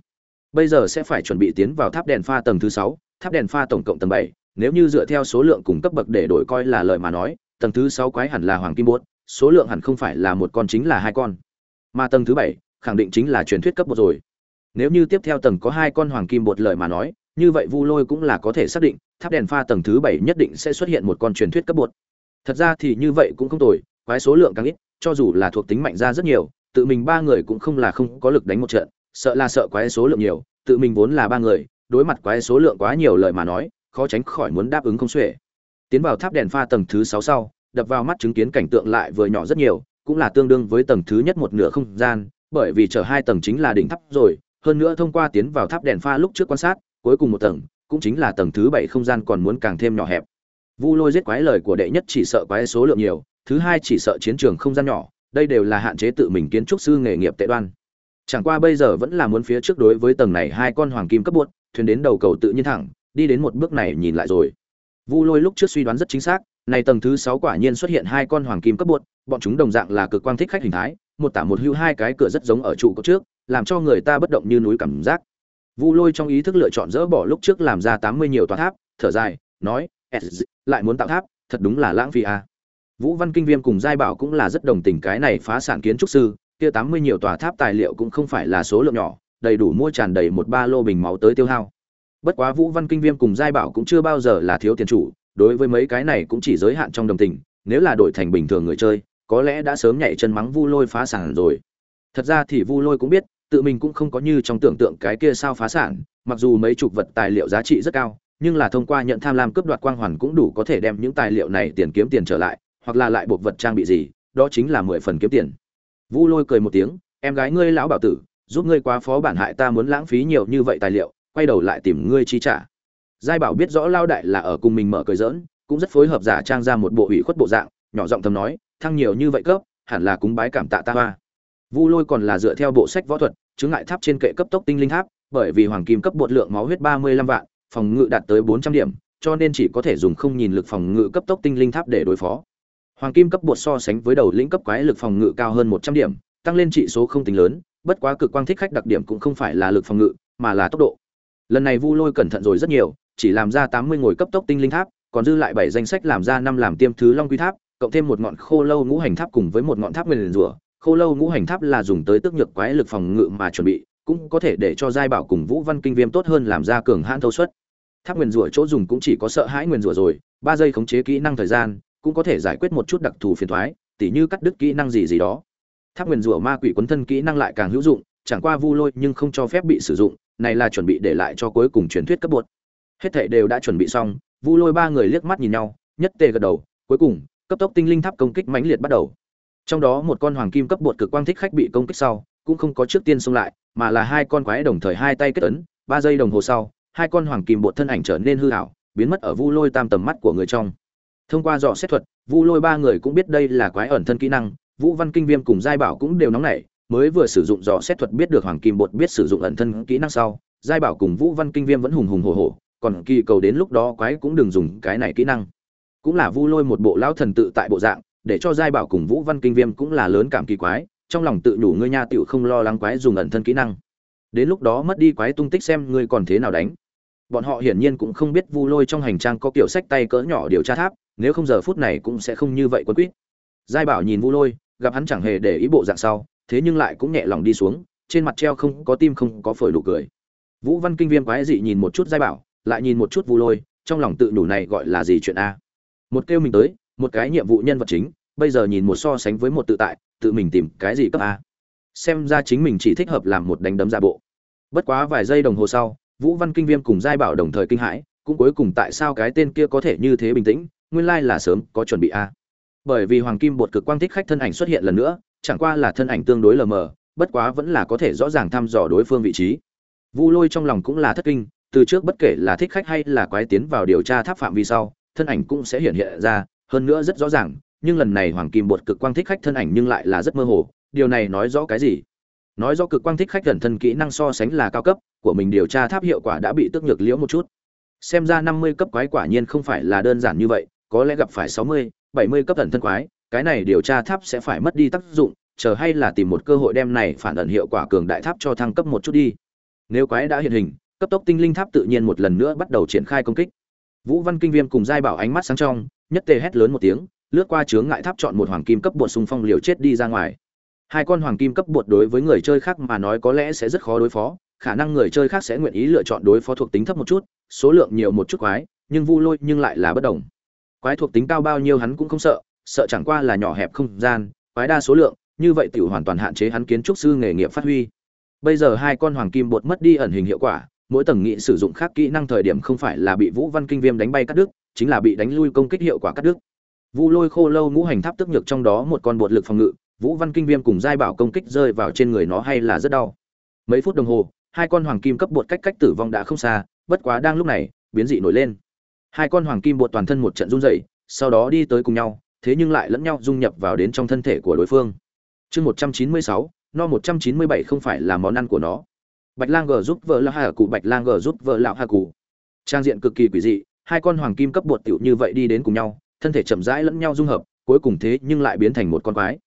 Bây giờ sẽ phải chuẩn bị tiến vào tháp đèn pha tầng thứ sáu, tháp đèn pha tổng cộng tầng bảy, nếu như dựa theo số lượng cùng cấp bậc để đổi coi là lời mà nói tầng thứ sáu quái hẳn là hoàng kim bốt, số lượng hẳn không phải là một con chính là hai con. Mà tầng thứ bảy, khẳng định chính là truyền thuyết cấp một rồi. Nếu như tiếp theo tầng có hai con hoàng kim bột lời mà nói, như vậy vu lôi cũng là có thể xác định, tháp đèn pha tầng thứ bảy nhất định sẽ xuất hiện một con truyền thuyết cấp bột. Thật ra thì như vậy cũng không tồi, quái số lượng càng ít, cho dù là thuộc tính mạnh ra rất nhiều, tự mình ba người cũng không là không có lực đánh một trận, sợ là sợ quái số lượng nhiều, tự mình vốn là ba người, đối mặt quái số lượng quá nhiều lời mà nói, khó tránh khỏi muốn đáp ứng không xuể tiến vào tháp đèn pha tầng thứ sáu sau, đập vào mắt chứng kiến cảnh tượng lại vừa nhỏ rất nhiều, cũng là tương đương với tầng thứ nhất một nửa không gian, bởi vì chở hai tầng chính là đỉnh tháp rồi, hơn nữa thông qua tiến vào tháp đèn pha lúc trước quan sát, cuối cùng một tầng, cũng chính là tầng thứ bảy không gian còn muốn càng thêm nhỏ hẹp. Vu lôi giết quái lời của đệ nhất chỉ sợ quái số lượng nhiều, thứ hai chỉ sợ chiến trường không gian nhỏ, đây đều là hạn chế tự mình kiến trúc sư nghề nghiệp tệ đoan. Chẳng qua bây giờ vẫn là muốn phía trước đối với tầng này hai con hoàng kim cấp buốt thuyền đến đầu cầu tự nhiên thẳng, đi đến một bước này nhìn lại rồi vu lôi lúc trước suy đoán rất chính xác này tầng thứ sáu quả nhiên xuất hiện hai con hoàng kim cấp bột, bọn chúng đồng dạng là cực quang thích khách hình thái một tả một hưu hai cái cửa rất giống ở trụ cột trước làm cho người ta bất động như núi cảm giác vu lôi trong ý thức lựa chọn dỡ bỏ lúc trước làm ra tám mươi nhiều tòa tháp thở dài nói lại muốn tạo tháp thật đúng là lãng phí à. vũ văn kinh viêm cùng giai bảo cũng là rất đồng tình cái này phá sản kiến trúc sư kia tám mươi nhiều tòa tháp tài liệu cũng không phải là số lượng nhỏ đầy đủ mua tràn đầy một ba lô bình máu tới tiêu hao bất quá vũ văn kinh viêm cùng giai bảo cũng chưa bao giờ là thiếu tiền chủ, đối với mấy cái này cũng chỉ giới hạn trong đồng tình, nếu là đổi thành bình thường người chơi, có lẽ đã sớm nhảy chân mắng vu lôi phá sản rồi. Thật ra thì vu lôi cũng biết, tự mình cũng không có như trong tưởng tượng cái kia sao phá sản, mặc dù mấy chục vật tài liệu giá trị rất cao, nhưng là thông qua nhận tham lam cướp đoạt quang hoàn cũng đủ có thể đem những tài liệu này tiền kiếm tiền trở lại, hoặc là lại buộc vật trang bị gì, đó chính là mười phần kiếm tiền. Vu lôi cười một tiếng, em gái ngươi lão bảo tử, giúp ngươi quá phó bản hại ta muốn lãng phí nhiều như vậy tài liệu quay đầu lại tìm ngươi chi trả. Giai bảo biết rõ lao đại là ở cùng mình mở cười dỡn cũng rất phối hợp giả trang ra một bộ ủy khuất bộ dạng, nhỏ giọng thầm nói, thăng nhiều như vậy cấp, hẳn là cúng bái cảm tạ ta hoa. Vu lôi còn là dựa theo bộ sách võ thuật chứng ngại tháp trên kệ cấp tốc tinh linh tháp, bởi vì hoàng kim cấp bột lượng máu huyết ba mươi lăm vạn, phòng ngự đạt tới bốn trăm điểm, cho nên chỉ có thể dùng không nhìn lực phòng ngự cấp tốc tinh linh tháp để đối phó. Hoàng kim cấp bột so sánh với đầu lĩnh cấp quái lực phòng ngự cao hơn một trăm điểm, tăng lên trị số không tính lớn, bất quá cực quang thích khách đặc điểm cũng không phải là lực phòng ngự, mà là tốc độ lần này vu lôi cẩn thận rồi rất nhiều, chỉ làm ra tám mươi ngồi cấp tốc tinh linh tháp, còn dư lại bảy danh sách làm ra năm làm tiêm thứ long quy tháp, cộng thêm một ngọn khô lâu ngũ hành tháp cùng với một ngọn tháp nguyên rủa. Khô lâu ngũ hành tháp là dùng tới tức nhược quái lực phòng ngự mà chuẩn bị, cũng có thể để cho giai bảo cùng vũ văn kinh viêm tốt hơn làm ra cường hãn thâu suất. Tháp nguyên rủa chỗ dùng cũng chỉ có sợ hãi nguyên rủa rồi, ba giây khống chế kỹ năng thời gian, cũng có thể giải quyết một chút đặc thù phiền thoái, tỉ như cắt đứt kỹ năng gì gì đó. Tháp nguyên rủa ma quỷ quấn thân kỹ năng lại càng hữu dụng, chẳng qua vu lôi nhưng không cho phép bị sử dụng này là chuẩn bị để lại cho cuối cùng truyền thuyết cấp bột. Hết thảy đều đã chuẩn bị xong, vu lôi ba người liếc mắt nhìn nhau, nhất tề gật đầu, cuối cùng, cấp tốc tinh linh tháp công kích mãnh liệt bắt đầu. Trong đó một con hoàng kim cấp bột cực quang thích khách bị công kích sau, cũng không có trước tiên xông lại, mà là hai con quái đồng thời hai tay kết ấn, ba giây đồng hồ sau, hai con hoàng kim bột thân ảnh trở nên hư hảo biến mất ở vu lôi tam tầm mắt của người trong. Thông qua dò xét thuật, vu lôi ba người cũng biết đây là quái ẩn thân kỹ năng, vũ văn kinh viêm cùng giai bảo cũng đều nóng nảy mới vừa sử dụng dò xét thuật biết được hoàng kim bột biết sử dụng ẩn thân kỹ năng sau, giai bảo cùng vũ văn kinh viêm vẫn hùng hùng hổ hổ, còn kỳ cầu đến lúc đó quái cũng đừng dùng cái này kỹ năng. Cũng là vu lôi một bộ lão thần tự tại bộ dạng, để cho giai bảo cùng vũ văn kinh viêm cũng là lớn cảm kỳ quái, trong lòng tự đủ ngươi nha tiểu không lo lắng quái dùng ẩn thân kỹ năng. Đến lúc đó mất đi quái tung tích xem ngươi còn thế nào đánh. Bọn họ hiển nhiên cũng không biết vu lôi trong hành trang có kiểu sách tay cỡ nhỏ điều tra tháp, nếu không giờ phút này cũng sẽ không như vậy quân quýt. Giai bảo nhìn vu lôi, gặp hắn chẳng hề để ý bộ dạng sau thế nhưng lại cũng nhẹ lòng đi xuống, trên mặt treo không có tim không có phổi đủ cười. Vũ văn kinh viêm quái dị nhìn một chút giai bảo, lại nhìn một chút vu lôi, trong lòng tự đủ này gọi là gì chuyện a? Một kêu mình tới, một cái nhiệm vụ nhân vật chính, bây giờ nhìn một so sánh với một tự tại, tự mình tìm cái gì cấp a? Xem ra chính mình chỉ thích hợp làm một đánh đấm giả bộ. Bất quá vài giây đồng hồ sau, vũ văn kinh viêm cùng giai bảo đồng thời kinh hãi, cũng cuối cùng tại sao cái tên kia có thể như thế bình tĩnh, nguyên lai là sớm có chuẩn bị a. Bởi vì hoàng kim bột cực quang thích khách thân ảnh xuất hiện lần nữa chẳng qua là thân ảnh tương đối lờ mờ, bất quá vẫn là có thể rõ ràng thăm dò đối phương vị trí. Vu lôi trong lòng cũng là thất kinh, từ trước bất kể là thích khách hay là quái tiến vào điều tra tháp phạm vi sau, thân ảnh cũng sẽ hiện hiện ra, hơn nữa rất rõ ràng, nhưng lần này hoàng kim bột cực quang thích khách thân ảnh nhưng lại là rất mơ hồ, điều này nói rõ cái gì? Nói rõ cực quang thích khách gần thân kỹ năng so sánh là cao cấp, của mình điều tra tháp hiệu quả đã bị tức nhược liễu một chút. Xem ra năm mươi cấp quái quả nhiên không phải là đơn giản như vậy, có lẽ gặp phải sáu mươi, bảy mươi cấp thần thân quái cái này điều tra tháp sẽ phải mất đi tác dụng, chờ hay là tìm một cơ hội đem này phản ẩn hiệu quả cường đại tháp cho thăng cấp một chút đi. Nếu quái đã hiện hình, cấp tốc tinh linh tháp tự nhiên một lần nữa bắt đầu triển khai công kích. Vũ văn kinh viêm cùng giai bảo ánh mắt sáng trong, nhất tề hét lớn một tiếng, lướt qua chướng ngại tháp chọn một hoàng kim cấp bột xung phong liều chết đi ra ngoài. Hai con hoàng kim cấp bột đối với người chơi khác mà nói có lẽ sẽ rất khó đối phó, khả năng người chơi khác sẽ nguyện ý lựa chọn đối phó thuộc tính thấp một chút, số lượng nhiều một chút quái, nhưng vu lôi nhưng lại là bất đồng. Quái thuộc tính cao bao nhiêu hắn cũng không sợ sợ chẳng qua là nhỏ hẹp không gian, quái đa số lượng, như vậy tiểu hoàn toàn hạn chế hắn kiến trúc sư nghề nghiệp phát huy. Bây giờ hai con hoàng kim bột mất đi ẩn hình hiệu quả, mỗi tầng nghị sử dụng khác kỹ năng thời điểm không phải là bị vũ văn kinh viêm đánh bay cắt đứt, chính là bị đánh lui công kích hiệu quả cắt đứt. Vu lôi khô lâu ngũ hành tháp tức nhược trong đó một con bột lực phòng ngự, vũ văn kinh viêm cùng giai bảo công kích rơi vào trên người nó hay là rất đau. Mấy phút đồng hồ, hai con hoàng kim cấp bột cách cách tử vong đã không xa, bất quá đang lúc này, biến dị nổi lên. Hai con hoàng kim bột toàn thân một trận run rẩy, sau đó đi tới cùng nhau thế nhưng lại lẫn nhau dung nhập vào đến trong thân thể của đối phương. Chương một trăm chín mươi sáu, no một trăm chín mươi bảy không phải là món ăn của nó. Bạch lang g giúp vợ lão hà cụ, bạch lang g giúp vợ lão hà cụ. Trang diện cực kỳ quỷ dị, hai con hoàng kim cấp bột tiểu như vậy đi đến cùng nhau, thân thể chậm rãi lẫn nhau dung hợp, cuối cùng thế nhưng lại biến thành một con quái.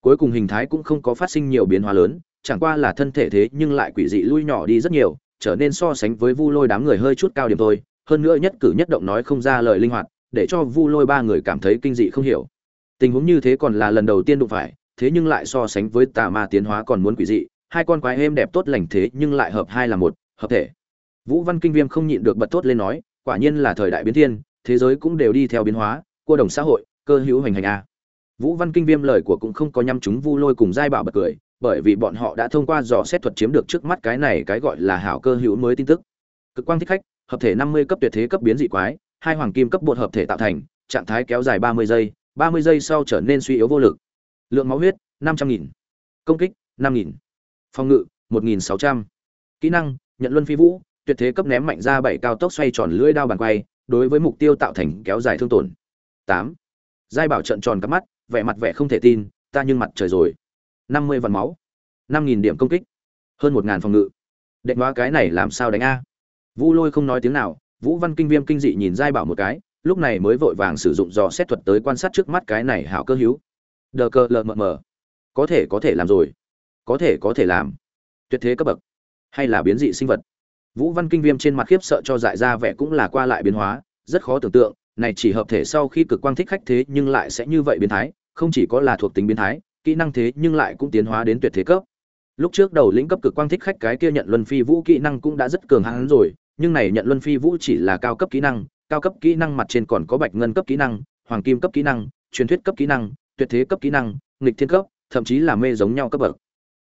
Cuối cùng hình thái cũng không có phát sinh nhiều biến hóa lớn, chẳng qua là thân thể thế nhưng lại quỷ dị lui nhỏ đi rất nhiều, trở nên so sánh với vu lôi đám người hơi chút cao điểm thôi, hơn nữa nhất cử nhất động nói không ra lời linh hoạt để cho vu lôi ba người cảm thấy kinh dị không hiểu. Tình huống như thế còn là lần đầu tiên đụng phải, thế nhưng lại so sánh với tà ma tiến hóa còn muốn quỷ dị, hai con quái êm đẹp tốt lành thế nhưng lại hợp hai là một, hợp thể. Vũ văn kinh viêm không nhịn được bật tốt lên nói, quả nhiên là thời đại biến thiên, thế giới cũng đều đi theo biến hóa cô đồng xã hội, cơ hữu hành hành a. Vũ văn kinh viêm lời của cũng không có nhắm chúng vu lôi cùng giai bảo bật cười, bởi vì bọn họ đã thông qua dò xét thuật chiếm được trước mắt cái này cái gọi là hảo cơ hữu mới tin tức. Cực quang thích khách, hợp thể năm mươi cấp tuyệt thế cấp biến dị quái hai hoàng kim cấp bột hợp thể tạo thành, trạng thái kéo dài ba mươi giây, ba mươi giây sau trở nên suy yếu vô lực. Lượng máu huyết, năm trăm nghìn. Công kích, năm nghìn. Phòng ngự, một nghìn sáu trăm. Kỹ năng, nhận luân phi vũ, tuyệt thế cấp ném mạnh ra bảy cao tốc xoay tròn lưỡi đao bàn quay, đối với mục tiêu tạo thành kéo dài thương tổn. Tám. Giai bảo trận tròn cắp mắt, vẻ mặt vẻ không thể tin, ta nhưng mặt trời rồi. Năm mươi vạn máu. Năm nghìn điểm công kích. Hơn một ngàn phòng ngự. Đệ hóa cái này làm sao đánh a? Vu lôi không nói tiếng nào vũ văn kinh viêm kinh dị nhìn giai bảo một cái, lúc này mới vội vàng sử dụng dò xét thuật tới quan sát trước mắt cái này hảo cơ hữu. Đờ cơ lờ mờ mờ. Có thể có thể làm rồi. Có thể có thể làm. Tuyệt thế cấp bậc. Hay là biến dị sinh vật. Vũ văn kinh viêm trên mặt khiếp sợ cho dại ra vẻ cũng là qua lại biến hóa, rất khó tưởng tượng, này chỉ hợp thể sau khi cực quang thích khách thế nhưng lại sẽ như vậy biến thái, không chỉ có là thuộc tính biến thái, kỹ năng thế nhưng lại cũng tiến hóa đến tuyệt thế cấp. Lúc trước đầu lĩnh cấp cực quang thích khách cái kia nhận luân phi vũ kỹ năng cũng đã rất cường hãn rồi nhưng này nhận luân phi vũ chỉ là cao cấp kỹ năng, cao cấp kỹ năng mặt trên còn có bạch ngân cấp kỹ năng, hoàng kim cấp kỹ năng, truyền thuyết cấp kỹ năng, tuyệt thế cấp kỹ năng, nghịch thiên cấp, thậm chí là mê giống nhau cấp bậc.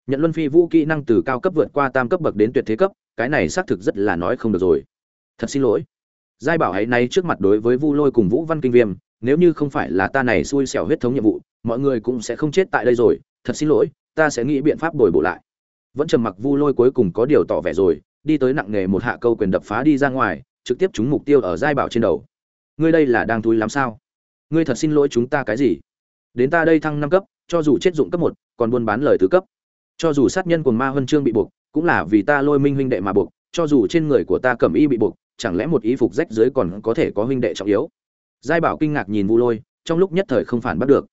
Nhận luân phi vũ kỹ năng từ cao cấp vượt qua tam cấp bậc đến tuyệt thế cấp, cái này xác thực rất là nói không được rồi. Thật xin lỗi. Giai bảo ấy nay trước mặt đối với vu lôi cùng vũ văn kinh viêm, nếu như không phải là ta này xui xẻo huyết thống nhiệm vụ, mọi người cũng sẽ không chết tại đây rồi. Thật xin lỗi, ta sẽ nghĩ biện pháp bồi bổ lại. Vẫn trầm mặc vu lôi cuối cùng có điều tỏ vẻ rồi đi tới nặng nghề một hạ câu quyền đập phá đi ra ngoài, trực tiếp trúng mục tiêu ở giai bảo trên đầu. Ngươi đây là đang túi lắm sao? Ngươi thật xin lỗi chúng ta cái gì? Đến ta đây thăng năm cấp, cho dù chết dụng cấp một, còn buôn bán lời tứ cấp. Cho dù sát nhân của ma huân chương bị buộc, cũng là vì ta lôi minh huynh đệ mà buộc, cho dù trên người của ta cẩm y bị buộc, chẳng lẽ một ý phục rách dưới còn có thể có huynh đệ trọng yếu? Giai bảo kinh ngạc nhìn vu lôi, trong lúc nhất thời không phản bắt được.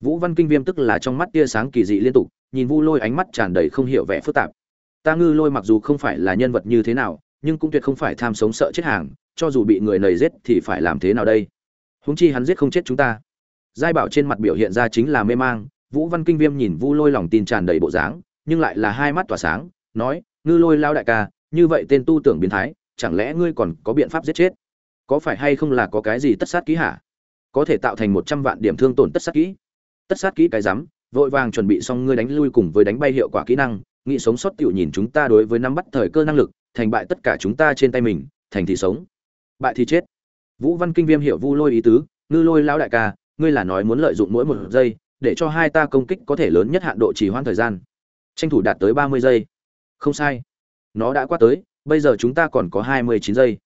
Vũ văn kinh viêm tức là trong mắt tia sáng kỳ dị liên tục, nhìn vu lôi ánh mắt tràn đầy không hiểu vẻ phức tạp ta ngư lôi mặc dù không phải là nhân vật như thế nào, nhưng cũng tuyệt không phải tham sống sợ chết hàng, cho dù bị người nầy giết thì phải làm thế nào đây? Huống chi hắn giết không chết chúng ta. Giai bảo trên mặt biểu hiện ra chính là mê mang, vũ văn kinh viêm nhìn vu lôi lòng tin tràn đầy bộ dáng, nhưng lại là hai mắt tỏa sáng, nói, ngư lôi lao đại ca, như vậy tên tu tưởng biến thái, chẳng lẽ ngươi còn có biện pháp giết chết? Có phải hay không là có cái gì tất sát kỹ hả? Có thể tạo thành một trăm vạn điểm thương tổn tất sát kỹ. Tất sát kỹ cái rắm, vội vàng chuẩn bị xong ngươi đánh lui cùng với đánh bay hiệu quả kỹ năng nghĩ sống sót tiểu nhìn chúng ta đối với nắm bắt thời cơ năng lực, thành bại tất cả chúng ta trên tay mình, thành thì sống. Bại thì chết. Vũ văn kinh viêm hiểu vu lôi ý tứ, ngư lôi lão đại ca, ngươi là nói muốn lợi dụng mỗi một giây, để cho hai ta công kích có thể lớn nhất hạn độ trì hoãn thời gian. Tranh thủ đạt tới ba mươi giây. Không sai. Nó đã qua tới, bây giờ chúng ta còn có hai mươi chín giây.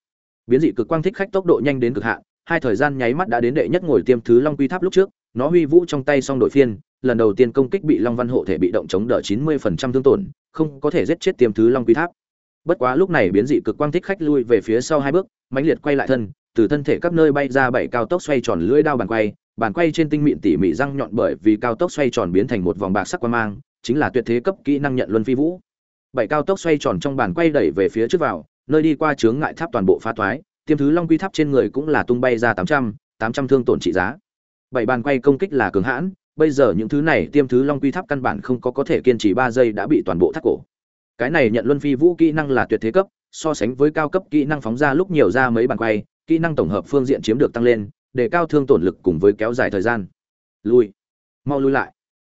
Biến dị cực quang thích khách tốc độ nhanh đến cực hạn, hai thời gian nháy mắt đã đến đệ nhất ngồi tiêm thứ long quy tháp lúc trước nó huy vũ trong tay xong đội phiên, lần đầu tiên công kích bị long văn hộ thể bị động chống đỡ chín mươi phần trăm thương tổn, không có thể giết chết tiêm thứ long quy tháp. Bất quá lúc này biến dị cực quang thích khách lui về phía sau hai bước, mãnh liệt quay lại thân, từ thân thể các nơi bay ra bảy cao tốc xoay tròn lưỡi đao bàn quay bàn quay trên tinh mịn tỉ mỉ răng nhọn bởi vì cao tốc xoay tròn biến thành một vòng bạc sắc quang mang, chính là tuyệt thế cấp kỹ năng nhận luân phi vũ. Bảy cao tốc xoay tròn trong bàn quay đẩy về phía trước vào, nơi đi qua chướng ngại tháp toàn bộ phá thoái, tiêm thứ long quy tháp trên người cũng là tung bay ra tám trăm tám trăm thương tổn trị giá bảy bàn quay công kích là cường hãn, bây giờ những thứ này tiêm thứ long quy tháp căn bản không có có thể kiên trì ba giây đã bị toàn bộ thắt cổ. Cái này nhận luân phi vũ kỹ năng là tuyệt thế cấp, so sánh với cao cấp kỹ năng phóng ra lúc nhiều ra mấy bàn quay, kỹ năng tổng hợp phương diện chiếm được tăng lên, để cao thương tổn lực cùng với kéo dài thời gian. Lui. Mau lui lại.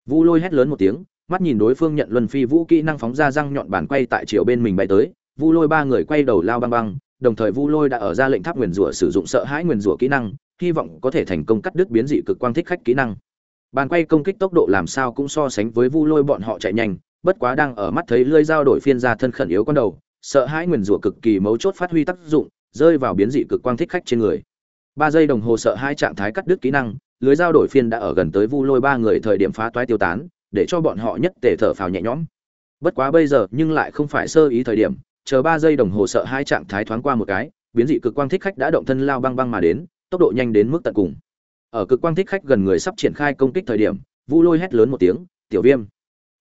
Vu lôi hét lớn một tiếng, mắt nhìn đối phương nhận luân phi vũ kỹ năng phóng ra răng nhọn bàn quay tại chiều bên mình bay tới, vu lôi ba người quay đầu lao băng băng, đồng thời vu lôi đã ở ra lệnh tháp nguyền rủa sử dụng sợ hãi nguyền rủa kỹ năng hy vọng có thể thành công cắt đứt biến dị cực quang thích khách kỹ năng. Bàn quay công kích tốc độ làm sao cũng so sánh với vu lôi bọn họ chạy nhanh, bất quá đang ở mắt thấy lưỡi dao đổi phiên ra thân khẩn yếu con đầu, sợ hãi nguyền rủa cực kỳ mấu chốt phát huy tác dụng, rơi vào biến dị cực quang thích khách trên người. Ba giây đồng hồ sợ hai trạng thái cắt đứt kỹ năng, lưới dao đổi phiên đã ở gần tới vu lôi ba người thời điểm phá toái tiêu tán, để cho bọn họ nhất tề thở phào nhẹ nhõm. Bất quá bây giờ nhưng lại không phải sơ ý thời điểm, chờ ba giây đồng hồ sợ hai trạng thái thoáng qua một cái, biến dị cực quang thích khách đã động thân lao băng băng mà đến tốc độ nhanh đến mức tận cùng. Ở cực quang thích khách gần người sắp triển khai công kích thời điểm vũ lôi hét lớn một tiếng, tiểu viêm.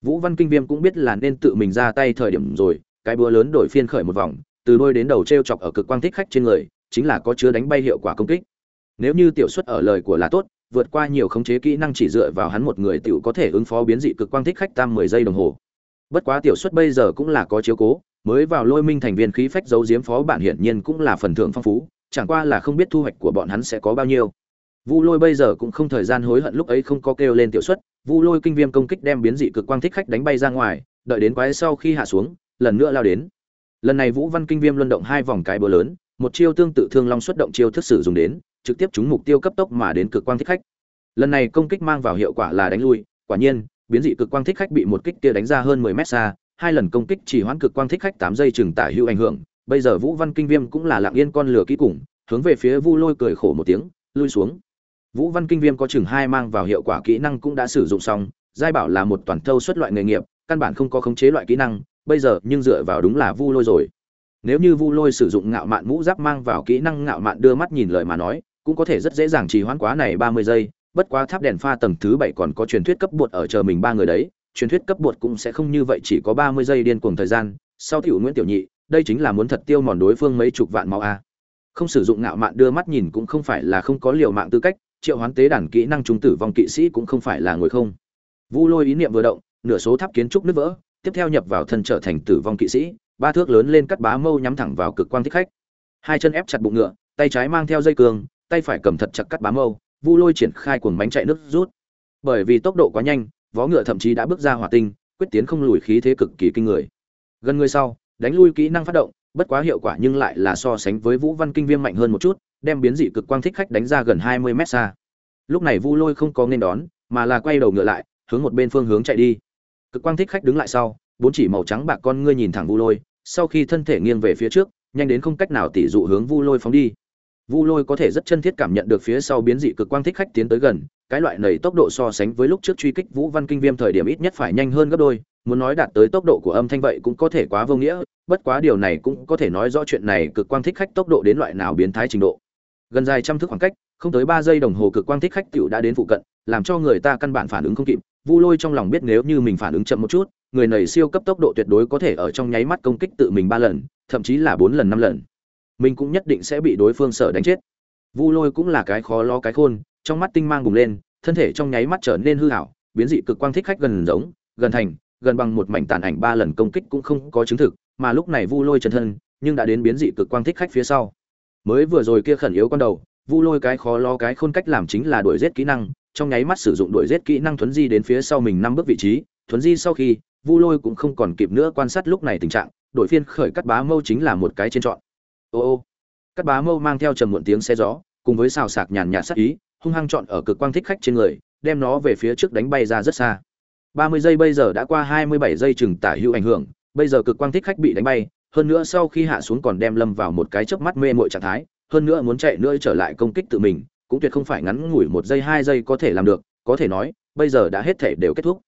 Vũ văn kinh viêm cũng biết là nên tự mình ra tay thời điểm rồi, cái búa lớn đổi phiên khởi một vòng, từ đôi đến đầu t r e o chọc ở cực quang thích khách trên người, chính là có chứa đánh bay hiệu quả công kích. Nếu như tiểu xuất ở lời của là tốt, vượt qua nhiều khống chế kỹ năng chỉ dựa vào hắn một người tiểu có thể ứng phó biến dị cực quang thích khách tam mười giây đồng hồ. Bất quá tiểu xuất bây giờ cũng là có chiếu cố, mới vào lôi minh thành viên khí phách giấu giếm phó bản hiển nhiên cũng là phần thưởng phong phú chẳng qua là không biết thu hoạch của bọn hắn sẽ có bao nhiêu. Vu lôi bây giờ cũng không thời gian hối hận lúc ấy không có kêu lên tiểu xuất, vu lôi kinh viêm công kích đem biến dị cực quang thích khách đánh bay ra ngoài, đợi đến quái sau khi hạ xuống, lần nữa lao đến. Lần này vũ văn kinh viêm luân động hai vòng cái bờ lớn, một chiêu tương tự thương long xuất động chiêu thức sử dùng đến, trực tiếp trúng mục tiêu cấp tốc mà đến cực quang thích khách. Lần này công kích mang vào hiệu quả là đánh lui, quả nhiên, biến dị cực quang thích khách bị một kích kia đánh ra hơn 10 mét xa, hai lần công kích chỉ hoãn cực quang thích khách 8 giây chừng tả hữu ảnh hưởng bây giờ vũ văn kinh viêm cũng là lặng yên con lửa kỹ cùng, hướng về phía vu lôi cười khổ một tiếng, lui xuống. Vũ văn kinh viêm có chừng hai mang vào hiệu quả kỹ năng cũng đã sử dụng xong, giai bảo là một toàn thâu xuất loại nghề nghiệp, căn bản không có khống chế loại kỹ năng, bây giờ nhưng dựa vào đúng là vu lôi rồi. Nếu như vu lôi sử dụng ngạo mạn mũ giáp mang vào kỹ năng ngạo mạn đưa mắt nhìn lời mà nói, cũng có thể rất dễ dàng trì hoãn quá này ba mươi giây, bất quá tháp đèn pha tầng thứ bảy còn có truyền thuyết cấp bột ở chờ mình ba người đấy, truyền thuyết cấp bột cũng sẽ không như vậy chỉ có ba mươi giây điên cuồng thời gian. Sau tiểu nguyễn tiểu nhị đây chính là muốn thật tiêu mòn đối phương mấy chục vạn máu a. Không sử dụng ngạo mạn đưa mắt nhìn cũng không phải là không có liều mạng tư cách, triệu hoán tế đàn kỹ năng trung tử vong kỵ sĩ cũng không phải là ngồi không. Vu lôi ý niệm vừa động, nửa số tháp kiến trúc nứt vỡ, tiếp theo nhập vào thân trở thành tử vong kỵ sĩ, ba thước lớn lên cắt bá mâu nhắm thẳng vào cực quang thích khách. Hai chân ép chặt bụng ngựa, tay trái mang theo dây cường, tay phải cầm thật chặt cắt bá mâu, vu lôi triển khai cuồng bánh chạy nước rút. Bởi vì tốc độ quá nhanh, vó ngựa thậm chí đã bước ra hỏa tinh, quyết tiến không lùi khí thế cực kỳ kinh người. Gần người sau đánh lui kỹ năng phát động, bất quá hiệu quả nhưng lại là so sánh với vũ văn kinh viêm mạnh hơn một chút, đem biến dị cực quang thích khách đánh ra gần hai mươi mét xa. Lúc này vu lôi không có nên đón, mà là quay đầu ngựa lại, hướng một bên phương hướng chạy đi. Cực quang thích khách đứng lại sau, bốn chỉ màu trắng bạc con ngươi nhìn thẳng vu lôi, sau khi thân thể nghiêng về phía trước, nhanh đến không cách nào tỉ dụ hướng vu lôi phóng đi. Vu lôi có thể rất chân thiết cảm nhận được phía sau biến dị cực quang thích khách tiến tới gần, cái loại này tốc độ so sánh với lúc trước truy kích vũ văn kinh viêm thời điểm ít nhất phải nhanh hơn gấp đôi muốn nói đạt tới tốc độ của âm thanh vậy cũng có thể quá vô nghĩa, bất quá điều này cũng có thể nói rõ chuyện này cực quang thích khách tốc độ đến loại nào biến thái trình độ. Gần dài trăm thước khoảng cách, không tới ba giây đồng hồ cực quang thích khách tiểu đã đến phụ cận, làm cho người ta căn bản phản ứng không kịp, vu lôi trong lòng biết nếu như mình phản ứng chậm một chút, người này siêu cấp tốc độ tuyệt đối có thể ở trong nháy mắt công kích tự mình ba lần, thậm chí là bốn lần năm lần. Mình cũng nhất định sẽ bị đối phương sợ đánh chết. Vu lôi cũng là cái khó lo cái khôn, trong mắt tinh mang bùng lên, thân thể trong nháy mắt trở nên hư hảo biến dị cực quang thích khách gần giống, gần thành gần bằng một mảnh tàn ảnh ba lần công kích cũng không có chứng thực, mà lúc này vu lôi chân thân, nhưng đã đến biến dị cực quang thích khách phía sau. Mới vừa rồi kia khẩn yếu con đầu, vu lôi cái khó lo cái khôn cách làm chính là đuổi giết kỹ năng, trong nháy mắt sử dụng đuổi giết kỹ năng thuấn di đến phía sau mình năm bước vị trí. Thuấn di sau khi, vu lôi cũng không còn kịp nữa quan sát lúc này tình trạng đội phiên khởi cắt bá mâu chính là một cái trên chọn ô ô, cắt bá mâu mang theo trầm muộn tiếng xe gió, cùng với xào sạc nhàn nhạt sắc ý, hung hăng chọn ở cực quang thích khách trên người, đem nó về phía trước đánh bay ra rất xa ba mươi giây bây giờ đã qua hai mươi bảy giây chừng tả hữu ảnh hưởng, bây giờ cực quang thích khách bị đánh bay, hơn nữa sau khi hạ xuống còn đem lâm vào một cái chớp mắt mê muội trạng thái, hơn nữa muốn chạy nữa trở lại công kích tự mình, cũng tuyệt không phải ngắn ngủi một giây hai giây có thể làm được, có thể nói, bây giờ đã hết thể đều kết thúc.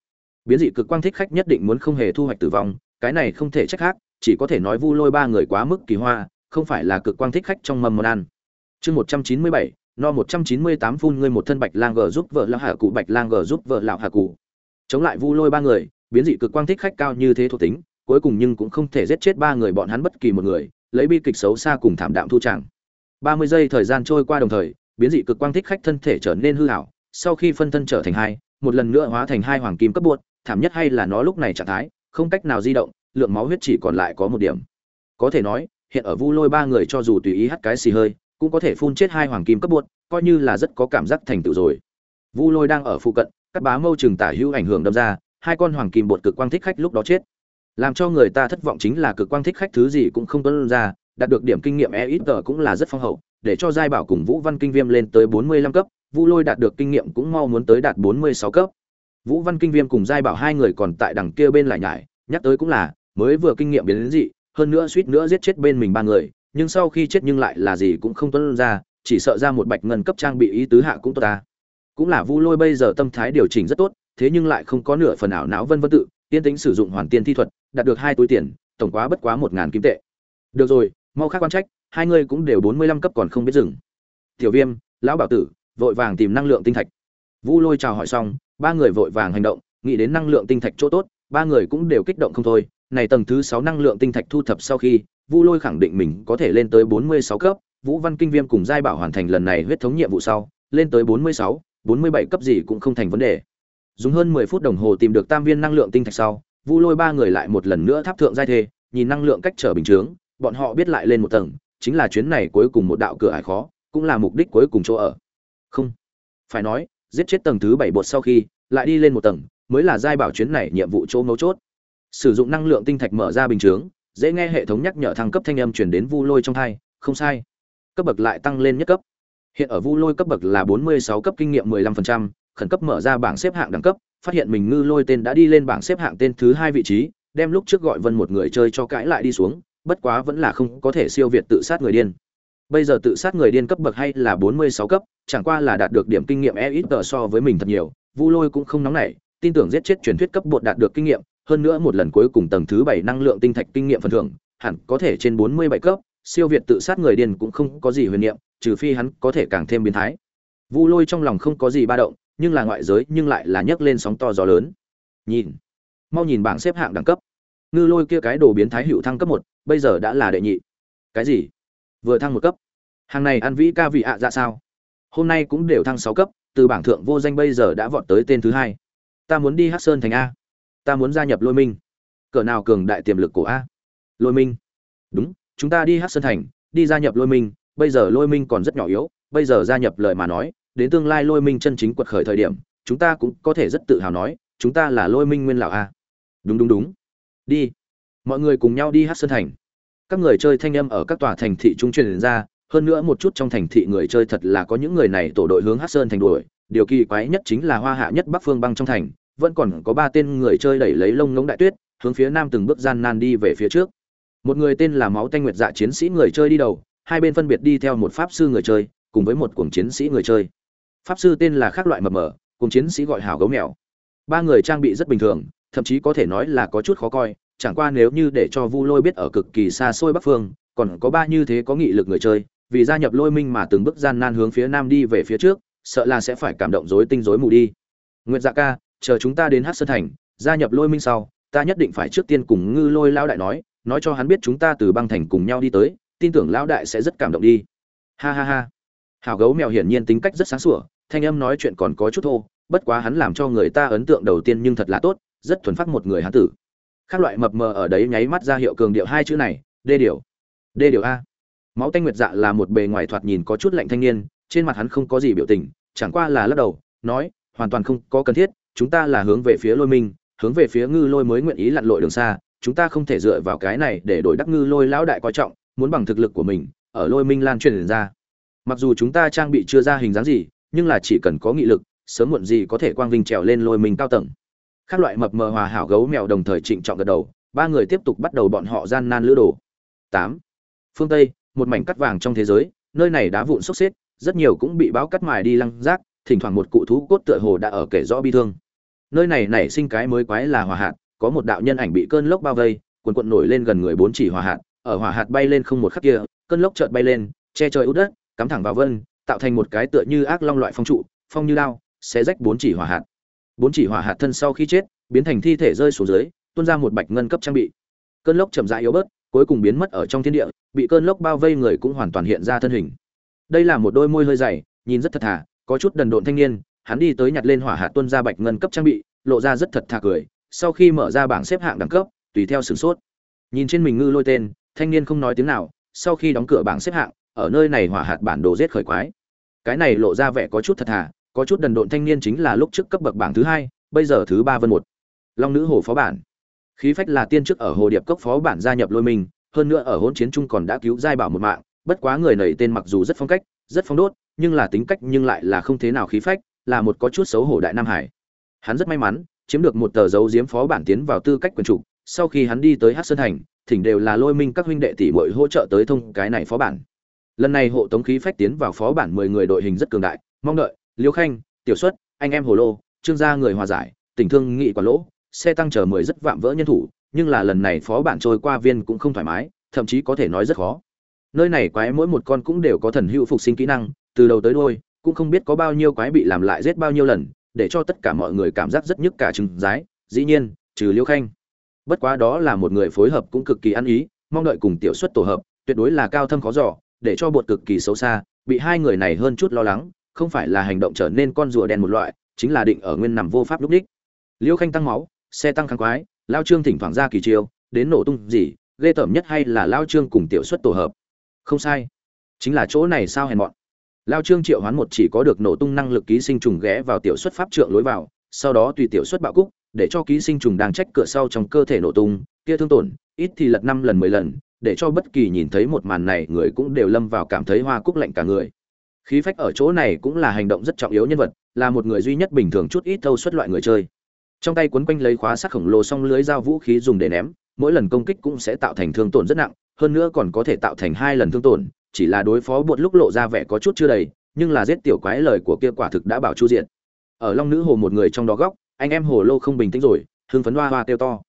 Biến dị cực quang thích khách nhất định muốn không hề thu hoạch tử vong, cái này không thể trách khác, chỉ có thể nói vu lôi ba người quá mức kỳ hoa, không phải là cực quang thích khách trong mầm món ăn. Chương một trăm chín mươi bảy, no một trăm chín mươi tám phun ngươi một thân bạch lang g giúp vợ lão hạ cụ, bạch lang g giúp vợ lão hạ cụ chống lại vu lôi ba người, biến dị cực quang thích khách cao như thế thuộc tính, cuối cùng nhưng cũng không thể giết chết ba người bọn hắn bất kỳ một người, lấy bi kịch xấu xa cùng thảm đạm thu chẳng. Ba mươi giây thời gian trôi qua đồng thời, biến dị cực quang thích khách thân thể trở nên hư hảo sau khi phân thân trở thành hai, một lần nữa hóa thành hai hoàng kim cấp buốt thảm nhất hay là nó lúc này trạng thái, không cách nào di động, lượng máu huyết chỉ còn lại có một điểm. Có thể nói, hiện ở vu lôi ba người cho dù tùy ý hắt cái xì hơi, cũng có thể phun chết hai hoàng kim cấp buốt coi như là rất có cảm giác thành tựu rồi. Vu lôi đang ở phụ cận các bá mâu trừng tả hữu ảnh hưởng đâm ra, hai con hoàng kim bột cực quang thích khách lúc đó chết. Làm cho người ta thất vọng chính là cực quang thích khách thứ gì cũng không tuân ra, đạt được điểm kinh nghiệm e ít tờ cũng là rất phong hậu, để cho giai bảo cùng vũ văn kinh viêm lên tới bốn mươi lăm cấp, vu lôi đạt được kinh nghiệm cũng mau muốn tới đạt bốn mươi sáu cấp. Vũ văn kinh viêm cùng giai bảo hai người còn tại đằng kia bên lại nhải, nhắc tới cũng là, mới vừa kinh nghiệm biến đến dị, hơn nữa suýt nữa giết chết bên mình ba người, nhưng sau khi chết nhưng lại là gì cũng không tuân ra, chỉ sợ ra một bạch ngân cấp trang bị ý tứ hạ cũng tốt ta cũng là vu lôi bây giờ tâm thái điều chỉnh rất tốt, thế nhưng lại không có nửa phần ảo não vân vân tự tiên tính sử dụng hoàn tiên thi thuật, đạt được hai túi tiền, tổng quá bất quá một ngàn kim tệ. Được rồi, mau khác quan trách, hai người cũng đều bốn mươi lăm cấp còn không biết dừng. Tiểu viêm, lão bảo tử, vội vàng tìm năng lượng tinh thạch. Vu lôi chào hỏi xong, ba người vội vàng hành động, nghĩ đến năng lượng tinh thạch chỗ tốt, ba người cũng đều kích động không thôi. Này tầng thứ sáu năng lượng tinh thạch thu thập sau khi, vu lôi khẳng định mình có thể lên tới bốn mươi sáu cấp. Vũ văn kinh viêm cùng giai bảo hoàn thành lần này huyết thống nhiệm vụ sau, lên tới bốn mươi sáu bốn mươi bảy cấp gì cũng không thành vấn đề. Dùng hơn mười phút đồng hồ tìm được tam viên năng lượng tinh thạch sau vu lôi ba người lại một lần nữa tháp thượng giai thề, nhìn năng lượng cách trở bình chướng bọn họ biết lại lên một tầng chính là chuyến này cuối cùng một đạo cửa ải khó cũng là mục đích cuối cùng chỗ ở. Không. Phải nói giết chết tầng thứ bảy bột sau khi lại đi lên một tầng mới là giai bảo chuyến này nhiệm vụ chỗ mấu chốt. Sử dụng năng lượng tinh thạch mở ra bình chướng dễ nghe hệ thống nhắc nhở thăng cấp thanh âm truyền đến vu lôi trong tai, không sai. Cấp bậc lại tăng lên nhất cấp hiện ở vu lôi cấp bậc là bốn mươi sáu cấp kinh nghiệm 15%, khẩn cấp mở ra bảng xếp hạng đẳng cấp phát hiện mình ngư lôi tên đã đi lên bảng xếp hạng tên thứ hai vị trí đem lúc trước gọi vân một người chơi cho cãi lại đi xuống bất quá vẫn là không có thể siêu việt tự sát người điên. Bây giờ tự sát người điên cấp bậc hay là bốn mươi sáu cấp chẳng qua là đạt được điểm kinh nghiệm e ít so với mình thật nhiều vu lôi cũng không nóng nảy tin tưởng giết chết truyền thuyết cấp bột đạt được kinh nghiệm hơn nữa một lần cuối cùng tầng thứ bảy năng lượng tinh thạch kinh nghiệm phần thưởng hẳn có thể trên bốn mươi bảy cấp siêu việt tự sát người điên cũng không có gì huyền niệm, trừ phi hắn có thể càng thêm biến thái. Vu lôi trong lòng không có gì ba động, nhưng là ngoại giới nhưng lại là nhấc lên sóng to gió lớn. Nhìn, mau nhìn bảng xếp hạng đẳng cấp. Ngư lôi kia cái đồ biến thái hữu thăng cấp một, bây giờ đã là đệ nhị. Cái gì? Vừa thăng một cấp. Hàng này ăn vĩ ca vị ạ ra sao? Hôm nay cũng đều thăng sáu cấp, từ bảng thượng vô danh bây giờ đã vọt tới tên thứ hai. Ta muốn đi hát sơn thành a. Ta muốn gia nhập lôi minh. Cỡ nào cường đại tiềm lực của a? Lôi minh. Đúng chúng ta đi hát sơn thành, đi gia nhập lôi minh, bây giờ lôi minh còn rất nhỏ yếu, bây giờ gia nhập lời mà nói, đến tương lai lôi minh chân chính quật khởi thời điểm, chúng ta cũng có thể rất tự hào nói, chúng ta là lôi minh nguyên lão a. Đúng đúng đúng. Đi. Mọi người cùng nhau đi hát sơn thành. Các người chơi thanh âm ở các tòa thành thị trung truyền ra, hơn nữa một chút trong thành thị người chơi thật là có những người này tổ đội hướng hát sơn thành đuổi. Điều kỳ quái nhất chính là hoa hạ nhất bắc phương băng trong thành, vẫn còn có ba tên người chơi đẩy lấy lông ngống đại tuyết, hướng phía nam từng bước gian nan đi về phía trước một người tên là máu tanh nguyệt dạ chiến sĩ người chơi đi đầu, hai bên phân biệt đi theo một pháp sư người chơi, cùng với một cuồng chiến sĩ người chơi. Pháp sư tên là khác loại mập mờ cùng chiến sĩ gọi hào gấu mèo. Ba người trang bị rất bình thường, thậm chí có thể nói là có chút khó coi, chẳng qua nếu như để cho vu lôi biết ở cực kỳ xa xôi bắc phương, còn có ba như thế có nghị lực người chơi, vì gia nhập lôi minh mà từng bước gian nan hướng phía nam đi về phía trước, sợ là sẽ phải cảm động rối tinh rối mù đi. Nguyệt dạ ca, chờ chúng ta đến hát sơn thành, gia nhập lôi minh sau, ta nhất định phải trước tiên cùng ngư lôi lao đại nói nói cho hắn biết chúng ta từ băng thành cùng nhau đi tới, tin tưởng lão đại sẽ rất cảm động đi. Ha ha ha. Hào gấu mèo hiển nhiên tính cách rất sáng sủa, thanh âm nói chuyện còn có chút thô, bất quá hắn làm cho người ta ấn tượng đầu tiên nhưng thật là tốt, rất thuần phát một người hán tử. Các loại mập mờ ở đấy nháy mắt ra hiệu cường điệu hai chữ này, đê điều. Đê điều a. Máu tanh nguyệt dạ là một bề ngoài thoạt nhìn có chút lạnh thanh niên, trên mặt hắn không có gì biểu tình, chẳng qua là lắc đầu, nói, hoàn toàn không có cần thiết, chúng ta là hướng về phía lôi minh, hướng về phía ngư lôi mới nguyện ý lặn lội đường xa chúng ta không thể dựa vào cái này để đổi đắc ngư lôi lão đại coi trọng, muốn bằng thực lực của mình, ở lôi minh lan truyền ra. Mặc dù chúng ta trang bị chưa ra hình dáng gì, nhưng là chỉ cần có nghị lực, sớm muộn gì có thể quang vinh trèo lên lôi minh cao tầng. Các loại mập mờ hòa hảo gấu mèo đồng thời trịnh trọng gật đầu, ba người tiếp tục bắt đầu bọn họ gian nan lữ đồ. Tám. Phương tây, một mảnh cắt vàng trong thế giới, nơi này đá vụn xốc xếp, rất nhiều cũng bị báo cắt mài đi lăng rác, thỉnh thoảng một cụ thú cốt tựa hồ đã ở kể rõ bi thương. Nơi này nảy sinh cái mới quái là hòa hạt có một đạo nhân ảnh bị cơn lốc bao vây, quần quận nổi lên gần người bốn chỉ hỏa hạt, ở hỏa hạt bay lên không một khắc kia, cơn lốc chợt bay lên, che trời út đất, cắm thẳng vào vân, tạo thành một cái tựa như ác long loại phong trụ, phong như lao xé rách bốn chỉ hỏa hạt. Bốn chỉ hỏa hạt thân sau khi chết, biến thành thi thể rơi xuống dưới, tuôn ra một bạch ngân cấp trang bị. Cơn lốc chậm rãi yếu bớt, cuối cùng biến mất ở trong thiên địa, bị cơn lốc bao vây người cũng hoàn toàn hiện ra thân hình. Đây là một đôi môi hơi dày, nhìn rất thật thà, có chút đần độn thanh niên, hắn đi tới nhặt lên hỏa hạt tuôn ra bạch ngân cấp trang bị, lộ ra rất thật thà cười sau khi mở ra bảng xếp hạng đẳng cấp, tùy theo sửng sốt. Nhìn trên mình ngư lôi tên, thanh niên không nói tiếng nào, sau khi đóng cửa bảng xếp hạng, ở nơi này hỏa hạt bản đồ giết khởi quái. Cái này lộ ra vẻ có chút thật thà, có chút đần độn thanh niên chính là lúc trước cấp bậc bảng thứ hai, bây giờ thứ ba vân một. Long nữ hồ phó bản. Khí phách là tiên trước ở hồ điệp cốc phó bản gia nhập lôi mình, hơn nữa ở hỗn chiến trung còn đã cứu giai bảo một mạng, bất quá người nảy tên mặc dù rất phong cách, rất phong đốt, nhưng là tính cách nhưng lại là không thế nào khí phách, là một có chút xấu hổ đại nam hải. Hắn rất may mắn chiếm được một tờ dấu diếm phó bản tiến vào tư cách quyền chủ. Sau khi hắn đi tới Hắc sơn thành thỉnh đều là lôi minh các huynh đệ tỷ muội hỗ trợ tới thông cái này phó bản. Lần này hộ tống khí phách tiến vào phó bản mười người đội hình rất cường đại. Mong đợi liêu khanh tiểu Suất, anh em hồ lô trương gia người hòa giải tình thương nghị quả lỗ xe tăng chờ mười rất vạm vỡ nhân thủ nhưng là lần này phó bản trôi qua viên cũng không thoải mái thậm chí có thể nói rất khó. Nơi này quái mỗi một con cũng đều có thần hữu phục sinh kỹ năng từ đầu tới đuôi, cũng không biết có bao nhiêu quái bị làm lại giết bao nhiêu lần để cho tất cả mọi người cảm giác rất nhức cả trứng rái. Dĩ nhiên, trừ liêu khanh. Bất quá đó là một người phối hợp cũng cực kỳ ăn ý, mong đợi cùng tiểu xuất tổ hợp, tuyệt đối là cao thâm khó giỏ để cho bột cực kỳ xấu xa, bị hai người này hơn chút lo lắng, không phải là hành động trở nên con rùa đen một loại, chính là định ở nguyên nằm vô pháp lúc đích. Liêu khanh tăng máu, xe tăng kháng quái lao trương thỉnh thoảng ra kỳ chiêu, đến nổ tung gì, ghê tởm nhất hay là lao trương cùng tiểu xuất tổ hợp. Không sai. Chính là chỗ này sao hèn mọn lao trương triệu hoán một chỉ có được nổ tung năng lực ký sinh trùng ghé vào tiểu xuất pháp trượng lối vào, sau đó tùy tiểu xuất bạo cúc, để cho ký sinh trùng đang trách cửa sau trong cơ thể nổ tung, kia thương tổn, ít thì lật năm lần mười lần, để cho bất kỳ nhìn thấy một màn này người cũng đều lâm vào cảm thấy hoa cúc lạnh cả người. Khí phách ở chỗ này cũng là hành động rất trọng yếu nhân vật, là một người duy nhất bình thường chút ít thâu xuất loại người chơi. Trong tay quấn quanh lấy khóa sắc khổng lồ song lưới dao vũ khí dùng để ném, mỗi lần công kích cũng sẽ tạo thành thương tổn rất nặng, hơn nữa còn có thể tạo thành hai lần thương tổn chỉ là đối phó bột lúc lộ ra vẻ có chút chưa đầy, nhưng là giết tiểu quái lời của kia quả thực đã bảo chu diện. Ở long nữ hồ một người trong đó góc, anh em hồ lô không bình tĩnh rồi, hưng phấn hoa hoa kêu to.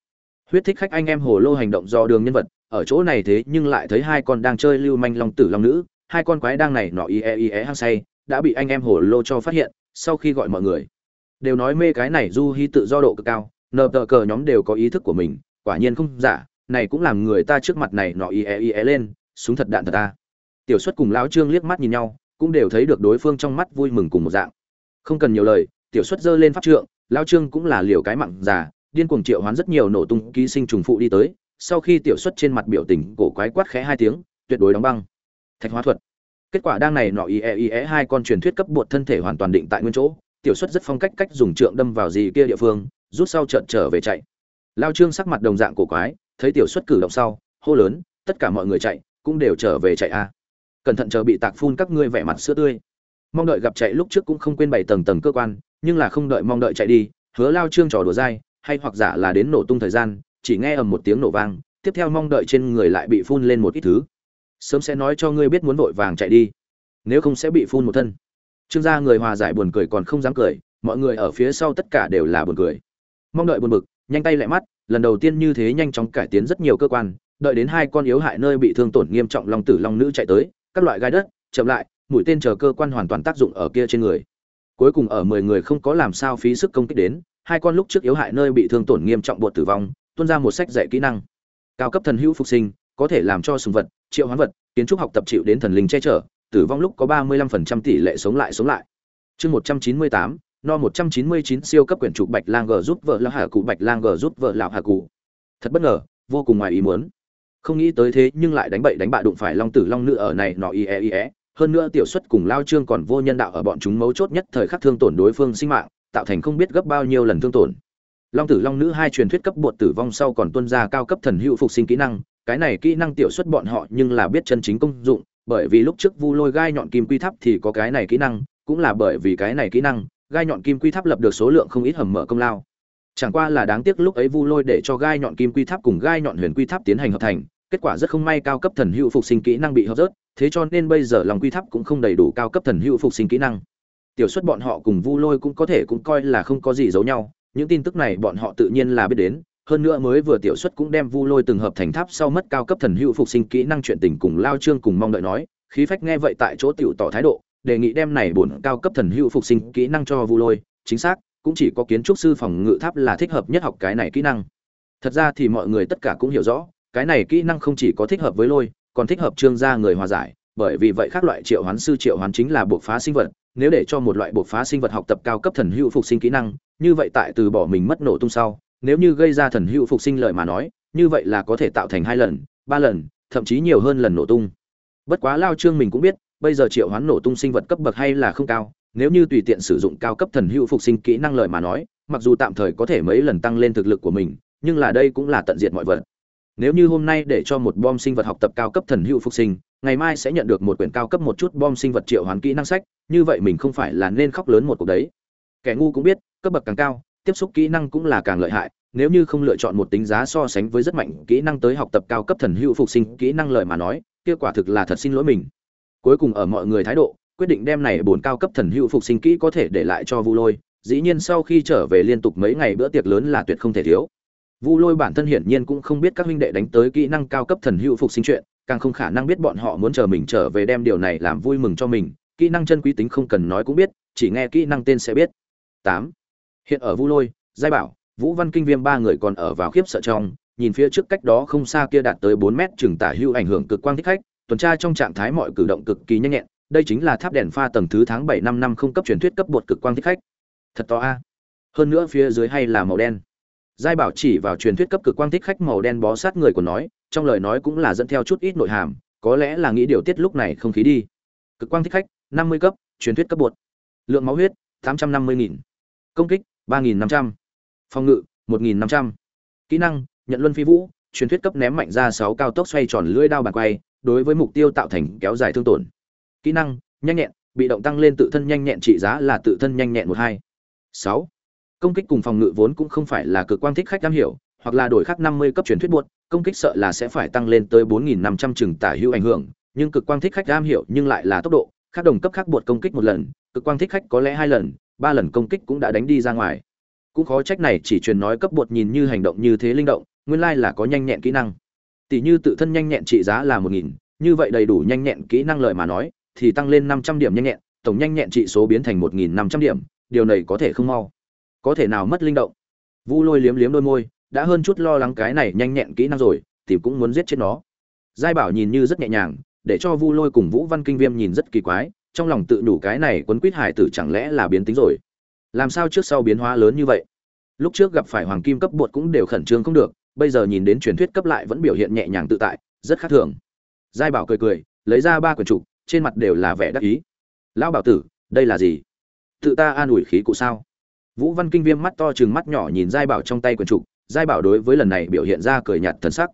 Huyết thích khách anh em hồ lô hành động do đường nhân vật, ở chỗ này thế nhưng lại thấy hai con đang chơi lưu manh long tử long nữ, hai con quái đang này nọ y y e e hăng say, đã bị anh em hồ lô cho phát hiện, sau khi gọi mọi người. Đều nói mê cái này du hy tự do độ cực cao, nờ tờ cờ nhóm đều có ý thức của mình, quả nhiên không giả, này cũng làm người ta trước mặt này nọ ie ie lên, súng thật đạn thật ta tiểu xuất cùng lão trương liếc mắt nhìn nhau, cũng đều thấy được đối phương trong mắt vui mừng cùng một dạng. Không cần nhiều lời, tiểu xuất giơ lên pháp trượng, lão trương cũng là liều cái mặn già, điên cuồng triệu hoán rất nhiều nổ tung ký sinh trùng phụ đi tới. Sau khi tiểu xuất trên mặt biểu tình cổ quái quát khẽ hai tiếng, tuyệt đối đóng băng. Thạch hóa thuật. Kết quả đang này nọ ie ie hai con truyền thuyết cấp bột thân thể hoàn toàn định tại nguyên chỗ. Tiểu xuất rất phong cách cách dùng trượng đâm vào gì kia địa phương, rút sau trợn trở về chạy. Lao trương sắc mặt đồng dạng cổ quái, thấy tiểu xuất cử động sau, hô lớn, tất cả mọi người chạy, cũng đều trở về chạy a cẩn thận chờ bị tạc phun các ngươi vẻ mặt sữa tươi. Mong đợi gặp chạy lúc trước cũng không quên bảy tầng tầng cơ quan, nhưng là không đợi mong đợi chạy đi, hứa lao trương trò đùa dai, hay hoặc giả là đến nổ tung thời gian, chỉ nghe ầm một tiếng nổ vang, tiếp theo mong đợi trên người lại bị phun lên một ít thứ. Sớm sẽ nói cho ngươi biết muốn vội vàng chạy đi, nếu không sẽ bị phun một thân. Trương gia người hòa giải buồn cười còn không dám cười, mọi người ở phía sau tất cả đều là buồn cười. Mong đợi buồn bực, nhanh tay lại mắt, lần đầu tiên như thế nhanh chóng cải tiến rất nhiều cơ quan, đợi đến hai con yếu hại nơi bị thương tổn nghiêm trọng long tử long nữ chạy tới các loại gai đất, chậm lại, mũi tên chờ cơ quan hoàn toàn tác dụng ở kia trên người. Cuối cùng ở mười người không có làm sao phí sức công kích đến, hai con lúc trước yếu hại nơi bị thương tổn nghiêm trọng bột tử vong, tuôn ra một sách dạy kỹ năng. Cao cấp thần hữu phục sinh, có thể làm cho sùng vật, triệu hoán vật, kiến trúc học tập chịu đến thần linh che chở, tử vong lúc có ba mươi lăm phần trăm tỷ lệ sống lại sống lại. Chương một trăm chín mươi tám, no một trăm chín mươi chín siêu cấp quyển trục bạch lang g giúp vợ lão hà cụ, bạch lang g giúp vợ lão hà cụ. Thật bất ngờ, vô cùng ngoài ý muốn không nghĩ tới thế nhưng lại đánh bậy đánh bạ đụng phải long tử long nữ ở này nọ ie ie hơn nữa tiểu xuất cùng lao trương còn vô nhân đạo ở bọn chúng mấu chốt nhất thời khắc thương tổn đối phương sinh mạng, tạo thành không biết gấp bao nhiêu lần thương tổn. Long tử long nữ hai truyền thuyết cấp bột tử vong sau còn tuân ra cao cấp thần hữu phục sinh kỹ năng, cái này kỹ năng tiểu xuất bọn họ nhưng là biết chân chính công dụng, bởi vì lúc trước vu lôi gai nhọn kim quy tháp thì có cái này kỹ năng, cũng là bởi vì cái này kỹ năng, gai nhọn kim quy tháp lập được số lượng không ít hầm mở công lao. Chẳng qua là đáng tiếc lúc ấy vu lôi để cho gai nhọn kim quy tháp cùng gai nhọn huyền quy tháp tiến hành hợp thành kết quả rất không may cao cấp thần hữu phục sinh kỹ năng bị hấp rớt, thế cho nên bây giờ lòng quy tháp cũng không đầy đủ cao cấp thần hữu phục sinh kỹ năng. Tiểu xuất bọn họ cùng vu lôi cũng có thể cũng coi là không có gì giấu nhau, những tin tức này bọn họ tự nhiên là biết đến, hơn nữa mới vừa tiểu xuất cũng đem vu lôi từng hợp thành tháp sau mất cao cấp thần hữu phục sinh kỹ năng chuyện tình cùng lao trương cùng mong đợi nói, khí phách nghe vậy tại chỗ tiểu tỏ thái độ, đề nghị đem này bổn cao cấp thần hữu phục sinh kỹ năng cho vu lôi, chính xác, cũng chỉ có kiến trúc sư phòng ngự tháp là thích hợp nhất học cái này kỹ năng. Thật ra thì mọi người tất cả cũng hiểu rõ cái này kỹ năng không chỉ có thích hợp với lôi, còn thích hợp trương gia người hòa giải, bởi vì vậy các loại triệu hoán sư triệu hoán chính là buộc phá sinh vật. Nếu để cho một loại buộc phá sinh vật học tập cao cấp thần hữu phục sinh kỹ năng, như vậy tại từ bỏ mình mất nổ tung sau, nếu như gây ra thần hữu phục sinh lợi mà nói, như vậy là có thể tạo thành hai lần, ba lần, thậm chí nhiều hơn lần nổ tung. Bất quá lao trương mình cũng biết, bây giờ triệu hoán nổ tung sinh vật cấp bậc hay là không cao, nếu như tùy tiện sử dụng cao cấp thần hữu phục sinh kỹ năng lợi mà nói, mặc dù tạm thời có thể mấy lần tăng lên thực lực của mình, nhưng là đây cũng là tận diệt mọi vật nếu như hôm nay để cho một bom sinh vật học tập cao cấp thần hữu phục sinh, ngày mai sẽ nhận được một quyển cao cấp một chút bom sinh vật triệu hoán kỹ năng sách, như vậy mình không phải là nên khóc lớn một cuộc đấy. Kẻ ngu cũng biết, cấp bậc càng cao, tiếp xúc kỹ năng cũng là càng lợi hại, nếu như không lựa chọn một tính giá so sánh với rất mạnh kỹ năng tới học tập cao cấp thần hữu phục sinh kỹ năng lợi mà nói kết quả thực là thật xin lỗi mình. Cuối cùng ở mọi người thái độ, quyết định đem này bốn cao cấp thần hữu phục sinh kỹ có thể để lại cho vu lôi, dĩ nhiên sau khi trở về liên tục mấy ngày bữa tiệc lớn là tuyệt không thể thiếu vu lôi bản thân hiển nhiên cũng không biết các huynh đệ đánh tới kỹ năng cao cấp thần hữu phục sinh chuyện, càng không khả năng biết bọn họ muốn chờ mình trở về đem điều này làm vui mừng cho mình, kỹ năng chân quý tính không cần nói cũng biết, chỉ nghe kỹ năng tên sẽ biết. Tám. Hiện ở vu lôi, giai bảo, vũ văn kinh viêm ba người còn ở vào khiếp sợ trong, nhìn phía trước cách đó không xa kia đạt tới bốn mét chừng tả hữu ảnh hưởng cực quang thích khách, tuần tra trong trạng thái mọi cử động cực kỳ nhanh nhẹn, đây chính là tháp đèn pha tầng thứ tháng bảy năm năm không cấp truyền thuyết cấp bột cực quang thích khách. Thật to a. Hơn nữa phía dưới hay là màu đen giai bảo chỉ vào truyền thuyết cấp cực quang thích khách màu đen bó sát người của nói, trong lời nói cũng là dẫn theo chút ít nội hàm, có lẽ là nghĩ điều tiết lúc này không khí đi. Cực quang thích khách, năm mươi cấp, truyền thuyết cấp bột. Lượng máu huyết, tám trăm năm mươi nghìn. Công kích, ba nghìn năm trăm. Phòng ngự, một nghìn năm trăm. Kỹ năng, nhận luân phi vũ, truyền thuyết cấp ném mạnh ra sáu cao tốc xoay tròn lưỡi đao bàn quay, đối với mục tiêu tạo thành kéo dài thương tổn. Kỹ năng, nhanh nhẹn, bị động tăng lên tự thân nhanh nhẹn trị giá là tự thân nhanh nhẹn một hai. Sáu công kích cùng phòng ngự vốn cũng không phải là cực quang thích khách am hiểu, hoặc là đổi khác năm mươi cấp truyền thuyết buốt công kích sợ là sẽ phải tăng lên tới bốn nghìn năm trăm chừng tả hữu ảnh hưởng, nhưng cực quang thích khách am hiểu nhưng lại là tốc độ khác đồng cấp khác buộc công kích một lần, cực quang thích khách có lẽ hai lần, ba lần công kích cũng đã đánh đi ra ngoài. Cũng khó trách này chỉ truyền nói cấp bột nhìn như hành động như thế linh động, nguyên lai là có nhanh nhẹn kỹ năng. Tỷ như tự thân nhanh nhẹn trị giá là một nghìn, như vậy đầy đủ nhanh nhẹn kỹ năng lợi mà nói, thì tăng lên năm trăm điểm nhanh nhẹn, tổng nhanh nhẹn trị số biến thành một nghìn năm trăm điểm, điều này có thể không mau có thể nào mất linh động. Vu lôi liếm liếm đôi môi, đã hơn chút lo lắng cái này nhanh nhẹn kỹ năng rồi thì cũng muốn giết chết nó. Giai bảo nhìn như rất nhẹ nhàng, để cho vu lôi cùng vũ văn kinh viêm nhìn rất kỳ quái, trong lòng tự đủ cái này quấn quýt hải tử chẳng lẽ là biến tính rồi? Làm sao trước sau biến hóa lớn như vậy? Lúc trước gặp phải hoàng kim cấp bột cũng đều khẩn trương không được, bây giờ nhìn đến truyền thuyết cấp lại vẫn biểu hiện nhẹ nhàng tự tại, rất khác thường. Giai bảo cười cười, lấy ra ba quyển trục trên mặt đều là vẻ đắc ý. Lão bảo tử, đây là gì? Tự ta an ủi khí cụ sao? Vũ văn kinh viêm mắt to chừng mắt nhỏ nhìn giai bảo trong tay quyển trục, giai bảo đối với lần này biểu hiện ra cười nhạt thần sắc.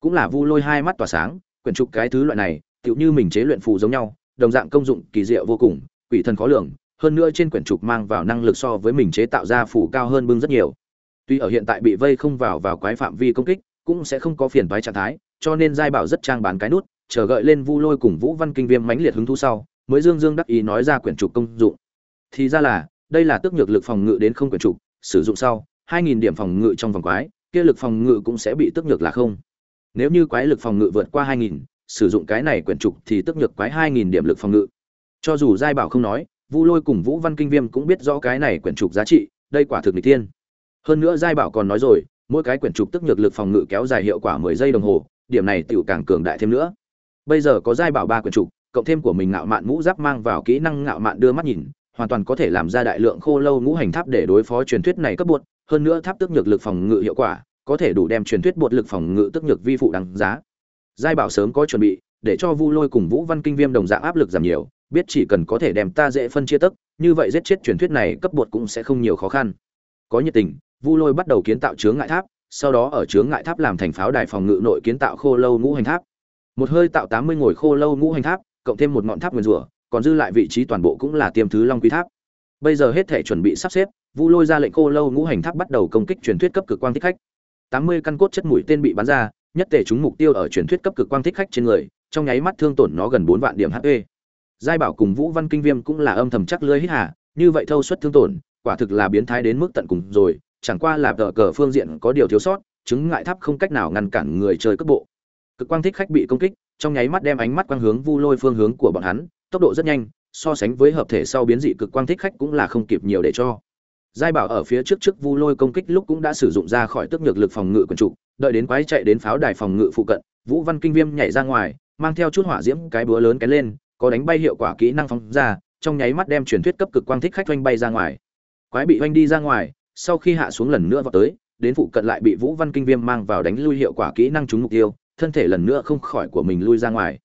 Cũng là vu lôi hai mắt tỏa sáng, quyển trục cái thứ loại này, tựu như mình chế luyện phù giống nhau, đồng dạng công dụng kỳ diệu vô cùng, quỷ thần khó lường, hơn nữa trên quyển trục mang vào năng lực so với mình chế tạo ra phủ cao hơn bưng rất nhiều. Tuy ở hiện tại bị vây không vào vào quái phạm vi công kích, cũng sẽ không có phiền toái trạng thái, cho nên giai bảo rất trang bán cái nút, chờ gợi lên vu lôi cùng vũ văn kinh viêm mãnh liệt hứng thú sau, mới dương dương đắc ý nói ra quyển trục công dụng. Thì ra là đây là tước nhược lực phòng ngự đến không quyển trục sử dụng sau 2.000 điểm phòng ngự trong vòng quái kia lực phòng ngự cũng sẽ bị tước nhược là không nếu như quái lực phòng ngự vượt qua 2.000, sử dụng cái này quyển trục thì tước nhược quái 2.000 điểm lực phòng ngự cho dù giai bảo không nói Vu Lôi cùng Vũ Văn Kinh Viêm cũng biết rõ cái này quyển trục giá trị, đây quả thực nghịch tiên. Hơn nữa Giai Bảo còn nói rồi, mỗi cái quyển trục tức nhược lực phòng ngự kéo dài hiệu quả 10 giây đồng hồ, điểm này tiểu càng cường đại thêm nữa. Bây giờ có Giai Bảo ba quyển trục, cộng thêm của mình ngạo mạn mũ giáp mang vào kỹ năng ngạo mạn đưa mắt nhìn, hoàn toàn có thể làm ra đại lượng khô lâu ngũ hành tháp để đối phó truyền thuyết này cấp bột, hơn nữa tháp tức nhược lực phòng ngự hiệu quả, có thể đủ đem truyền thuyết bột lực phòng ngự tức nhược vi phụ đáng giá. Giai Bảo sớm có chuẩn bị, để cho Vu Lôi cùng Vũ Văn Kinh Viêm đồng dạng áp lực giảm nhiều, biết chỉ cần có thể đem ta dễ phân chia tức, như vậy giết chết truyền thuyết này cấp bột cũng sẽ không nhiều khó khăn. Có nhiệt tình, Vu Lôi bắt đầu kiến tạo chướng ngại tháp, sau đó ở chướng ngại tháp làm thành pháo đài phòng ngự nội kiến tạo khô lâu ngũ hành tháp. Một hơi tạo tám mươi ngồi khô lâu ngũ hành tháp, cộng thêm một ngọn tháp nguyên rủa, còn dư lại vị trí toàn bộ cũng là tiêm thứ long quý tháp. Bây giờ hết thể chuẩn bị sắp xếp, Vu Lôi ra lệnh cô lâu ngũ hành tháp bắt đầu công kích truyền thuyết cấp cực quang thích khách. tám mươi căn cốt chất mũi tên bị bắn ra, nhất thể chúng mục tiêu ở truyền thuyết cấp cực quang thích khách trên người, trong nháy mắt thương tổn nó gần bốn vạn điểm HP giai bảo cùng vũ văn kinh viêm cũng là âm thầm chắc lưới hít hà như vậy thâu suất thương tổn quả thực là biến thái đến mức tận cùng rồi chẳng qua là tờ cờ phương diện có điều thiếu sót chứng ngại tháp không cách nào ngăn cản người chơi cấp bộ cực quang thích khách bị công kích trong nháy mắt đem ánh mắt quang hướng vu lôi phương hướng của bọn hắn, tốc độ rất nhanh, so sánh với hợp thể sau biến dị cực quang thích khách cũng là không kịp nhiều để cho. Giai bảo ở phía trước trước vu lôi công kích lúc cũng đã sử dụng ra khỏi tức nhược lực phòng ngự quần trụ đợi đến quái chạy đến pháo đài phòng ngự phụ cận, vũ văn kinh viêm nhảy ra ngoài, mang theo chút hỏa diễm cái búa lớn cái lên, có đánh bay hiệu quả kỹ năng phóng ra, trong nháy mắt đem truyền thuyết cấp cực quang thích khách oanh bay ra ngoài. Quái bị oanh đi ra ngoài, sau khi hạ xuống lần nữa vào tới, đến phụ cận lại bị vũ văn kinh viêm mang vào đánh lui hiệu quả kỹ năng trúng mục tiêu thân thể lần nữa không khỏi của mình lui ra ngoài.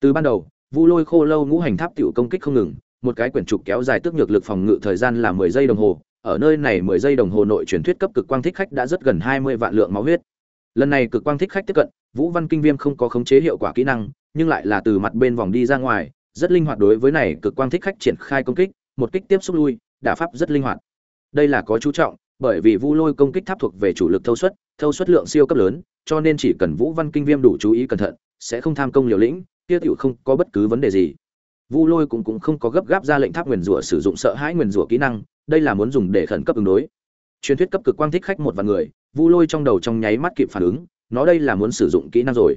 Từ ban đầu, vu lôi khô lâu ngũ hành tháp tiểu công kích không ngừng, một cái quyển trục kéo dài tước nhược lực phòng ngự thời gian là mười giây đồng hồ, ở nơi này mười giây đồng hồ nội truyền thuyết cấp cực quang thích khách đã rất gần hai mươi vạn lượng máu huyết. Lần này cực quang thích khách tiếp cận, vũ văn kinh viêm không có khống chế hiệu quả kỹ năng, nhưng lại là từ mặt bên vòng đi ra ngoài, rất linh hoạt đối với này cực quang thích khách triển khai công kích, một kích tiếp xúc lui, đả pháp rất linh hoạt. Đây là có chú trọng, bởi vì vu lôi công kích tháp thuộc về chủ lực thâu suất thâu suất lượng siêu cấp lớn cho nên chỉ cần vũ văn kinh viêm đủ chú ý cẩn thận, sẽ không tham công liều lĩnh, kia tiểu không có bất cứ vấn đề gì. Vu lôi cũng cũng không có gấp gáp ra lệnh tháp Nguyên rủa sử dụng sợ hãi Nguyên rủa kỹ năng, đây là muốn dùng để khẩn cấp ứng đối. Truyền thuyết cấp cực quang thích khách một vài người, vu lôi trong đầu trong nháy mắt kịp phản ứng, nó đây là muốn sử dụng kỹ năng rồi.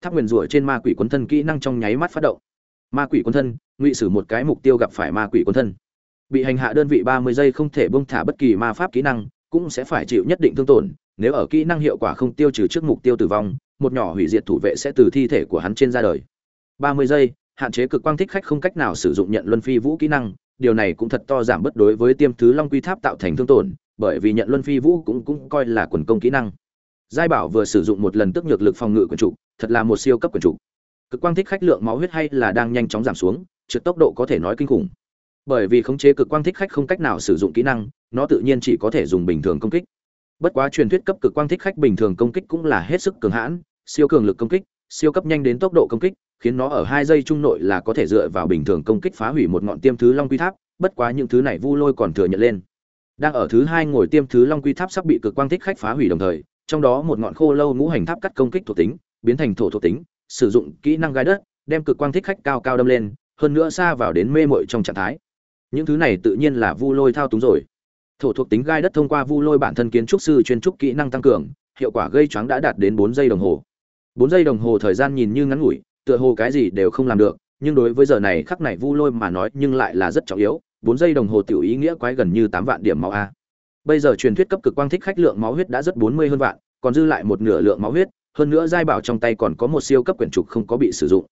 Tháp Nguyên rủa trên ma quỷ quân thân kỹ năng trong nháy mắt phát động. Ma quỷ quân thân, ngụy sử một cái mục tiêu gặp phải ma quỷ quân thân. Bị hành hạ đơn vị ba mươi giây không thể buông thả bất kỳ ma pháp kỹ năng, cũng sẽ phải chịu nhất định thương tổn nếu ở kỹ năng hiệu quả không tiêu trừ trước mục tiêu tử vong một nhỏ hủy diệt thủ vệ sẽ từ thi thể của hắn trên ra đời. Ba mươi giây hạn chế cực quang thích khách không cách nào sử dụng nhận luân phi vũ kỹ năng điều này cũng thật to giảm bất đối với tiêm thứ long quy tháp tạo thành thương tổn bởi vì nhận luân phi vũ cũng cũng coi là quần công kỹ năng. Giai bảo vừa sử dụng một lần tức nhược lực phòng ngự của chủ, thật là một siêu cấp quần chủ. cực quang thích khách lượng máu huyết hay là đang nhanh chóng giảm xuống trượt tốc độ có thể nói kinh khủng. Bởi vì khống chế cực quang thích khách không cách nào sử dụng kỹ năng nó tự nhiên chỉ có thể dùng bình thường công kích bất quá truyền thuyết cấp cực quang thích khách bình thường công kích cũng là hết sức cường hãn, siêu cường lực công kích, siêu cấp nhanh đến tốc độ công kích, khiến nó ở hai giây trung nội là có thể dựa vào bình thường công kích phá hủy một ngọn tiêm thứ long quy tháp, bất quá những thứ này vu lôi còn thừa nhận lên. Đang ở thứ hai ngồi tiêm thứ long quy tháp sắp bị cực quang thích khách phá hủy đồng thời, trong đó một ngọn khô lâu ngũ hành tháp cắt công kích thuộc tính, biến thành thổ thuộc tính, sử dụng kỹ năng gai đất, đem cực quang thích khách cao cao đâm lên, hơn nữa xa vào đến mê mội trong trạng thái. Những thứ này tự nhiên là vu lôi thao túng rồi thổ thuộc tính gai đất thông qua vu lôi bản thân kiến trúc sư chuyên trúc kỹ năng tăng cường, hiệu quả gây choáng đã đạt đến bốn giây đồng hồ. Bốn giây đồng hồ thời gian nhìn như ngắn ngủi, tựa hồ cái gì đều không làm được, nhưng đối với giờ này khắc này vu lôi mà nói nhưng lại là rất trọng yếu, bốn giây đồng hồ tiểu ý nghĩa quái gần như tám vạn điểm máu a. Bây giờ truyền thuyết cấp cực quang thích khách lượng máu huyết đã rất bốn mươi hơn vạn, còn dư lại một nửa lượng máu huyết, hơn nữa giai bảo trong tay còn có một siêu cấp quyển trục không có bị sử dụng.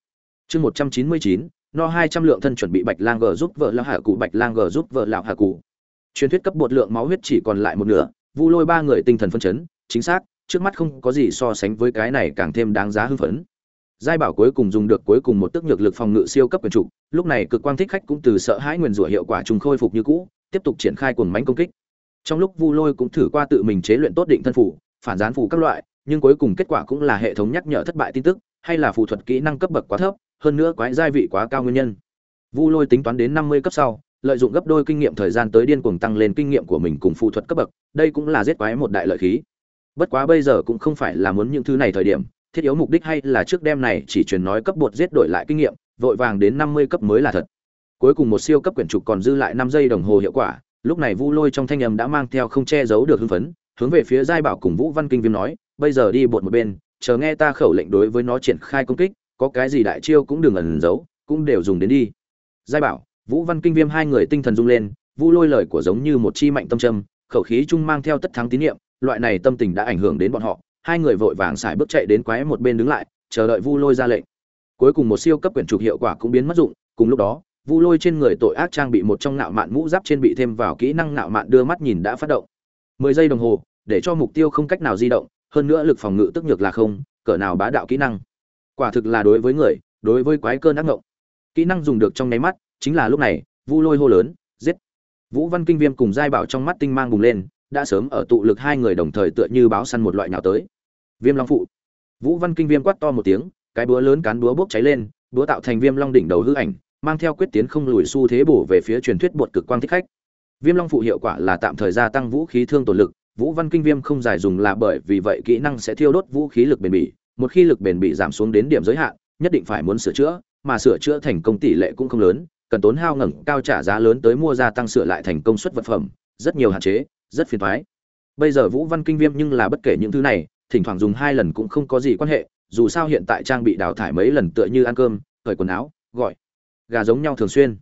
Chương một trăm chín mươi chín, no hai trăm lượng thân chuẩn bị bạch lang g giúp vợ lão hạ cụ, bạch lang g giúp vợ lão hạ cụ truyền thuyết cấp bột lượng máu huyết chỉ còn lại một nửa, vu lôi ba người tinh thần phân chấn, chính xác, trước mắt không có gì so sánh với cái này càng thêm đáng giá hưng phấn. Giai bảo cuối cùng dùng được cuối cùng một tức nhược lực phòng ngự siêu cấp quyền trục, lúc này cực quang thích khách cũng từ sợ hãi nguyền rủa hiệu quả trùng khôi phục như cũ, tiếp tục triển khai cuồng mánh công kích. Trong lúc vu lôi cũng thử qua tự mình chế luyện tốt định thân phủ, phản gián phủ các loại, nhưng cuối cùng kết quả cũng là hệ thống nhắc nhở thất bại tin tức, hay là phù thuật kỹ năng cấp bậc quá thấp, hơn nữa quái giai vị quá cao nguyên nhân. Vu lôi tính toán đến năm mươi cấp sau lợi dụng gấp đôi kinh nghiệm thời gian tới điên cuồng tăng lên kinh nghiệm của mình cùng phù thuật cấp bậc, đây cũng là giết quái một đại lợi khí. Bất quá bây giờ cũng không phải là muốn những thứ này thời điểm, thiết yếu mục đích hay là trước đêm này chỉ truyền nói cấp bột giết đổi lại kinh nghiệm, vội vàng đến năm mươi cấp mới là thật. Cuối cùng một siêu cấp quyển trục còn dư lại năm giây đồng hồ hiệu quả, lúc này vu lôi trong thanh âm đã mang theo không che giấu được hưng phấn, hướng về phía giai bảo cùng vũ văn kinh viêm nói, bây giờ đi bột một bên, chờ nghe ta khẩu lệnh đối với nó triển khai công kích, có cái gì đại chiêu cũng đừng ẩn giấu, cũng đều dùng đến đi. Giai bảo vũ văn kinh viêm hai người tinh thần rung lên vu lôi lời của giống như một chi mạnh tâm trầm, khẩu khí chung mang theo tất thắng tín niệm, loại này tâm tình đã ảnh hưởng đến bọn họ. Hai người vội vàng xài bước chạy đến quái một bên đứng lại chờ đợi vu lôi ra lệnh. Cuối cùng một siêu cấp quyển trục hiệu quả cũng biến mất dụng cùng lúc đó vu lôi trên người tội ác trang bị một trong nạo mạn mũ giáp trên bị thêm vào kỹ năng nạo mạn đưa mắt nhìn đã phát động. Mười giây đồng hồ để cho mục tiêu không cách nào di động hơn nữa lực phòng ngự tức nhược là không cỡ nào bá đạo kỹ năng. Quả thực là đối với người đối với quái cơn ác ngộng kỹ năng dùng được trong nháy mắt chính là lúc này, vu lôi hô lớn, giết. Vũ văn kinh viêm cùng giai bảo trong mắt tinh mang bùng lên, đã sớm ở tụ lực hai người đồng thời tựa như báo săn một loại nào tới. Viêm long phụ. Vũ văn kinh viêm quát to một tiếng, cái búa lớn cán búa bốc cháy lên, búa tạo thành viêm long đỉnh đầu hư ảnh, mang theo quyết tiến không lùi xu thế bổ về phía truyền thuyết bột cực quang thích khách. Viêm long phụ hiệu quả là tạm thời gia tăng vũ khí thương tổn lực, vũ văn kinh viêm không giải dùng là bởi vì vậy kỹ năng sẽ thiêu đốt vũ khí lực bền bỉ, một khi lực bền bỉ giảm xuống đến điểm giới hạn, nhất định phải muốn sửa chữa, mà sửa chữa thành công tỷ lệ cũng không lớn cần tốn hao ngẩng cao trả giá lớn tới mua ra tăng sửa lại thành công suất vật phẩm, rất nhiều hạn chế, rất phiền toái bây giờ vũ văn kinh viêm nhưng là bất kể những thứ này, thỉnh thoảng dùng hai lần cũng không có gì quan hệ, dù sao hiện tại trang bị đào thải mấy lần tựa như ăn cơm, cởi quần áo, gọi gà giống nhau thường xuyên.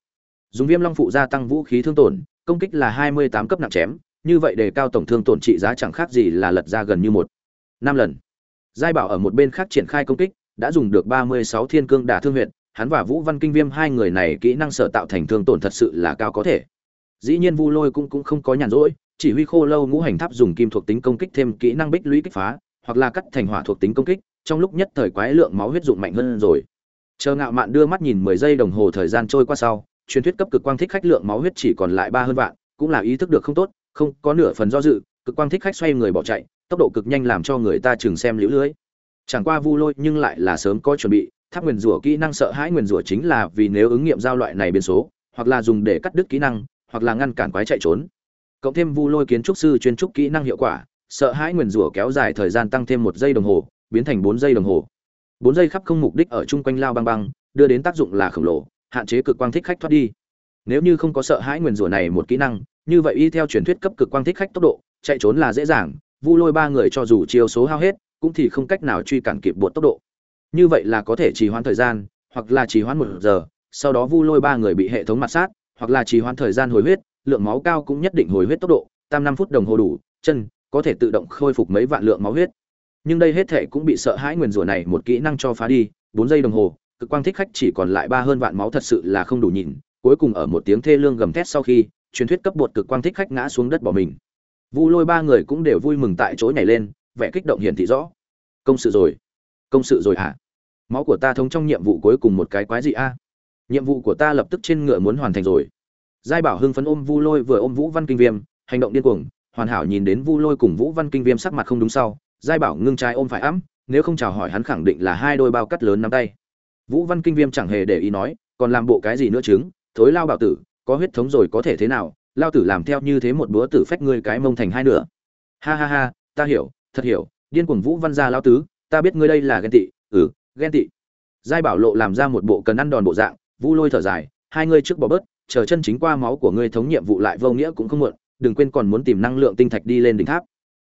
Dùng viêm long phụ gia tăng vũ khí thương tổn, công kích là hai mươi tám cấp nặng chém, như vậy đề cao tổng thương tổn trị giá chẳng khác gì là lật ra gần như một, năm lần. Giai bảo ở một bên khác triển khai công kích, đã dùng được ba mươi sáu thiên cương đả thương huyện hắn và vũ văn kinh viêm hai người này kỹ năng sở tạo thành thương tổn thật sự là cao có thể. Dĩ nhiên vu lôi cũng cũng không có nhàn rỗi, chỉ huy khô lâu ngũ hành tháp dùng kim thuộc tính công kích thêm kỹ năng bích lũy kích phá, hoặc là cắt thành hỏa thuộc tính công kích, trong lúc nhất thời quái lượng máu huyết dụng mạnh hơn rồi. Chờ ngạo mạn đưa mắt nhìn mười giây đồng hồ thời gian trôi qua sau, truyền thuyết cấp cực quang thích khách lượng máu huyết chỉ còn lại ba hơn vạn, cũng là ý thức được không tốt, không có nửa phần do dự, cực quang thích khách xoay người bỏ chạy, tốc độ cực nhanh làm cho người ta chừng xem liễu lưới. Chẳng qua vu lôi nhưng lại là sớm có chuẩn bị tháp nguyền rủa kỹ năng sợ hãi nguyền rủa chính là vì nếu ứng nghiệm giao loại này biến số, hoặc là dùng để cắt đứt kỹ năng, hoặc là ngăn cản quái chạy trốn. Cộng thêm vu lôi kiến trúc sư chuyên trúc kỹ năng hiệu quả, sợ hãi nguyền rủa kéo dài thời gian tăng thêm một giây đồng hồ, biến thành bốn giây đồng hồ. Bốn giây khắp không mục đích ở chung quanh lao băng băng, đưa đến tác dụng là khổng lồ, hạn chế cực quang thích khách thoát đi. Nếu như không có sợ hãi nguyền rủa này một kỹ năng, như vậy y theo truyền thuyết cấp cực quang thích khách tốc độ, chạy trốn là dễ dàng, vu lôi ba người cho dù chiêu số hao hết, cũng thì không cách nào truy cản kịp bột tốc độ như vậy là có thể trì hoãn thời gian, hoặc là trì hoãn một giờ, sau đó vu lôi ba người bị hệ thống mặt sát, hoặc là trì hoãn thời gian hồi huyết, lượng máu cao cũng nhất định hồi huyết tốc độ, tam năm phút đồng hồ đủ, chân, có thể tự động khôi phục mấy vạn lượng máu huyết. Nhưng đây hết thể cũng bị sợ hãi nguyền rủa này một kỹ năng cho phá đi, bốn giây đồng hồ, cực quang thích khách chỉ còn lại ba hơn vạn máu thật sự là không đủ nhìn, cuối cùng ở một tiếng thê lương gầm thét sau khi, truyền thuyết cấp bột cực quang thích khách ngã xuống đất bỏ mình. Vu lôi ba người cũng đều vui mừng tại chỗ nhảy lên, vẻ kích động hiển thị rõ. Công sự rồi công sự rồi hả? Máu của ta thống trong nhiệm vụ cuối cùng một cái quái gì a. Nhiệm vụ của ta lập tức trên ngựa muốn hoàn thành rồi. Giai bảo hưng phấn ôm vu lôi vừa ôm vũ văn kinh viêm, hành động điên cuồng, hoàn hảo nhìn đến vu lôi cùng vũ văn kinh viêm sắc mặt không đúng sau, giai bảo ngưng trái ôm phải ấm, nếu không chào hỏi hắn khẳng định là hai đôi bao cắt lớn nắm tay. Vũ văn kinh viêm chẳng hề để ý nói, còn làm bộ cái gì nữa chứng, thối lao bảo tử, có huyết thống rồi có thể thế nào? Lao tử làm theo như thế một bữa tử phách ngươi cái mông thành hai nửa. Ha ha ha, ta hiểu, thật hiểu, điên cuồng vũ văn gia lao tứ ta biết ngươi đây là ghen tị ừ ghen tị. Giai bảo lộ làm ra một bộ cần ăn đòn bộ dạng, vu lôi thở dài, hai ngươi trước bỏ bớt, chờ chân chính qua máu của ngươi thống nhiệm vụ lại vô nghĩa cũng không muộn, đừng quên còn muốn tìm năng lượng tinh thạch đi lên đỉnh tháp.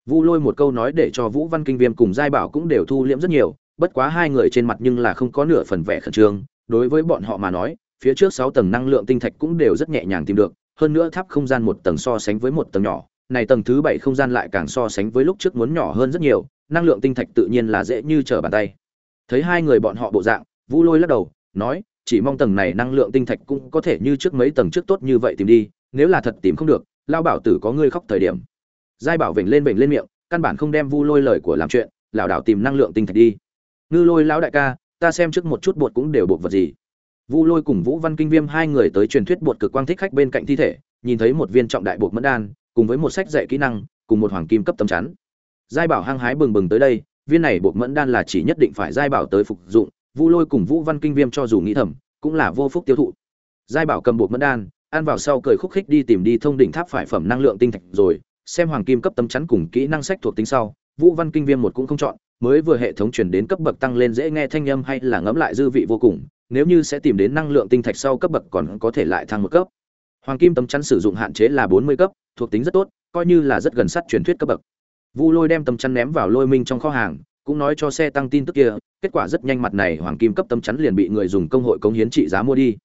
Vu lôi một câu nói để cho vũ văn kinh viêm cùng giai bảo cũng đều thu liễm rất nhiều, bất quá hai người trên mặt nhưng là không có nửa phần vẻ khẩn trương. Đối với bọn họ mà nói, phía trước sáu tầng năng lượng tinh thạch cũng đều rất nhẹ nhàng tìm được, hơn nữa tháp không gian một tầng so sánh với một tầng nhỏ, này tầng thứ bảy không gian lại càng so sánh với lúc trước muốn nhỏ hơn rất nhiều năng lượng tinh thạch tự nhiên là dễ như trở bàn tay. Thấy hai người bọn họ bộ dạng, vu lôi lắc đầu, nói, chỉ mong tầng này năng lượng tinh thạch cũng có thể như trước mấy tầng trước tốt như vậy tìm đi, nếu là thật tìm không được, lao bảo tử có ngươi khóc thời điểm. Giai bảo vểnh lên vểnh lên miệng, căn bản không đem vu lôi lời của làm chuyện, lảo đảo tìm năng lượng tinh thạch đi. Ngư lôi lão đại ca, ta xem trước một chút bột cũng đều bột vật gì. Vu lôi cùng vũ văn kinh viêm hai người tới truyền thuyết bột cực quang thích khách bên cạnh thi thể, nhìn thấy một viên trọng đại bột mẫn đan, cùng với một sách dạy kỹ năng, cùng một hoàng kim cấp tấm chắn giai bảo hăng hái bừng bừng tới đây, viên này bột mẫn đan là chỉ nhất định phải giai bảo tới phục dụng, vu lôi cùng vũ văn kinh viêm cho dù nghĩ thầm, cũng là vô phúc tiêu thụ. Giai bảo cầm bột mẫn đan, ăn vào sau cười khúc khích đi tìm đi thông đỉnh tháp phải phẩm năng lượng tinh thạch rồi, xem hoàng kim cấp tấm chắn cùng kỹ năng sách thuộc tính sau, vũ văn kinh viêm một cũng không chọn, mới vừa hệ thống chuyển đến cấp bậc tăng lên dễ nghe thanh âm hay là ngẫm lại dư vị vô cùng, nếu như sẽ tìm đến năng lượng tinh thạch sau cấp bậc còn có thể lại thăng một cấp. Hoàng kim tấm chắn sử dụng hạn chế là bốn mươi cấp, thuộc tính rất tốt, coi như là rất gần sát truyền thuyết cấp bậc vu lôi đem tấm chắn ném vào lôi minh trong kho hàng, cũng nói cho xe tăng tin tức kia, kết quả rất nhanh mặt này hoàng kim cấp tấm chắn liền bị người dùng công hội cống hiến trị giá mua đi.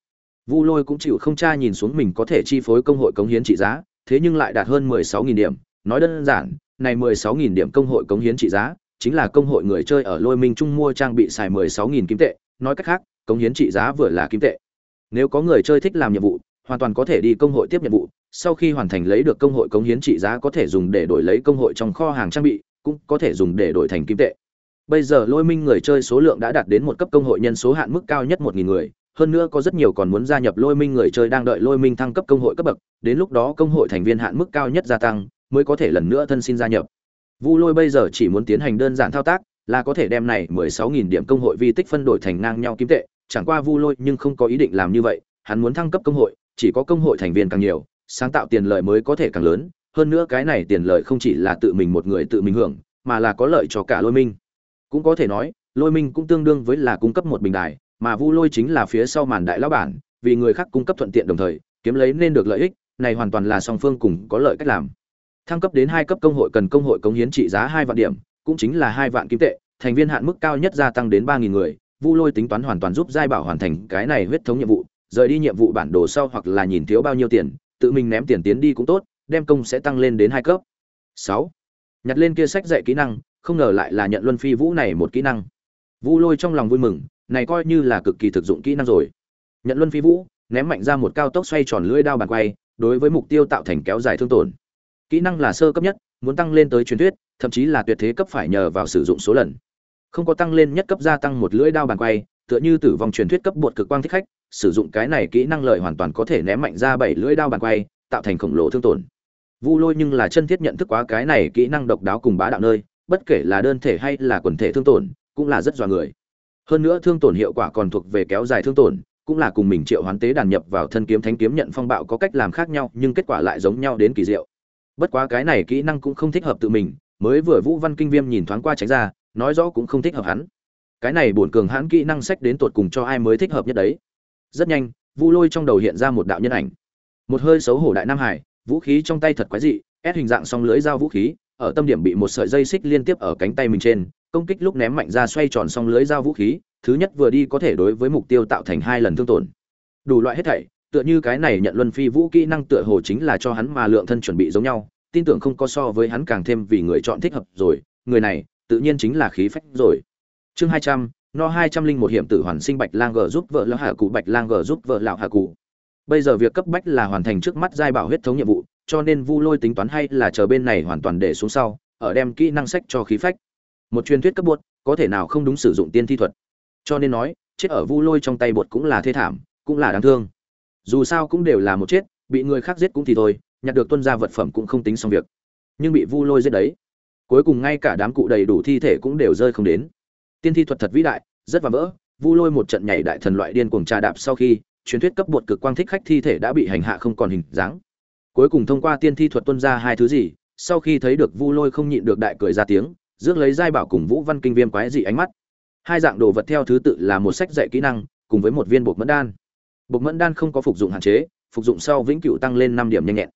Vu lôi cũng chịu không tra nhìn xuống mình có thể chi phối công hội cống hiến trị giá, thế nhưng lại đạt hơn mười sáu nghìn điểm. Nói đơn giản, này mười sáu nghìn điểm công hội cống hiến trị giá, chính là công hội người chơi ở lôi minh trung mua trang bị xài mười sáu nghìn kim tệ. Nói cách khác, cống hiến trị giá vừa là kim tệ. Nếu có người chơi thích làm nhiệm vụ hoàn toàn có thể đi công hội tiếp nhiệm vụ, sau khi hoàn thành lấy được công hội cống hiến trị giá có thể dùng để đổi lấy công hội trong kho hàng trang bị, cũng có thể dùng để đổi thành kim tệ. Bây giờ lôi minh người chơi số lượng đã đạt đến một cấp công hội nhân số hạn mức cao nhất một nghìn người, hơn nữa có rất nhiều còn muốn gia nhập lôi minh người chơi đang đợi lôi minh thăng cấp công hội cấp bậc, đến lúc đó công hội thành viên hạn mức cao nhất gia tăng, mới có thể lần nữa thân xin gia nhập. Vu lôi bây giờ chỉ muốn tiến hành đơn giản thao tác, là có thể đem này mười sáu nghìn điểm công hội vi tích phân đổi thành ngang nhau kim tệ, chẳng qua vu lôi nhưng không có ý định làm như vậy, hắn muốn thăng cấp công hội chỉ có công hội thành viên càng nhiều, sáng tạo tiền lợi mới có thể càng lớn. Hơn nữa cái này tiền lợi không chỉ là tự mình một người tự mình hưởng, mà là có lợi cho cả lôi minh. Cũng có thể nói, lôi minh cũng tương đương với là cung cấp một bình đài, mà vu lôi chính là phía sau màn đại lão bản, vì người khác cung cấp thuận tiện đồng thời, kiếm lấy nên được lợi ích, này hoàn toàn là song phương cùng có lợi cách làm. Thăng cấp đến hai cấp công hội cần công hội cống hiến trị giá hai vạn điểm, cũng chính là hai vạn kim tệ, thành viên hạn mức cao nhất gia tăng đến ba nghìn người, vu lôi tính toán hoàn toàn giúp giai bảo hoàn thành cái này huyết thống nhiệm vụ rời đi nhiệm vụ bản đồ sau hoặc là nhìn thiếu bao nhiêu tiền, tự mình ném tiền tiến đi cũng tốt, đem công sẽ tăng lên đến hai cấp. Sáu. Nhặt lên kia sách dạy kỹ năng, không ngờ lại là nhận luân phi vũ này một kỹ năng. Vu lôi trong lòng vui mừng, này coi như là cực kỳ thực dụng kỹ năng rồi. Nhận luân phi vũ, ném mạnh ra một cao tốc xoay tròn lưỡi đao bàn quay, đối với mục tiêu tạo thành kéo dài thương tổn. Kỹ năng là sơ cấp nhất, muốn tăng lên tới truyền thuyết, thậm chí là tuyệt thế cấp phải nhờ vào sử dụng số lần. Không có tăng lên nhất cấp gia tăng một lưỡi đao bàn quay, tựa như tử vong truyền thuyết cấp bột cực quang thích khách sử dụng cái này kỹ năng lợi hoàn toàn có thể ném mạnh ra bảy lưỡi đao bàn quay, tạo thành khổng lồ thương tổn. Vu lôi nhưng là chân thiết nhận thức quá cái này kỹ năng độc đáo cùng bá đạo nơi, bất kể là đơn thể hay là quần thể thương tổn, cũng là rất dọa người. Hơn nữa thương tổn hiệu quả còn thuộc về kéo dài thương tổn, cũng là cùng mình triệu hoán tế đàn nhập vào thân kiếm thánh kiếm nhận phong bạo có cách làm khác nhau, nhưng kết quả lại giống nhau đến kỳ diệu. Bất quá cái này kỹ năng cũng không thích hợp tự mình, mới vừa vũ văn kinh viêm nhìn thoáng qua tránh ra, nói rõ cũng không thích hợp hắn. Cái này bổn cường hãn kỹ năng sách đến tột cùng cho ai mới thích hợp nhất đấy rất nhanh, vu lôi trong đầu hiện ra một đạo nhân ảnh. Một hơi xấu hổ đại nam hải, vũ khí trong tay thật quái dị, ép hình dạng song lưỡi dao vũ khí, ở tâm điểm bị một sợi dây xích liên tiếp ở cánh tay mình trên, công kích lúc ném mạnh ra xoay tròn song lưỡi dao vũ khí, thứ nhất vừa đi có thể đối với mục tiêu tạo thành hai lần thương tổn. Đủ loại hết thảy, tựa như cái này nhận luân phi vũ kỹ năng tựa hồ chính là cho hắn mà lượng thân chuẩn bị giống nhau, tin tưởng không có so với hắn càng thêm vì người chọn thích hợp rồi, người này tự nhiên chính là khí phách rồi. Chương hai trăm no hai trăm linh một hiểm tử hoàn sinh bạch lang g giúp vợ lão hạ cụ, bạch lang g giúp vợ lão hạ cụ. Bây giờ việc cấp bách là hoàn thành trước mắt giai bảo huyết thống nhiệm vụ, cho nên vu lôi tính toán hay là chờ bên này hoàn toàn để xuống sau, ở đem kỹ năng sách cho khí phách. Một truyền thuyết cấp bột, có thể nào không đúng sử dụng tiên thi thuật. Cho nên nói, chết ở vu lôi trong tay bột cũng là thê thảm, cũng là đáng thương. Dù sao cũng đều là một chết, bị người khác giết cũng thì thôi, nhặt được tuân ra vật phẩm cũng không tính xong việc. Nhưng bị vu lôi giết đấy, cuối cùng ngay cả đám cụ đầy đủ thi thể cũng đều rơi không đến tiên thi thuật thật vĩ đại, rất và vỡ, vu lôi một trận nhảy đại thần loại điên cuồng trà đạp sau khi, truyền thuyết cấp bột cực quang thích khách thi thể đã bị hành hạ không còn hình dáng. Cuối cùng thông qua tiên thi thuật tuân ra hai thứ gì, sau khi thấy được vu lôi không nhịn được đại cười ra tiếng, rước lấy giai bảo cùng vũ văn kinh viêm quái dị ánh mắt. Hai dạng đồ vật theo thứ tự là một sách dạy kỹ năng, cùng với một viên bột mẫn đan. Bột mẫn đan không có phục dụng hạn chế, phục dụng sau vĩnh cửu tăng lên năm điểm nhanh nhẹn.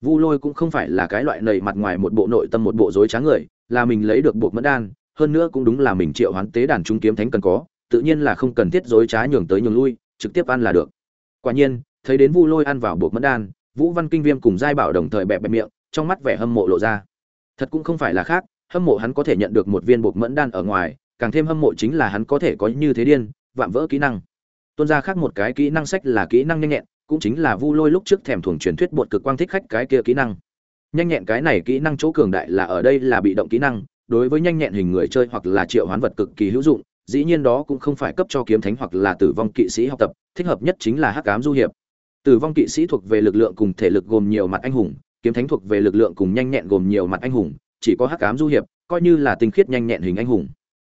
Vu lôi cũng không phải là cái loại nầy mặt ngoài một bộ nội tâm một bộ dối trá người, là mình lấy được bột mẫn đan hơn nữa cũng đúng là mình triệu hoán tế đàn trung kiếm thánh cần có, tự nhiên là không cần thiết dối trá nhường tới nhường lui, trực tiếp ăn là được. Quả nhiên, thấy đến vu lôi ăn vào buộc mẫn đan, vũ văn kinh viêm cùng giai bảo đồng thời bẹp bẹp miệng, trong mắt vẻ hâm mộ lộ ra. Thật cũng không phải là khác, hâm mộ hắn có thể nhận được một viên buộc mẫn đan ở ngoài, càng thêm hâm mộ chính là hắn có thể có như thế điên, vạm vỡ kỹ năng. Tuân ra khác một cái kỹ năng sách là kỹ năng nhanh nhẹn, cũng chính là vu lôi lúc trước thèm thuồng truyền thuyết bột cực quang thích khách cái kia kỹ năng. Nhanh nhẹn cái này kỹ năng chỗ cường đại là ở đây là bị động kỹ năng đối với nhanh nhẹn hình người chơi hoặc là triệu hoán vật cực kỳ hữu dụng, dĩ nhiên đó cũng không phải cấp cho kiếm thánh hoặc là tử vong kỵ sĩ học tập, thích hợp nhất chính là hắc ám du hiệp. Tử vong kỵ sĩ thuộc về lực lượng cùng thể lực gồm nhiều mặt anh hùng, kiếm thánh thuộc về lực lượng cùng nhanh nhẹn gồm nhiều mặt anh hùng, chỉ có hắc ám du hiệp, coi như là tinh khiết nhanh nhẹn hình anh hùng.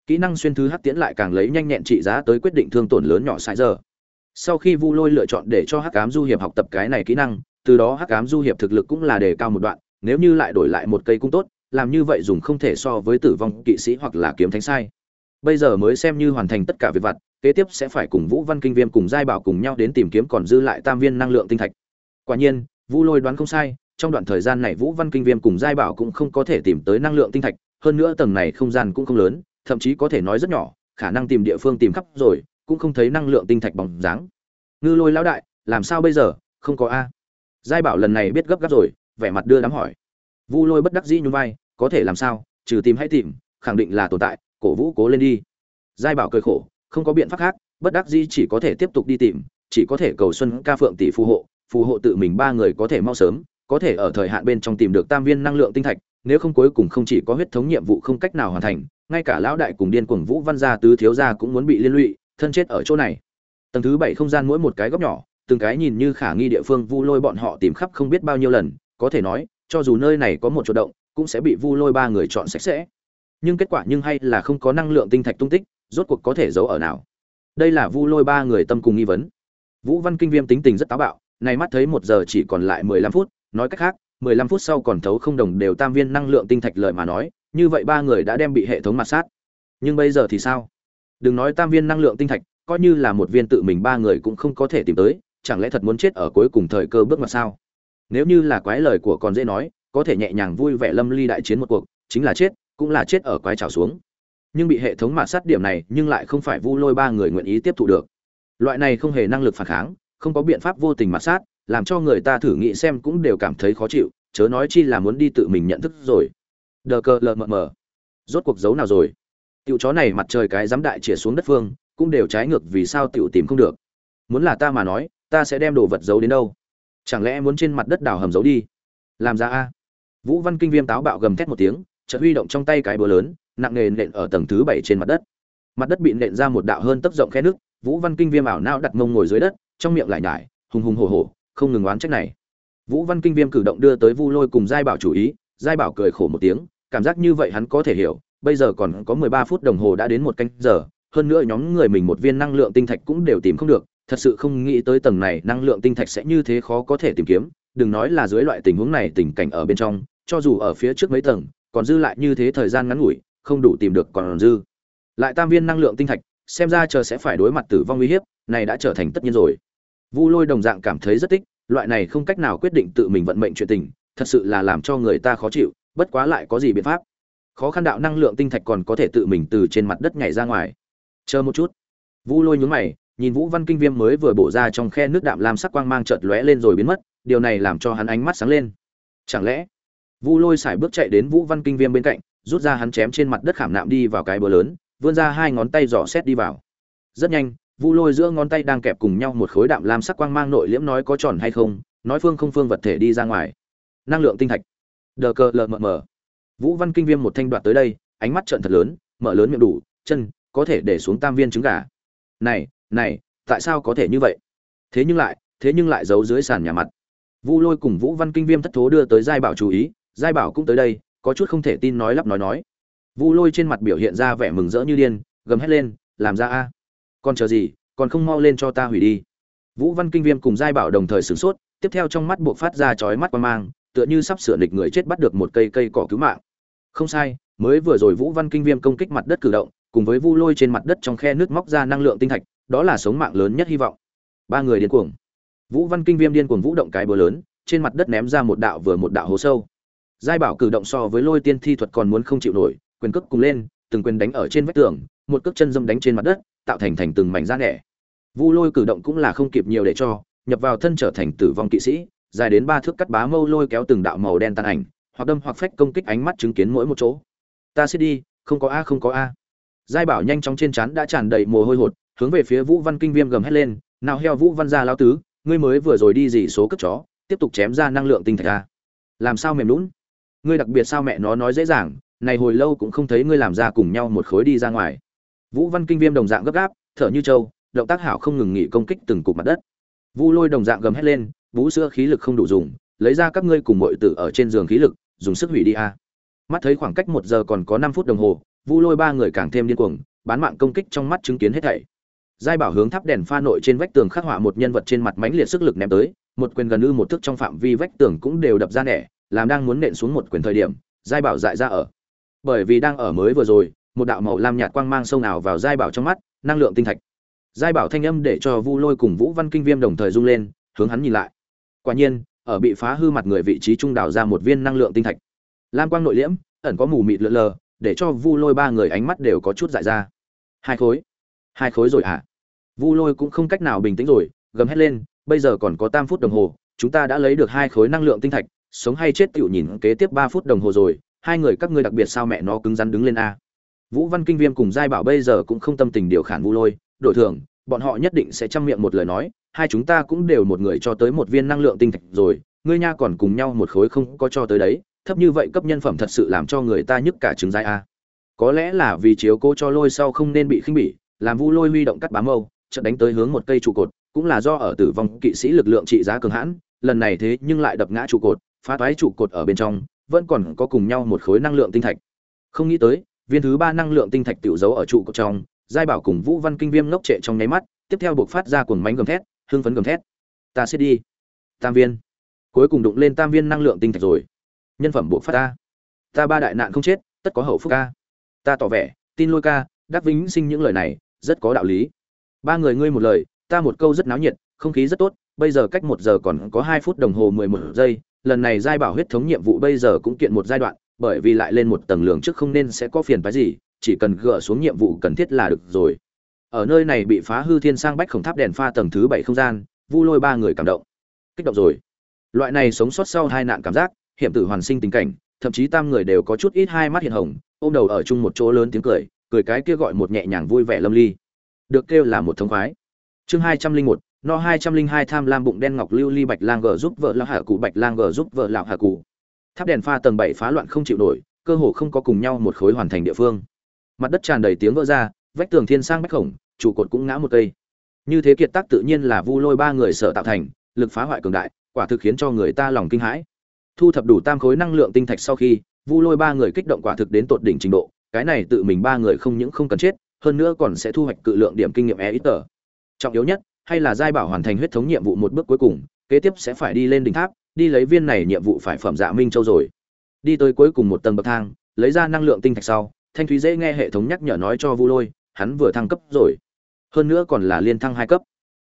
Kỹ năng xuyên thứ hắc tiễn lại càng lấy nhanh nhẹn trị giá tới quyết định thương tổn lớn nhỏ sai giờ. Sau khi vu lôi lựa chọn để cho hắc ám du hiệp học tập cái này kỹ năng, từ đó hắc ám du hiệp thực lực cũng là đề cao một đoạn, nếu như lại đổi lại một cây cung tốt làm như vậy dùng không thể so với tử vong kỵ sĩ hoặc là kiếm thánh sai. Bây giờ mới xem như hoàn thành tất cả việc vặt, kế tiếp sẽ phải cùng vũ văn kinh viêm cùng giai bảo cùng nhau đến tìm kiếm còn dư lại tam viên năng lượng tinh thạch. Quả nhiên, vũ lôi đoán không sai, trong đoạn thời gian này vũ văn kinh viêm cùng giai bảo cũng không có thể tìm tới năng lượng tinh thạch, hơn nữa tầng này không gian cũng không lớn, thậm chí có thể nói rất nhỏ, khả năng tìm địa phương tìm khắp rồi, cũng không thấy năng lượng tinh thạch bóng dáng. Ngư lôi lão đại, làm sao bây giờ, không có a? Giai bảo lần này biết gấp gáp rồi, vẻ mặt đưa đám hỏi. Vu lôi bất đắc dĩ nhún vai có thể làm sao, trừ tìm hay tìm, khẳng định là tồn tại, cổ vũ cố lên đi. Giai bảo cười khổ, không có biện pháp khác, bất đắc dĩ chỉ có thể tiếp tục đi tìm, chỉ có thể cầu xuân ca phượng tỷ phù hộ phù hộ tự mình ba người có thể mau sớm, có thể ở thời hạn bên trong tìm được tam viên năng lượng tinh thạch, nếu không cuối cùng không chỉ có huyết thống nhiệm vụ không cách nào hoàn thành, ngay cả lão đại cùng điên cuồng vũ văn gia tứ thiếu gia cũng muốn bị liên lụy, thân chết ở chỗ này. Tầng thứ bảy không gian mỗi một cái góc nhỏ, từng cái nhìn như khả nghi địa phương vu lôi bọn họ tìm khắp không biết bao nhiêu lần, có thể nói, cho dù nơi này có một chỗ động cũng sẽ bị vu lôi ba người chọn sạch sẽ. Nhưng kết quả nhưng hay là không có năng lượng tinh thạch tung tích, rốt cuộc có thể giấu ở nào? Đây là vu lôi ba người tâm cùng nghi vấn. Vũ văn kinh viêm tính tình rất táo bạo, này mắt thấy một giờ chỉ còn lại mười lăm phút, nói cách khác, mười lăm phút sau còn thấu không đồng đều tam viên năng lượng tinh thạch lợi mà nói, như vậy ba người đã đem bị hệ thống mặt sát. Nhưng bây giờ thì sao? Đừng nói tam viên năng lượng tinh thạch, coi như là một viên tự mình ba người cũng không có thể tìm tới, chẳng lẽ thật muốn chết ở cuối cùng thời cơ bước mặt sao? Nếu như là quái lời của còn dễ nói có thể nhẹ nhàng vui vẻ lâm ly đại chiến một cuộc, chính là chết, cũng là chết ở quái trào xuống. Nhưng bị hệ thống mạt sát điểm này, nhưng lại không phải vu lôi ba người nguyện ý tiếp thụ được. Loại này không hề năng lực phản kháng, không có biện pháp vô tình mạt sát, làm cho người ta thử nghĩ xem cũng đều cảm thấy khó chịu, chớ nói chi là muốn đi tự mình nhận thức rồi. Đờ cờ lờ mờ mờ. Rốt cuộc dấu nào rồi? Tiểu chó này mặt trời cái dám đại chĩa xuống đất phương, cũng đều trái ngược vì sao tiểu tìm không được. Muốn là ta mà nói, ta sẽ đem đồ vật giấu đến đâu? Chẳng lẽ muốn trên mặt đất đào hầm giấu đi? Làm ra a vũ văn kinh viêm táo bạo gầm thét một tiếng, chợt huy động trong tay cái búa lớn, nặng nề nện ở tầng thứ bảy trên mặt đất. Mặt đất bị nện ra một đạo hơn tấc rộng khe nước, vũ văn kinh viêm ảo não đặt mông ngồi dưới đất, trong miệng lại nhải, hùng hùng hổ hổ, không ngừng oán trách này. Vũ văn kinh viêm cử động đưa tới vu lôi cùng giai bảo chủ ý, giai bảo cười khổ một tiếng, cảm giác như vậy hắn có thể hiểu, bây giờ còn có mười ba phút đồng hồ đã đến một canh giờ, hơn nữa nhóm người mình một viên năng lượng tinh thạch cũng đều tìm không được, thật sự không nghĩ tới tầng này năng lượng tinh thạch sẽ như thế khó có thể tìm kiếm, đừng nói là dưới loại tình huống này tình cảnh ở bên trong cho dù ở phía trước mấy tầng, còn dư lại như thế thời gian ngắn ngủi, không đủ tìm được còn dư. Lại tam viên năng lượng tinh thạch, xem ra chờ sẽ phải đối mặt tử vong uy hiếp, này đã trở thành tất nhiên rồi. Vu lôi đồng dạng cảm thấy rất tích loại này không cách nào quyết định tự mình vận mệnh chuyện tình, thật sự là làm cho người ta khó chịu, bất quá lại có gì biện pháp. Khó khăn đạo năng lượng tinh thạch còn có thể tự mình từ trên mặt đất nhảy ra ngoài. Chờ một chút. Vu lôi nhún mày, nhìn vũ văn kinh viêm mới vừa bổ ra trong khe nước đạm lam sắc quang mang chợt lóe lên rồi biến mất, điều này làm cho hắn ánh mắt sáng lên. Chẳng lẽ vu lôi xài bước chạy đến vũ văn kinh viêm bên cạnh, rút ra hắn chém trên mặt đất khảm nạm đi vào cái bờ lớn, vươn ra hai ngón tay dò xét đi vào. Rất nhanh, vu lôi giữa ngón tay đang kẹp cùng nhau một khối đạm lam sắc quang mang nội liễm nói có tròn hay không, nói phương không phương vật thể đi ra ngoài. Năng lượng tinh thạch. Đờ cờ lờ mờ mờ. Vũ văn kinh viêm một thanh đoạt tới đây, ánh mắt trợn thật lớn, mở lớn miệng đủ, chân, có thể để xuống tam viên trứng gà. Này này, tại sao có thể như vậy? Thế nhưng lại, thế nhưng lại giấu dưới sàn nhà mặt. Vu lôi cùng vũ văn kinh viêm thất thố đưa tới giai bảo chú ý giai bảo cũng tới đây, có chút không thể tin nói lắp nói nói. Vu lôi trên mặt biểu hiện ra vẻ mừng rỡ như điên, gầm hét lên, làm ra a. Còn chờ gì, còn không mau lên cho ta hủy đi. Vũ văn kinh viêm cùng giai bảo đồng thời sửng sốt, tiếp theo trong mắt buộc phát ra chói mắt qua mang, tựa như sắp sửa địch người chết bắt được một cây cây cỏ cứu mạng. Không sai, mới vừa rồi vũ văn kinh viêm công kích mặt đất cử động, cùng với vu lôi trên mặt đất trong khe nước móc ra năng lượng tinh thạch, đó là sống mạng lớn nhất hy vọng. Ba người điên cuồng. Vũ văn kinh viêm điên cuồng vũ động cái bờ lớn, trên mặt đất ném ra một đạo vừa một đạo hố sâu giai bảo cử động so với lôi tiên thi thuật còn muốn không chịu nổi, quyền cước cùng lên, từng quyền đánh ở trên vách tường, một cước chân dâm đánh trên mặt đất, tạo thành thành từng mảnh da nẻ. Vu lôi cử động cũng là không kịp nhiều để cho, nhập vào thân trở thành tử vong kỵ sĩ, dài đến ba thước cắt bá mâu lôi kéo từng đạo màu đen tan ảnh, hoặc đâm hoặc phách công kích ánh mắt chứng kiến mỗi một chỗ. Ta sẽ đi, không có a, không có a. Giai bảo nhanh chóng trên trán đã tràn đầy mồ hôi hột, hướng về phía vũ văn kinh viêm gầm hét lên, nào heo vũ văn gia lao tứ, ngươi mới vừa rồi đi gì số cất chó, tiếp tục chém ra năng lượng tinh thạch a. Làm sao mềm lún? Ngươi đặc biệt sao mẹ nó nói dễ dàng, này hồi lâu cũng không thấy ngươi làm ra cùng nhau một khối đi ra ngoài. Vũ văn kinh viêm đồng dạng gấp gáp, thở như trâu, động tác hảo không ngừng nghỉ công kích từng cục mặt đất. Vu lôi đồng dạng gầm hét lên vũ sữa khí lực không đủ dùng, lấy ra các ngươi cùng mọi tử ở trên giường khí lực, dùng sức hủy đi a. Mắt thấy khoảng cách một giờ còn có năm phút đồng hồ, vu lôi ba người càng thêm điên cuồng, bán mạng công kích trong mắt chứng kiến hết thảy. Giai bảo hướng tháp đèn pha nội trên vách tường khắc họa một nhân vật trên mặt mãnh liệt sức lực ném tới, một quyền gần ư một thức trong phạm vi vách tường cũng đều đập ra nẻ làm đang muốn nện xuống một quyền thời điểm, giai bảo dại ra ở. Bởi vì đang ở mới vừa rồi, một đạo màu lam nhạt quang mang sâu nào vào giai bảo trong mắt, năng lượng tinh thạch. Giai bảo thanh âm để cho vu lôi cùng vũ văn kinh viêm đồng thời rung lên, hướng hắn nhìn lại. Quả nhiên, ở bị phá hư mặt người vị trí trung đảo ra một viên năng lượng tinh thạch. Lam quang nội liễm, ẩn có mù mịt lượn lờ, để cho vu lôi ba người ánh mắt đều có chút dại ra. Hai khối. Hai khối rồi à vu lôi cũng không cách nào bình tĩnh rồi, gầm hét lên, bây giờ còn có tam phút đồng hồ, chúng ta đã lấy được hai khối năng lượng tinh thạch sống hay chết tựu nhìn kế tiếp ba phút đồng hồ rồi, hai người các ngươi đặc biệt sao mẹ nó cứng rắn đứng lên a. Vũ văn kinh viêm cùng giai bảo bây giờ cũng không tâm tình điều khản vu lôi đổi thường bọn họ nhất định sẽ chăm miệng một lời nói, hai chúng ta cũng đều một người cho tới một viên năng lượng tinh thạch rồi, ngươi nha còn cùng nhau một khối không có cho tới đấy, thấp như vậy cấp nhân phẩm thật sự làm cho người ta nhức cả trứng dai a. Có lẽ là vì chiếu cố cho lôi sau không nên bị khinh bỉ, làm vu lôi huy động cắt bám mâu, chợt đánh tới hướng một cây trụ cột, cũng là do ở tử vong kỵ sĩ lực lượng trị giá cường hãn, lần này thế nhưng lại đập ngã trụ cột phá toái trụ cột ở bên trong, vẫn còn có cùng nhau một khối năng lượng tinh thạch. Không nghĩ tới, viên thứ ba năng lượng tinh thạch tiểu giấu ở trụ cột trong, giai bảo cùng vũ văn kinh viêm ngốc trệ trong nháy mắt, tiếp theo buộc phát ra cuồng mánh gầm thét, hưng phấn gầm thét. Ta sẽ đi. Tam viên. Cuối cùng đụng lên tam viên năng lượng tinh thạch rồi. Nhân phẩm buộc phát ta. Ta ba đại nạn không chết, tất có hậu phúc ca. Ta tỏ vẻ, tin lôi ca, đắc vĩnh sinh những lời này, rất có đạo lý. Ba người ngươi một lời, ta một câu rất náo nhiệt, không khí rất tốt, bây giờ cách một giờ còn có hai phút đồng hồ mười một giây lần này giai bảo huyết thống nhiệm vụ bây giờ cũng kiện một giai đoạn, bởi vì lại lên một tầng lường trước không nên sẽ có phiền phái gì, chỉ cần gỡ xuống nhiệm vụ cần thiết là được rồi. Ở nơi này bị phá hư thiên sang bách khổng tháp đèn pha tầng thứ bảy không gian, vu lôi ba người cảm động. Kích động rồi. Loại này sống sót sau hai nạn cảm giác, hiểm tử hoàn sinh tình cảnh, thậm chí tam người đều có chút ít hai mắt hiện hồng, ôm đầu ở chung một chỗ lớn tiếng cười cười cái kia gọi một nhẹ nhàng vui vẻ lâm ly. Được kêu là một thống khoái. Chương hai trăm linh một no hai trăm linh hai tham lam bụng đen ngọc lưu ly bạch lang gờ giúp vợ lão hạ cụ, bạch lang gờ giúp vợ lão hạ cụ. Tháp đèn pha tầng bảy phá loạn không chịu nổi, cơ hồ không có cùng nhau một khối hoàn thành địa phương. Mặt đất tràn đầy tiếng vỡ ra, vách tường thiên sang bách khổng, trụ cột cũng ngã một cây. Như thế kiệt tác tự nhiên là vu lôi ba người sở tạo thành, lực phá hoại cường đại, quả thực khiến cho người ta lòng kinh hãi. Thu thập đủ tam khối năng lượng tinh thạch sau khi, vu lôi ba người kích động quả thực đến tột đỉnh trình độ, cái này tự mình ba người không những không cần chết, hơn nữa còn sẽ thu hoạch cự lượng điểm kinh nghiệm e ít tờ. Trọng yếu nhất hay là giai bảo hoàn thành huyết thống nhiệm vụ một bước cuối cùng, kế tiếp sẽ phải đi lên đỉnh tháp, đi lấy viên này nhiệm vụ phải phẩm dạ minh châu rồi. Đi tới cuối cùng một tầng bậc thang, lấy ra năng lượng tinh thạch sau, thanh thúy dễ nghe hệ thống nhắc nhở nói cho vu lôi, hắn vừa thăng cấp rồi. Hơn nữa còn là liên thăng hai cấp.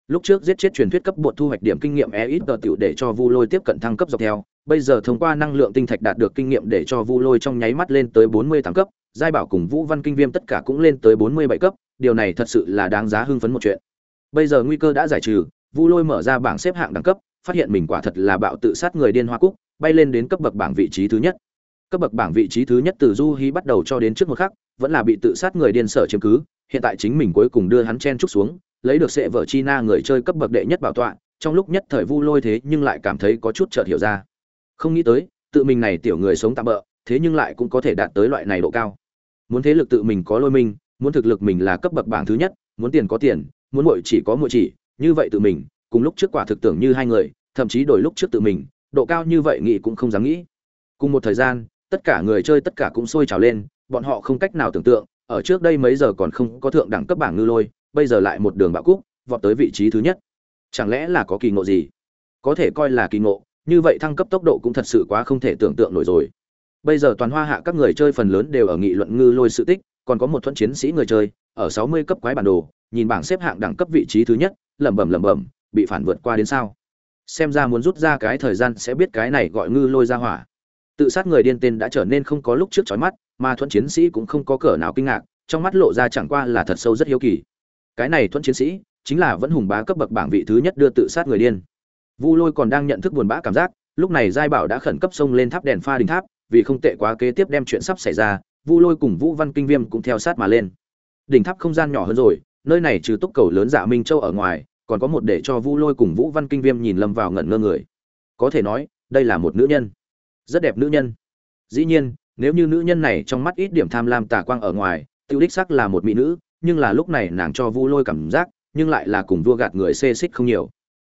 Lúc trước giết chết truyền thuyết cấp bột thu hoạch điểm kinh nghiệm e ít tờ tiểu để cho vu lôi tiếp cận thăng cấp dọc theo, bây giờ thông qua năng lượng tinh thạch đạt được kinh nghiệm để cho vu lôi trong nháy mắt lên tới bốn mươi tám cấp, giai bảo cùng vũ văn kinh viêm tất cả cũng lên tới bốn mươi bảy cấp, điều này thật sự là đáng giá hưng phấn một chuyện bây giờ nguy cơ đã giải trừ, vu lôi mở ra bảng xếp hạng đẳng cấp, phát hiện mình quả thật là bạo tự sát người điên hoa cúc, bay lên đến cấp bậc bảng vị trí thứ nhất. Cấp bậc bảng vị trí thứ nhất từ du hí bắt đầu cho đến trước một khắc, vẫn là bị tự sát người điên sở chiếm cứ, hiện tại chính mình cuối cùng đưa hắn chen trúc xuống, lấy được sệ vợ chi na người chơi cấp bậc đệ nhất bảo tọa, trong lúc nhất thời vu lôi thế nhưng lại cảm thấy có chút chợt hiểu ra. Không nghĩ tới, tự mình này tiểu người sống tạm bỡ thế nhưng lại cũng có thể đạt tới loại này độ cao. Muốn thế lực tự mình có lôi mình, muốn thực lực mình là cấp bậc bảng thứ nhất, muốn tiền có tiền muốn muội chỉ có muội chỉ, như vậy tự mình, cùng lúc trước quả thực tưởng như hai người, thậm chí đổi lúc trước tự mình, độ cao như vậy nghĩ cũng không dám nghĩ. Cùng một thời gian, tất cả người chơi tất cả cũng sôi trào lên, bọn họ không cách nào tưởng tượng, ở trước đây mấy giờ còn không có thượng đẳng cấp bảng ngư lôi, bây giờ lại một đường bạo cúc vọt tới vị trí thứ nhất. Chẳng lẽ là có kỳ ngộ gì? Có thể coi là kỳ ngộ, như vậy thăng cấp tốc độ cũng thật sự quá không thể tưởng tượng nổi rồi. Bây giờ toàn hoa hạ các người chơi phần lớn đều ở nghị luận ngư lôi sự tích, còn có một thuận chiến sĩ người chơi, ở 60 cấp quái bản đồ nhìn bảng xếp hạng đẳng cấp vị trí thứ nhất, lẩm bẩm lẩm bẩm, bị phản vượt qua đến sao? Xem ra muốn rút ra cái thời gian sẽ biết cái này gọi ngư lôi ra hỏa. Tự sát người điên tên đã trở nên không có lúc trước chói mắt, mà thuận chiến sĩ cũng không có cỡ nào kinh ngạc, trong mắt lộ ra chẳng qua là thật sâu rất hiếu kỳ. Cái này thuận chiến sĩ chính là vẫn hùng bá cấp bậc bảng vị thứ nhất đưa tự sát người điên. Vu lôi còn đang nhận thức buồn bã cảm giác, lúc này giai bảo đã khẩn cấp xông lên tháp đèn pha đình tháp, vì không tệ quá kế tiếp đem chuyện sắp xảy ra, vu lôi cùng vũ văn kinh viêm cũng theo sát mà lên. Đỉnh tháp không gian nhỏ hơn rồi nơi này trừ túc cầu lớn dạ minh châu ở ngoài, còn có một để cho vu lôi cùng vũ văn kinh viêm nhìn lâm vào ngẩn ngơ người. Có thể nói, đây là một nữ nhân. Rất đẹp nữ nhân. Dĩ nhiên, nếu như nữ nhân này trong mắt ít điểm tham lam tà quang ở ngoài, tiêu đích sắc là một mỹ nữ, nhưng là lúc này nàng cho vu lôi cảm giác, nhưng lại là cùng vua gạt người xê xích không nhiều.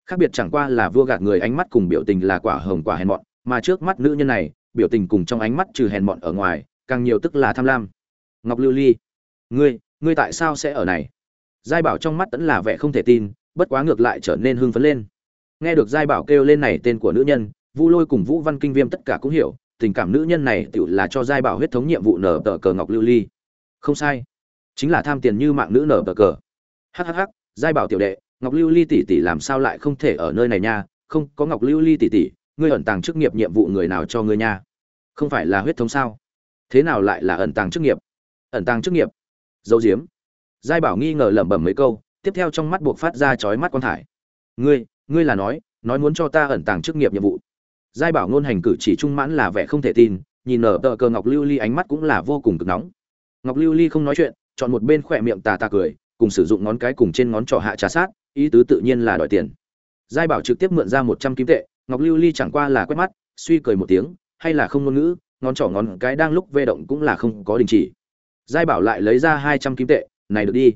Khác biệt chẳng qua là vua gạt người ánh mắt cùng biểu tình là quả hồng quả hèn mọn, mà trước mắt nữ nhân này, biểu tình cùng trong ánh mắt trừ hèn mọn ở ngoài, càng nhiều tức là tham lam. Ngọc lưu ly, ngươi ngươi tại sao sẽ ở này? Giai bảo trong mắt tẫn là vẻ không thể tin, bất quá ngược lại trở nên hưng phấn lên. Nghe được giai bảo kêu lên này tên của nữ nhân, vu lôi cùng vũ văn kinh viêm tất cả cũng hiểu, tình cảm nữ nhân này tự là cho giai bảo huyết thống nhiệm vụ nở tờ cờ ngọc lưu ly. Không sai, chính là tham tiền như mạng nữ nở tờ cờ. Hhh giai bảo tiểu đệ, ngọc lưu ly tỷ tỷ làm sao lại không thể ở nơi này nha? Không, có ngọc lưu ly tỷ tỷ, ngươi ẩn tàng chức nghiệp nhiệm vụ người nào cho ngươi nha? Không phải là huyết thống sao? Thế nào lại là ẩn tàng chức nghiệp? Ẩn tàng chức nghiệp? Dấu diếm giai bảo nghi ngờ lẩm bẩm mấy câu, tiếp theo trong mắt buộc phát ra chói mắt quan thải ngươi ngươi là nói nói muốn cho ta ẩn tàng chức nghiệp nhiệm vụ. Giai bảo ngôn hành cử chỉ trung mãn là vẻ không thể tin, nhìn nở tờ cờ ngọc lưu ly ánh mắt cũng là vô cùng cực nóng. Ngọc lưu ly không nói chuyện, chọn một bên khỏe miệng tà tà cười, cùng sử dụng ngón cái cùng trên ngón trỏ hạ trà sát, ý tứ tự nhiên là đòi tiền. Giai bảo trực tiếp mượn ra một trăm kim tệ, ngọc lưu ly chẳng qua là quét mắt, suy cười một tiếng, hay là không ngôn ngữ, ngón trỏ ngón cái đang lúc vê động cũng là không có đình chỉ. Giai bảo lại lấy ra hai trăm kim tệ này được đi.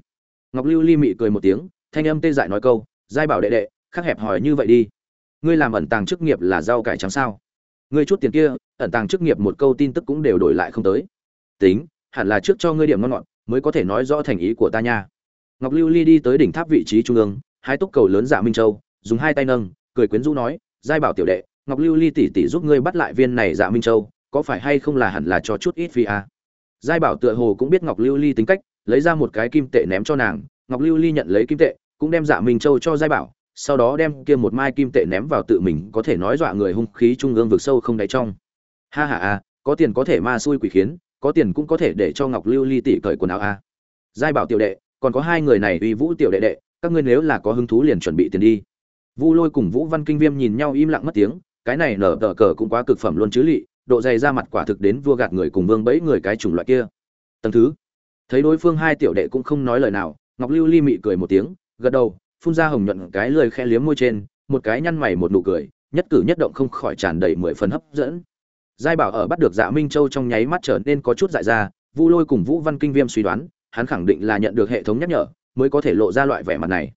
Ngọc lưu ly mị cười một tiếng, thanh âm tê dại nói câu, giai bảo đệ đệ, khắc hẹp hỏi như vậy đi. Ngươi làm ẩn tàng chức nghiệp là rau cải trắng sao? Ngươi chút tiền kia, ẩn tàng chức nghiệp một câu tin tức cũng đều đổi lại không tới. Tính, hẳn là trước cho ngươi điểm ngon ngọt, mới có thể nói rõ thành ý của ta nha. Ngọc lưu ly đi tới đỉnh tháp vị trí trung ương hai túc cầu lớn giả minh châu, dùng hai tay nâng, cười quyến rũ nói, giai bảo tiểu đệ, ngọc lưu ly tỷ tỷ giúp ngươi bắt lại viên này dạ minh châu, có phải hay không là hẳn là cho chút ít phi a? Giai bảo tựa hồ cũng biết ngọc lưu ly tính cách lấy ra một cái kim tệ ném cho nàng, ngọc lưu ly nhận lấy kim tệ, cũng đem dạ minh châu cho giai bảo, sau đó đem kia một mai kim tệ ném vào tự mình, có thể nói dọa người hung khí trung ương vực sâu không đáy trong. Ha ha a có tiền có thể ma xui quỷ khiến, có tiền cũng có thể để cho ngọc lưu ly tỷ cởi quần áo a. Giai bảo tiểu đệ, còn có hai người này uy vũ tiểu đệ đệ, các ngươi nếu là có hứng thú liền chuẩn bị tiền đi. Vu lôi cùng vũ văn kinh viêm nhìn nhau im lặng mất tiếng, cái này nở tờ cờ cũng quá cực phẩm luôn chứ lị, độ dày ra mặt quả thực đến vua gạt người cùng vương bẫy người cái chủng loại kia. Tầng thứ thấy đối phương hai tiểu đệ cũng không nói lời nào, ngọc lưu ly mị cười một tiếng, gật đầu, phun ra hồng nhuận cái lời khe liếm môi trên, một cái nhăn mày một nụ cười, nhất cử nhất động không khỏi tràn đầy mười phần hấp dẫn. Giai bảo ở bắt được dạ minh châu trong nháy mắt trở nên có chút dại ra, vu lôi cùng vũ văn kinh viêm suy đoán, hắn khẳng định là nhận được hệ thống nhắc nhở, mới có thể lộ ra loại vẻ mặt này.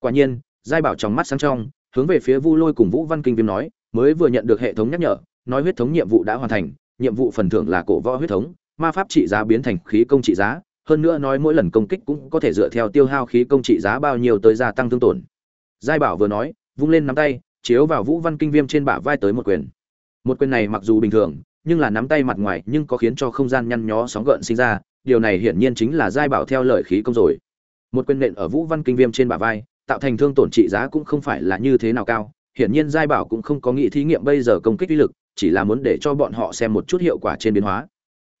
Quả nhiên, giai bảo trong mắt sáng trong, hướng về phía vu lôi cùng vũ văn kinh viêm nói, mới vừa nhận được hệ thống nhắc nhở, nói huyết thống nhiệm vụ đã hoàn thành, nhiệm vụ phần thưởng là cổ võ huyết thống, ma pháp trị giá biến thành khí công trị giá hơn nữa nói mỗi lần công kích cũng có thể dựa theo tiêu hao khí công trị giá bao nhiêu tới gia tăng thương tổn. Giai bảo vừa nói, vung lên nắm tay, chiếu vào vũ văn kinh viêm trên bả vai tới một quyền. Một quyền này mặc dù bình thường, nhưng là nắm tay mặt ngoài nhưng có khiến cho không gian nhăn nhó sóng gợn sinh ra, điều này hiển nhiên chính là giai bảo theo lời khí công rồi. Một quyền nện ở vũ văn kinh viêm trên bả vai, tạo thành thương tổn trị giá cũng không phải là như thế nào cao, hiển nhiên giai bảo cũng không có nghĩ thí nghiệm bây giờ công kích uy lực, chỉ là muốn để cho bọn họ xem một chút hiệu quả trên biến hóa.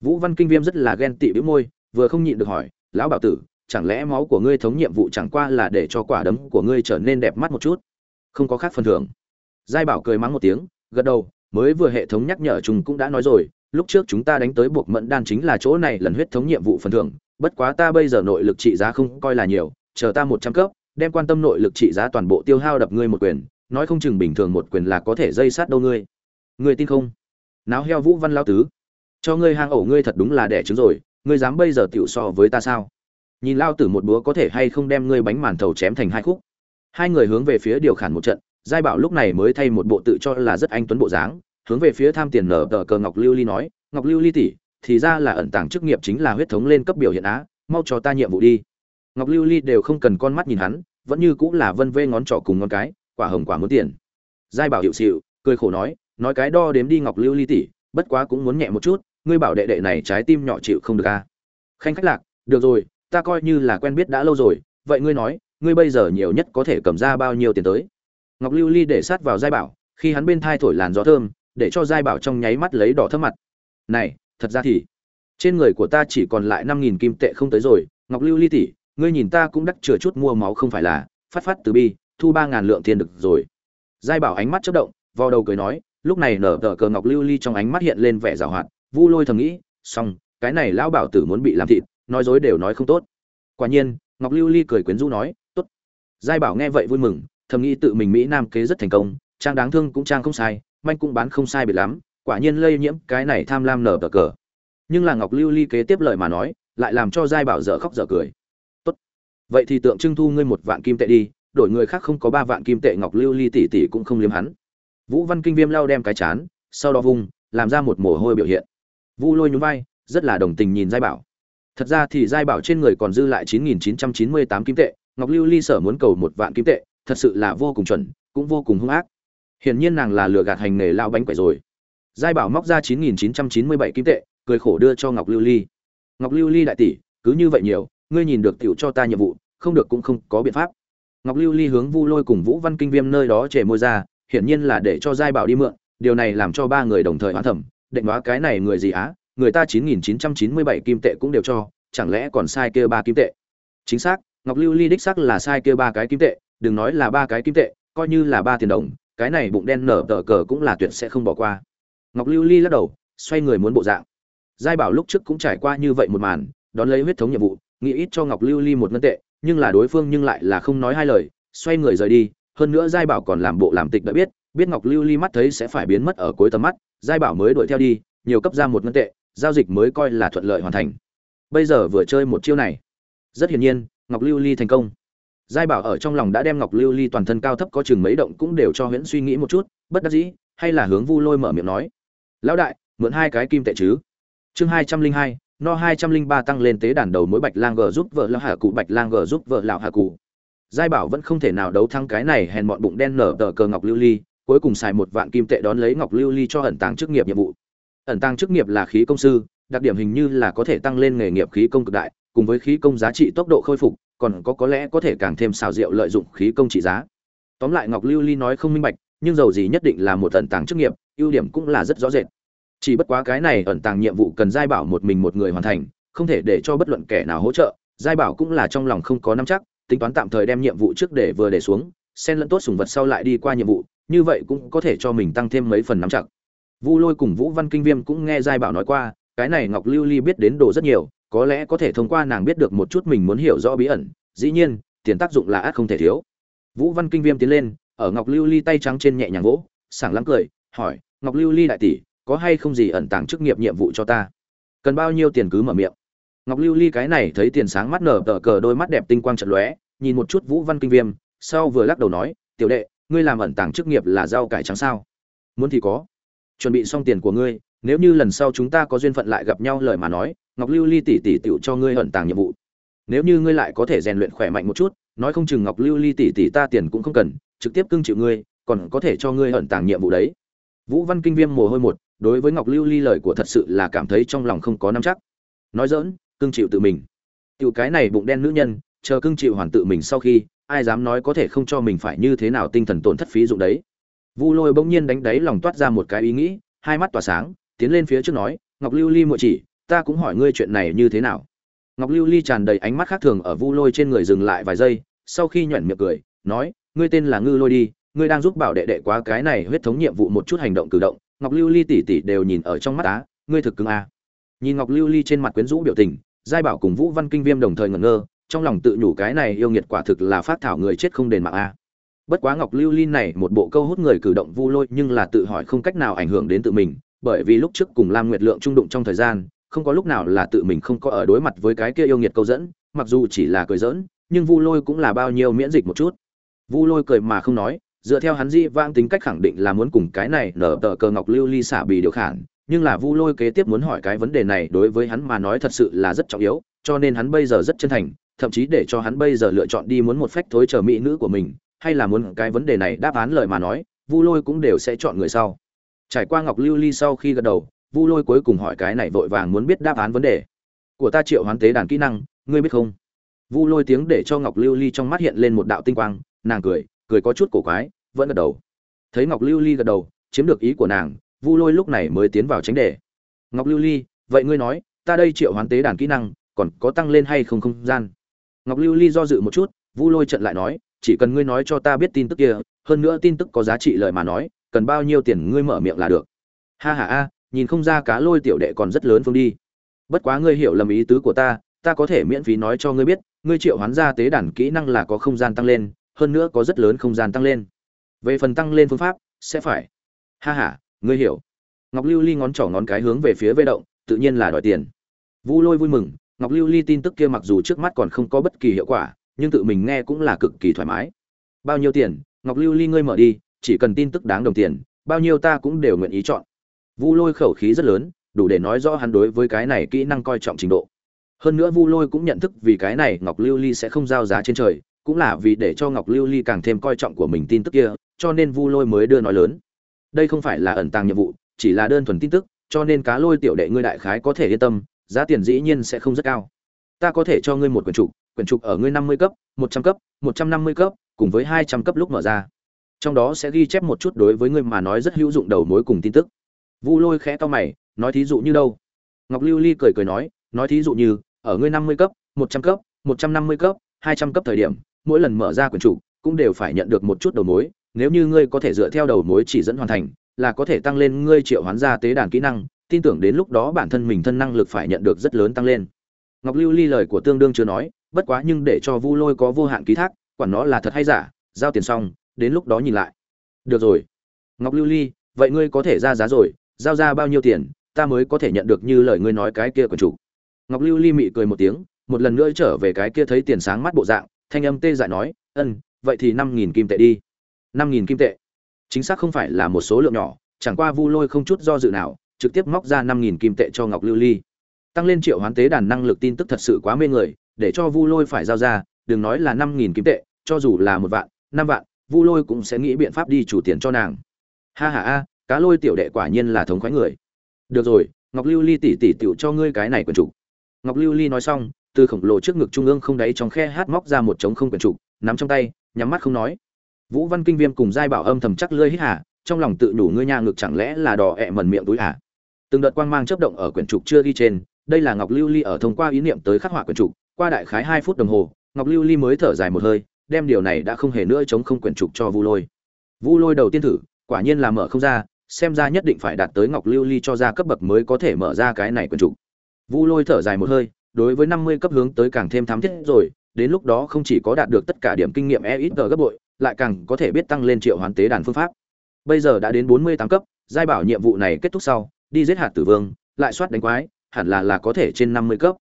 Vũ văn kinh viêm rất là ghen tị bĩu môi vừa không nhịn được hỏi, lão bảo tử, chẳng lẽ máu của ngươi thống nhiệm vụ chẳng qua là để cho quả đấm của ngươi trở nên đẹp mắt một chút? Không có khác phần thưởng. Giai bảo cười mắng một tiếng, gật đầu, mới vừa hệ thống nhắc nhở chúng cũng đã nói rồi, lúc trước chúng ta đánh tới buộc mẫn đan chính là chỗ này lần huyết thống nhiệm vụ phần thưởng, bất quá ta bây giờ nội lực trị giá không coi là nhiều, chờ ta một trăm cấp, đem quan tâm nội lực trị giá toàn bộ tiêu hao đập ngươi một quyền, nói không chừng bình thường một quyền là có thể dây sát đâu ngươi. Ngươi tin không? Náo heo vũ văn lao tứ, cho ngươi hang ổ ngươi thật đúng là đẻ trứng rồi ngươi dám bây giờ tiểu so với ta sao? Nhìn lao tử một búa có thể hay không đem ngươi bánh màn thầu chém thành hai khúc? Hai người hướng về phía điều khản một trận, giai bảo lúc này mới thay một bộ tự cho là rất anh tuấn bộ dáng, hướng về phía tham tiền nở tờ cờ ngọc lưu ly nói, ngọc lưu ly tỷ, thì ra là ẩn tàng chức nghiệp chính là huyết thống lên cấp biểu hiện á, mau cho ta nhiệm vụ đi. Ngọc lưu ly đều không cần con mắt nhìn hắn, vẫn như cũng là vân vê ngón trỏ cùng ngón cái, quả hồng quả muốn tiền. Giai bảo hiệu xịu, cười khổ nói nói cái đo đếm đi ngọc lưu ly tỷ, bất quá cũng muốn nhẹ một chút ngươi bảo đệ đệ này trái tim nhỏ chịu không được a à. khanh khách lạc, được rồi, ta coi như là quen biết đã lâu rồi, vậy ngươi nói, ngươi bây giờ nhiều nhất có thể cầm ra bao nhiêu tiền tới? Ngọc lưu ly để sát vào giai bảo, khi hắn bên thai thổi làn gió thơm, để cho giai bảo trong nháy mắt lấy đỏ thấp mặt. Này, thật ra thì, trên người của ta chỉ còn lại năm nghìn kim tệ không tới rồi, ngọc lưu ly tỷ, ngươi nhìn ta cũng đắc chừa chút mua máu không phải là, phát phát từ bi, thu ba ngàn lượng tiền được rồi. Giai bảo ánh mắt chớp động vào đầu cười nói, lúc này nở tờ cờ ngọc lưu ly trong ánh mắt hiện lên vẻ giảo hoạt vu lôi thầm nghĩ, xong, cái này lão bảo tử muốn bị làm thịt, nói dối đều nói không tốt. Quả nhiên, ngọc lưu ly cười quyến rũ nói, tốt. Giai bảo nghe vậy vui mừng, thầm nghĩ tự mình mỹ nam kế rất thành công, trang đáng thương cũng trang không sai, manh cũng bán không sai biệt lắm, quả nhiên lây nhiễm cái này tham lam nở tờ cờ. Nhưng là ngọc lưu ly kế tiếp lời mà nói, lại làm cho giai bảo dở khóc dở cười. Tốt, vậy thì tượng trưng thu ngươi một vạn kim tệ đi, đổi người khác không có ba vạn kim tệ ngọc lưu ly tỷ tỷ cũng không liếm hắn. Vũ văn kinh viêm lao đem cái chán, sau đó vung làm ra một mồ hôi biểu hiện vu lôi nhún vai, rất là đồng tình nhìn giai bảo. Thật ra thì giai bảo trên người còn dư lại chín nghìn chín trăm chín mươi tám kim tệ, ngọc lưu ly sở muốn cầu một vạn kim tệ, thật sự là vô cùng chuẩn, cũng vô cùng hung ác. Hiển nhiên nàng là lừa gạt hành nghề lao bánh quẩy rồi. Giai bảo móc ra chín nghìn chín trăm chín mươi bảy kim tệ, cười khổ đưa cho ngọc lưu ly. Ngọc lưu ly đại tỷ, cứ như vậy nhiều, ngươi nhìn được tiểu cho ta nhiệm vụ, không được cũng không có biện pháp. Ngọc lưu ly hướng vu lôi cùng vũ văn kinh viêm nơi đó chề môi ra, hiển nhiên là để cho giai bảo đi mượn, điều này làm cho ba người đồng thời hoán thẩm định đoá cái này người gì á? Người ta chín nghìn chín trăm chín mươi bảy kim tệ cũng đều cho, chẳng lẽ còn sai kia ba kim tệ? Chính xác, ngọc lưu ly đích xác là sai kia ba cái kim tệ, đừng nói là ba cái kim tệ, coi như là ba tiền đồng, cái này bụng đen nở tờ cờ cũng là tuyệt sẽ không bỏ qua. Ngọc lưu ly lắc đầu, xoay người muốn bộ dạng. Giai bảo lúc trước cũng trải qua như vậy một màn, đón lấy huyết thống nhiệm vụ, nghĩ ít cho ngọc lưu ly một ngân tệ, nhưng là đối phương nhưng lại là không nói hai lời, xoay người rời đi, hơn nữa giai bảo còn làm bộ làm tịch đã biết biết ngọc lưu ly mắt thấy sẽ phải biến mất ở cuối tầm mắt giai bảo mới đuổi theo đi, nhiều cấp ra một ngân tệ, giao dịch mới coi là thuận lợi hoàn thành. Bây giờ vừa chơi một chiêu này, rất hiển nhiên, ngọc lưu ly thành công. Giai bảo ở trong lòng đã đem ngọc lưu ly toàn thân cao thấp có chừng mấy động cũng đều cho huyễn suy nghĩ một chút, bất đắc dĩ, hay là hướng vu lôi mở miệng nói, lão đại, mượn hai cái kim tệ chứ? Chương hai trăm linh hai, no hai trăm linh ba tăng lên tế đàn đầu mỗi bạch lang g giúp vợ lão hạ cụ, bạch lang g giúp vợ lão hạ cụ. Giai bảo vẫn không thể nào đấu thăng cái này, hèn mọn bụng đen nở tờ cờ ngọc lưu ly cuối cùng xài một vạn kim tệ đón lấy ngọc lưu ly cho ẩn tàng chức nghiệp nhiệm vụ. Ẩn tàng chức nghiệp là khí công sư, đặc điểm hình như là có thể tăng lên nghề nghiệp khí công cực đại, cùng với khí công giá trị tốc độ khôi phục, còn có có lẽ có thể càng thêm xào rượu lợi dụng khí công trị giá. Tóm lại ngọc lưu ly nói không minh bạch, nhưng dầu gì nhất định là một ẩn tàng chức nghiệp, ưu điểm cũng là rất rõ rệt. Chỉ bất quá cái này ẩn tàng nhiệm vụ cần giai bảo một mình một người hoàn thành, không thể để cho bất luận kẻ nào hỗ trợ, giai bảo cũng là trong lòng không có nắm chắc, tính toán tạm thời đem nhiệm vụ trước để vừa để xuống, xen lẫn tốt sùng vật sau lại đi qua nhiệm vụ như vậy cũng có thể cho mình tăng thêm mấy phần nắm chặt. Vu lôi cùng vũ văn kinh viêm cũng nghe giai bảo nói qua, cái này ngọc lưu ly biết đến đồ rất nhiều, có lẽ có thể thông qua nàng biết được một chút mình muốn hiểu rõ bí ẩn, dĩ nhiên, tiền tác dụng là ác không thể thiếu. Vũ văn kinh viêm tiến lên, ở ngọc lưu ly tay trắng trên nhẹ nhàng vỗ, sảng lắng cười, hỏi, ngọc lưu ly đại tỷ, có hay không gì ẩn tàng chức nghiệp nhiệm vụ cho ta? Cần bao nhiêu tiền cứ mở miệng? Ngọc lưu ly cái này thấy tiền sáng mắt nở tờ cờ đôi mắt đẹp tinh quang trận lóe, nhìn một chút vũ văn kinh viêm, sau vừa lắc đầu nói, tiểu đệ ngươi làm ẩn tàng chức nghiệp là rau cải trắng sao? Muốn thì có. Chuẩn bị xong tiền của ngươi, nếu như lần sau chúng ta có duyên phận lại gặp nhau lời mà nói, ngọc lưu ly tỷ tỷ tựu cho ngươi ẩn tàng nhiệm vụ. Nếu như ngươi lại có thể rèn luyện khỏe mạnh một chút, nói không chừng ngọc lưu ly tỷ tỷ ta tiền cũng không cần, trực tiếp cưng chịu ngươi, còn có thể cho ngươi ẩn tàng nhiệm vụ đấy. Vũ văn kinh viêm mồ hôi một, đối với ngọc lưu ly lời của thật sự là cảm thấy trong lòng không có nắm chắc. Nói dỡn cưng chịu tự mình. Tiểu cái này bụng đen nữ nhân, chờ cưng chịu hoàn tự mình sau khi ai dám nói có thể không cho mình phải như thế nào tinh thần tổn thất phí dụng đấy. Vu lôi bỗng nhiên đánh đáy lòng toát ra một cái ý nghĩ, hai mắt tỏa sáng, tiến lên phía trước nói, ngọc lưu ly muội chỉ, ta cũng hỏi ngươi chuyện này như thế nào? Ngọc lưu ly tràn đầy ánh mắt khác thường ở vu lôi trên người dừng lại vài giây, sau khi nhoẻn miệng cười, nói, ngươi tên là ngư lôi đi, ngươi đang giúp bảo đệ đệ quá cái này huyết thống nhiệm vụ một chút hành động cử động. Ngọc lưu ly tỉ tỉ đều nhìn ở trong mắt á, ngươi thực cứng à? nhìn ngọc lưu ly trên mặt quyến rũ biểu tình, giai bảo cùng vũ văn kinh viêm đồng thời ngẩn ngơ trong lòng tự nhủ cái này yêu nghiệt quả thực là phát thảo người chết không đền mạng a. Bất quá ngọc lưu ly này một bộ câu hút người cử động vu lôi nhưng là tự hỏi không cách nào ảnh hưởng đến tự mình, bởi vì lúc trước cùng lam nguyệt lượng trung đụng trong thời gian, không có lúc nào là tự mình không có ở đối mặt với cái kia yêu nghiệt câu dẫn, mặc dù chỉ là cười giỡn, nhưng vu lôi cũng là bao nhiêu miễn dịch một chút. Vu lôi cười mà không nói, dựa theo hắn di vang tính cách khẳng định là muốn cùng cái này nở tờ cờ ngọc lưu ly xả bì điều khản, nhưng là vu lôi kế tiếp muốn hỏi cái vấn đề này đối với hắn mà nói thật sự là rất trọng yếu, cho nên hắn bây giờ rất chân thành thậm chí để cho hắn bây giờ lựa chọn đi muốn một phách thối chờ mỹ nữ của mình, hay là muốn cái vấn đề này đáp án lời mà nói, vu lôi cũng đều sẽ chọn người sau. Trải qua ngọc lưu ly sau khi gật đầu, vu lôi cuối cùng hỏi cái này vội vàng muốn biết đáp án vấn đề. Của ta triệu hoán tế đàn kỹ năng, ngươi biết không? Vu lôi tiếng để cho ngọc lưu ly trong mắt hiện lên một đạo tinh quang, nàng cười cười có chút cổ quái, vẫn gật đầu. Thấy ngọc lưu ly gật đầu, chiếm được ý của nàng, vu lôi lúc này mới tiến vào tránh đề. Ngọc lưu ly, vậy ngươi nói, ta đây triệu hoán tế đàn kỹ năng, còn có tăng lên hay không không gian? Ngọc lưu ly do dự một chút, vu lôi trận lại nói, chỉ cần ngươi nói cho ta biết tin tức kia, hơn nữa tin tức có giá trị lời mà nói, cần bao nhiêu tiền ngươi mở miệng là được. Ha ha a nhìn không ra cá lôi tiểu đệ còn rất lớn phương đi. Bất quá ngươi hiểu lầm ý tứ của ta ta có thể miễn phí nói cho ngươi biết, ngươi triệu hoán ra tế đàn kỹ năng là có không gian tăng lên, hơn nữa có rất lớn không gian tăng lên. Về phần tăng lên phương pháp, sẽ phải. Ha ha, ngươi hiểu. Ngọc lưu ly ngón trỏ ngón cái hướng về phía vây động, tự nhiên là đòi tiền. Vu lôi vui mừng ngọc lưu ly tin tức kia mặc dù trước mắt còn không có bất kỳ hiệu quả, nhưng tự mình nghe cũng là cực kỳ thoải mái. Bao nhiêu tiền, ngọc lưu ly ngươi mở đi, chỉ cần tin tức đáng đồng tiền, bao nhiêu ta cũng đều nguyện ý chọn. Vu lôi khẩu khí rất lớn, đủ để nói rõ hắn đối với cái này kỹ năng coi trọng trình độ. Hơn nữa vu lôi cũng nhận thức vì cái này ngọc lưu ly sẽ không giao giá trên trời, cũng là vì để cho ngọc lưu ly càng thêm coi trọng của mình tin tức kia, cho nên vu lôi mới đưa nói lớn. Đây không phải là ẩn tàng nhiệm vụ, chỉ là đơn thuần tin tức, cho nên cá lôi tiểu đệ ngươi đại khái có thể yên tâm giá tiền dĩ nhiên sẽ không rất cao. Ta có thể cho ngươi một quyển trục quyển trục ở ngươi năm mươi cấp, một trăm cấp, một trăm năm mươi cấp, cùng với hai trăm cấp lúc mở ra. Trong đó sẽ ghi chép một chút đối với ngươi mà nói rất hữu dụng đầu mối cùng tin tức. Vu lôi khẽ to mày, nói thí dụ như đâu? Ngọc lưu ly cười cười nói nói thí dụ như, ở ngươi năm mươi cấp, một trăm cấp, một trăm năm mươi cấp, hai trăm cấp thời điểm, mỗi lần mở ra quyển trục, cũng đều phải nhận được một chút đầu mối. Nếu như ngươi có thể dựa theo đầu mối chỉ dẫn hoàn thành, là có thể tăng lên ngươi triệu hoán ra tế đàn kỹ năng tin tưởng đến lúc đó bản thân mình thân năng lực phải nhận được rất lớn tăng lên. Ngọc lưu ly lời của tương đương chưa nói, bất quá nhưng để cho vu lôi có vô hạn ký thác, quản nó là thật hay giả, giao tiền xong, đến lúc đó nhìn lại. Được rồi. Ngọc lưu ly, vậy ngươi có thể ra giá rồi, giao ra bao nhiêu tiền, ta mới có thể nhận được như lời ngươi nói cái kia của chủ. Ngọc lưu ly mị cười một tiếng, một lần nữa trở về cái kia thấy tiền sáng mắt bộ dạng, thanh âm tê dại nói, ân, vậy thì năm nghìn kim tệ đi. năm nghìn kim tệ. Chính xác không phải là một số lượng nhỏ, chẳng qua vu lôi không chút do dự nào trực tiếp móc ra năm nghìn kim tệ cho ngọc lưu ly. Tăng lên triệu hoán tế đàn năng lực tin tức thật sự quá mê người, để cho vu lôi phải giao ra, đừng nói là năm nghìn kim tệ, cho dù là một vạn, năm vạn, vu lôi cũng sẽ nghĩ biện pháp đi chủ tiền cho nàng. Ha ha a cá lôi tiểu đệ quả nhiên là thống khoái người. Được rồi, ngọc lưu ly tỉ tỉ tiểu cho ngươi cái này quần trục ngọc lưu ly nói xong, từ khổng lồ trước ngực trung ương không đáy trong khe hát móc ra một trống không quyển trục nắm trong tay, nhắm mắt không nói. Vũ văn kinh viêm cùng giai bảo âm thầm chắc lơi hít hà, trong lòng tự đủ ngươi nha ngực chẳng lẽ là đỏ ẹ mẩn miệng túi hả từng đợt quang mang chớp động ở quyển trục chưa ghi trên, đây là ngọc lưu ly ở thông qua ý niệm tới khắc họa quyển trục, qua đại khái hai phút đồng hồ, ngọc lưu ly mới thở dài một hơi, đem điều này đã không hề nữa chống không quyển trục cho vu lôi. Vu lôi đầu tiên thử, quả nhiên là mở không ra, xem ra nhất định phải đạt tới ngọc lưu ly cho ra cấp bậc mới có thể mở ra cái này quyển trục. Vu lôi thở dài một hơi, đối với năm mươi cấp hướng tới càng thêm thám thiết rồi, đến lúc đó không chỉ có đạt được tất cả điểm kinh nghiệm e ít gấp bội, lại càng có thể biết tăng lên triệu hoán tế đàn phương pháp. Bây giờ đã đến bốn mươi tám cấp, giai bảo nhiệm vụ này kết thúc sau đi giết hạt tử vương, lại soát đánh quái, hẳn là là có thể trên năm mươi cấp.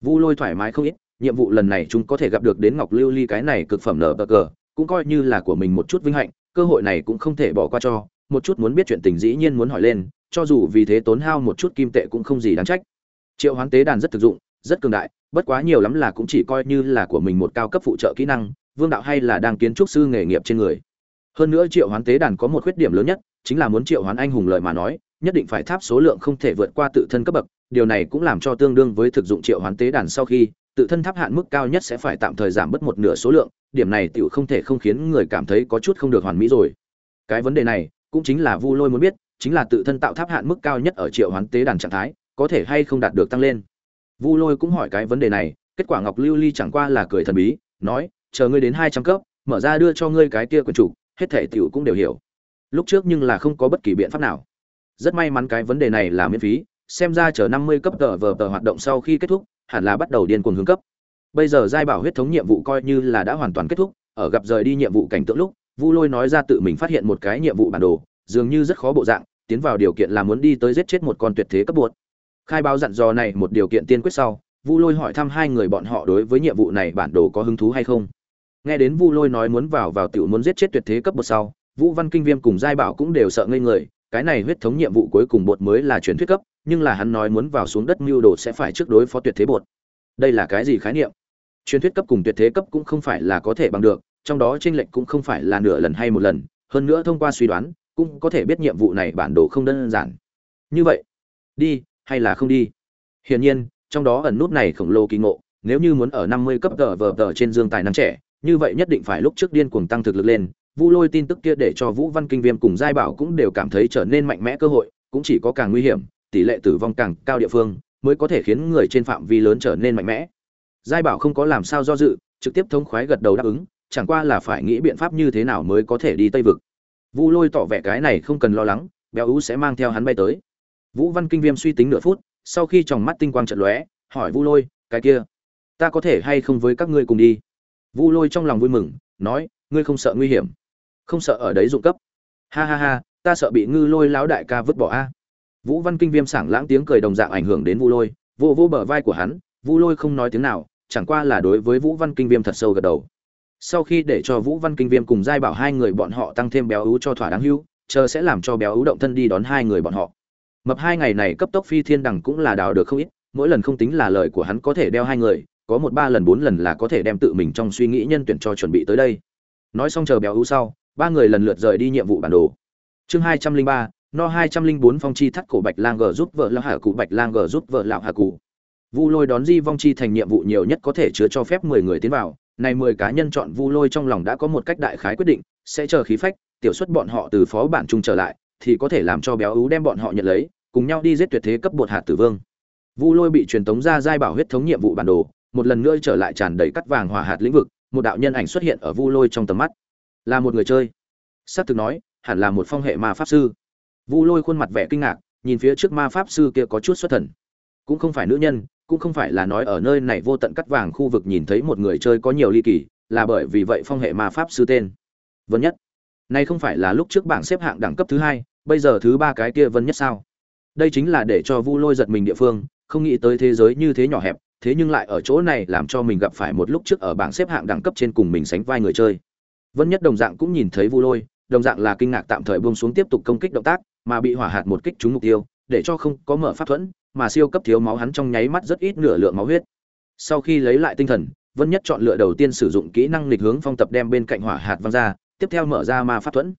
Vu lôi thoải mái không ít, nhiệm vụ lần này chúng có thể gặp được đến ngọc lưu ly cái này cực phẩm nở bờ cờ, cũng coi như là của mình một chút vinh hạnh, cơ hội này cũng không thể bỏ qua cho. Một chút muốn biết chuyện tình dĩ nhiên muốn hỏi lên, cho dù vì thế tốn hao một chút kim tệ cũng không gì đáng trách. Triệu hoán tế đàn rất thực dụng, rất cường đại, bất quá nhiều lắm là cũng chỉ coi như là của mình một cao cấp phụ trợ kỹ năng, vương đạo hay là đang kiến trúc sư nghề nghiệp trên người. Hơn nữa triệu hoán tế đàn có một khuyết điểm lớn nhất, chính là muốn triệu hoán anh hùng lời mà nói nhất định phải tháp số lượng không thể vượt qua tự thân cấp bậc, điều này cũng làm cho tương đương với thực dụng triệu hoán tế đàn sau khi, tự thân tháp hạn mức cao nhất sẽ phải tạm thời giảm bớt một nửa số lượng, điểm này tiểu không thể không khiến người cảm thấy có chút không được hoàn mỹ rồi. Cái vấn đề này, cũng chính là vu lôi muốn biết, chính là tự thân tạo tháp hạn mức cao nhất ở triệu hoán tế đàn trạng thái, có thể hay không đạt được tăng lên. Vu lôi cũng hỏi cái vấn đề này, kết quả ngọc lưu ly chẳng qua là cười thần bí, nói, chờ ngươi đến hai trăm cấp, mở ra đưa cho ngươi cái kia quyển chủ, hết thể tiểu cũng đều hiểu. Lúc trước nhưng là không có bất kỳ biện pháp nào rất may mắn cái vấn đề này là miễn phí, xem ra chờ năm mươi cấp tờ vờ tờ hoạt động sau khi kết thúc, hẳn là bắt đầu điên cuồng hướng cấp. Bây giờ giai bảo huyết thống nhiệm vụ coi như là đã hoàn toàn kết thúc, ở gặp rời đi nhiệm vụ cảnh tượng lúc, vu lôi nói ra tự mình phát hiện một cái nhiệm vụ bản đồ, dường như rất khó bộ dạng, tiến vào điều kiện là muốn đi tới giết chết một con tuyệt thế cấp bột. Khai báo dặn dò này một điều kiện tiên quyết sau, vu lôi hỏi thăm hai người bọn họ đối với nhiệm vụ này bản đồ có hứng thú hay không. Nghe đến vu lôi nói muốn vào vào tiểu muốn giết chết tuyệt thế cấp bột sau, vũ văn kinh viêm cùng giai bảo cũng đều sợ ngây người cái này huyết thống nhiệm vụ cuối cùng bột mới là truyền thuyết cấp, nhưng là hắn nói muốn vào xuống đất mưu đồ sẽ phải trước đối phó tuyệt thế bột. Đây là cái gì khái niệm? Truyền thuyết cấp cùng tuyệt thế cấp cũng không phải là có thể bằng được, trong đó tranh lệch cũng không phải là nửa lần hay một lần, hơn nữa thông qua suy đoán, cũng có thể biết nhiệm vụ này bản đồ không đơn giản. Như vậy, đi, hay là không đi? Hiển nhiên, trong đó ẩn nút này khổng lồ kỳ ngộ, nếu như muốn ở năm mươi cấp tờ vờ tờ trên dương tài năng trẻ, như vậy nhất định phải lúc trước điên cuồng tăng thực lực lên vu lôi tin tức kia để cho vũ văn kinh viêm cùng giai bảo cũng đều cảm thấy trở nên mạnh mẽ cơ hội, cũng chỉ có càng nguy hiểm, tỷ lệ tử vong càng cao địa phương, mới có thể khiến người trên phạm vi lớn trở nên mạnh mẽ. Giai bảo không có làm sao do dự, trực tiếp thông khoái gật đầu đáp ứng, chẳng qua là phải nghĩ biện pháp như thế nào mới có thể đi tây vực. Vu lôi tỏ vẻ cái này không cần lo lắng, béo ú sẽ mang theo hắn bay tới. Vũ văn kinh viêm suy tính nửa phút, sau khi tròng mắt tinh quang trận lóe, hỏi vu lôi, cái kia, ta có thể hay không với các ngươi cùng đi? Vu lôi trong lòng vui mừng, nói ngươi không sợ nguy hiểm. Không sợ ở đấy dụng cấp. Ha ha ha, ta sợ bị ngư lôi lão đại ca vứt bỏ a. Vũ văn kinh viêm sảng lãng tiếng cười đồng dạng ảnh hưởng đến vu lôi, vô vô bờ vai của hắn, vu lôi không nói tiếng nào, chẳng qua là đối với vũ văn kinh viêm thật sâu gật đầu. Sau khi để cho vũ văn kinh viêm cùng giai bảo hai người bọn họ tăng thêm béo ú cho thỏa đáng hưu, chờ sẽ làm cho béo ú động thân đi đón hai người bọn họ. Mập hai ngày này cấp tốc phi thiên đằng cũng là đào được không ít, mỗi lần không tính là lời của hắn có thể đeo hai người, có một ba lần bốn lần là có thể đem tự mình trong suy nghĩ nhân tuyển cho chuẩn bị tới đây nói xong chờ béo ú sau, ba người lần lượt rời đi nhiệm vụ bản đồ. Chương hai trăm linh ba, no hai trăm linh bốn phong chi thắt cổ bạch lang g giúp vợ lão hạ cụ, bạch lang g giúp vợ lão hạ cụ. Vu lôi đón di vong chi thành nhiệm vụ nhiều nhất có thể chứa cho phép mười người tiến vào, này mười cá nhân chọn vu lôi trong lòng đã có một cách đại khái quyết định, sẽ chờ khí phách, tiểu xuất bọn họ từ phó bản trung trở lại, thì có thể làm cho béo ú đem bọn họ nhận lấy, cùng nhau đi giết tuyệt thế cấp bột hạt tử vương. Vu lôi bị truyền tống ra giai bảo huyết thống nhiệm vụ bản đồ, một lần nữa trở lại tràn đầy cắt vàng hỏa hạt lĩnh vực một đạo nhân ảnh xuất hiện ở vu lôi trong tầm mắt. Là một người chơi. S á c thực nói, hẳn là một phong hệ ma pháp sư. Vu lôi khuôn mặt vẻ kinh ngạc, nhìn phía trước ma pháp sư kia có chút xuất thần. Cũng không phải nữ nhân, cũng không phải là nói ở nơi này vô tận cắt vàng khu vực nhìn thấy một người chơi có nhiều ly kỳ, là bởi vì vậy phong hệ ma pháp sư tên. Vân nhất. Nay không phải là lúc trước bảng xếp hạng đẳng cấp thứ hai, bây giờ thứ ba cái kia vân nhất sao? Đây chính là để cho vu lôi giật mình địa phương, không nghĩ tới thế giới như thế nhỏ hẹp thế nhưng lại ở chỗ này làm cho mình gặp phải một lúc trước ở bảng xếp hạng đẳng cấp trên cùng mình sánh vai người chơi. Vân nhất đồng dạng cũng nhìn thấy vu lôi, đồng dạng là kinh ngạc tạm thời buông xuống tiếp tục công kích động tác, mà bị hỏa hạt một kích trúng mục tiêu, để cho không có mở pháp thuẫn, mà siêu cấp thiếu máu hắn trong nháy mắt rất ít nửa lượng máu huyết. Sau khi lấy lại tinh thần, vân nhất chọn lựa đầu tiên sử dụng kỹ năng lịch hướng phong tập đem bên cạnh hỏa hạt văng ra, tiếp theo mở ra ma pháp thuẫn.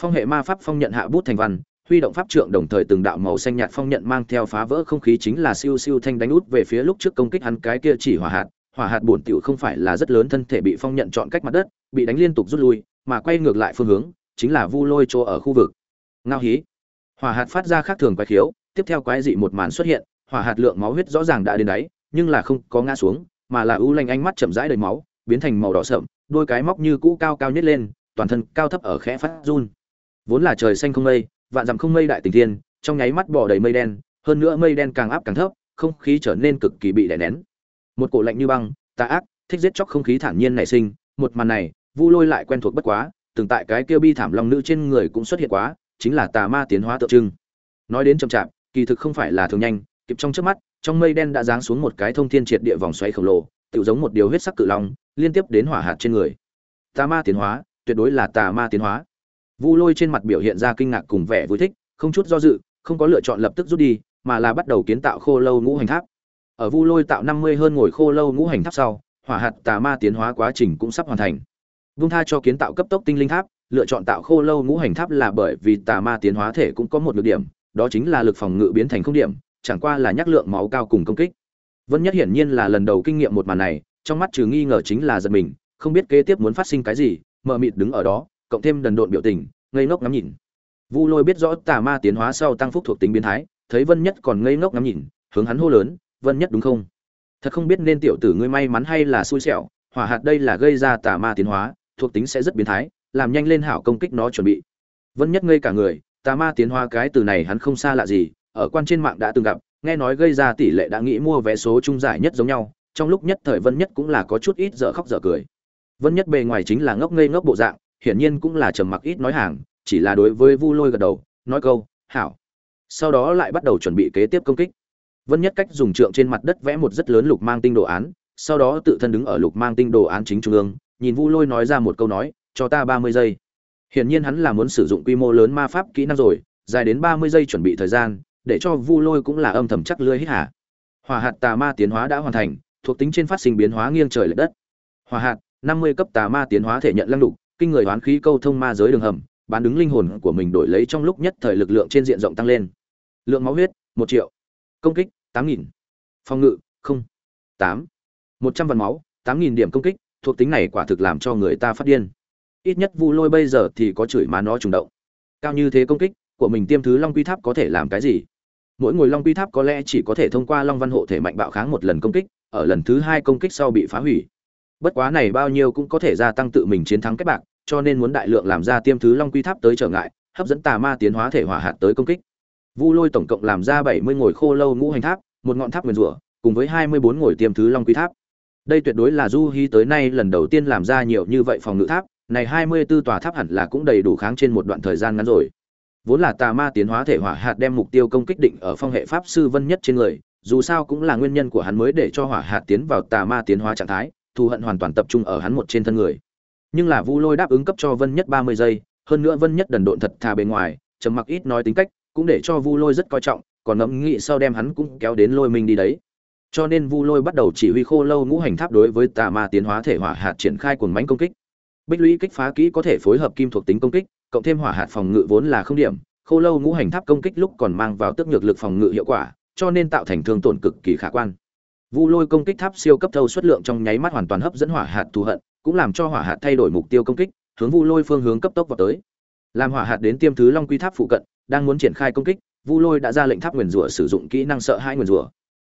Phong hệ ma pháp phong nhận hạ bút thành văn huy động pháp trượng đồng thời từng đạo màu xanh nhạt phong nhận mang theo phá vỡ không khí chính là siêu siêu thanh đánh út về phía lúc trước công kích hắn cái kia chỉ hỏa hạt. Hỏa hạt bổn tiểu không phải là rất lớn thân thể bị phong nhận chọn cách mặt đất, bị đánh liên tục rút lui, mà quay ngược lại phương hướng, chính là vu lôi chỗ ở khu vực. Ngao hí. Hỏa hạt phát ra khác thường quái khiếu, tiếp theo quái dị một màn xuất hiện, hỏa hạt lượng máu huyết rõ ràng đã đến đáy, nhưng là không có ngã xuống, mà là ưu lanh ánh mắt chậm rãi đầy máu, biến thành màu đỏ sậm, đôi cái móc như cũ cao cao nhất lên, toàn thân cao thấp ở khẽ phát run. Vốn là trời xanh không mây vạn dặm không mây đại tình thiên, trong nháy mắt bỏ đầy mây đen, hơn nữa mây đen càng áp càng thấp, không khí trở nên cực kỳ bị đè nén. Một cổ lạnh như băng, tà ác, thích giết chóc không khí thản nhiên nảy sinh, một màn này, vu lôi lại quen thuộc bất quá, từng tại cái kia bi thảm long nữ trên người cũng xuất hiện quá, chính là tà ma tiến hóa tượng trưng. Nói đến chậm chạp, kỳ thực không phải là thường nhanh, kịp trong trước mắt, trong mây đen đã giáng xuống một cái thông thiên triệt địa vòng xoáy khổng lồ tự giống một điều huyết sắc cự long, liên tiếp đến hỏa hạt trên người. Tà ma tiến hóa, tuyệt đối là tà ma tiến hóa vu lôi trên mặt biểu hiện ra kinh ngạc cùng vẻ vui thích, không chút do dự, không có lựa chọn lập tức rút đi, mà là bắt đầu kiến tạo khô lâu ngũ hành tháp. Ở vu lôi tạo năm mươi hơn ngồi khô lâu ngũ hành tháp sau, hỏa hạt tà ma tiến hóa quá trình cũng sắp hoàn thành. Vung tha cho kiến tạo cấp tốc tinh linh tháp, lựa chọn tạo khô lâu ngũ hành tháp là bởi vì tà ma tiến hóa thể cũng có một nhược điểm, đó chính là lực phòng ngự biến thành không điểm, chẳng qua là nhắc lượng máu cao cùng công kích. Vân nhất hiển nhiên là lần đầu kinh nghiệm một màn này, trong mắt trừ nghi ngờ chính là giật mình, không biết kế tiếp muốn phát sinh cái gì, mờ mịt đứng ở đó cộng thêm đần độn biểu tình, ngây ngốc ngắm nhìn. Vu lôi biết rõ tà ma tiến hóa sau tăng phúc thuộc tính biến thái, thấy vân nhất còn ngây ngốc ngắm nhìn, hướng hắn hô lớn, vân nhất đúng không? Thật không biết nên tiểu tử ngươi may mắn hay là xui xẻo, hỏa hạt đây là gây ra tà ma tiến hóa, thuộc tính sẽ rất biến thái, làm nhanh lên hảo công kích nó chuẩn bị. Vân nhất ngây cả người, tà ma tiến hóa cái từ này hắn không xa lạ gì, ở quan trên mạng đã từng gặp, nghe nói gây ra tỷ lệ đã nghĩ mua vé số trung giải nhất giống nhau, trong lúc nhất thời vân nhất cũng là có chút ít dở khóc dở cười. Vân nhất bề ngoài chính là ngốc ngây ngốc bộ dạng hiển nhiên cũng là trầm mặc ít nói hàng, chỉ là đối với vu lôi gật đầu, nói câu, hảo. Sau đó lại bắt đầu chuẩn bị kế tiếp công kích. Vân nhất cách dùng trượng trên mặt đất vẽ một rất lớn lục mang tinh đồ án, sau đó tự thân đứng ở lục mang tinh đồ án chính trung ương, nhìn vu lôi nói ra một câu nói, cho ta ba mươi giây. Hiển nhiên hắn là muốn sử dụng quy mô lớn ma pháp kỹ năng rồi, dài đến ba mươi giây chuẩn bị thời gian, để cho vu lôi cũng là âm thầm chắc lưỡi hít hả hỏa hạt tà ma tiến hóa đã hoàn thành, thuộc tính trên phát sinh biến hóa nghiêng trời lệch đất. Hỏa hạt, năm mươi cấp tà ma tiến hóa thể nhận lăng đục kinh người hoán khí câu thông ma giới đường hầm, bán đứng linh hồn của mình đổi lấy trong lúc nhất thời lực lượng trên diện rộng tăng lên. Lượng máu huyết, một triệu. Công kích, tám nghìn. Phòng ngự, không. Tám. Một trăm vạn máu, tám nghìn điểm công kích, thuộc tính này quả thực làm cho người ta phát điên. Ít nhất vu lôi bây giờ thì có chửi má nó trùng động. Cao như thế công kích của mình tiêm thứ long quy tháp có thể làm cái gì? Mỗi ngồi long quy tháp có lẽ chỉ có thể thông qua long văn hộ thể mạnh bạo kháng một lần công kích, ở lần thứ hai công kích sau bị phá hủy bất quá này bao nhiêu cũng có thể gia tăng tự mình chiến thắng kết bạc, cho nên muốn đại lượng làm ra tiêm thứ long quy tháp tới trở ngại, hấp dẫn tà ma tiến hóa thể hỏa hạt tới công kích. Vu lôi tổng cộng làm ra bảy mươi ngồi khô lâu ngũ hành tháp, một ngọn tháp nguyên rủa, cùng với hai mươi bốn ngồi tiêm thứ long quy tháp. Đây tuyệt đối là du hy tới nay lần đầu tiên làm ra nhiều như vậy phòng ngự tháp, này hai mươi 24 tòa tháp hẳn là cũng đầy đủ kháng trên một đoạn thời gian ngắn rồi. Vốn là tà ma tiến hóa thể hỏa hạt đem mục tiêu công kích định ở phong hệ pháp sư vân nhất trên người, dù sao cũng là nguyên nhân của hắn mới để cho hỏa hạt tiến vào tà ma tiến hóa trạng thái thù hận hoàn toàn tập trung ở hắn một trên thân người. Nhưng là vu lôi đáp ứng cấp cho vân nhất ba mươi giây, hơn nữa vân nhất đần độn thật thà bề ngoài, trầm mặc ít nói tính cách, cũng để cho vu lôi rất coi trọng, còn ngẫm nghĩ sau đem hắn cũng kéo đến lôi mình đi đấy. Cho nên vu lôi bắt đầu chỉ huy khô lâu ngũ hành tháp đối với tà ma tiến hóa thể hỏa hạt triển khai cuồng mánh công kích. Bích lũy kích phá kỹ có thể phối hợp kim thuộc tính công kích, cộng thêm hỏa hạt phòng ngự vốn là không điểm, khô lâu ngũ hành tháp công kích lúc còn mang vào tức nhược lực phòng ngự hiệu quả, cho nên tạo thành thương tổn cực kỳ khả quan vu lôi công kích tháp siêu cấp thâu xuất lượng trong nháy mắt hoàn toàn hấp dẫn hỏa hạt thù hận, cũng làm cho hỏa hạt thay đổi mục tiêu công kích, hướng vu lôi phương hướng cấp tốc vào tới. Làm hỏa hạt đến tiêm thứ long quy tháp phụ cận, đang muốn triển khai công kích, vu lôi đã ra lệnh tháp nguyền rủa sử dụng kỹ năng sợ hãi nguyền rủa.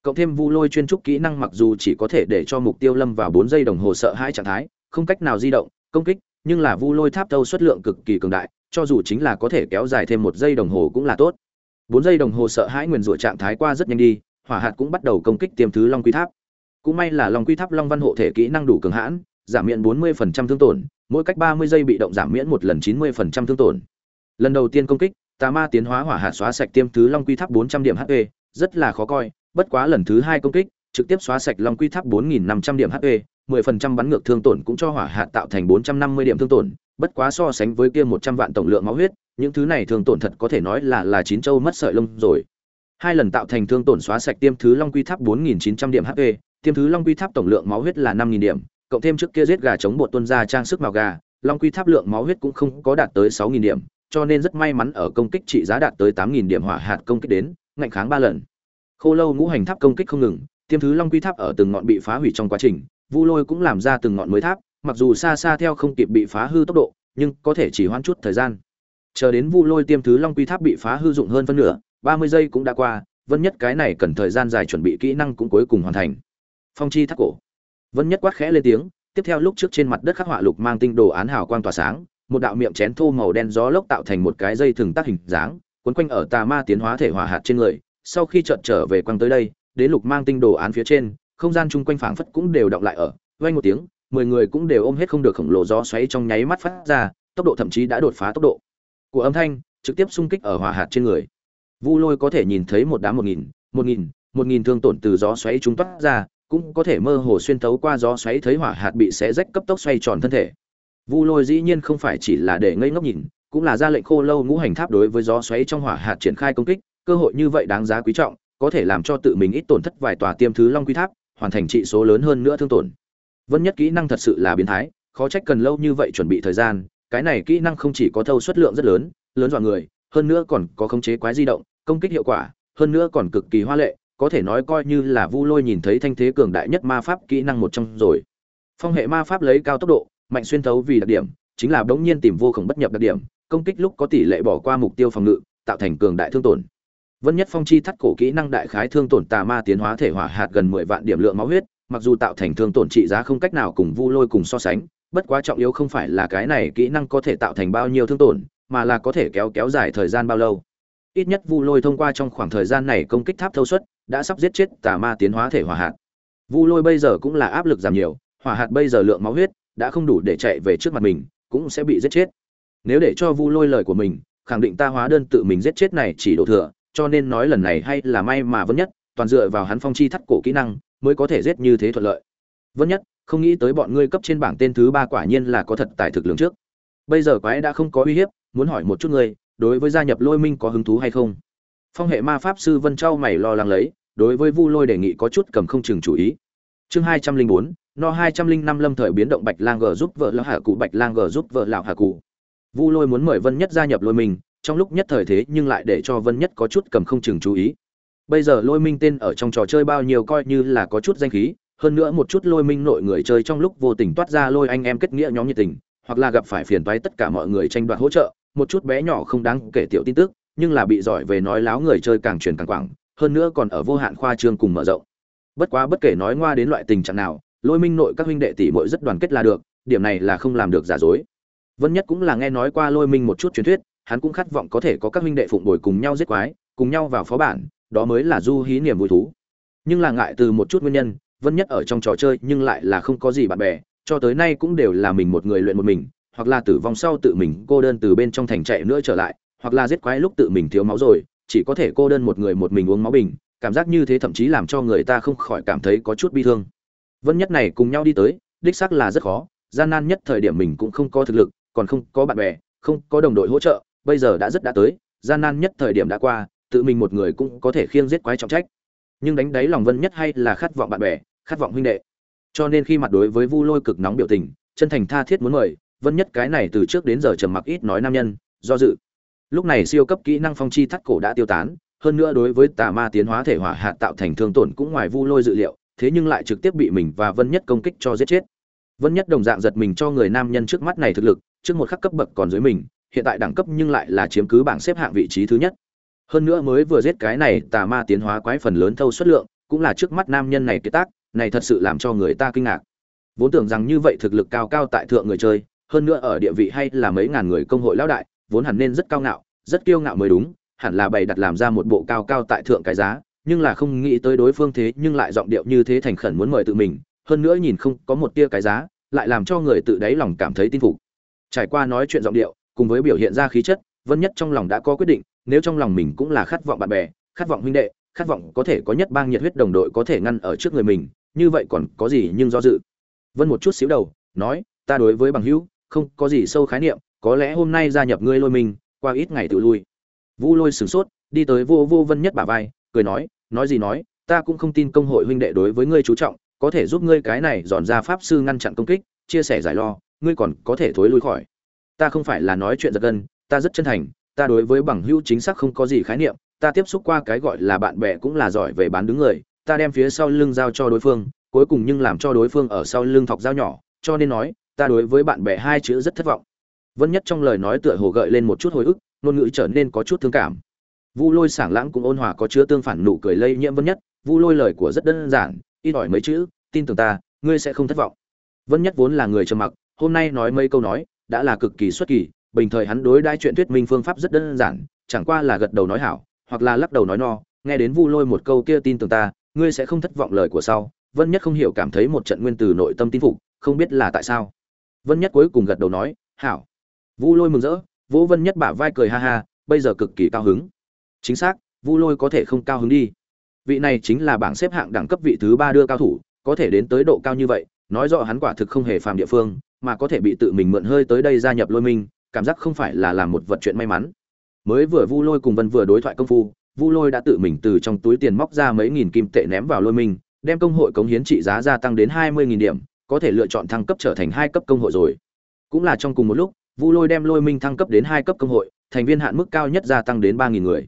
Cộng thêm vu lôi chuyên trúc kỹ năng mặc dù chỉ có thể để cho mục tiêu lâm vào bốn giây đồng hồ sợ hãi trạng thái, không cách nào di động, công kích, nhưng là vu lôi tháp thâu xuất lượng cực kỳ cường đại, cho dù chính là có thể kéo dài thêm một giây đồng hồ cũng là tốt. Bốn giây đồng hồ sợ hãi nguyền rủa trạng thái qua rất nhanh đi hỏa hạt cũng bắt đầu công kích tiêm thứ long quy tháp. Cũng may là long quy tháp long văn hộ thể kỹ năng đủ cường hãn, giảm miễn 40% thương tổn, mỗi cách 30 giây bị động giảm miễn một lần 90% thương tổn. Lần đầu tiên công kích, tà ma tiến hóa hỏa hạt xóa sạch tiêm thứ long quy tháp 400 điểm hp rất là khó coi, bất quá lần thứ hai công kích, trực tiếp xóa sạch long quy tháp 4.500 điểm hp 10% bắn ngược thương tổn cũng cho hỏa hạt tạo thành 450 điểm thương tổn, bất quá so sánh với kia 100 vạn tổng lượng máu huyết, những thứ này thương tổn thật có thể nói là là chín châu mất sợi lông rồi hai lần tạo thành thương tổn xóa sạch tiêm thứ long quy tháp 4.900 điểm hp tiêm thứ long quy tháp tổng lượng máu huyết là 5.000 điểm, cộng thêm trước kia giết gà chống bột tuân ra trang sức màu gà, long quy tháp lượng máu huyết cũng không có đạt tới 6.000 điểm, cho nên rất may mắn ở công kích trị giá đạt tới 8.000 điểm hỏa hạt công kích đến, ngạnh kháng ba lần. Khô lâu ngũ hành tháp công kích không ngừng, tiêm thứ long quy tháp ở từng ngọn bị phá hủy trong quá trình, vu lôi cũng làm ra từng ngọn mới tháp, mặc dù xa xa theo không kịp bị phá hư tốc độ, nhưng có thể chỉ hoãn chút thời gian. Chờ đến vu lôi tiêm thứ long quy tháp bị phá hư dụng hơn phân nửa ba mươi giây cũng đã qua, vân nhất cái này cần thời gian dài chuẩn bị kỹ năng cũng cuối cùng hoàn thành. Phong chi thắt cổ. Vân nhất quát khẽ lên tiếng, tiếp theo lúc trước trên mặt đất khắc họa lục mang tinh đồ án hào quang tỏa sáng, một đạo miệng chén thô màu đen gió lốc tạo thành một cái dây thừng tác hình dáng quấn quanh ở tà ma tiến hóa thể hỏa hạt trên người, sau khi chợt trở về quăng tới đây, đến lục mang tinh đồ án phía trên, không gian chung quanh phảng phất cũng đều động lại ở, vang một tiếng, mười người cũng đều ôm hết không được khổng lồ gió xoáy trong nháy mắt phát ra, tốc độ thậm chí đã đột phá tốc độ. Của âm thanh, trực tiếp xung kích ở hỏa hạt trên người vu lôi có thể nhìn thấy một đám một nghìn một nghìn một nghìn thương tổn từ gió xoáy chúng toát ra, cũng có thể mơ hồ xuyên thấu qua gió xoáy thấy hỏa hạt bị xé rách cấp tốc xoay tròn thân thể. Vu lôi dĩ nhiên không phải chỉ là để ngây ngốc nhìn, cũng là ra lệnh khô lâu ngũ hành tháp đối với gió xoáy trong hỏa hạt triển khai công kích, cơ hội như vậy đáng giá quý trọng, có thể làm cho tự mình ít tổn thất vài tòa tiêm thứ long quy tháp, hoàn thành trị số lớn hơn nữa thương tổn. Vân nhất kỹ năng thật sự là biến thái, khó trách cần lâu như vậy chuẩn bị thời gian, cái này kỹ năng không chỉ có thâu suất lượng rất lớn lớn dọa người hơn nữa còn có khống chế quái di động, công kích hiệu quả, hơn nữa còn cực kỳ hoa lệ, có thể nói coi như là vu lôi nhìn thấy thanh thế cường đại nhất ma pháp kỹ năng một trong rồi. Phong hệ ma pháp lấy cao tốc độ, mạnh xuyên thấu vì đặc điểm, chính là bỗng nhiên tìm vô cùng bất nhập đặc điểm, công kích lúc có tỷ lệ bỏ qua mục tiêu phòng ngự, tạo thành cường đại thương tổn. Vân nhất phong chi thắt cổ kỹ năng đại khái thương tổn tà ma tiến hóa thể hỏa hạt gần mười vạn điểm lượng máu huyết, mặc dù tạo thành thương tổn trị giá không cách nào cùng vu lôi cùng so sánh, bất quá trọng yếu không phải là cái này kỹ năng có thể tạo thành bao nhiêu thương tổn mà là có thể kéo kéo dài thời gian bao lâu. Ít nhất vu lôi thông qua trong khoảng thời gian này công kích tháp thâu suất đã sắp giết chết tà ma tiến hóa thể hỏa hạt. Vu lôi bây giờ cũng là áp lực giảm nhiều, hỏa hạt bây giờ lượng máu huyết đã không đủ để chạy về trước mặt mình, cũng sẽ bị giết chết. Nếu để cho vu lôi lời của mình khẳng định ta hóa đơn tự mình giết chết này chỉ đổ thừa, cho nên nói lần này hay là may mà vẫn nhất, toàn dựa vào hắn phong chi thắt cổ kỹ năng mới có thể giết như thế thuận lợi. Vẫn nhất, không nghĩ tới bọn ngươi cấp trên bảng tên thứ ba quả nhiên là có thật tài thực lượng trước bây giờ quái đã không có uy hiếp, muốn hỏi một chút ngươi đối với gia nhập lôi minh có hứng thú hay không? Phong hệ ma pháp sư vân châu mày lo lắng lấy, đối với vu lôi đề nghị có chút cầm không chừng chủ ý. Chương hai trăm linh bốn, no hai trăm linh năm lâm thời biến động bạch lang g giúp vợ lão hạ cụ, bạch lang g giúp vợ lão hạ cụ. Vu lôi muốn mời vân nhất gia nhập lôi minh, trong lúc nhất thời thế nhưng lại để cho vân nhất có chút cầm không chừng chú ý. Bây giờ lôi minh tên ở trong trò chơi bao nhiêu coi như là có chút danh khí, hơn nữa một chút lôi minh nội người chơi trong lúc vô tình toát ra lôi anh em kết nghĩa nhóm nhiệt tình hoặc là gặp phải phiền toái tất cả mọi người tranh đoạt hỗ trợ, một chút bé nhỏ không đáng kể tiểu tin tức, nhưng là bị giỏi về nói láo người chơi càng truyền càng quảng, hơn nữa còn ở vô hạn khoa trương cùng mở rộng. Bất quá bất kể nói ngoa đến loại tình trạng nào, lôi minh nội các huynh đệ tỷ muội rất đoàn kết là được, điểm này là không làm được giả dối. Vân nhất cũng là nghe nói qua lôi minh một chút truyền thuyết, hắn cũng khát vọng có thể có các huynh đệ phụng bồi cùng nhau giết quái, cùng nhau vào phó bản, đó mới là du hí niềm vui thú. Nhưng là ngại từ một chút nguyên nhân, vân nhất ở trong trò chơi nhưng lại là không có gì bạn bè cho tới nay cũng đều là mình một người luyện một mình, hoặc là tử vong sau tự mình cô đơn từ bên trong thành chạy nữa trở lại, hoặc là giết quái lúc tự mình thiếu máu rồi, chỉ có thể cô đơn một người một mình uống máu bình, cảm giác như thế thậm chí làm cho người ta không khỏi cảm thấy có chút bi thương. Vân nhất này cùng nhau đi tới, đích xác là rất khó, gian nan nhất thời điểm mình cũng không có thực lực, còn không có bạn bè, không có đồng đội hỗ trợ, bây giờ đã rất đã tới, gian nan nhất thời điểm đã qua, tự mình một người cũng có thể khiêng giết quái trọng trách. Nhưng đánh đáy lòng vân nhất hay là khát vọng bạn bè, khát vọng huynh đệ cho nên khi mặt đối với vu lôi cực nóng biểu tình, chân thành tha thiết muốn mời, vân nhất cái này từ trước đến giờ trầm mặc ít nói nam nhân, do dự. Lúc này siêu cấp kỹ năng phong chi thắt cổ đã tiêu tán, hơn nữa đối với tà ma tiến hóa thể hỏa hạt tạo thành thương tổn cũng ngoài vu lôi dự liệu, thế nhưng lại trực tiếp bị mình và vân nhất công kích cho giết chết. Vân nhất đồng dạng giật mình cho người nam nhân trước mắt này thực lực, trước một khắc cấp bậc còn dưới mình, hiện tại đẳng cấp nhưng lại là chiếm cứ bảng xếp hạng vị trí thứ nhất. Hơn nữa mới vừa giết cái này tà ma tiến hóa quái phần lớn thâu suất lượng, cũng là trước mắt nam nhân này kế tác này thật sự làm cho người ta kinh ngạc. Vốn tưởng rằng như vậy thực lực cao cao tại thượng người chơi, hơn nữa ở địa vị hay là mấy ngàn người công hội lão đại, vốn hẳn nên rất cao ngạo, rất kiêu ngạo mới đúng, hẳn là bày đặt làm ra một bộ cao cao tại thượng cái giá, nhưng là không nghĩ tới đối phương thế nhưng lại giọng điệu như thế thành khẩn muốn mời tự mình, hơn nữa nhìn không có một tia cái giá, lại làm cho người tự đáy lòng cảm thấy tin phục. Trải qua nói chuyện giọng điệu, cùng với biểu hiện ra khí chất, vân nhất trong lòng đã có quyết định, nếu trong lòng mình cũng là khát vọng bạn bè, khát vọng huynh đệ, khát vọng có thể có nhất bang nhiệt huyết đồng đội có thể ngăn ở trước người mình như vậy còn có gì nhưng do dự? Vân một chút xíu đầu, nói, ta đối với bằng hữu, không có gì sâu khái niệm, có lẽ hôm nay gia nhập ngươi lôi mình, qua ít ngày tự lui. Vu lôi sửng sốt, đi tới vô vô vân nhất bả vai, cười nói nói gì nói, ta cũng không tin công hội huynh đệ đối với ngươi chú trọng, có thể giúp ngươi cái này dọn ra pháp sư ngăn chặn công kích, chia sẻ giải lo, ngươi còn có thể thối lui khỏi. Ta không phải là nói chuyện giật gân, ta rất chân thành, ta đối với bằng hữu chính xác không có gì khái niệm, ta tiếp xúc qua cái gọi là bạn bè cũng là giỏi về bán đứng người ta đem phía sau lưng giao cho đối phương, cuối cùng nhưng làm cho đối phương ở sau lưng thọc dao nhỏ, cho nên nói, ta đối với bạn bè hai chữ rất thất vọng. Vân nhất trong lời nói tựa hồ gợi lên một chút hồi ức, ngôn ngữ trở nên có chút thương cảm. Vu lôi sảng lãng cũng ôn hòa có chứa tương phản nụ cười lây nhiễm vân nhất, vu lôi lời của rất đơn giản, ít ỏi mấy chữ, tin tưởng ta, ngươi sẽ không thất vọng. Vân nhất vốn là người trầm mặc, hôm nay nói mấy câu nói, đã là cực kỳ xuất kỳ, bình thời hắn đối đai chuyện thuyết minh phương pháp rất đơn giản, chẳng qua là gật đầu nói hảo, hoặc là lắc đầu nói no, nghe đến vu lôi một câu kia tin tưởng ta ngươi sẽ không thất vọng lời của sau. Vân nhất không hiểu cảm thấy một trận nguyên từ nội tâm tin phục, không biết là tại sao. Vân nhất cuối cùng gật đầu nói, hảo. Vu lôi mừng rỡ vũ vân nhất bả vai cười ha ha, bây giờ cực kỳ cao hứng. Chính xác, vu lôi có thể không cao hứng đi. Vị này chính là bảng xếp hạng đẳng cấp vị thứ ba đưa cao thủ, có thể đến tới độ cao như vậy, nói rõ hắn quả thực không hề phàm địa phương, mà có thể bị tự mình mượn hơi tới đây gia nhập lôi minh, cảm giác không phải là làm một vật chuyện may mắn. Mới vừa vu lôi cùng vân vừa đối thoại công phu vu lôi đã tự mình từ trong túi tiền móc ra mấy nghìn kim tệ ném vào lôi minh đem công hội cống hiến trị giá gia tăng đến hai mươi nghìn điểm, có thể lựa chọn thăng cấp trở thành hai cấp công hội rồi. Cũng là trong cùng một lúc, vu lôi đem lôi minh thăng cấp đến hai cấp công hội, thành viên hạn mức cao nhất gia tăng đến ba nghìn người.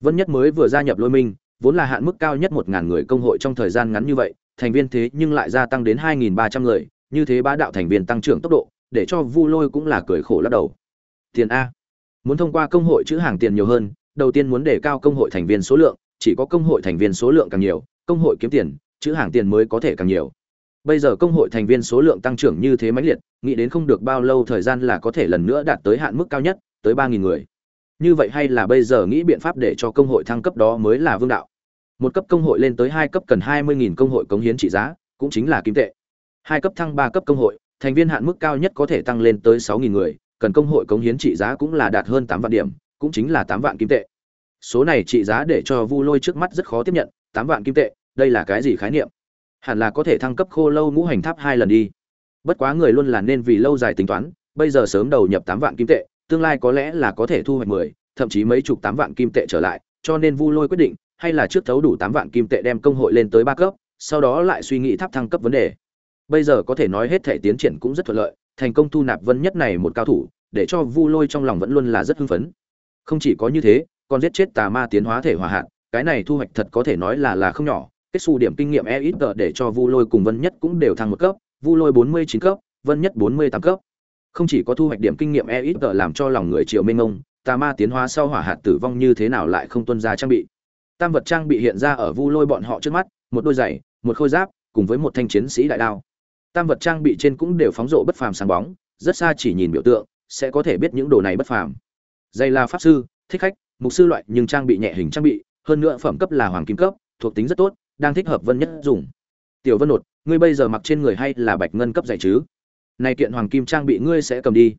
Vân nhất mới vừa gia nhập lôi minh vốn là hạn mức cao nhất một ngàn người công hội trong thời gian ngắn như vậy, thành viên thế nhưng lại gia tăng đến hai nghìn ba trăm người, như thế bá đạo thành viên tăng trưởng tốc độ, để cho vu lôi cũng là cười khổ lắc đầu. Tiền a. Muốn thông qua công hội chữ hàng tiền nhiều hơn đầu tiên muốn đề cao công hội thành viên số lượng, chỉ có công hội thành viên số lượng càng nhiều, công hội kiếm tiền, chữ hàng tiền mới có thể càng nhiều. Bây giờ công hội thành viên số lượng tăng trưởng như thế mãnh liệt, nghĩ đến không được bao lâu thời gian là có thể lần nữa đạt tới hạn mức cao nhất, tới ba nghìn người. Như vậy hay là bây giờ nghĩ biện pháp để cho công hội thăng cấp đó mới là vương đạo. Một cấp công hội lên tới hai cấp cần hai mươi nghìn công hội cống hiến trị giá, cũng chính là kim tệ. Hai cấp thăng ba cấp công hội, thành viên hạn mức cao nhất có thể tăng lên tới sáu nghìn người, cần công hội cống hiến trị giá cũng là đạt hơn tám vạn điểm cũng chính là tám vạn kim tệ. Số này trị giá để cho vu lôi trước mắt rất khó tiếp nhận, tám vạn kim tệ, đây là cái gì khái niệm? Hẳn là có thể thăng cấp khô lâu ngũ hành tháp hai lần đi. Bất quá người luôn là nên vì lâu dài tính toán, bây giờ sớm đầu nhập tám vạn kim tệ, tương lai có lẽ là có thể thu hoạch mười, thậm chí mấy chục tám vạn kim tệ trở lại, cho nên vu lôi quyết định, hay là trước thấu đủ tám vạn kim tệ đem công hội lên tới ba cấp, sau đó lại suy nghĩ tháp thăng cấp vấn đề. Bây giờ có thể nói hết thể tiến triển cũng rất thuận lợi, thành công thu nạp vân nhất này một cao thủ, để cho vu lôi trong lòng vẫn luôn là rất hưng phấn không chỉ có như thế, còn giết chết tà ma tiến hóa thể hỏa hạn cái này thu hoạch thật có thể nói là là không nhỏ kết xu điểm kinh nghiệm e ít để cho vu lôi cùng vân nhất cũng đều thăng một cấp, vu lôi bốn mươi chín cấp, vân nhất bốn mươi tám cấp. Không chỉ có thu hoạch điểm kinh nghiệm e ít làm cho lòng người triệu minh ông tà ma tiến hóa sau hỏa hạt tử vong như thế nào lại không tuân ra trang bị. Tam vật trang bị hiện ra ở vu lôi bọn họ trước mắt, một đôi giày, một khôi giáp, cùng với một thanh chiến sĩ đại đao. Tam vật trang bị trên cũng đều phóng rộ bất phàm sáng bóng, rất xa chỉ nhìn biểu tượng, sẽ có thể biết những đồ này bất phàm dây là pháp sư, thích khách, mục sư loại nhưng trang bị nhẹ hình trang bị, hơn nữa phẩm cấp là hoàng kim cấp, thuộc tính rất tốt, đang thích hợp vân nhất dùng. Tiểu vân nột, ngươi bây giờ mặc trên người hay là bạch ngân cấp dạy chứ? Này kiện hoàng kim trang bị ngươi sẽ cầm đi.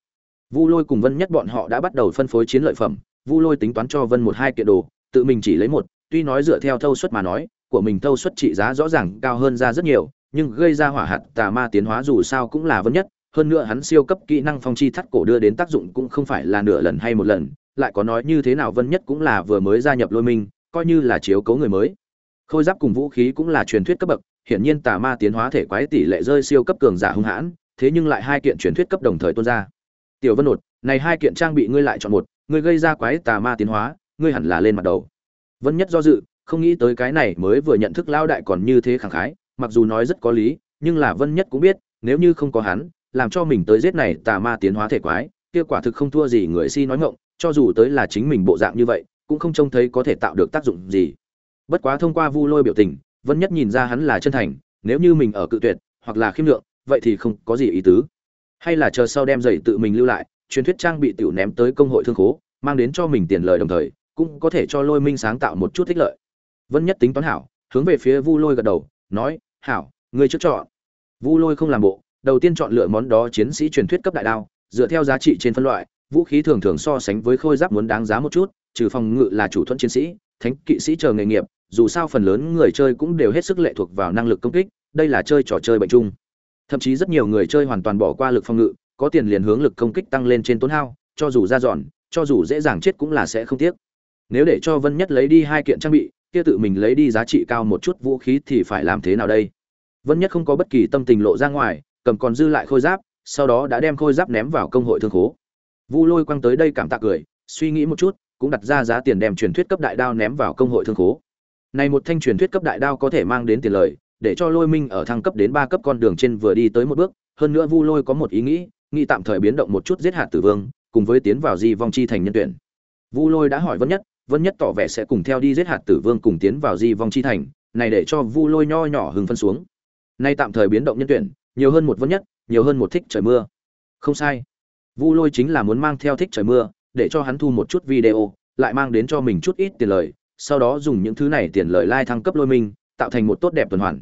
Vu lôi cùng vân nhất bọn họ đã bắt đầu phân phối chiến lợi phẩm, vu lôi tính toán cho vân một hai kiện đồ, tự mình chỉ lấy một, tuy nói dựa theo thâu suất mà nói, của mình thâu suất trị giá rõ ràng cao hơn ra rất nhiều, nhưng gây ra hỏa hạt tà ma tiến hóa dù sao cũng là vân nhất hơn nữa hắn siêu cấp kỹ năng phong chi thắt cổ đưa đến tác dụng cũng không phải là nửa lần hay một lần, lại có nói như thế nào vân nhất cũng là vừa mới gia nhập lôi minh, coi như là chiếu cấu người mới. Khôi giáp cùng vũ khí cũng là truyền thuyết cấp bậc, hiển nhiên tà ma tiến hóa thể quái tỷ lệ rơi siêu cấp cường giả hung hãn, thế nhưng lại hai kiện truyền thuyết cấp đồng thời tuôn ra. Tiểu vân nột, này hai kiện trang bị ngươi lại chọn một, ngươi gây ra quái tà ma tiến hóa, ngươi hẳn là lên mặt đầu. Vân nhất do dự, không nghĩ tới cái này mới vừa nhận thức lao đại còn như thế khẳng khái, mặc dù nói rất có lý, nhưng là vân nhất cũng biết, nếu như không có hắn làm cho mình tới giết này tà ma tiến hóa thể quái, kia quả thực không thua gì người si nói ngọng, cho dù tới là chính mình bộ dạng như vậy, cũng không trông thấy có thể tạo được tác dụng gì. Bất quá thông qua vu lôi biểu tình, vân nhất nhìn ra hắn là chân thành, nếu như mình ở cự tuyệt, hoặc là khiêm lượng, vậy thì không có gì ý tứ. Hay là chờ sau đem giày tự mình lưu lại, truyền thuyết trang bị tiểu ném tới công hội thương khố, mang đến cho mình tiền lời đồng thời, cũng có thể cho lôi minh sáng tạo một chút thích lợi. Vân nhất tính toán hảo, hướng về phía vu lôi gật đầu, nói, hảo, ngươi trước chọn. Vu lôi không làm bộ đầu tiên chọn lựa món đó chiến sĩ truyền thuyết cấp đại đao, dựa theo giá trị trên phân loại, vũ khí thường thường so sánh với khôi giáp muốn đáng giá một chút, trừ phòng ngự là chủ thuẫn chiến sĩ, thánh kỵ sĩ chờ nghề nghiệp, dù sao phần lớn người chơi cũng đều hết sức lệ thuộc vào năng lực công kích, đây là chơi trò chơi bệnh chung. Thậm chí rất nhiều người chơi hoàn toàn bỏ qua lực phòng ngự, có tiền liền hướng lực công kích tăng lên trên tốn hao, cho dù ra dọn, cho dù dễ dàng chết cũng là sẽ không tiếc. Nếu để cho vân nhất lấy đi hai kiện trang bị, kia tự mình lấy đi giá trị cao một chút vũ khí thì phải làm thế nào đây? Vân nhất không có bất kỳ tâm tình lộ ra ngoài cầm còn dư lại khôi giáp, sau đó đã đem khôi giáp ném vào công hội thương khố. Vu lôi quăng tới đây cảm tạ cười, suy nghĩ một chút, cũng đặt ra giá tiền đem truyền thuyết cấp đại đao ném vào công hội thương khố. Này một thanh truyền thuyết cấp đại đao có thể mang đến tiền lời, để cho lôi minh ở thăng cấp đến ba cấp con đường trên vừa đi tới một bước. Hơn nữa vu lôi có một ý nghĩ nghĩ tạm thời biến động một chút giết hạt tử vương, cùng với tiến vào di vong chi thành nhân tuyển. Vu lôi đã hỏi vân nhất vân nhất tỏ vẻ sẽ cùng theo đi giết hạt tử vương cùng tiến vào di vong chi thành, này để cho vu lôi nho nhỏ hừng phân xuống. Nay tạm thời biến động nhân tuyển nhiều hơn một vân nhất, nhiều hơn một thích trời mưa. Không sai. Vu lôi chính là muốn mang theo thích trời mưa, để cho hắn thu một chút video, lại mang đến cho mình chút ít tiền lời, sau đó dùng những thứ này tiền lời lai thăng cấp lôi minh, tạo thành một tốt đẹp tuần hoàn.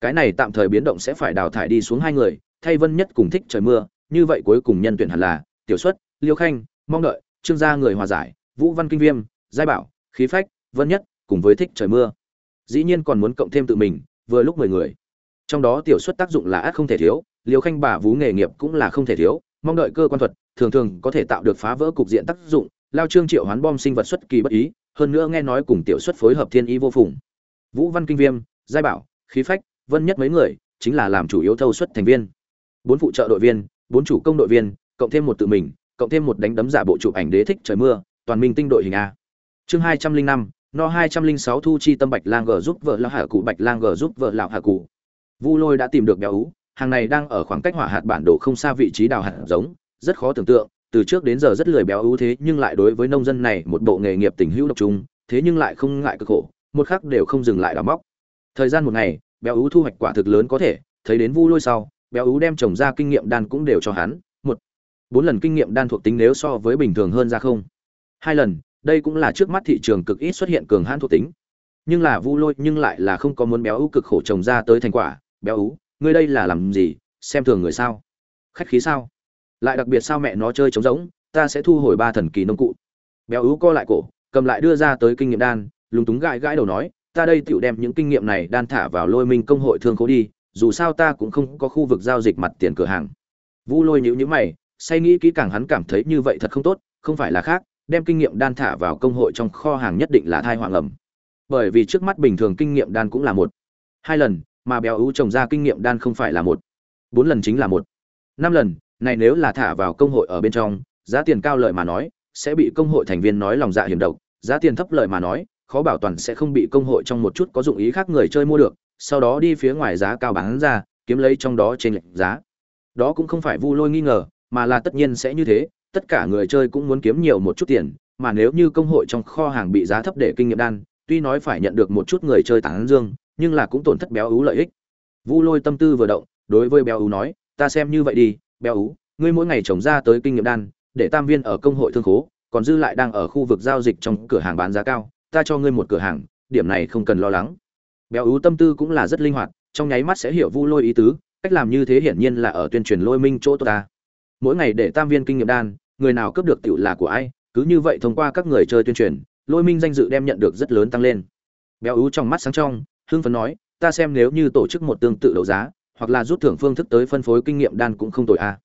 Cái này tạm thời biến động sẽ phải đào thải đi xuống hai người, thay vân nhất cùng thích trời mưa, như vậy cuối cùng nhân tuyển hẳn là tiểu xuất, liêu khanh, mong đợi, trương gia người hòa giải, vũ văn kinh viêm, giai bảo, khí phách, vân nhất cùng với thích trời mưa. Dĩ nhiên còn muốn cộng thêm tự mình, vừa lúc mười người trong đó tiểu xuất tác dụng là át không thể thiếu liều khanh bà vú nghề nghiệp cũng là không thể thiếu, mong đợi cơ quan thuật, thường thường có thể tạo được phá vỡ cục diện tác dụng, lao trương triệu hoán bom sinh vật xuất kỳ bất ý, hơn nữa nghe nói cùng tiểu xuất phối hợp thiên ý vô phùng. Vũ văn kinh viêm, giai bảo, khí phách, vân nhất mấy người, chính là làm chủ yếu thâu xuất thành viên. Bốn phụ trợ đội viên, bốn chủ công đội viên, cộng thêm một tự mình, cộng thêm một đánh đấm giả bộ chụp ảnh đế thích trời mưa, toàn minh tinh đội hình a. Chương hai trăm linh năm, no hai trăm linh sáu thu chi tâm bạch lang g giúp vợ lão hạ cụ, bạch lang g giúp vợ lão hạ cụ vu lôi đã tìm được béo ú, hàng này đang ở khoảng cách hỏa hạt bản đồ không xa vị trí đào hạt giống, rất khó tưởng tượng, từ trước đến giờ rất lười béo ú thế nhưng lại đối với nông dân này một bộ nghề nghiệp tình hữu độc trung thế nhưng lại không ngại cực khổ, một khắc đều không dừng lại đào móc. Thời gian một ngày, béo ú thu hoạch quả thực lớn có thể, thấy đến vu lôi sau, béo ú đem trồng ra kinh nghiệm đan cũng đều cho hắn, một, bốn lần kinh nghiệm đan thuộc tính nếu so với bình thường hơn ra không. Hai lần, đây cũng là trước mắt thị trường cực ít xuất hiện cường hãn thuộc tính. Nhưng là vu lôi nhưng lại là không có muốn béo ưu cực khổ trồng ra tới thành quả béo ú, ngươi đây là làm gì xem thường người sao? Khách khí sao? Lại đặc biệt sao mẹ nó chơi trống rỗng ta sẽ thu hồi ba thần kỳ nông cụ. Béo ú co lại cổ cầm lại đưa ra tới kinh nghiệm đan lúng túng gãi gãi đầu nói ta đây tựu đem những kinh nghiệm này đan thả vào lôi minh công hội thương khố đi dù sao ta cũng không có khu vực giao dịch mặt tiền cửa hàng. Vu lôi nhữ nhữ mày say nghĩ kỹ càng hắn cảm thấy như vậy thật không tốt không phải là khác đem kinh nghiệm đan thả vào công hội trong kho hàng nhất định là thai hoàng ẩm. Bởi vì trước mắt bình thường kinh nghiệm đan cũng là một hai lần mà béo ú trồng ra kinh nghiệm đan không phải là một, bốn lần chính là một, năm lần, này nếu là thả vào công hội ở bên trong, giá tiền cao lợi mà nói, sẽ bị công hội thành viên nói lòng dạ hiểm độc, giá tiền thấp lợi mà nói, khó bảo toàn sẽ không bị công hội trong một chút có dụng ý khác người chơi mua được, sau đó đi phía ngoài giá cao bán ra, kiếm lấy trong đó trên lệnh giá. Đó cũng không phải vu lôi nghi ngờ, mà là tất nhiên sẽ như thế, tất cả người chơi cũng muốn kiếm nhiều một chút tiền, mà nếu như công hội trong kho hàng bị giá thấp để kinh nghiệm đan, tuy nói phải nhận được một chút người chơi tán dương nhưng là cũng tổn thất béo ú lợi ích. Vu lôi tâm tư vừa động, đối với béo ú nói, ta xem như vậy đi, béo ú, ngươi mỗi ngày trồng ra tới kinh nghiệm đan, để tam viên ở công hội thương khố, còn dư lại đang ở khu vực giao dịch trong cửa hàng bán giá cao, ta cho ngươi một cửa hàng, điểm này không cần lo lắng. Béo ú tâm tư cũng là rất linh hoạt, trong nháy mắt sẽ hiểu vu lôi ý tứ, cách làm như thế hiển nhiên là ở tuyên truyền lôi minh chỗ tôi ta. Mỗi ngày để tam viên kinh nghiệm đan, người nào cướp được tiểu là của ai, cứ như vậy thông qua các người chơi tuyên truyền, lôi minh danh dự đem nhận được rất lớn tăng lên. Béo ú trong mắt sáng trong hưng phấn nói, ta xem nếu như tổ chức một tương tự đấu giá, hoặc là rút thưởng phương thức tới phân phối kinh nghiệm đan cũng không tồi a à.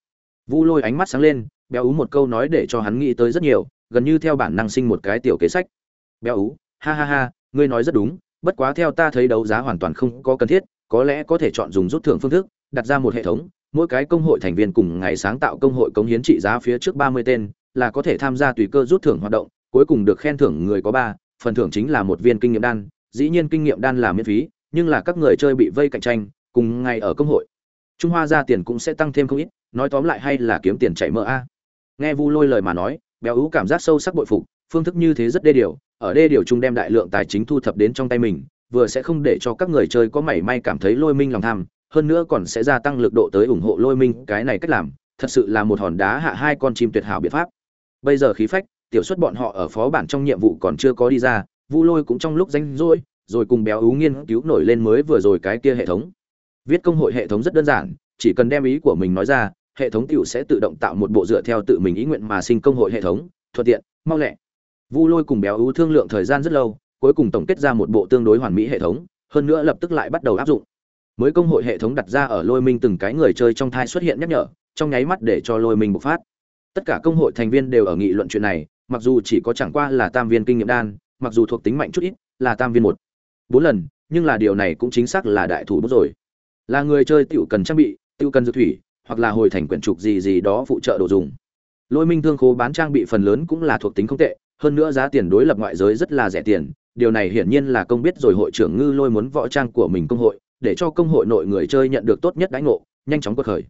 vu lôi ánh mắt sáng lên, béo ú một câu nói để cho hắn nghĩ tới rất nhiều, gần như theo bản năng sinh một cái tiểu kế sách béo ú, ha ha ha, ngươi nói rất đúng, bất quá theo ta thấy đấu giá hoàn toàn không có cần thiết, có lẽ có thể chọn dùng rút thưởng phương thức, đặt ra một hệ thống, mỗi cái công hội thành viên cùng ngày sáng tạo công hội cống hiến trị giá phía trước ba mươi tên, là có thể tham gia tùy cơ rút thưởng hoạt động, cuối cùng được khen thưởng người có ba, phần thưởng chính là một viên kinh nghiệm đan dĩ nhiên kinh nghiệm đan là miễn phí, nhưng là các người chơi bị vây cạnh tranh, cùng ngày ở công hội, trung hoa ra tiền cũng sẽ tăng thêm không ít, nói tóm lại hay là kiếm tiền chảy mỡ a. Nghe vu lôi lời mà nói, béo ú cảm giác sâu sắc bội phục, phương thức như thế rất đê điều, ở đê điều Trung đem đại lượng tài chính thu thập đến trong tay mình, vừa sẽ không để cho các người chơi có mảy may cảm thấy lôi minh lòng tham, hơn nữa còn sẽ gia tăng lực độ tới ủng hộ lôi minh, cái này cách làm, thật sự là một hòn đá hạ hai con chim tuyệt hảo biện pháp. Bây giờ khí phách, tiểu suất bọn họ ở phó bản trong nhiệm vụ còn chưa có đi ra vu lôi cũng trong lúc danh rỗi, rồi cùng béo ú nghiên cứu nổi lên mới vừa rồi cái kia hệ thống. Viết công hội hệ thống rất đơn giản, chỉ cần đem ý của mình nói ra, hệ thống tiểu sẽ tự động tạo một bộ dựa theo tự mình ý nguyện mà sinh công hội hệ thống, thuận tiện, mau lẹ. Vu lôi cùng béo ú thương lượng thời gian rất lâu, cuối cùng tổng kết ra một bộ tương đối hoàn mỹ hệ thống, hơn nữa lập tức lại bắt đầu áp dụng. Mới công hội hệ thống đặt ra ở lôi minh từng cái người chơi trong thai xuất hiện nhắc nhở, trong nháy mắt để cho lôi minh bộc phát. Tất cả công hội thành viên đều ở nghị luận chuyện này, mặc dù chỉ có chẳng qua là tam viên kinh nghiệm đan mặc dù thuộc tính mạnh chút ít, là tam viên một, bốn lần, nhưng là điều này cũng chính xác là đại thủ bút rồi. Là người chơi tiểu cần trang bị, tiểu cần dược thủy, hoặc là hồi thành quyển trục gì gì đó phụ trợ đồ dùng. Lôi minh thương khố bán trang bị phần lớn cũng là thuộc tính không tệ, hơn nữa giá tiền đối lập ngoại giới rất là rẻ tiền, điều này hiển nhiên là công biết rồi hội trưởng ngư lôi muốn võ trang của mình công hội, để cho công hội nội người chơi nhận được tốt nhất đãi ngộ, nhanh chóng quật khởi.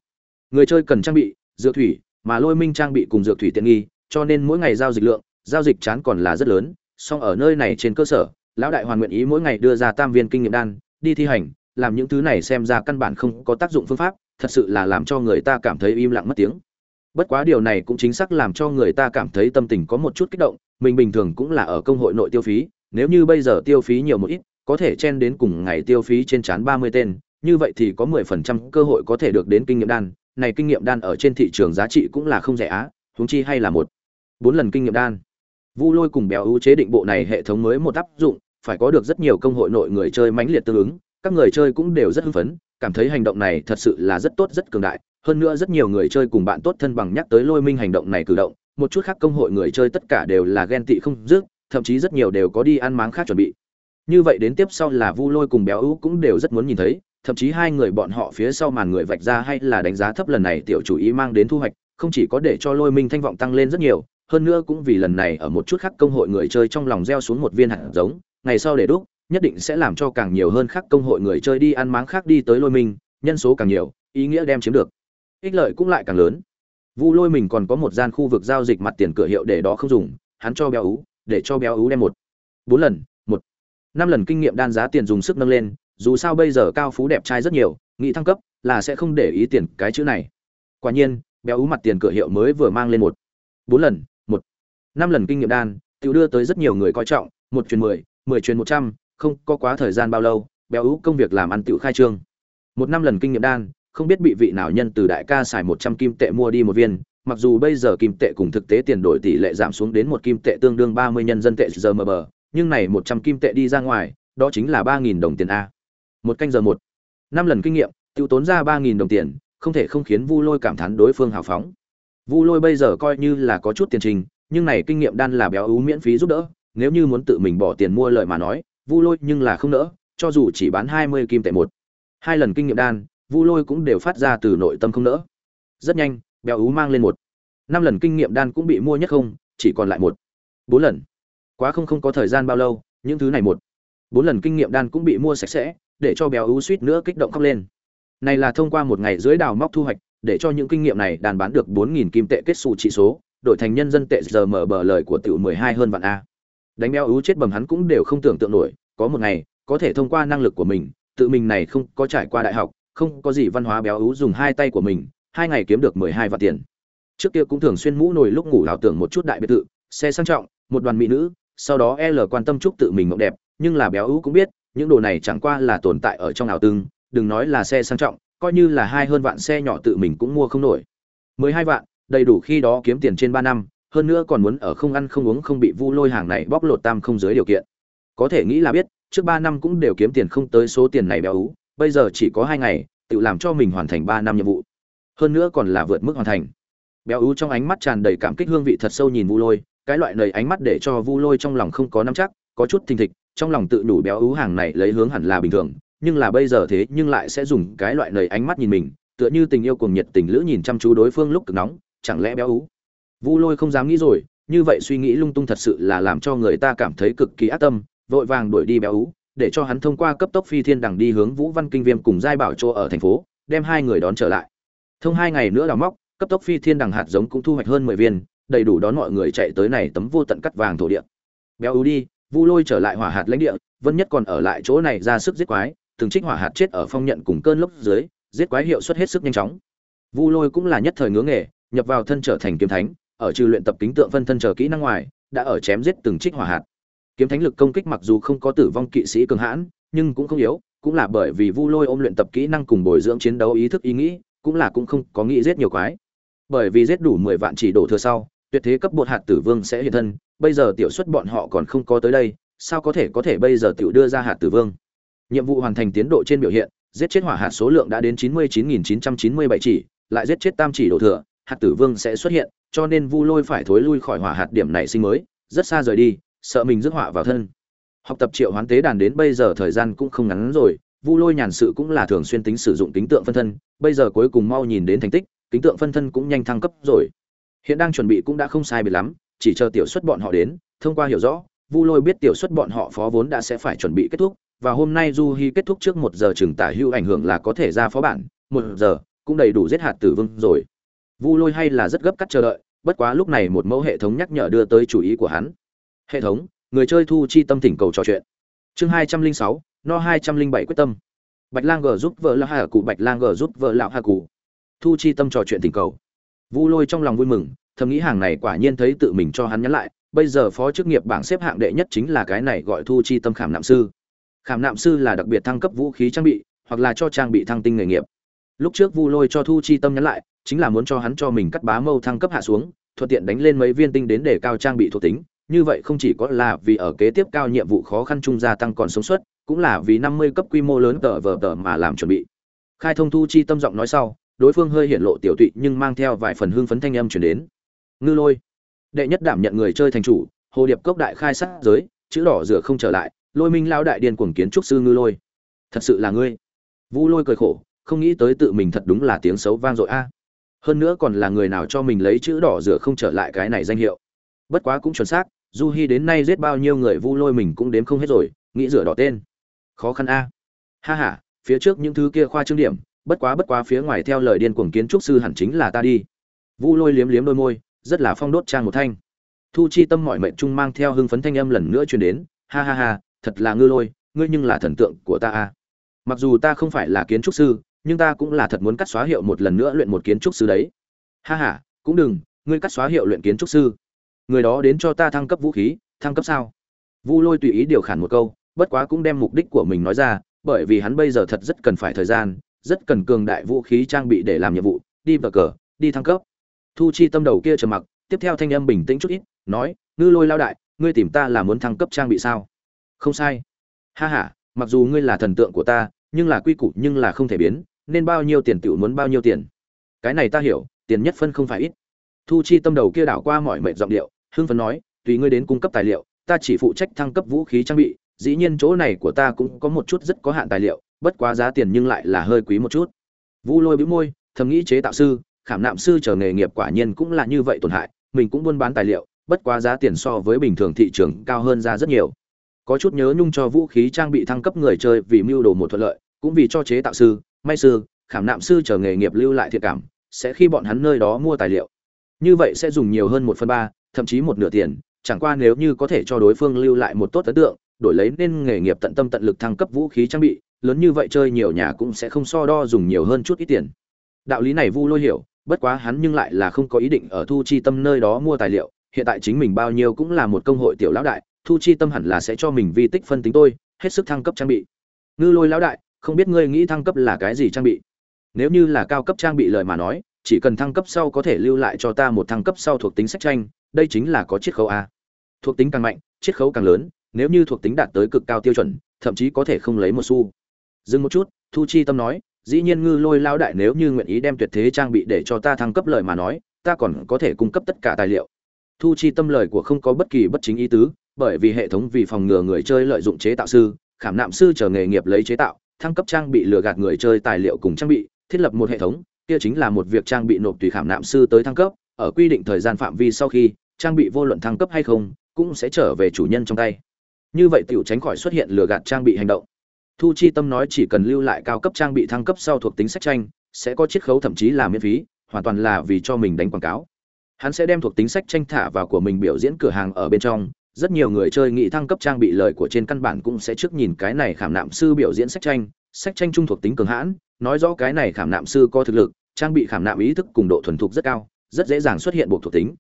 Người chơi cần trang bị, dược thủy, mà lôi minh trang bị cùng dược thủy tiện nghi, cho nên mỗi ngày giao dịch lượng, giao dịch chán còn là rất lớn song ở nơi này trên cơ sở, lão đại hoàn nguyện ý mỗi ngày đưa ra tam viên kinh nghiệm đan, đi thi hành, làm những thứ này xem ra căn bản không có tác dụng phương pháp, thật sự là làm cho người ta cảm thấy im lặng mất tiếng. Bất quá điều này cũng chính xác làm cho người ta cảm thấy tâm tình có một chút kích động, mình bình thường cũng là ở công hội nội tiêu phí, nếu như bây giờ tiêu phí nhiều một ít, có thể chen đến cùng ngày tiêu phí trên chán ba mươi tên, như vậy thì có mười phần trăm cơ hội có thể được đến kinh nghiệm đan. Này kinh nghiệm đan ở trên thị trường giá trị cũng là không rẻ á, huống chi hay là một, bốn lần kinh nghiệm đan vu lôi cùng béo ưu chế định bộ này hệ thống mới một áp dụng, phải có được rất nhiều công hội nội người chơi mãnh liệt tương ứng, các người chơi cũng đều rất hưng phấn, cảm thấy hành động này thật sự là rất tốt, rất cường đại. Hơn nữa rất nhiều người chơi cùng bạn tốt thân bằng nhắc tới lôi minh hành động này cử động, một chút khác công hội người chơi tất cả đều là ghen tị không dứt, thậm chí rất nhiều đều có đi ăn máng khác chuẩn bị. Như vậy đến tiếp sau là vu lôi cùng béo ưu cũng đều rất muốn nhìn thấy, thậm chí hai người bọn họ phía sau màn người vạch ra hay là đánh giá thấp lần này tiểu chủ ý mang đến thu hoạch, không chỉ có để cho lôi minh thanh vọng tăng lên rất nhiều hơn nữa cũng vì lần này ở một chút khác công hội người chơi trong lòng gieo xuống một viên hạt giống, ngày sau để đúc, nhất định sẽ làm cho càng nhiều hơn khác công hội người chơi đi ăn máng khác đi tới lôi mình, nhân số càng nhiều, ý nghĩa đem chiếm được. Ích lợi cũng lại càng lớn. Vu lôi mình còn có một gian khu vực giao dịch mặt tiền cửa hiệu để đó không dùng, hắn cho béo ú, để cho béo ú đem một. Bốn lần, một. Năm lần kinh nghiệm đan giá tiền dùng sức nâng lên, dù sao bây giờ cao phú đẹp trai rất nhiều nghĩ thăng cấp là sẽ không để ý tiền cái chữ này. Quả nhiên, béo ú mặt tiền cửa hiệu mới vừa mang lên một. Bốn lần năm lần kinh nghiệm đan tự đưa tới rất nhiều người coi trọng, một chuyến mười mười chuyến một trăm, không có quá thời gian bao lâu, béo ú công việc làm ăn tự khai trương. Một năm lần kinh nghiệm đan, không biết bị vị nào nhân từ đại ca xài một trăm kim tệ mua đi một viên, mặc dù bây giờ kim tệ cùng thực tế tiền đổi tỷ lệ giảm xuống đến một kim tệ tương đương ba mươi nhân dân tệ giờ mờ bờ, nhưng này một trăm kim tệ đi ra ngoài, đó chính là ba nghìn đồng tiền a. Một canh giờ một. Năm lần kinh nghiệm, tiêu tốn ra ba nghìn đồng tiền, không thể không khiến vu lôi cảm thán đối phương hào phóng. Vu lôi bây giờ coi như là có chút tiền trình nhưng này kinh nghiệm đan là béo ú miễn phí giúp đỡ, nếu như muốn tự mình bỏ tiền mua lợi mà nói, vu lôi nhưng là không nỡ, cho dù chỉ bán hai mươi kim tệ một. Hai lần kinh nghiệm đan, vu lôi cũng đều phát ra từ nội tâm không nỡ. Rất nhanh, béo ú mang lên một. Năm lần kinh nghiệm đan cũng bị mua nhất không, chỉ còn lại một. Bốn lần. Quá không không có thời gian bao lâu, những thứ này một. Bốn lần kinh nghiệm đan cũng bị mua sạch sẽ, để cho béo ú suýt nữa kích động khóc lên. Này là thông qua một ngày dưới đào móc thu hoạch, để cho những kinh nghiệm này đàn bán được bốn nghìn kim tệ kết xù trị số đổi thành nhân dân tệ giờ mở bờ lời của tiểu mười hai hơn vạn a. Đánh béo ú chết bầm hắn cũng đều không tưởng tượng nổi, có một ngày, có thể thông qua năng lực của mình, tự mình này không có trải qua đại học, không có gì văn hóa béo ú dùng hai tay của mình, hai ngày kiếm được mười hai vạn tiền. Trước kia cũng thường xuyên mũ nồi lúc ngủ ảo tưởng một chút đại biệt thự, xe sang trọng, một đoàn mỹ nữ, sau đó l quan tâm chúc tự mình mộng đẹp, nhưng là béo ú cũng biết, những đồ này chẳng qua là tồn tại ở trong ảo tương, đừng nói là xe sang trọng, coi như là hai hơn vạn xe nhỏ tự mình cũng mua không nổi. mười hai vạn đầy đủ khi đó kiếm tiền trên ba năm, hơn nữa còn muốn ở không ăn không uống không bị vu lôi hàng này bóc lột tam không dưới điều kiện. Có thể nghĩ là biết, trước ba năm cũng đều kiếm tiền không tới số tiền này béo ú, bây giờ chỉ có hai ngày, tự làm cho mình hoàn thành ba năm nhiệm vụ. Hơn nữa còn là vượt mức hoàn thành. Béo ú trong ánh mắt tràn đầy cảm kích hương vị thật sâu nhìn vu lôi, cái loại lời ánh mắt để cho vu lôi trong lòng không có nắm chắc, có chút thình thịch, trong lòng tự đủ béo ú hàng này lấy hướng hẳn là bình thường, nhưng là bây giờ thế nhưng lại sẽ dùng cái loại lời ánh mắt nhìn mình, tựa như tình yêu cuồng nhiệt tình lữ nhìn chăm chú đối phương lúc cực nóng chẳng lẽ béo ú? Vu lôi không dám nghĩ rồi, như vậy suy nghĩ lung tung thật sự là làm cho người ta cảm thấy cực kỳ ác tâm, vội vàng đuổi đi béo ú, để cho hắn thông qua cấp tốc phi thiên đằng đi hướng vũ văn kinh viêm cùng giai bảo chỗ ở thành phố, đem hai người đón trở lại. Thông hai ngày nữa đào móc, cấp tốc phi thiên đằng hạt giống cũng thu hoạch hơn mười viên, đầy đủ đón mọi người chạy tới này tấm vô tận cắt vàng thổ địa. Béo ú đi, vu lôi trở lại hỏa hạt lãnh địa, vân nhất còn ở lại chỗ này ra sức giết quái, từng trích hỏa hạt chết ở phong nhận cùng cơn lốc dưới, giết quái hiệu suất hết sức nhanh chóng. Vu lôi cũng là nhất thời ngưỡng nghề nhập vào thân trở thành kiếm thánh, ở trừ luyện tập kính tượng phân thân trở kỹ năng ngoài, đã ở chém giết từng trích hỏa hạt. Kiếm thánh lực công kích mặc dù không có tử vong kỵ sĩ cường hãn, nhưng cũng không yếu, cũng là bởi vì vu lôi ôm luyện tập kỹ năng cùng bồi dưỡng chiến đấu ý thức ý nghĩ, cũng là cũng không có nghĩ giết nhiều quái. Bởi vì giết đủ mười vạn chỉ đổ thừa sau, tuyệt thế cấp bột hạt tử vương sẽ hiện thân, bây giờ tiểu xuất bọn họ còn không có tới đây, sao có thể có thể bây giờ tiểu đưa ra hạt tử vương? Nhiệm vụ hoàn thành tiến độ trên biểu hiện, giết chết hỏa hạt số lượng đã đến chín mươi chín nghìn chín trăm chín mươi bảy chỉ, lại giết chết tam chỉ đổ thừa hạt tử vương sẽ xuất hiện, cho nên vu lôi phải thối lui khỏi hỏa hạt điểm này sinh mới, rất xa rời đi, sợ mình rước họa vào thân. Học tập triệu hoán tế đàn đến bây giờ thời gian cũng không ngắn rồi, vu lôi nhàn sự cũng là thường xuyên tính sử dụng tính tượng phân thân, bây giờ cuối cùng mau nhìn đến thành tích tính tượng phân thân cũng nhanh thăng cấp rồi. Hiện đang chuẩn bị cũng đã không sai biệt lắm, chỉ chờ tiểu xuất bọn họ đến, thông qua hiểu rõ, vu lôi biết tiểu xuất bọn họ phó vốn đã sẽ phải chuẩn bị kết thúc, và hôm nay du hy kết thúc trước một giờ chừng tả hưu ảnh hưởng là có thể ra phó bản, một giờ, cũng đầy đủ giết hạt tử vương rồi vu lôi hay là rất gấp cắt chờ đợi, bất quá lúc này một mẫu hệ thống nhắc nhở đưa tới chủ ý của hắn. Hệ thống, người chơi thu chi tâm thỉnh cầu trò chuyện. Chương hai trăm linh sáu, no hai trăm linh bảy quyết tâm. Bạch lang g giúp vợ lão hà cụ bạch lang g giúp vợ lão hà cụ thu chi tâm trò chuyện thỉnh cầu. Vu lôi trong lòng vui mừng, thầm nghĩ hàng này quả nhiên thấy tự mình cho hắn nhắn lại, bây giờ phó chức nghiệp bảng xếp hạng đệ nhất chính là cái này gọi thu chi tâm khảm nạm sư. Khảm nạm sư là đặc biệt thăng cấp vũ khí trang bị, hoặc là cho trang bị thăng tinh nghề nghiệp lúc trước vu lôi cho thu chi tâm nhắn lại, chính là muốn cho hắn cho mình cắt bá mâu thăng cấp hạ xuống, thuận tiện đánh lên mấy viên tinh đến để cao trang bị thuộc tính. Như vậy không chỉ có là vì ở kế tiếp cao nhiệm vụ khó khăn chung gia tăng còn sống suất cũng là vì năm mươi cấp quy mô lớn tờ vờ tờ mà làm chuẩn bị. Khai thông thu chi tâm giọng nói sau, đối phương hơi hiện lộ tiểu tụy nhưng mang theo vài phần hương phấn thanh âm chuyển đến. Ngư lôi, đệ nhất đảm nhận người chơi thành chủ, hồ điệp cốc đại khai sát giới, chữ đỏ rửa không trở lại, lôi minh lao đại điên cuồng kiến trúc sư ngư lôi. Thật sự là ngươi. Vu lôi cười khổ không nghĩ tới tự mình thật đúng là tiếng xấu vang dội a. Hơn nữa còn là người nào cho mình lấy chữ đỏ rửa không trở lại cái này danh hiệu. Bất quá cũng chuẩn xác, du hi đến nay giết bao nhiêu người vu lôi mình cũng đếm không hết rồi, nghĩ rửa đỏ tên. Khó khăn a. Ha ha, phía trước những thứ kia khoa trương điểm, bất quá bất quá phía ngoài theo lời điên cuồng kiến trúc sư hẳn chính là ta đi. Vu lôi liếm liếm đôi môi, rất là phong đốt trang một thanh. Thu chi tâm mọi mệnh trung mang theo hưng phấn thanh âm lần nữa truyền đến, ha ha ha, thật là ngư lôi, ngươi nhưng là thần tượng của ta a. Mặc dù ta không phải là kiến trúc sư nhưng ta cũng là thật muốn cắt xóa hiệu một lần nữa luyện một kiến trúc sư đấy. Ha ha, cũng đừng, ngươi cắt xóa hiệu luyện kiến trúc sư. Người đó đến cho ta thăng cấp vũ khí, thăng cấp sao? Vu lôi tùy ý điều khản một câu, bất quá cũng đem mục đích của mình nói ra, bởi vì hắn bây giờ thật rất cần phải thời gian, rất cần cường đại vũ khí trang bị để làm nhiệm vụ, đi vào cờ, đi thăng cấp. Thu chi tâm đầu kia trầm mặc, tiếp theo thanh âm bình tĩnh chút ít, nói, ngư lôi lao đại, ngươi tìm ta là muốn thăng cấp trang bị sao? Không sai. Ha ha, mặc dù ngươi là thần tượng của ta, nhưng là quy củ nhưng là không thể biến nên bao nhiêu tiền tiểu muốn bao nhiêu tiền. Cái này ta hiểu, tiền nhất phân không phải ít. Thu chi tâm đầu kia đảo qua mọi mệt giọng điệu, hưng phấn nói, tùy ngươi đến cung cấp tài liệu, ta chỉ phụ trách thăng cấp vũ khí trang bị, dĩ nhiên chỗ này của ta cũng có một chút rất có hạn tài liệu, bất quá giá tiền nhưng lại là hơi quý một chút. Vu lôi bĩu môi, thầm nghĩ chế tạo sư, khảm nạm sư chờ nghề nghiệp quả nhiên cũng là như vậy tổn hại, mình cũng buôn bán tài liệu, bất quá giá tiền so với bình thường thị trường cao hơn ra rất nhiều. Có chút nhớ nhung cho vũ khí trang bị thăng cấp người chơi vì mưu đồ một thuận lợi, cũng vì cho chế tạo sư may sư, khảm nạm sư chờ nghề nghiệp lưu lại thiệt cảm, sẽ khi bọn hắn nơi đó mua tài liệu. Như vậy sẽ dùng nhiều hơn một phần ba, thậm chí một nửa tiền, chẳng qua nếu như có thể cho đối phương lưu lại một tốt ấn tượng, đổi lấy nên nghề nghiệp tận tâm tận lực thăng cấp vũ khí trang bị, lớn như vậy chơi nhiều nhà cũng sẽ không so đo dùng nhiều hơn chút ít tiền. Đạo lý này vu lôi hiểu, bất quá hắn nhưng lại là không có ý định ở thu chi tâm nơi đó mua tài liệu, hiện tại chính mình bao nhiêu cũng là một công hội tiểu lão đại, thu chi tâm hẳn là sẽ cho mình vi tích phân tính tôi, hết sức thăng cấp trang bị. Ngư lôi lão đại không biết ngươi nghĩ thăng cấp là cái gì trang bị. Nếu như là cao cấp trang bị lời mà nói, chỉ cần thăng cấp sau có thể lưu lại cho ta một thăng cấp sau thuộc tính sách tranh, đây chính là có chiết khấu a. Thuộc tính càng mạnh, chiết khấu càng lớn, nếu như thuộc tính đạt tới cực cao tiêu chuẩn, thậm chí có thể không lấy một xu. Dừng một chút, thu chi tâm nói, dĩ nhiên ngư lôi lao đại nếu như nguyện ý đem tuyệt thế trang bị để cho ta thăng cấp lời mà nói, ta còn có thể cung cấp tất cả tài liệu. Thu chi tâm lời của không có bất kỳ bất chính ý tứ, bởi vì hệ thống vì phòng ngừa người chơi lợi dụng chế tạo sư, khảm nạm sư chờ nghề nghiệp lấy chế tạo thăng cấp trang bị lừa gạt người chơi tài liệu cùng trang bị, thiết lập một hệ thống, kia chính là một việc trang bị nộp tùy khảm nạm sư tới thăng cấp, ở quy định thời gian phạm vi sau khi, trang bị vô luận thăng cấp hay không, cũng sẽ trở về chủ nhân trong tay. Như vậy tiểu tránh khỏi xuất hiện lừa gạt trang bị hành động. Thu chi tâm nói chỉ cần lưu lại cao cấp trang bị thăng cấp sau thuộc tính sách tranh, sẽ có chiết khấu thậm chí là miễn phí, hoàn toàn là vì cho mình đánh quảng cáo. Hắn sẽ đem thuộc tính sách tranh thả vào của mình biểu diễn cửa hàng ở bên trong rất nhiều người chơi nghĩ thăng cấp trang bị lời của trên căn bản cũng sẽ trước nhìn cái này khảm nạm sư biểu diễn sách tranh. Sách tranh trung thuộc tính cường hãn, nói rõ cái này khảm nạm sư có thực lực, trang bị khảm nạm ý thức cùng độ thuần thục rất cao, rất dễ dàng xuất hiện bộ thuộc tính.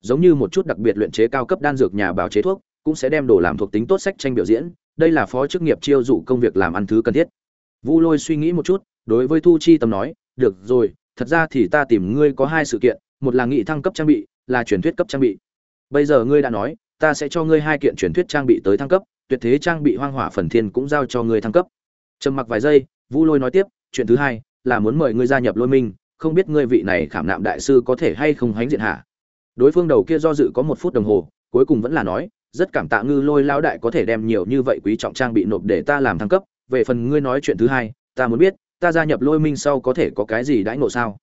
Giống như một chút đặc biệt luyện chế cao cấp đan dược nhà bào chế thuốc, cũng sẽ đem đồ làm thuộc tính tốt sách tranh biểu diễn. Đây là phó chức nghiệp chiêu dụ công việc làm ăn thứ cần thiết. Vu lôi suy nghĩ một chút, đối với thu chi tâm nói, được rồi, thật ra thì ta tìm ngươi có hai sự kiện, một là nghị thăng cấp trang bị, là truyền thuyết cấp trang bị. Bây giờ ngươi đã nói ta sẽ cho ngươi hai kiện truyền thuyết trang bị tới thăng cấp, tuyệt thế trang bị hoang hỏa phần thiên cũng giao cho ngươi thăng cấp. Trầm mặc vài giây vu lôi nói tiếp, chuyện thứ hai là muốn mời ngươi gia nhập lôi minh, không biết ngươi vị này khảm nạm đại sư có thể hay không hánh diện hạ? Đối phương đầu kia do dự có một phút đồng hồ, cuối cùng vẫn là nói, rất cảm tạ ngư lôi lão đại có thể đem nhiều như vậy quý trọng trang bị nộp để ta làm thăng cấp, về phần ngươi nói chuyện thứ hai, ta muốn biết, ta gia nhập lôi minh sau có thể có cái gì đãi ngộ sao?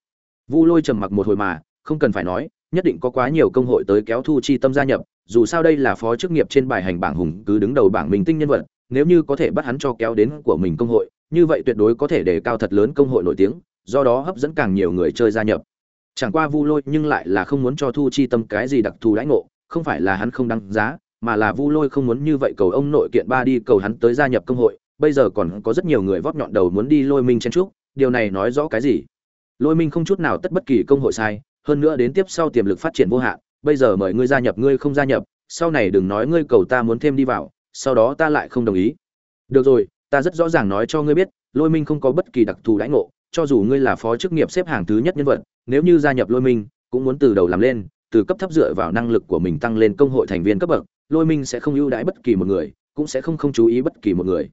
Vu lôi trầm mặc một hồi mà, không cần phải nói, nhất định có quá nhiều công hội tới kéo thu chi tâm gia nhập dù sao đây là phó chức nghiệp trên bài hành bảng hùng, cứ đứng đầu bảng minh tinh nhân vật, nếu như có thể bắt hắn cho kéo đến của mình công hội, như vậy tuyệt đối có thể đề cao thật lớn công hội nổi tiếng, do đó hấp dẫn càng nhiều người chơi gia nhập. Chẳng qua vu lôi nhưng lại là không muốn cho thu chi tâm cái gì đặc thù đãi ngộ, không phải là hắn không đăng giá, mà là vu lôi không muốn như vậy cầu ông nội kiện ba đi cầu hắn tới gia nhập công hội, bây giờ còn có rất nhiều người vót nhọn đầu muốn đi lôi minh chen trúc điều này nói rõ cái gì? Lôi minh không chút nào tất bất kỳ công hội sai, hơn nữa đến tiếp sau tiềm lực phát triển vô hạn bây giờ mời ngươi gia nhập, ngươi không gia nhập, sau này đừng nói ngươi cầu ta muốn thêm đi vào, sau đó ta lại không đồng ý. Được rồi, ta rất rõ ràng nói cho ngươi biết, lôi minh không có bất kỳ đặc thù đãi ngộ, cho dù ngươi là phó chức nghiệp xếp hàng thứ nhất nhân vật, nếu như gia nhập lôi minh, cũng muốn từ đầu làm lên, từ cấp thấp dựa vào năng lực của mình tăng lên công hội thành viên cấp bậc, lôi minh sẽ không ưu đãi bất kỳ một người, cũng sẽ không không chú ý bất kỳ một người.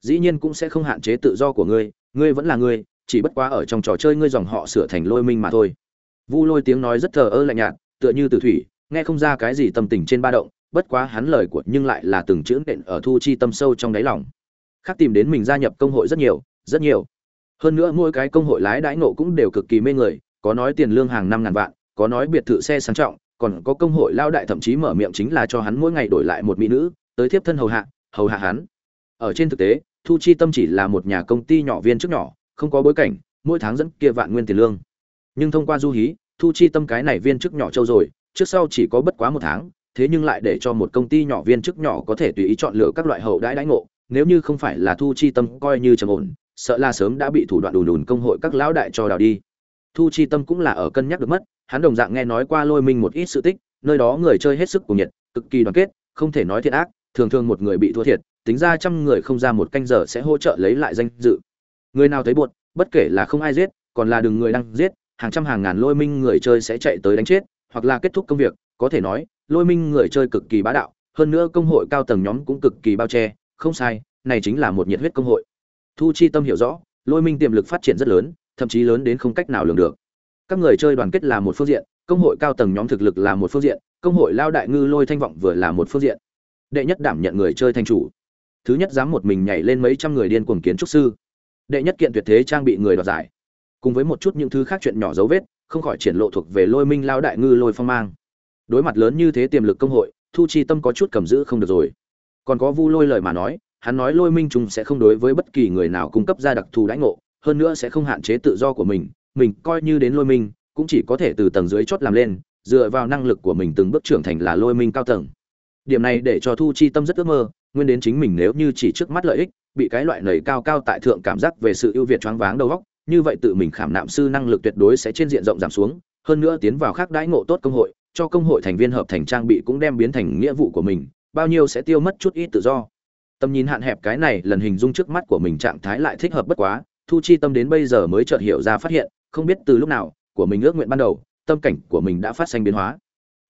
Dĩ nhiên cũng sẽ không hạn chế tự do của ngươi ngươi vẫn là ngươi, chỉ bất quá ở trong trò chơi ngươi dòng họ sửa thành lôi minh mà thôi. Vu lôi tiếng nói rất thờ ơ lạnh nhạt tựa như từ thủy, nghe không ra cái gì tâm tình trên ba động, bất quá hắn lời của nhưng lại là từng chữ nện ở thu chi tâm sâu trong đáy lòng. Khác tìm đến mình gia nhập công hội rất nhiều rất nhiều. Hơn nữa mỗi cái công hội lái đãi nộ cũng đều cực kỳ mê người, có nói tiền lương hàng năm ngàn vạn, có nói biệt thự xe sang trọng, còn có công hội lao đại thậm chí mở miệng chính là cho hắn mỗi ngày đổi lại một mỹ nữ, tới tiếp thân hầu hạ hầu hạ hắn. Ở trên thực tế, thu chi tâm chỉ là một nhà công ty nhỏ viên chức nhỏ, không có bối cảnh, mỗi tháng dẫn kia vạn nguyên tiền lương. Nhưng thông qua du hí thu chi tâm cái này viên chức nhỏ châu rồi, trước sau chỉ có bất quá một tháng, thế nhưng lại để cho một công ty nhỏ viên chức nhỏ có thể tùy ý chọn lựa các loại hậu đãi đãi ngộ, nếu như không phải là thu chi tâm coi như trầm ổn, sợ là sớm đã bị thủ đoạn đùn đùn công hội các lão đại cho đào đi. Thu chi tâm cũng là ở cân nhắc được mất, hắn đồng dạng nghe nói qua lôi minh một ít sự tích, nơi đó người chơi hết sức cuồng nhiệt, cực kỳ đoàn kết, không thể nói thiệt ác, thường thường một người bị thua thiệt, tính ra trăm người không ra một canh giờ sẽ hỗ trợ lấy lại danh dự. Người nào thấy buồn, bất kể là không ai giết, còn là đừng người đang giết hàng trăm hàng ngàn lôi minh người chơi sẽ chạy tới đánh chết, hoặc là kết thúc công việc, có thể nói, lôi minh người chơi cực kỳ bá đạo, hơn nữa công hội cao tầng nhóm cũng cực kỳ bao che, không sai, này chính là một nhiệt huyết công hội. Thu chi tâm hiểu rõ, lôi minh tiềm lực phát triển rất lớn, thậm chí lớn đến không cách nào lường được. Các người chơi đoàn kết là một phương diện, công hội cao tầng nhóm thực lực là một phương diện, công hội lao đại ngư lôi thanh vọng vừa là một phương diện. Đệ nhất đảm nhận người chơi thanh chủ. Thứ nhất dám một mình nhảy lên mấy trăm người điên cuồng kiến trúc sư. Đệ nhất kiện tuyệt thế trang bị người đoạt giải cùng với một chút những thứ khác chuyện nhỏ dấu vết, không khỏi triển lộ thuộc về lôi minh lao đại ngư lôi phong mang. Đối mặt lớn như thế tiềm lực công hội, thu chi tâm có chút cầm giữ không được rồi. Còn có vu lôi lời mà nói, hắn nói lôi minh chúng sẽ không đối với bất kỳ người nào cung cấp ra đặc thù đãi ngộ, hơn nữa sẽ không hạn chế tự do của mình mình coi như đến lôi minh, cũng chỉ có thể từ tầng dưới chót làm lên, dựa vào năng lực của mình từng bước trưởng thành là lôi minh cao tầng. Điểm này để cho thu chi tâm rất ước mơ, nguyên đến chính mình nếu như chỉ trước mắt lợi ích, bị cái loại nầy cao cao tại thượng cảm giác về sự ưu việt choáng váng đầu óc như vậy tự mình khảm nạm sư năng lực tuyệt đối sẽ trên diện rộng giảm xuống, hơn nữa tiến vào khác đãi ngộ tốt công hội, cho công hội thành viên hợp thành trang bị cũng đem biến thành nghĩa vụ của mình, bao nhiêu sẽ tiêu mất chút ít tự do. Tầm nhìn hạn hẹp cái này lần hình dung trước mắt của mình trạng thái lại thích hợp bất quá, thu chi tâm đến bây giờ mới chợt hiểu ra phát hiện, không biết từ lúc nào, của mình ước nguyện ban đầu, tâm cảnh của mình đã phát sinh biến hóa.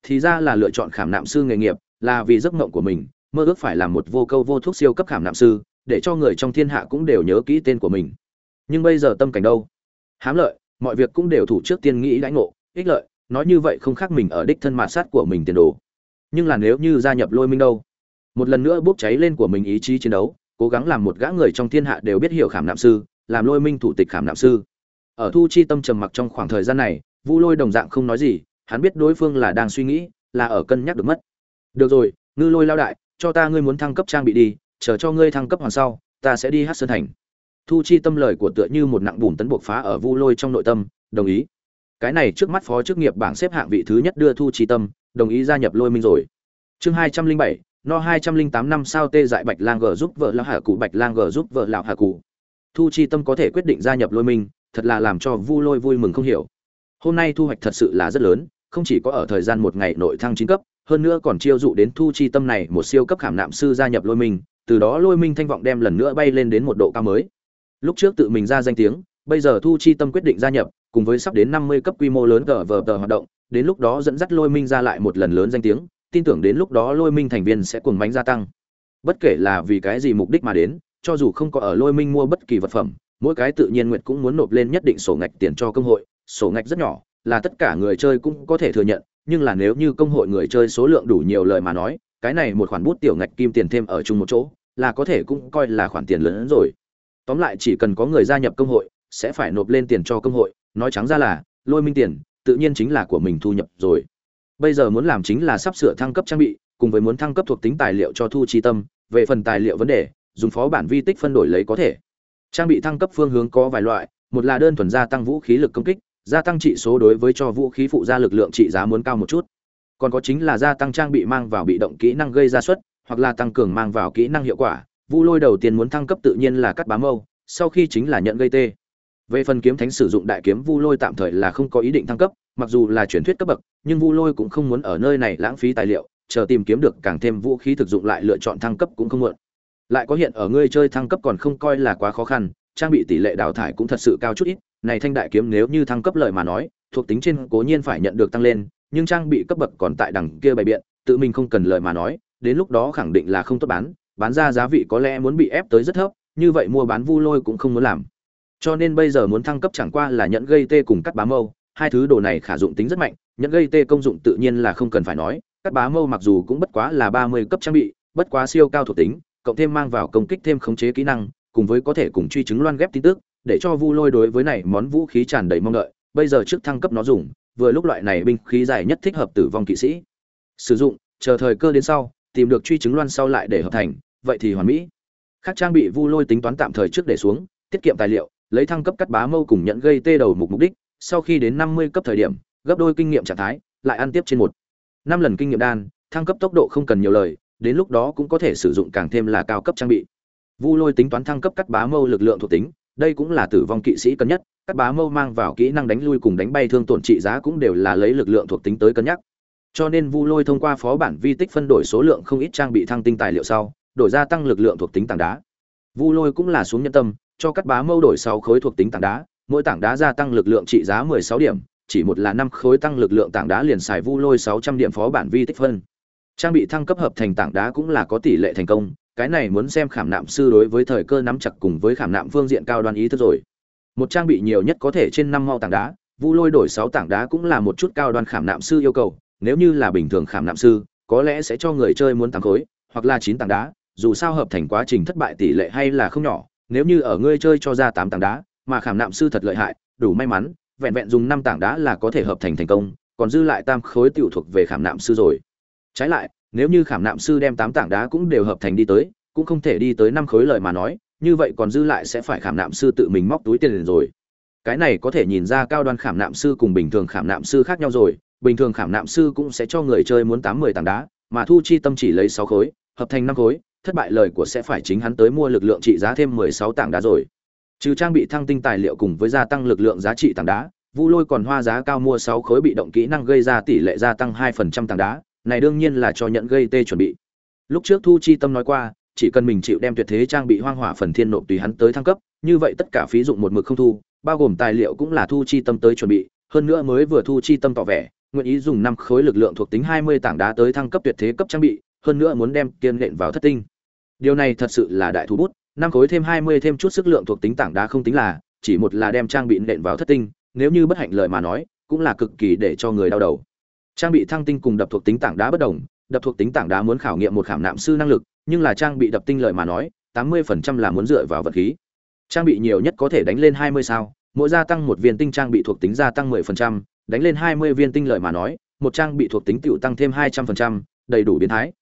Thì ra là lựa chọn khảm nạm sư nghề nghiệp, là vì giấc mộng của mình, mơ ước phải làm một vô câu vô thuốc siêu cấp khảm nạm sư, để cho người trong thiên hạ cũng đều nhớ kỹ tên của mình nhưng bây giờ tâm cảnh đâu? Hám lợi, mọi việc cũng đều thủ trước tiên nghĩ lãnh ngộ, ích lợi, nói như vậy không khác mình ở đích thân mạt sát của mình tiền đồ. Nhưng là nếu như gia nhập lôi minh đâu? Một lần nữa bốc cháy lên của mình ý chí chiến đấu, cố gắng làm một gã người trong thiên hạ đều biết hiểu khảm nạm sư, làm lôi minh thủ tịch khảm nạm sư. Ở thu chi tâm trầm mặc trong khoảng thời gian này, vu lôi đồng dạng không nói gì, hắn biết đối phương là đang suy nghĩ, là ở cân nhắc được mất. Được rồi, ngư lôi lao đại, cho ta ngươi muốn thăng cấp trang bị đi, chờ cho ngươi thăng cấp hoàn sau, ta sẽ đi hát sơn thành thu chi tâm lời của tựa như một nặng bùn tấn buộc phá ở vu lôi trong nội tâm, đồng ý. Cái này trước mắt phó chức nghiệp bảng xếp hạng vị thứ nhất đưa thu chi tâm, đồng ý gia nhập lôi minh rồi. Chương hai trăm linh bảy, no hai trăm linh tám năm sao tê dại bạch lang g giúp vợ lão hà cụ, bạch lang g giúp vợ lão hà cụ. Thu chi tâm có thể quyết định gia nhập lôi minh, thật là làm cho vu lôi vui mừng không hiểu. Hôm nay thu hoạch thật sự là rất lớn, không chỉ có ở thời gian một ngày nội thăng chín cấp, hơn nữa còn chiêu dụ đến thu chi tâm này một siêu cấp khảm nạm sư gia nhập lôi minh, từ đó lôi minh thanh vọng đem lần nữa bay lên đến một độ cao mới lúc trước tự mình ra danh tiếng, bây giờ thu chi tâm quyết định gia nhập, cùng với sắp đến năm mươi cấp quy mô lớn cờ vờ tờ hoạt động, đến lúc đó dẫn dắt lôi minh ra lại một lần lớn danh tiếng, tin tưởng đến lúc đó lôi minh thành viên sẽ cuồng bánh gia tăng. Bất kể là vì cái gì mục đích mà đến, cho dù không có ở lôi minh mua bất kỳ vật phẩm, mỗi cái tự nhiên nguyện cũng muốn nộp lên nhất định sổ ngạch tiền cho công hội, sổ ngạch rất nhỏ, là tất cả người chơi cũng có thể thừa nhận, nhưng là nếu như công hội người chơi số lượng đủ nhiều lời mà nói, cái này một khoản bút tiểu ngạch kim tiền thêm ở chung một chỗ, là có thể cũng coi là khoản tiền lớn hơn rồi tóm lại chỉ cần có người gia nhập công hội, sẽ phải nộp lên tiền cho công hội. Nói trắng ra là, lôi minh tiền, tự nhiên chính là của mình thu nhập rồi. Bây giờ muốn làm chính là sắp sửa thăng cấp trang bị, cùng với muốn thăng cấp thuộc tính tài liệu cho thu chi tâm, về phần tài liệu vấn đề, dùng phó bản vi tích phân đổi lấy có thể. Trang bị thăng cấp phương hướng có vài loại, một là đơn thuần gia tăng vũ khí lực công kích, gia tăng trị số đối với cho vũ khí phụ gia lực lượng trị giá muốn cao một chút. Còn có chính là gia tăng trang bị mang vào bị động kỹ năng gây ra suất, hoặc là tăng cường mang vào kỹ năng hiệu quả vu lôi đầu tiên muốn thăng cấp tự nhiên là cắt bám mâu, sau khi chính là nhận gây tê. Về phần kiếm thánh sử dụng đại kiếm, vu lôi tạm thời là không có ý định thăng cấp, mặc dù là truyền thuyết cấp bậc, nhưng vu lôi cũng không muốn ở nơi này lãng phí tài liệu, chờ tìm kiếm được càng thêm vũ khí thực dụng lại lựa chọn thăng cấp cũng không muộn. Lại có hiện ở ngươi chơi thăng cấp còn không coi là quá khó khăn, trang bị tỷ lệ đào thải cũng thật sự cao chút ít, này thanh đại kiếm nếu như thăng cấp lợi mà nói, thuộc tính trên cố nhiên phải nhận được tăng lên, nhưng trang bị cấp bậc còn tại đằng kia bày biện, tự mình không cần lợi mà nói, đến lúc đó khẳng định là không tốt bán bán ra giá vị có lẽ muốn bị ép tới rất thấp, như vậy mua bán vu lôi cũng không muốn làm. Cho nên bây giờ muốn thăng cấp chẳng qua là nhẫn gây tê cùng cắt bá mâu, hai thứ đồ này khả dụng tính rất mạnh nhẫn gây tê công dụng tự nhiên là không cần phải nói, cắt bá mâu mặc dù cũng bất quá là ba mươi cấp trang bị, bất quá siêu cao thuộc tính, cộng thêm mang vào công kích thêm khống chế kỹ năng, cùng với có thể cùng truy chứng loan ghép tin tức, để cho vu lôi đối với này món vũ khí tràn đầy mong đợi, bây giờ trước thăng cấp nó dùng, vừa lúc loại này binh khí dài nhất thích hợp tử vong kỵ sĩ. Sử dụng, chờ thời cơ đến sau tìm được truy chứng loan sau lại để hợp thành, vậy thì hoàn mỹ. Khác trang bị vu lôi tính toán tạm thời trước để xuống, tiết kiệm tài liệu, lấy thăng cấp cắt bá mâu cùng nhận gây tê đầu mục mục đích, sau khi đến năm mươi cấp thời điểm, gấp đôi kinh nghiệm trạng thái, lại ăn tiếp trên một. Năm lần kinh nghiệm đan, thăng cấp tốc độ không cần nhiều lời, đến lúc đó cũng có thể sử dụng càng thêm là cao cấp trang bị. Vu lôi tính toán thăng cấp cắt bá mâu lực lượng thuộc tính, đây cũng là tử vong kỵ sĩ cân nhất cắt bá mâu mang vào kỹ năng đánh lui cùng đánh bay thương tổn trị giá cũng đều là lấy lực lượng thuộc tính tới cân nhắc cho nên vu lôi thông qua phó bản vi tích phân đổi số lượng không ít trang bị thăng tinh tài liệu sau, đổi ra tăng lực lượng thuộc tính tảng đá. Vu lôi cũng là xuống nhân tâm, cho cắt bá mâu đổi sáu khối thuộc tính tảng đá, mỗi tảng đá gia tăng lực lượng trị giá mười sáu điểm, chỉ một là năm khối tăng lực lượng tảng đá liền xài vu lôi sáu trăm điểm phó bản vi tích phân. Trang bị thăng cấp hợp thành tảng đá cũng là có tỷ lệ thành công, cái này muốn xem khảm nạm sư đối với thời cơ nắm chặt cùng với khảm nạm phương diện cao đoan ý thức rồi. Một trang bị nhiều nhất có thể trên năm mau tảng đá, vu lôi đổi sáu tảng đá cũng là một chút cao đoan khảm nạm sư yêu cầu nếu như là bình thường khảm nạm sư, có lẽ sẽ cho người chơi muốn tám khối, hoặc là chín tảng đá, dù sao hợp thành quá trình thất bại tỷ lệ hay là không nhỏ, nếu như ở ngươi chơi cho ra tám tảng đá, mà khảm nạm sư thật lợi hại, đủ may mắn, vẹn vẹn dùng năm tảng đá là có thể hợp thành thành công, còn dư lại tam khối tiểu thuộc về khảm nạm sư rồi. Trái lại, nếu như khảm nạm sư đem tám tảng đá cũng đều hợp thành đi tới, cũng không thể đi tới năm khối lời mà nói, như vậy còn dư lại sẽ phải khảm nạm sư tự mình móc túi tiền rồi. Cái này có thể nhìn ra cao đoan khảm nạm sư cùng bình thường khảm nạm sư khác nhau rồi bình thường khảm nạm sư cũng sẽ cho người chơi muốn tám mười tảng đá, mà thu chi tâm chỉ lấy sáu khối, hợp thành năm khối, thất bại lời của sẽ phải chính hắn tới mua lực lượng trị giá thêm mười sáu tảng đá rồi. Trừ trang bị thăng tinh tài liệu cùng với gia tăng lực lượng giá trị tảng đá, vu lôi còn hoa giá cao mua sáu khối bị động kỹ năng gây ra tỷ lệ gia tăng hai phần trăm tảng đá, này đương nhiên là cho nhận gây tê chuẩn bị. Lúc trước thu chi tâm nói qua, chỉ cần mình chịu đem tuyệt thế trang bị hoang hỏa phần thiên nộp tùy hắn tới thăng cấp, như vậy tất cả phí dụng một mực không thu, bao gồm tài liệu cũng là thu chi tâm tới chuẩn bị, hơn nữa mới vừa thu chi tâm tỏ vẻ nguyện ý dùng năm khối lực lượng thuộc tính hai mươi tảng đá tới thăng cấp tuyệt thế cấp trang bị, hơn nữa muốn đem kiên lệnh vào thất tinh. Điều này thật sự là đại thú bút, năm khối thêm hai mươi thêm chút sức lượng thuộc tính tảng đá không tính là, chỉ một là đem trang bị nện vào thất tinh, nếu như bất hạnh lời mà nói, cũng là cực kỳ để cho người đau đầu. Trang bị thăng tinh cùng đập thuộc tính tảng đá bất đồng, đập thuộc tính tảng đá muốn khảo nghiệm một khảm nạm sư năng lực, nhưng là trang bị đập tinh lợi mà nói, tám mươi phần trăm là muốn dựa vào vật khí. Trang bị nhiều nhất có thể đánh lên hai mươi sao, mỗi gia tăng một viên tinh trang bị thuộc tính gia tăng mười phần trăm đánh lên hai mươi viên tinh lợi mà nói một trang bị thuộc tính tựu tăng thêm hai trăm phần trăm đầy đủ biến thái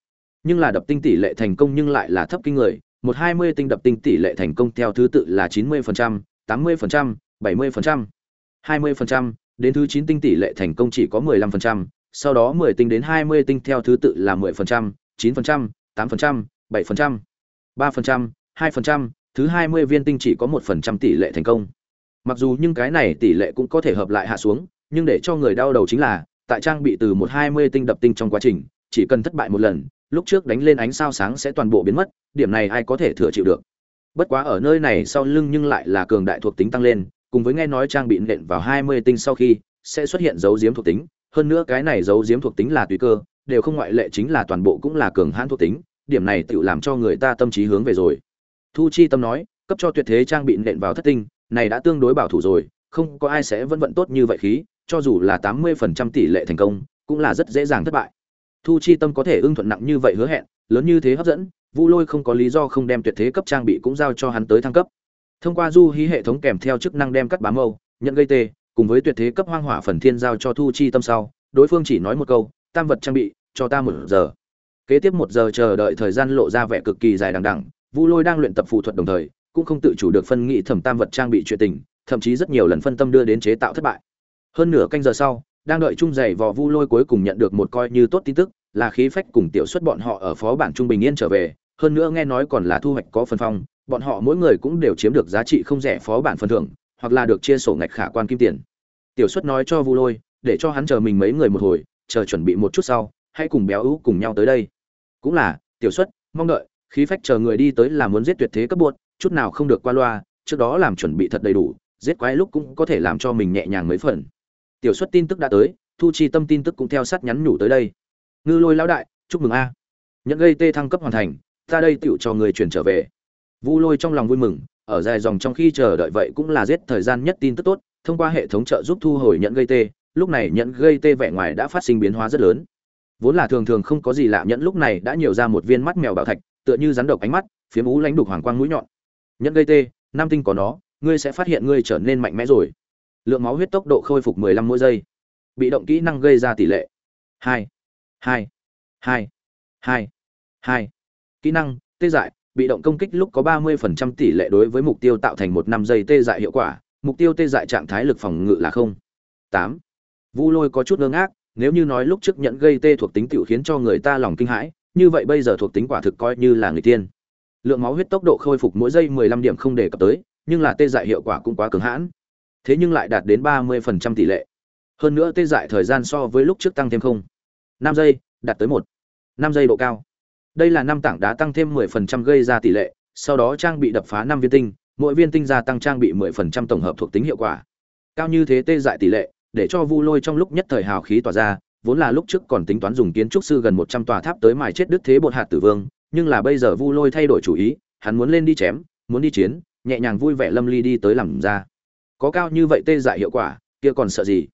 nhưng là đập tinh tỷ lệ thành công nhưng lại là thấp kinh người một hai mươi tinh đập tinh tỷ lệ thành công theo thứ tự là chín mươi phần trăm tám mươi phần trăm bảy mươi phần trăm hai mươi phần trăm đến thứ 9 tinh tỷ lệ thành công chỉ có mười lăm phần trăm sau đó 10 tinh đến 20 tinh theo thứ tự là 10%, 9%, 8%, 7%, 3%, 2%, thứ 20 viên tinh chỉ có 1% tỷ lệ thành công. Mặc dù nhưng cái này tỷ lệ cũng có thể hợp lại hạ xuống, nhưng để cho người đau đầu chính là, tại trang bị từ 120 tinh đập tinh trong quá trình, chỉ cần thất bại một lần, lúc trước đánh lên ánh sao sáng sẽ toàn bộ biến mất, điểm này ai có thể thừa chịu được. Bất quá ở nơi này sau lưng nhưng lại là cường đại thuộc tính tăng lên, cùng với nghe nói trang bị nện vào 20 tinh sau khi sẽ xuất hiện dấu diếm thuộc tính, hơn nữa cái này dấu diếm thuộc tính là tùy cơ, đều không ngoại lệ chính là toàn bộ cũng là cường hãn thuộc tính, điểm này tự làm cho người ta tâm trí hướng về rồi. Thu Chi Tâm nói, cấp cho tuyệt thế trang bị nện vào thất tinh, này đã tương đối bảo thủ rồi, không có ai sẽ vẫn vận tốt như vậy khí, cho dù là 80% tỷ lệ thành công, cũng là rất dễ dàng thất bại. Thu Chi Tâm có thể ưng thuận nặng như vậy hứa hẹn, lớn như thế hấp dẫn, Vu Lôi không có lý do không đem tuyệt thế cấp trang bị cũng giao cho hắn tới thăng cấp. Thông qua du hí hệ thống kèm theo chức năng đem cắt bám mâu, nhận gây tê, cùng với tuyệt thế cấp hoang hỏa phần thiên giao cho thu chi tâm sau đối phương chỉ nói một câu tam vật trang bị cho ta một giờ kế tiếp một giờ chờ đợi thời gian lộ ra vẻ cực kỳ dài đằng đằng vu lôi đang luyện tập phù thuật đồng thời cũng không tự chủ được phân nghị thẩm tam vật trang bị chuyện tình thậm chí rất nhiều lần phân tâm đưa đến chế tạo thất bại hơn nửa canh giờ sau, đang đợi chung giày vò vu lôi cuối cùng nhận được một coi như tốt tin tức, là khí phách cùng tiểu xuất bọn họ ở phó bản trung bình yên trở về. Hơn nữa nghe nói còn là thu hoạch có phần phong, bọn họ mỗi người cũng đều chiếm được giá trị không rẻ phó bản phần thưởng, hoặc là được chia sổ ngạch khả quan kim tiền. Tiểu xuất nói cho vu lôi, để cho hắn chờ mình mấy người một hồi, chờ chuẩn bị một chút sau, hãy cùng béo ú cùng nhau tới đây. Cũng là, tiểu xuất, mong đợi, khí phách chờ người đi tới là muốn giết tuyệt thế cấp buộc, chút nào không được qua loa, trước đó làm chuẩn bị thật đầy đủ, giết quái lúc cũng có thể làm cho mình nhẹ nhàng mấy phần tiểu xuất tin tức đã tới, thu chi tâm tin tức cũng theo sát nhắn nhủ tới đây. Ngư lôi lão đại, chúc mừng a. Nhận gây tê thăng cấp hoàn thành, ta đây tựu cho người chuyển trở về. Vu lôi trong lòng vui mừng, ở dài dòng trong khi chờ đợi vậy cũng là giết thời gian nhất tin tức tốt, thông qua hệ thống trợ giúp thu hồi nhận gây tê, lúc này nhận gây tê vẻ ngoài đã phát sinh biến hóa rất lớn. Vốn là thường thường không có gì lạ nhẫn lúc này đã nhiều ra một viên mắt mèo bảo thạch, tựa như rắn độc ánh mắt phiếm ú lánh đục hoàng quang mũi nhọn. Nhẫn gây tê, nam tinh có nó, ngươi sẽ phát hiện ngươi trở nên mạnh mẽ rồi lượng máu huyết tốc độ khôi phục 15 mỗi giây. Bị động kỹ năng gây ra tỷ lệ 2 2 2 2 2 kỹ năng, tê dại, bị động công kích lúc có 30% tỷ lệ đối với mục tiêu tạo thành một năm giây tê dại hiệu quả, mục tiêu tê dại trạng thái lực phòng ngự là không. Tám. Vu lôi có chút ngơ ngác, nếu như nói lúc trước nhận gây tê thuộc tính tiểu khiến cho người ta lòng kinh hãi, như vậy bây giờ thuộc tính quả thực coi như là người tiên. Lượng máu huyết tốc độ khôi phục mỗi giây 15 điểm không đề cập tới, nhưng là tê dại hiệu quả cũng quá cứng hãn thế nhưng lại đạt đến 30% tỷ lệ. Hơn nữa tê dại thời gian so với lúc trước tăng thêm không. Năm giây, đạt tới một. Năm giây độ cao. Đây là năm tảng đá tăng thêm 10% gây ra tỷ lệ, sau đó trang bị đập phá năm viên tinh, mỗi viên tinh gia tăng trang bị 10% tổng hợp thuộc tính hiệu quả. Cao như thế tê dại tỷ lệ, để cho vu lôi trong lúc nhất thời hào khí tỏa ra, vốn là lúc trước còn tính toán dùng kiến trúc sư gần 100 tòa tháp tới mài chết đức thế bột hạt tử vương, nhưng là bây giờ vu lôi thay đổi chủ ý, hắn muốn lên đi chém, muốn đi chiến, nhẹ nhàng vui vẻ lâm ly đi tới làm ra có cao như vậy tê dại hiệu quả, kia còn sợ gì?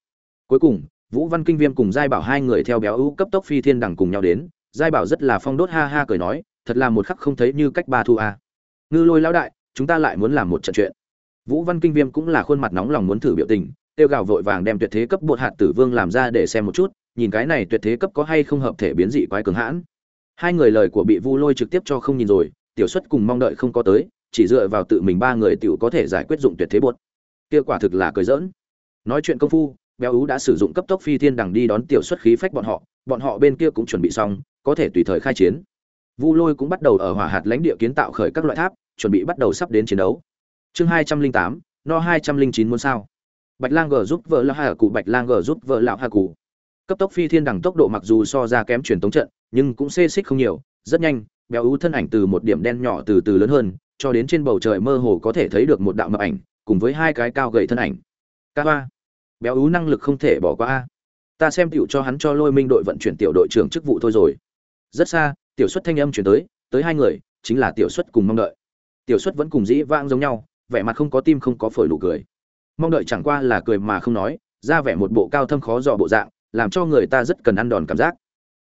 Cuối cùng, vũ văn kinh viêm cùng giai bảo hai người theo béo ưu cấp tốc phi thiên đằng cùng nhau đến, giai bảo rất là phong đốt ha ha cười nói, thật là một khắc không thấy như cách ba thu a. Ngư lôi lão đại, chúng ta lại muốn làm một trận chuyện. Vũ văn kinh viêm cũng là khuôn mặt nóng lòng muốn thử biểu tình, tiêu gào vội vàng đem tuyệt thế cấp bột hạt tử vương làm ra để xem một chút, nhìn cái này tuyệt thế cấp có hay không hợp thể biến dị quái cường hãn. Hai người lời của bị vu lôi trực tiếp cho không nhìn rồi, tiểu xuất cùng mong đợi không có tới, chỉ dựa vào tự mình ba người tiểu có thể giải quyết dụng tuyệt thế bột kia quả thực là cười giỡn. Nói chuyện công phu, béo ú đã sử dụng cấp tốc phi thiên đằng đi đón tiểu xuất khí phách bọn họ. Bọn họ bên kia cũng chuẩn bị xong, có thể tùy thời khai chiến. Vu lôi cũng bắt đầu ở hỏa hạt lãnh địa kiến tạo khởi các loại tháp, chuẩn bị bắt đầu sắp đến chiến đấu. Chương hai trăm linh tám, no hai trăm linh chín muốn sao? Bạch lang g giúp vợ lão hà cụ bạch lang g giúp vợ lão hà cụ cấp tốc phi thiên đằng tốc độ mặc dù so ra kém truyền tống trận, nhưng cũng xê xích không nhiều, rất nhanh, béo ú thân ảnh từ một điểm đen nhỏ từ từ lớn hơn, cho đến trên bầu trời mơ hồ có thể thấy được một đạo mập ảnh cùng với hai cái cao gầy thân ảnh. Ca hoa, béo ú năng lực không thể bỏ qua a. Ta xem tiểu cho hắn cho lôi minh đội vận chuyển tiểu đội trưởng chức vụ thôi rồi. Rất xa, tiểu xuất thanh âm chuyển tới tới hai người, chính là tiểu xuất cùng mong đợi. Tiểu xuất vẫn cùng dĩ vãng giống nhau, vẻ mặt không có tim không có phổi đủ cười. Mong đợi chẳng qua là cười mà không nói, ra vẻ một bộ cao thâm khó dò bộ dạng, làm cho người ta rất cần ăn đòn cảm giác.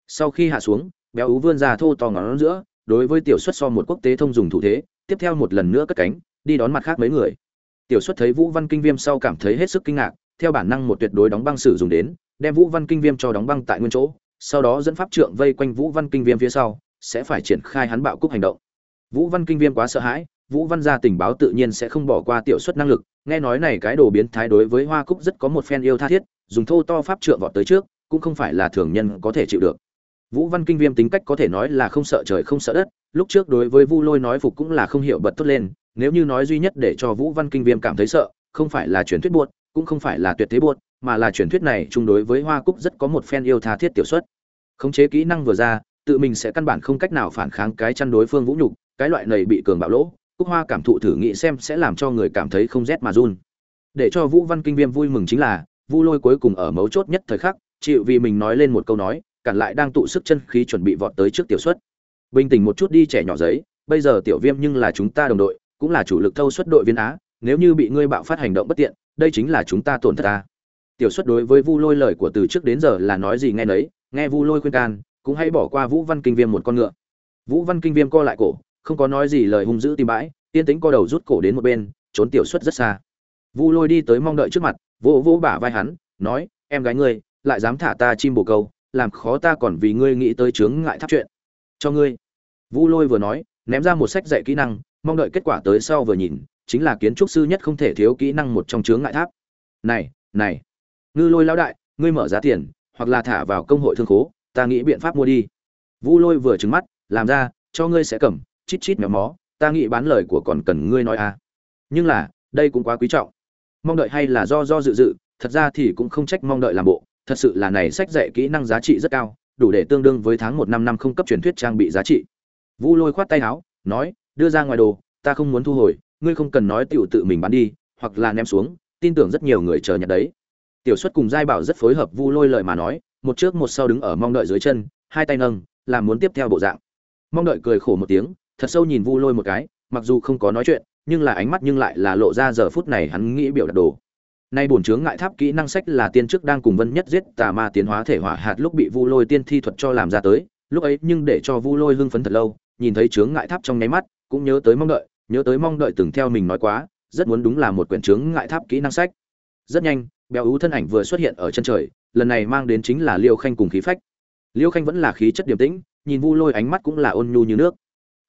Sau khi hạ xuống, béo ú vươn ra thô to ngón giữa, đối với tiểu xuất so một quốc tế thông dùng thủ thế, tiếp theo một lần nữa cất cánh, đi đón mặt khác mấy người tiểu xuất thấy vũ văn kinh viêm sau cảm thấy hết sức kinh ngạc, theo bản năng một tuyệt đối đóng băng sử dụng đến, đem vũ văn kinh viêm cho đóng băng tại nguyên chỗ, sau đó dẫn pháp trượng vây quanh vũ văn kinh viêm phía sau, sẽ phải triển khai hắn bạo cúc hành động. Vũ văn kinh viêm quá sợ hãi, vũ văn gia tình báo tự nhiên sẽ không bỏ qua tiểu xuất năng lực, nghe nói này cái đồ biến thái đối với hoa cúc rất có một phen yêu tha thiết, dùng thô to pháp trượng vọt tới trước, cũng không phải là thường nhân có thể chịu được. Vũ văn kinh viêm tính cách có thể nói là không sợ trời không sợ đất, lúc trước đối với vu lôi nói phục cũng là không hiểu bật tốt lên nếu như nói duy nhất để cho vũ văn kinh viêm cảm thấy sợ, không phải là truyền thuyết buốt, cũng không phải là tuyệt thế buốt, mà là truyền thuyết này chung đối với hoa cúc rất có một phen yêu tha thiết tiểu xuất khống chế kỹ năng vừa ra, tự mình sẽ căn bản không cách nào phản kháng cái chăn đối phương vũ nhục, cái loại này bị cường bạo lỗ, cúc hoa cảm thụ thử nghĩ xem sẽ làm cho người cảm thấy không rét mà run. Để cho vũ văn kinh viêm vui mừng chính là, vu lôi cuối cùng ở mấu chốt nhất thời khắc, chịu vì mình nói lên một câu nói, cản lại đang tụ sức chân khí chuẩn bị vọt tới trước tiểu xuất bình tĩnh một chút đi, trẻ nhỏ giấy, bây giờ tiểu viêm nhưng là chúng ta đồng đội cũng là chủ lực thâu suất đội viên á, nếu như bị ngươi bạo phát hành động bất tiện, đây chính là chúng ta tổn thất ta tiểu xuất đối với vu lôi lời của từ trước đến giờ là nói gì nghe nấy, nghe vu lôi khuyên can, cũng hãy bỏ qua vũ văn kinh viêm một con ngựa. Vũ văn kinh viêm co lại cổ, không có nói gì lời hung dữ tìm bãi tiên tính co đầu rút cổ đến một bên, trốn tiểu xuất rất xa. Vu lôi đi tới mong đợi trước mặt, vỗ vỗ bả vai hắn, nói, em gái ngươi, lại dám thả ta chim bồ câu, làm khó ta còn vì ngươi nghĩ tới chướng ngại tháp chuyện. Cho ngươi. Vu lôi vừa nói, ném ra một sách dạy kỹ năng mong đợi kết quả tới sau vừa nhìn, chính là kiến trúc sư nhất không thể thiếu kỹ năng một trong chướng ngại tháp. Này này, ngư lôi lão đại, ngươi mở giá tiền, hoặc là thả vào công hội thương khố, ta nghĩ biện pháp mua đi. Vu lôi vừa trừng mắt, làm ra, cho ngươi sẽ cầm, chít chít mèo mó, ta nghĩ bán lời của còn cần ngươi nói à. Nhưng là, đây cũng quá quý trọng. Mong đợi hay là do do dự dự, thật ra thì cũng không trách mong đợi làm bộ, thật sự là này sách dạy kỹ năng giá trị rất cao, đủ để tương đương với tháng một năm năm không cấp truyền thuyết trang bị giá trị. Vu lôi khoát tay áo, nói đưa ra ngoài đồ, ta không muốn thu hồi, ngươi không cần nói tiểu tự mình bán đi, hoặc là ném xuống, tin tưởng rất nhiều người chờ nhặt đấy. Tiểu xuất cùng giai bảo rất phối hợp vu lôi lời mà nói, một trước một sau đứng ở mong đợi dưới chân, hai tay nâng, làm muốn tiếp theo bộ dạng. Mong đợi cười khổ một tiếng, thật sâu nhìn vu lôi một cái, mặc dù không có nói chuyện, nhưng là ánh mắt nhưng lại là lộ ra giờ phút này hắn nghĩ biểu đạt đồ. Nay bổn chướng ngại tháp kỹ năng sách là tiên trước đang cùng vân nhất giết tà ma tiến hóa thể hỏa hạt lúc bị vu lôi tiên thi thuật cho làm ra tới, lúc ấy nhưng để cho vu lôi hưng phấn thật lâu, nhìn thấy chướng ngại tháp trong nháy mắt cũng nhớ tới mong đợi, nhớ tới mong đợi từng theo mình nói quá, rất muốn đúng là một quyển chướng ngại tháp kỹ năng sách. Rất nhanh, béo ú thân ảnh vừa xuất hiện ở chân trời, lần này mang đến chính là liêu khanh cùng khí phách. Liêu khanh vẫn là khí chất điềm tĩnh, nhìn vu lôi ánh mắt cũng là ôn nhu như nước.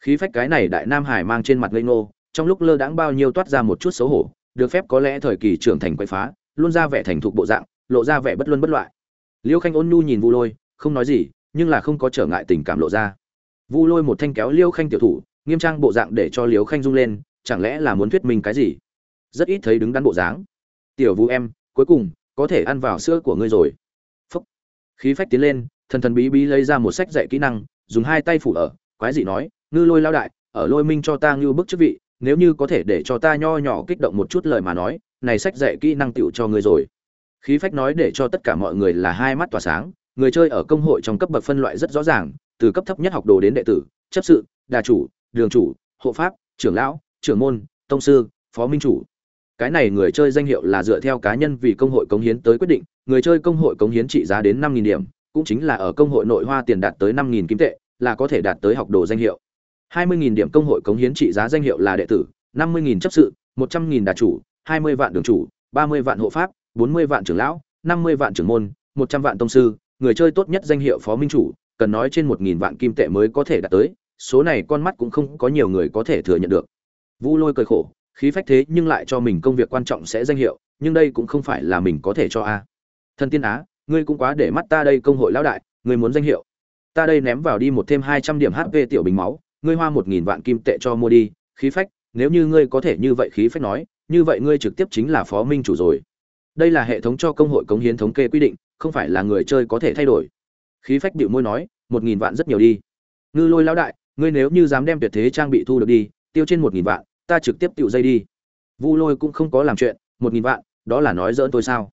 Khí phách cái này đại nam hải mang trên mặt ngây ngô, trong lúc lơ đãng bao nhiêu toát ra một chút xấu hổ, được phép có lẽ thời kỳ trưởng thành quậy phá, luôn ra vẻ thành thục bộ dạng, lộ ra vẻ bất luân bất loại. Liêu khanh ôn nhu nhìn vu lôi, không nói gì, nhưng là không có trở ngại tình cảm lộ ra. Vu lôi một thanh kéo liêu khanh tiểu thủ nghiêm trang bộ dạng để cho liêu khanh rung lên, chẳng lẽ là muốn thuyết minh cái gì? Rất ít thấy đứng đắn bộ dáng. Tiểu vũ em, cuối cùng, có thể ăn vào sữa của ngươi rồi. Phúc. Khí phách tiến lên, thần thần bí bí lấy ra một sách dạy kỹ năng, dùng hai tay phủ ở. Quái dị nói, ngư lôi lao đại, ở lôi minh cho ta ngưu bức chức vị, nếu như có thể để cho ta nho nhỏ kích động một chút lời mà nói, này sách dạy kỹ năng tựu cho ngươi rồi. Khí phách nói để cho tất cả mọi người là hai mắt tỏa sáng. Người chơi ở công hội trong cấp bậc phân loại rất rõ ràng, từ cấp thấp nhất học đồ đến đệ tử, chấp sự, đà chủ đường chủ, hộ pháp, trưởng lão, trưởng môn, tông sư, phó minh chủ. Cái này người chơi danh hiệu là dựa theo cá nhân vì công hội cống hiến tới quyết định, người chơi công hội cống hiến trị giá đến năm nghìn điểm, cũng chính là ở công hội nội hoa tiền đạt tới năm nghìn kim tệ, là có thể đạt tới học đồ danh hiệu. hai mươi nghìn điểm công hội cống hiến trị giá danh hiệu là đệ tử, năm mươi nghìn chấp sự, một trăm nghìn đạt chủ, hai mươi vạn đường chủ, ba mươi vạn hộ pháp, bốn mươi vạn trưởng lão, năm mươi vạn trưởng môn, một trăm vạn tông sư. Người chơi tốt nhất danh hiệu phó minh chủ, cần nói trên một nghìn vạn kim tệ mới có thể đạt tới số này con mắt cũng không có nhiều người có thể thừa nhận được. Vu lôi cười khổ, khí phách thế nhưng lại cho mình công việc quan trọng sẽ danh hiệu, nhưng đây cũng không phải là mình có thể cho a. Thân tiên á, ngươi cũng quá để mắt ta đây công hội lão đại, ngươi muốn danh hiệu. Ta đây ném vào đi một thêm hai trăm điểm hp tiểu bình máu, ngươi hoa một nghìn vạn kim tệ cho mua đi, khí phách, nếu như ngươi có thể như vậy khí phách nói, như vậy ngươi trực tiếp chính là phó minh chủ rồi. Đây là hệ thống cho công hội cống hiến thống kê quy định, không phải là người chơi có thể thay đổi. Khí phách bịu môi nói, một nghìn vạn rất nhiều đi. Ngư lôi lão đại ngươi nếu như dám đem tuyệt thế trang bị thu được đi, tiêu trên một nghìn vạn, ta trực tiếp tiêu dây đi. Vu lôi cũng không có làm chuyện, một nghìn vạn, đó là nói dỡn tôi sao?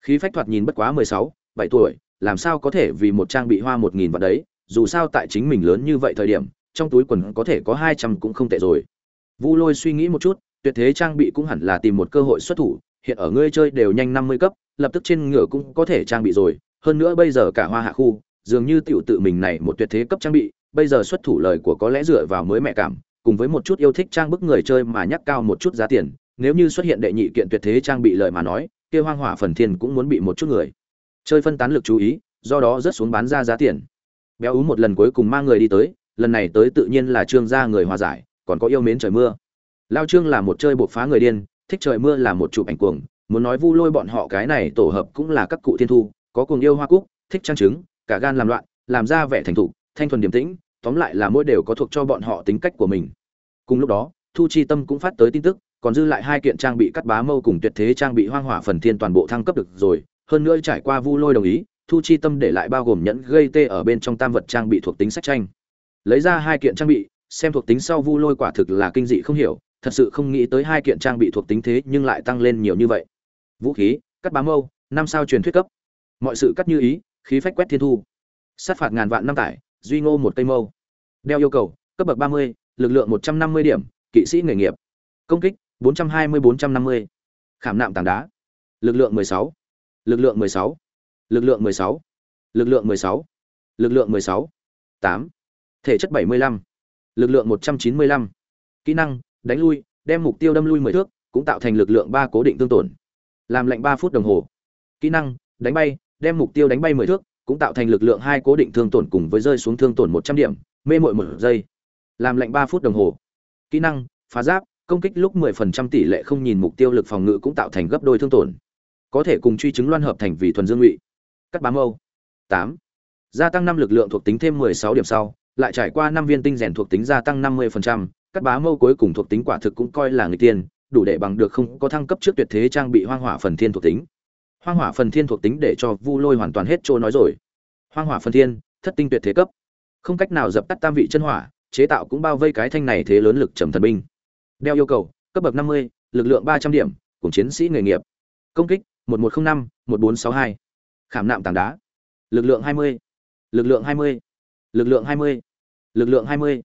Khí phách thoạt nhìn bất quá mười sáu, bảy tuổi, làm sao có thể vì một trang bị hoa một nghìn vạn đấy, dù sao tại chính mình lớn như vậy thời điểm, trong túi quần có thể có hai trăm cũng không tệ rồi. Vu lôi suy nghĩ một chút, tuyệt thế trang bị cũng hẳn là tìm một cơ hội xuất thủ, hiện ở ngươi chơi đều nhanh năm mươi cấp, lập tức trên ngựa cũng có thể trang bị rồi, hơn nữa bây giờ cả hoa hạ khu, dường như tiểu tự mình này một tuyệt thế cấp trang bị bây giờ xuất thủ lời của có lẽ dựa vào mới mẹ cảm, cùng với một chút yêu thích trang bức người chơi mà nhắc cao một chút giá tiền, nếu như xuất hiện đệ nhị kiện tuyệt thế trang bị lời mà nói, kia hoang hỏa phần thiên cũng muốn bị một chút người. Chơi phân tán lực chú ý, do đó rất xuống bán ra giá tiền. Béo ú một lần cuối cùng mang người đi tới, lần này tới tự nhiên là trương gia người hòa giải, còn có yêu mến trời mưa. Lao trương là một chơi buộc phá người điên, thích trời mưa là một chụp ảnh cuồng, muốn nói vu lôi bọn họ cái này tổ hợp cũng là các cụ thiên thu, có cuồng yêu hoa cúc, thích trang trứng, cả gan làm loạn, làm ra vẻ thành thục, thanh thuần điềm tĩnh tóm lại là mỗi đều có thuộc cho bọn họ tính cách của mình. Cùng lúc đó, thu chi tâm cũng phát tới tin tức, còn dư lại hai kiện trang bị cắt bá mâu cùng tuyệt thế trang bị hoang hỏa phần thiên toàn bộ thăng cấp được rồi, hơn nữa trải qua vu lôi đồng ý, thu chi tâm để lại bao gồm nhẫn gây tê ở bên trong tam vật trang bị thuộc tính sách tranh. Lấy ra hai kiện trang bị, xem thuộc tính sau vu lôi quả thực là kinh dị không hiểu, thật sự không nghĩ tới hai kiện trang bị thuộc tính thế nhưng lại tăng lên nhiều như vậy. Vũ khí, cắt bá mâu, năm sao truyền thuyết cấp. Mọi sự cắt như ý, khí phách quét thiên thu. Sát phạt ngàn vạn năm tải duy ngô một cây mâu. Đeo yêu cầu, cấp bậc ba mươi, lực lượng một trăm năm mươi điểm, kỵ sĩ nghề nghiệp. Công kích, bốn trăm hai mươi, bốn trăm năm mươi. Khảm nạm tảng đá. Lực lượng mười sáu. Lực lượng mười sáu. Lực lượng mười sáu. Lực lượng mười sáu. Lực lượng mười sáu. Tám. Thể chất bảy mươi lăm. Lực lượng một trăm chín mươi lăm. Kỹ năng, đánh lui, đem mục tiêu đâm lui mười thước, cũng tạo thành lực lượng ba cố định tương tổn. Làm lệnh ba phút đồng hồ. Kỹ năng, đánh bay, đem mục tiêu đánh bay mười thước cũng tạo thành lực lượng hai cố định thương tổn cùng với rơi xuống thương tổn một trăm điểm, mê mội một giây. Làm lệnh ba phút đồng hồ. Kỹ năng, phá giáp, công kích lúc mười phần trăm tỷ lệ không nhìn mục tiêu lực phòng ngự cũng tạo thành gấp đôi thương tổn. Có thể cùng truy chứng loan hợp thành vì thuần dương ngụy. Cắt bám âu. Tám. Gia tăng năm lực lượng thuộc tính thêm mười sáu điểm sau, lại trải qua năm viên tinh rèn thuộc tính gia tăng năm mươi phần trăm, cắt bá mâu cuối cùng thuộc tính quả thực cũng coi là người tiên, đủ để bằng được không có thăng cấp trước tuyệt thế trang bị hoang hỏa phần thiên thuộc tính hoang hỏa phần thiên thuộc tính để cho vu lôi hoàn toàn hết trôi nói rồi. Hoang hỏa phần thiên, thất tinh tuyệt thế cấp. Không cách nào dập tắt tam vị chân hỏa, chế tạo cũng bao vây cái thanh này thế lớn lực trầm thần binh. Đeo yêu cầu, cấp bậc năm mươi, lực lượng ba trăm điểm, cùng chiến sĩ nghề nghiệp. Công kích, một một trăm năm, một bốn sáu hai. Khảm nạm tảng đá. Lực lượng hai mươi, lực lượng hai mươi, lực lượng hai mươi, lực lượng hai mươi.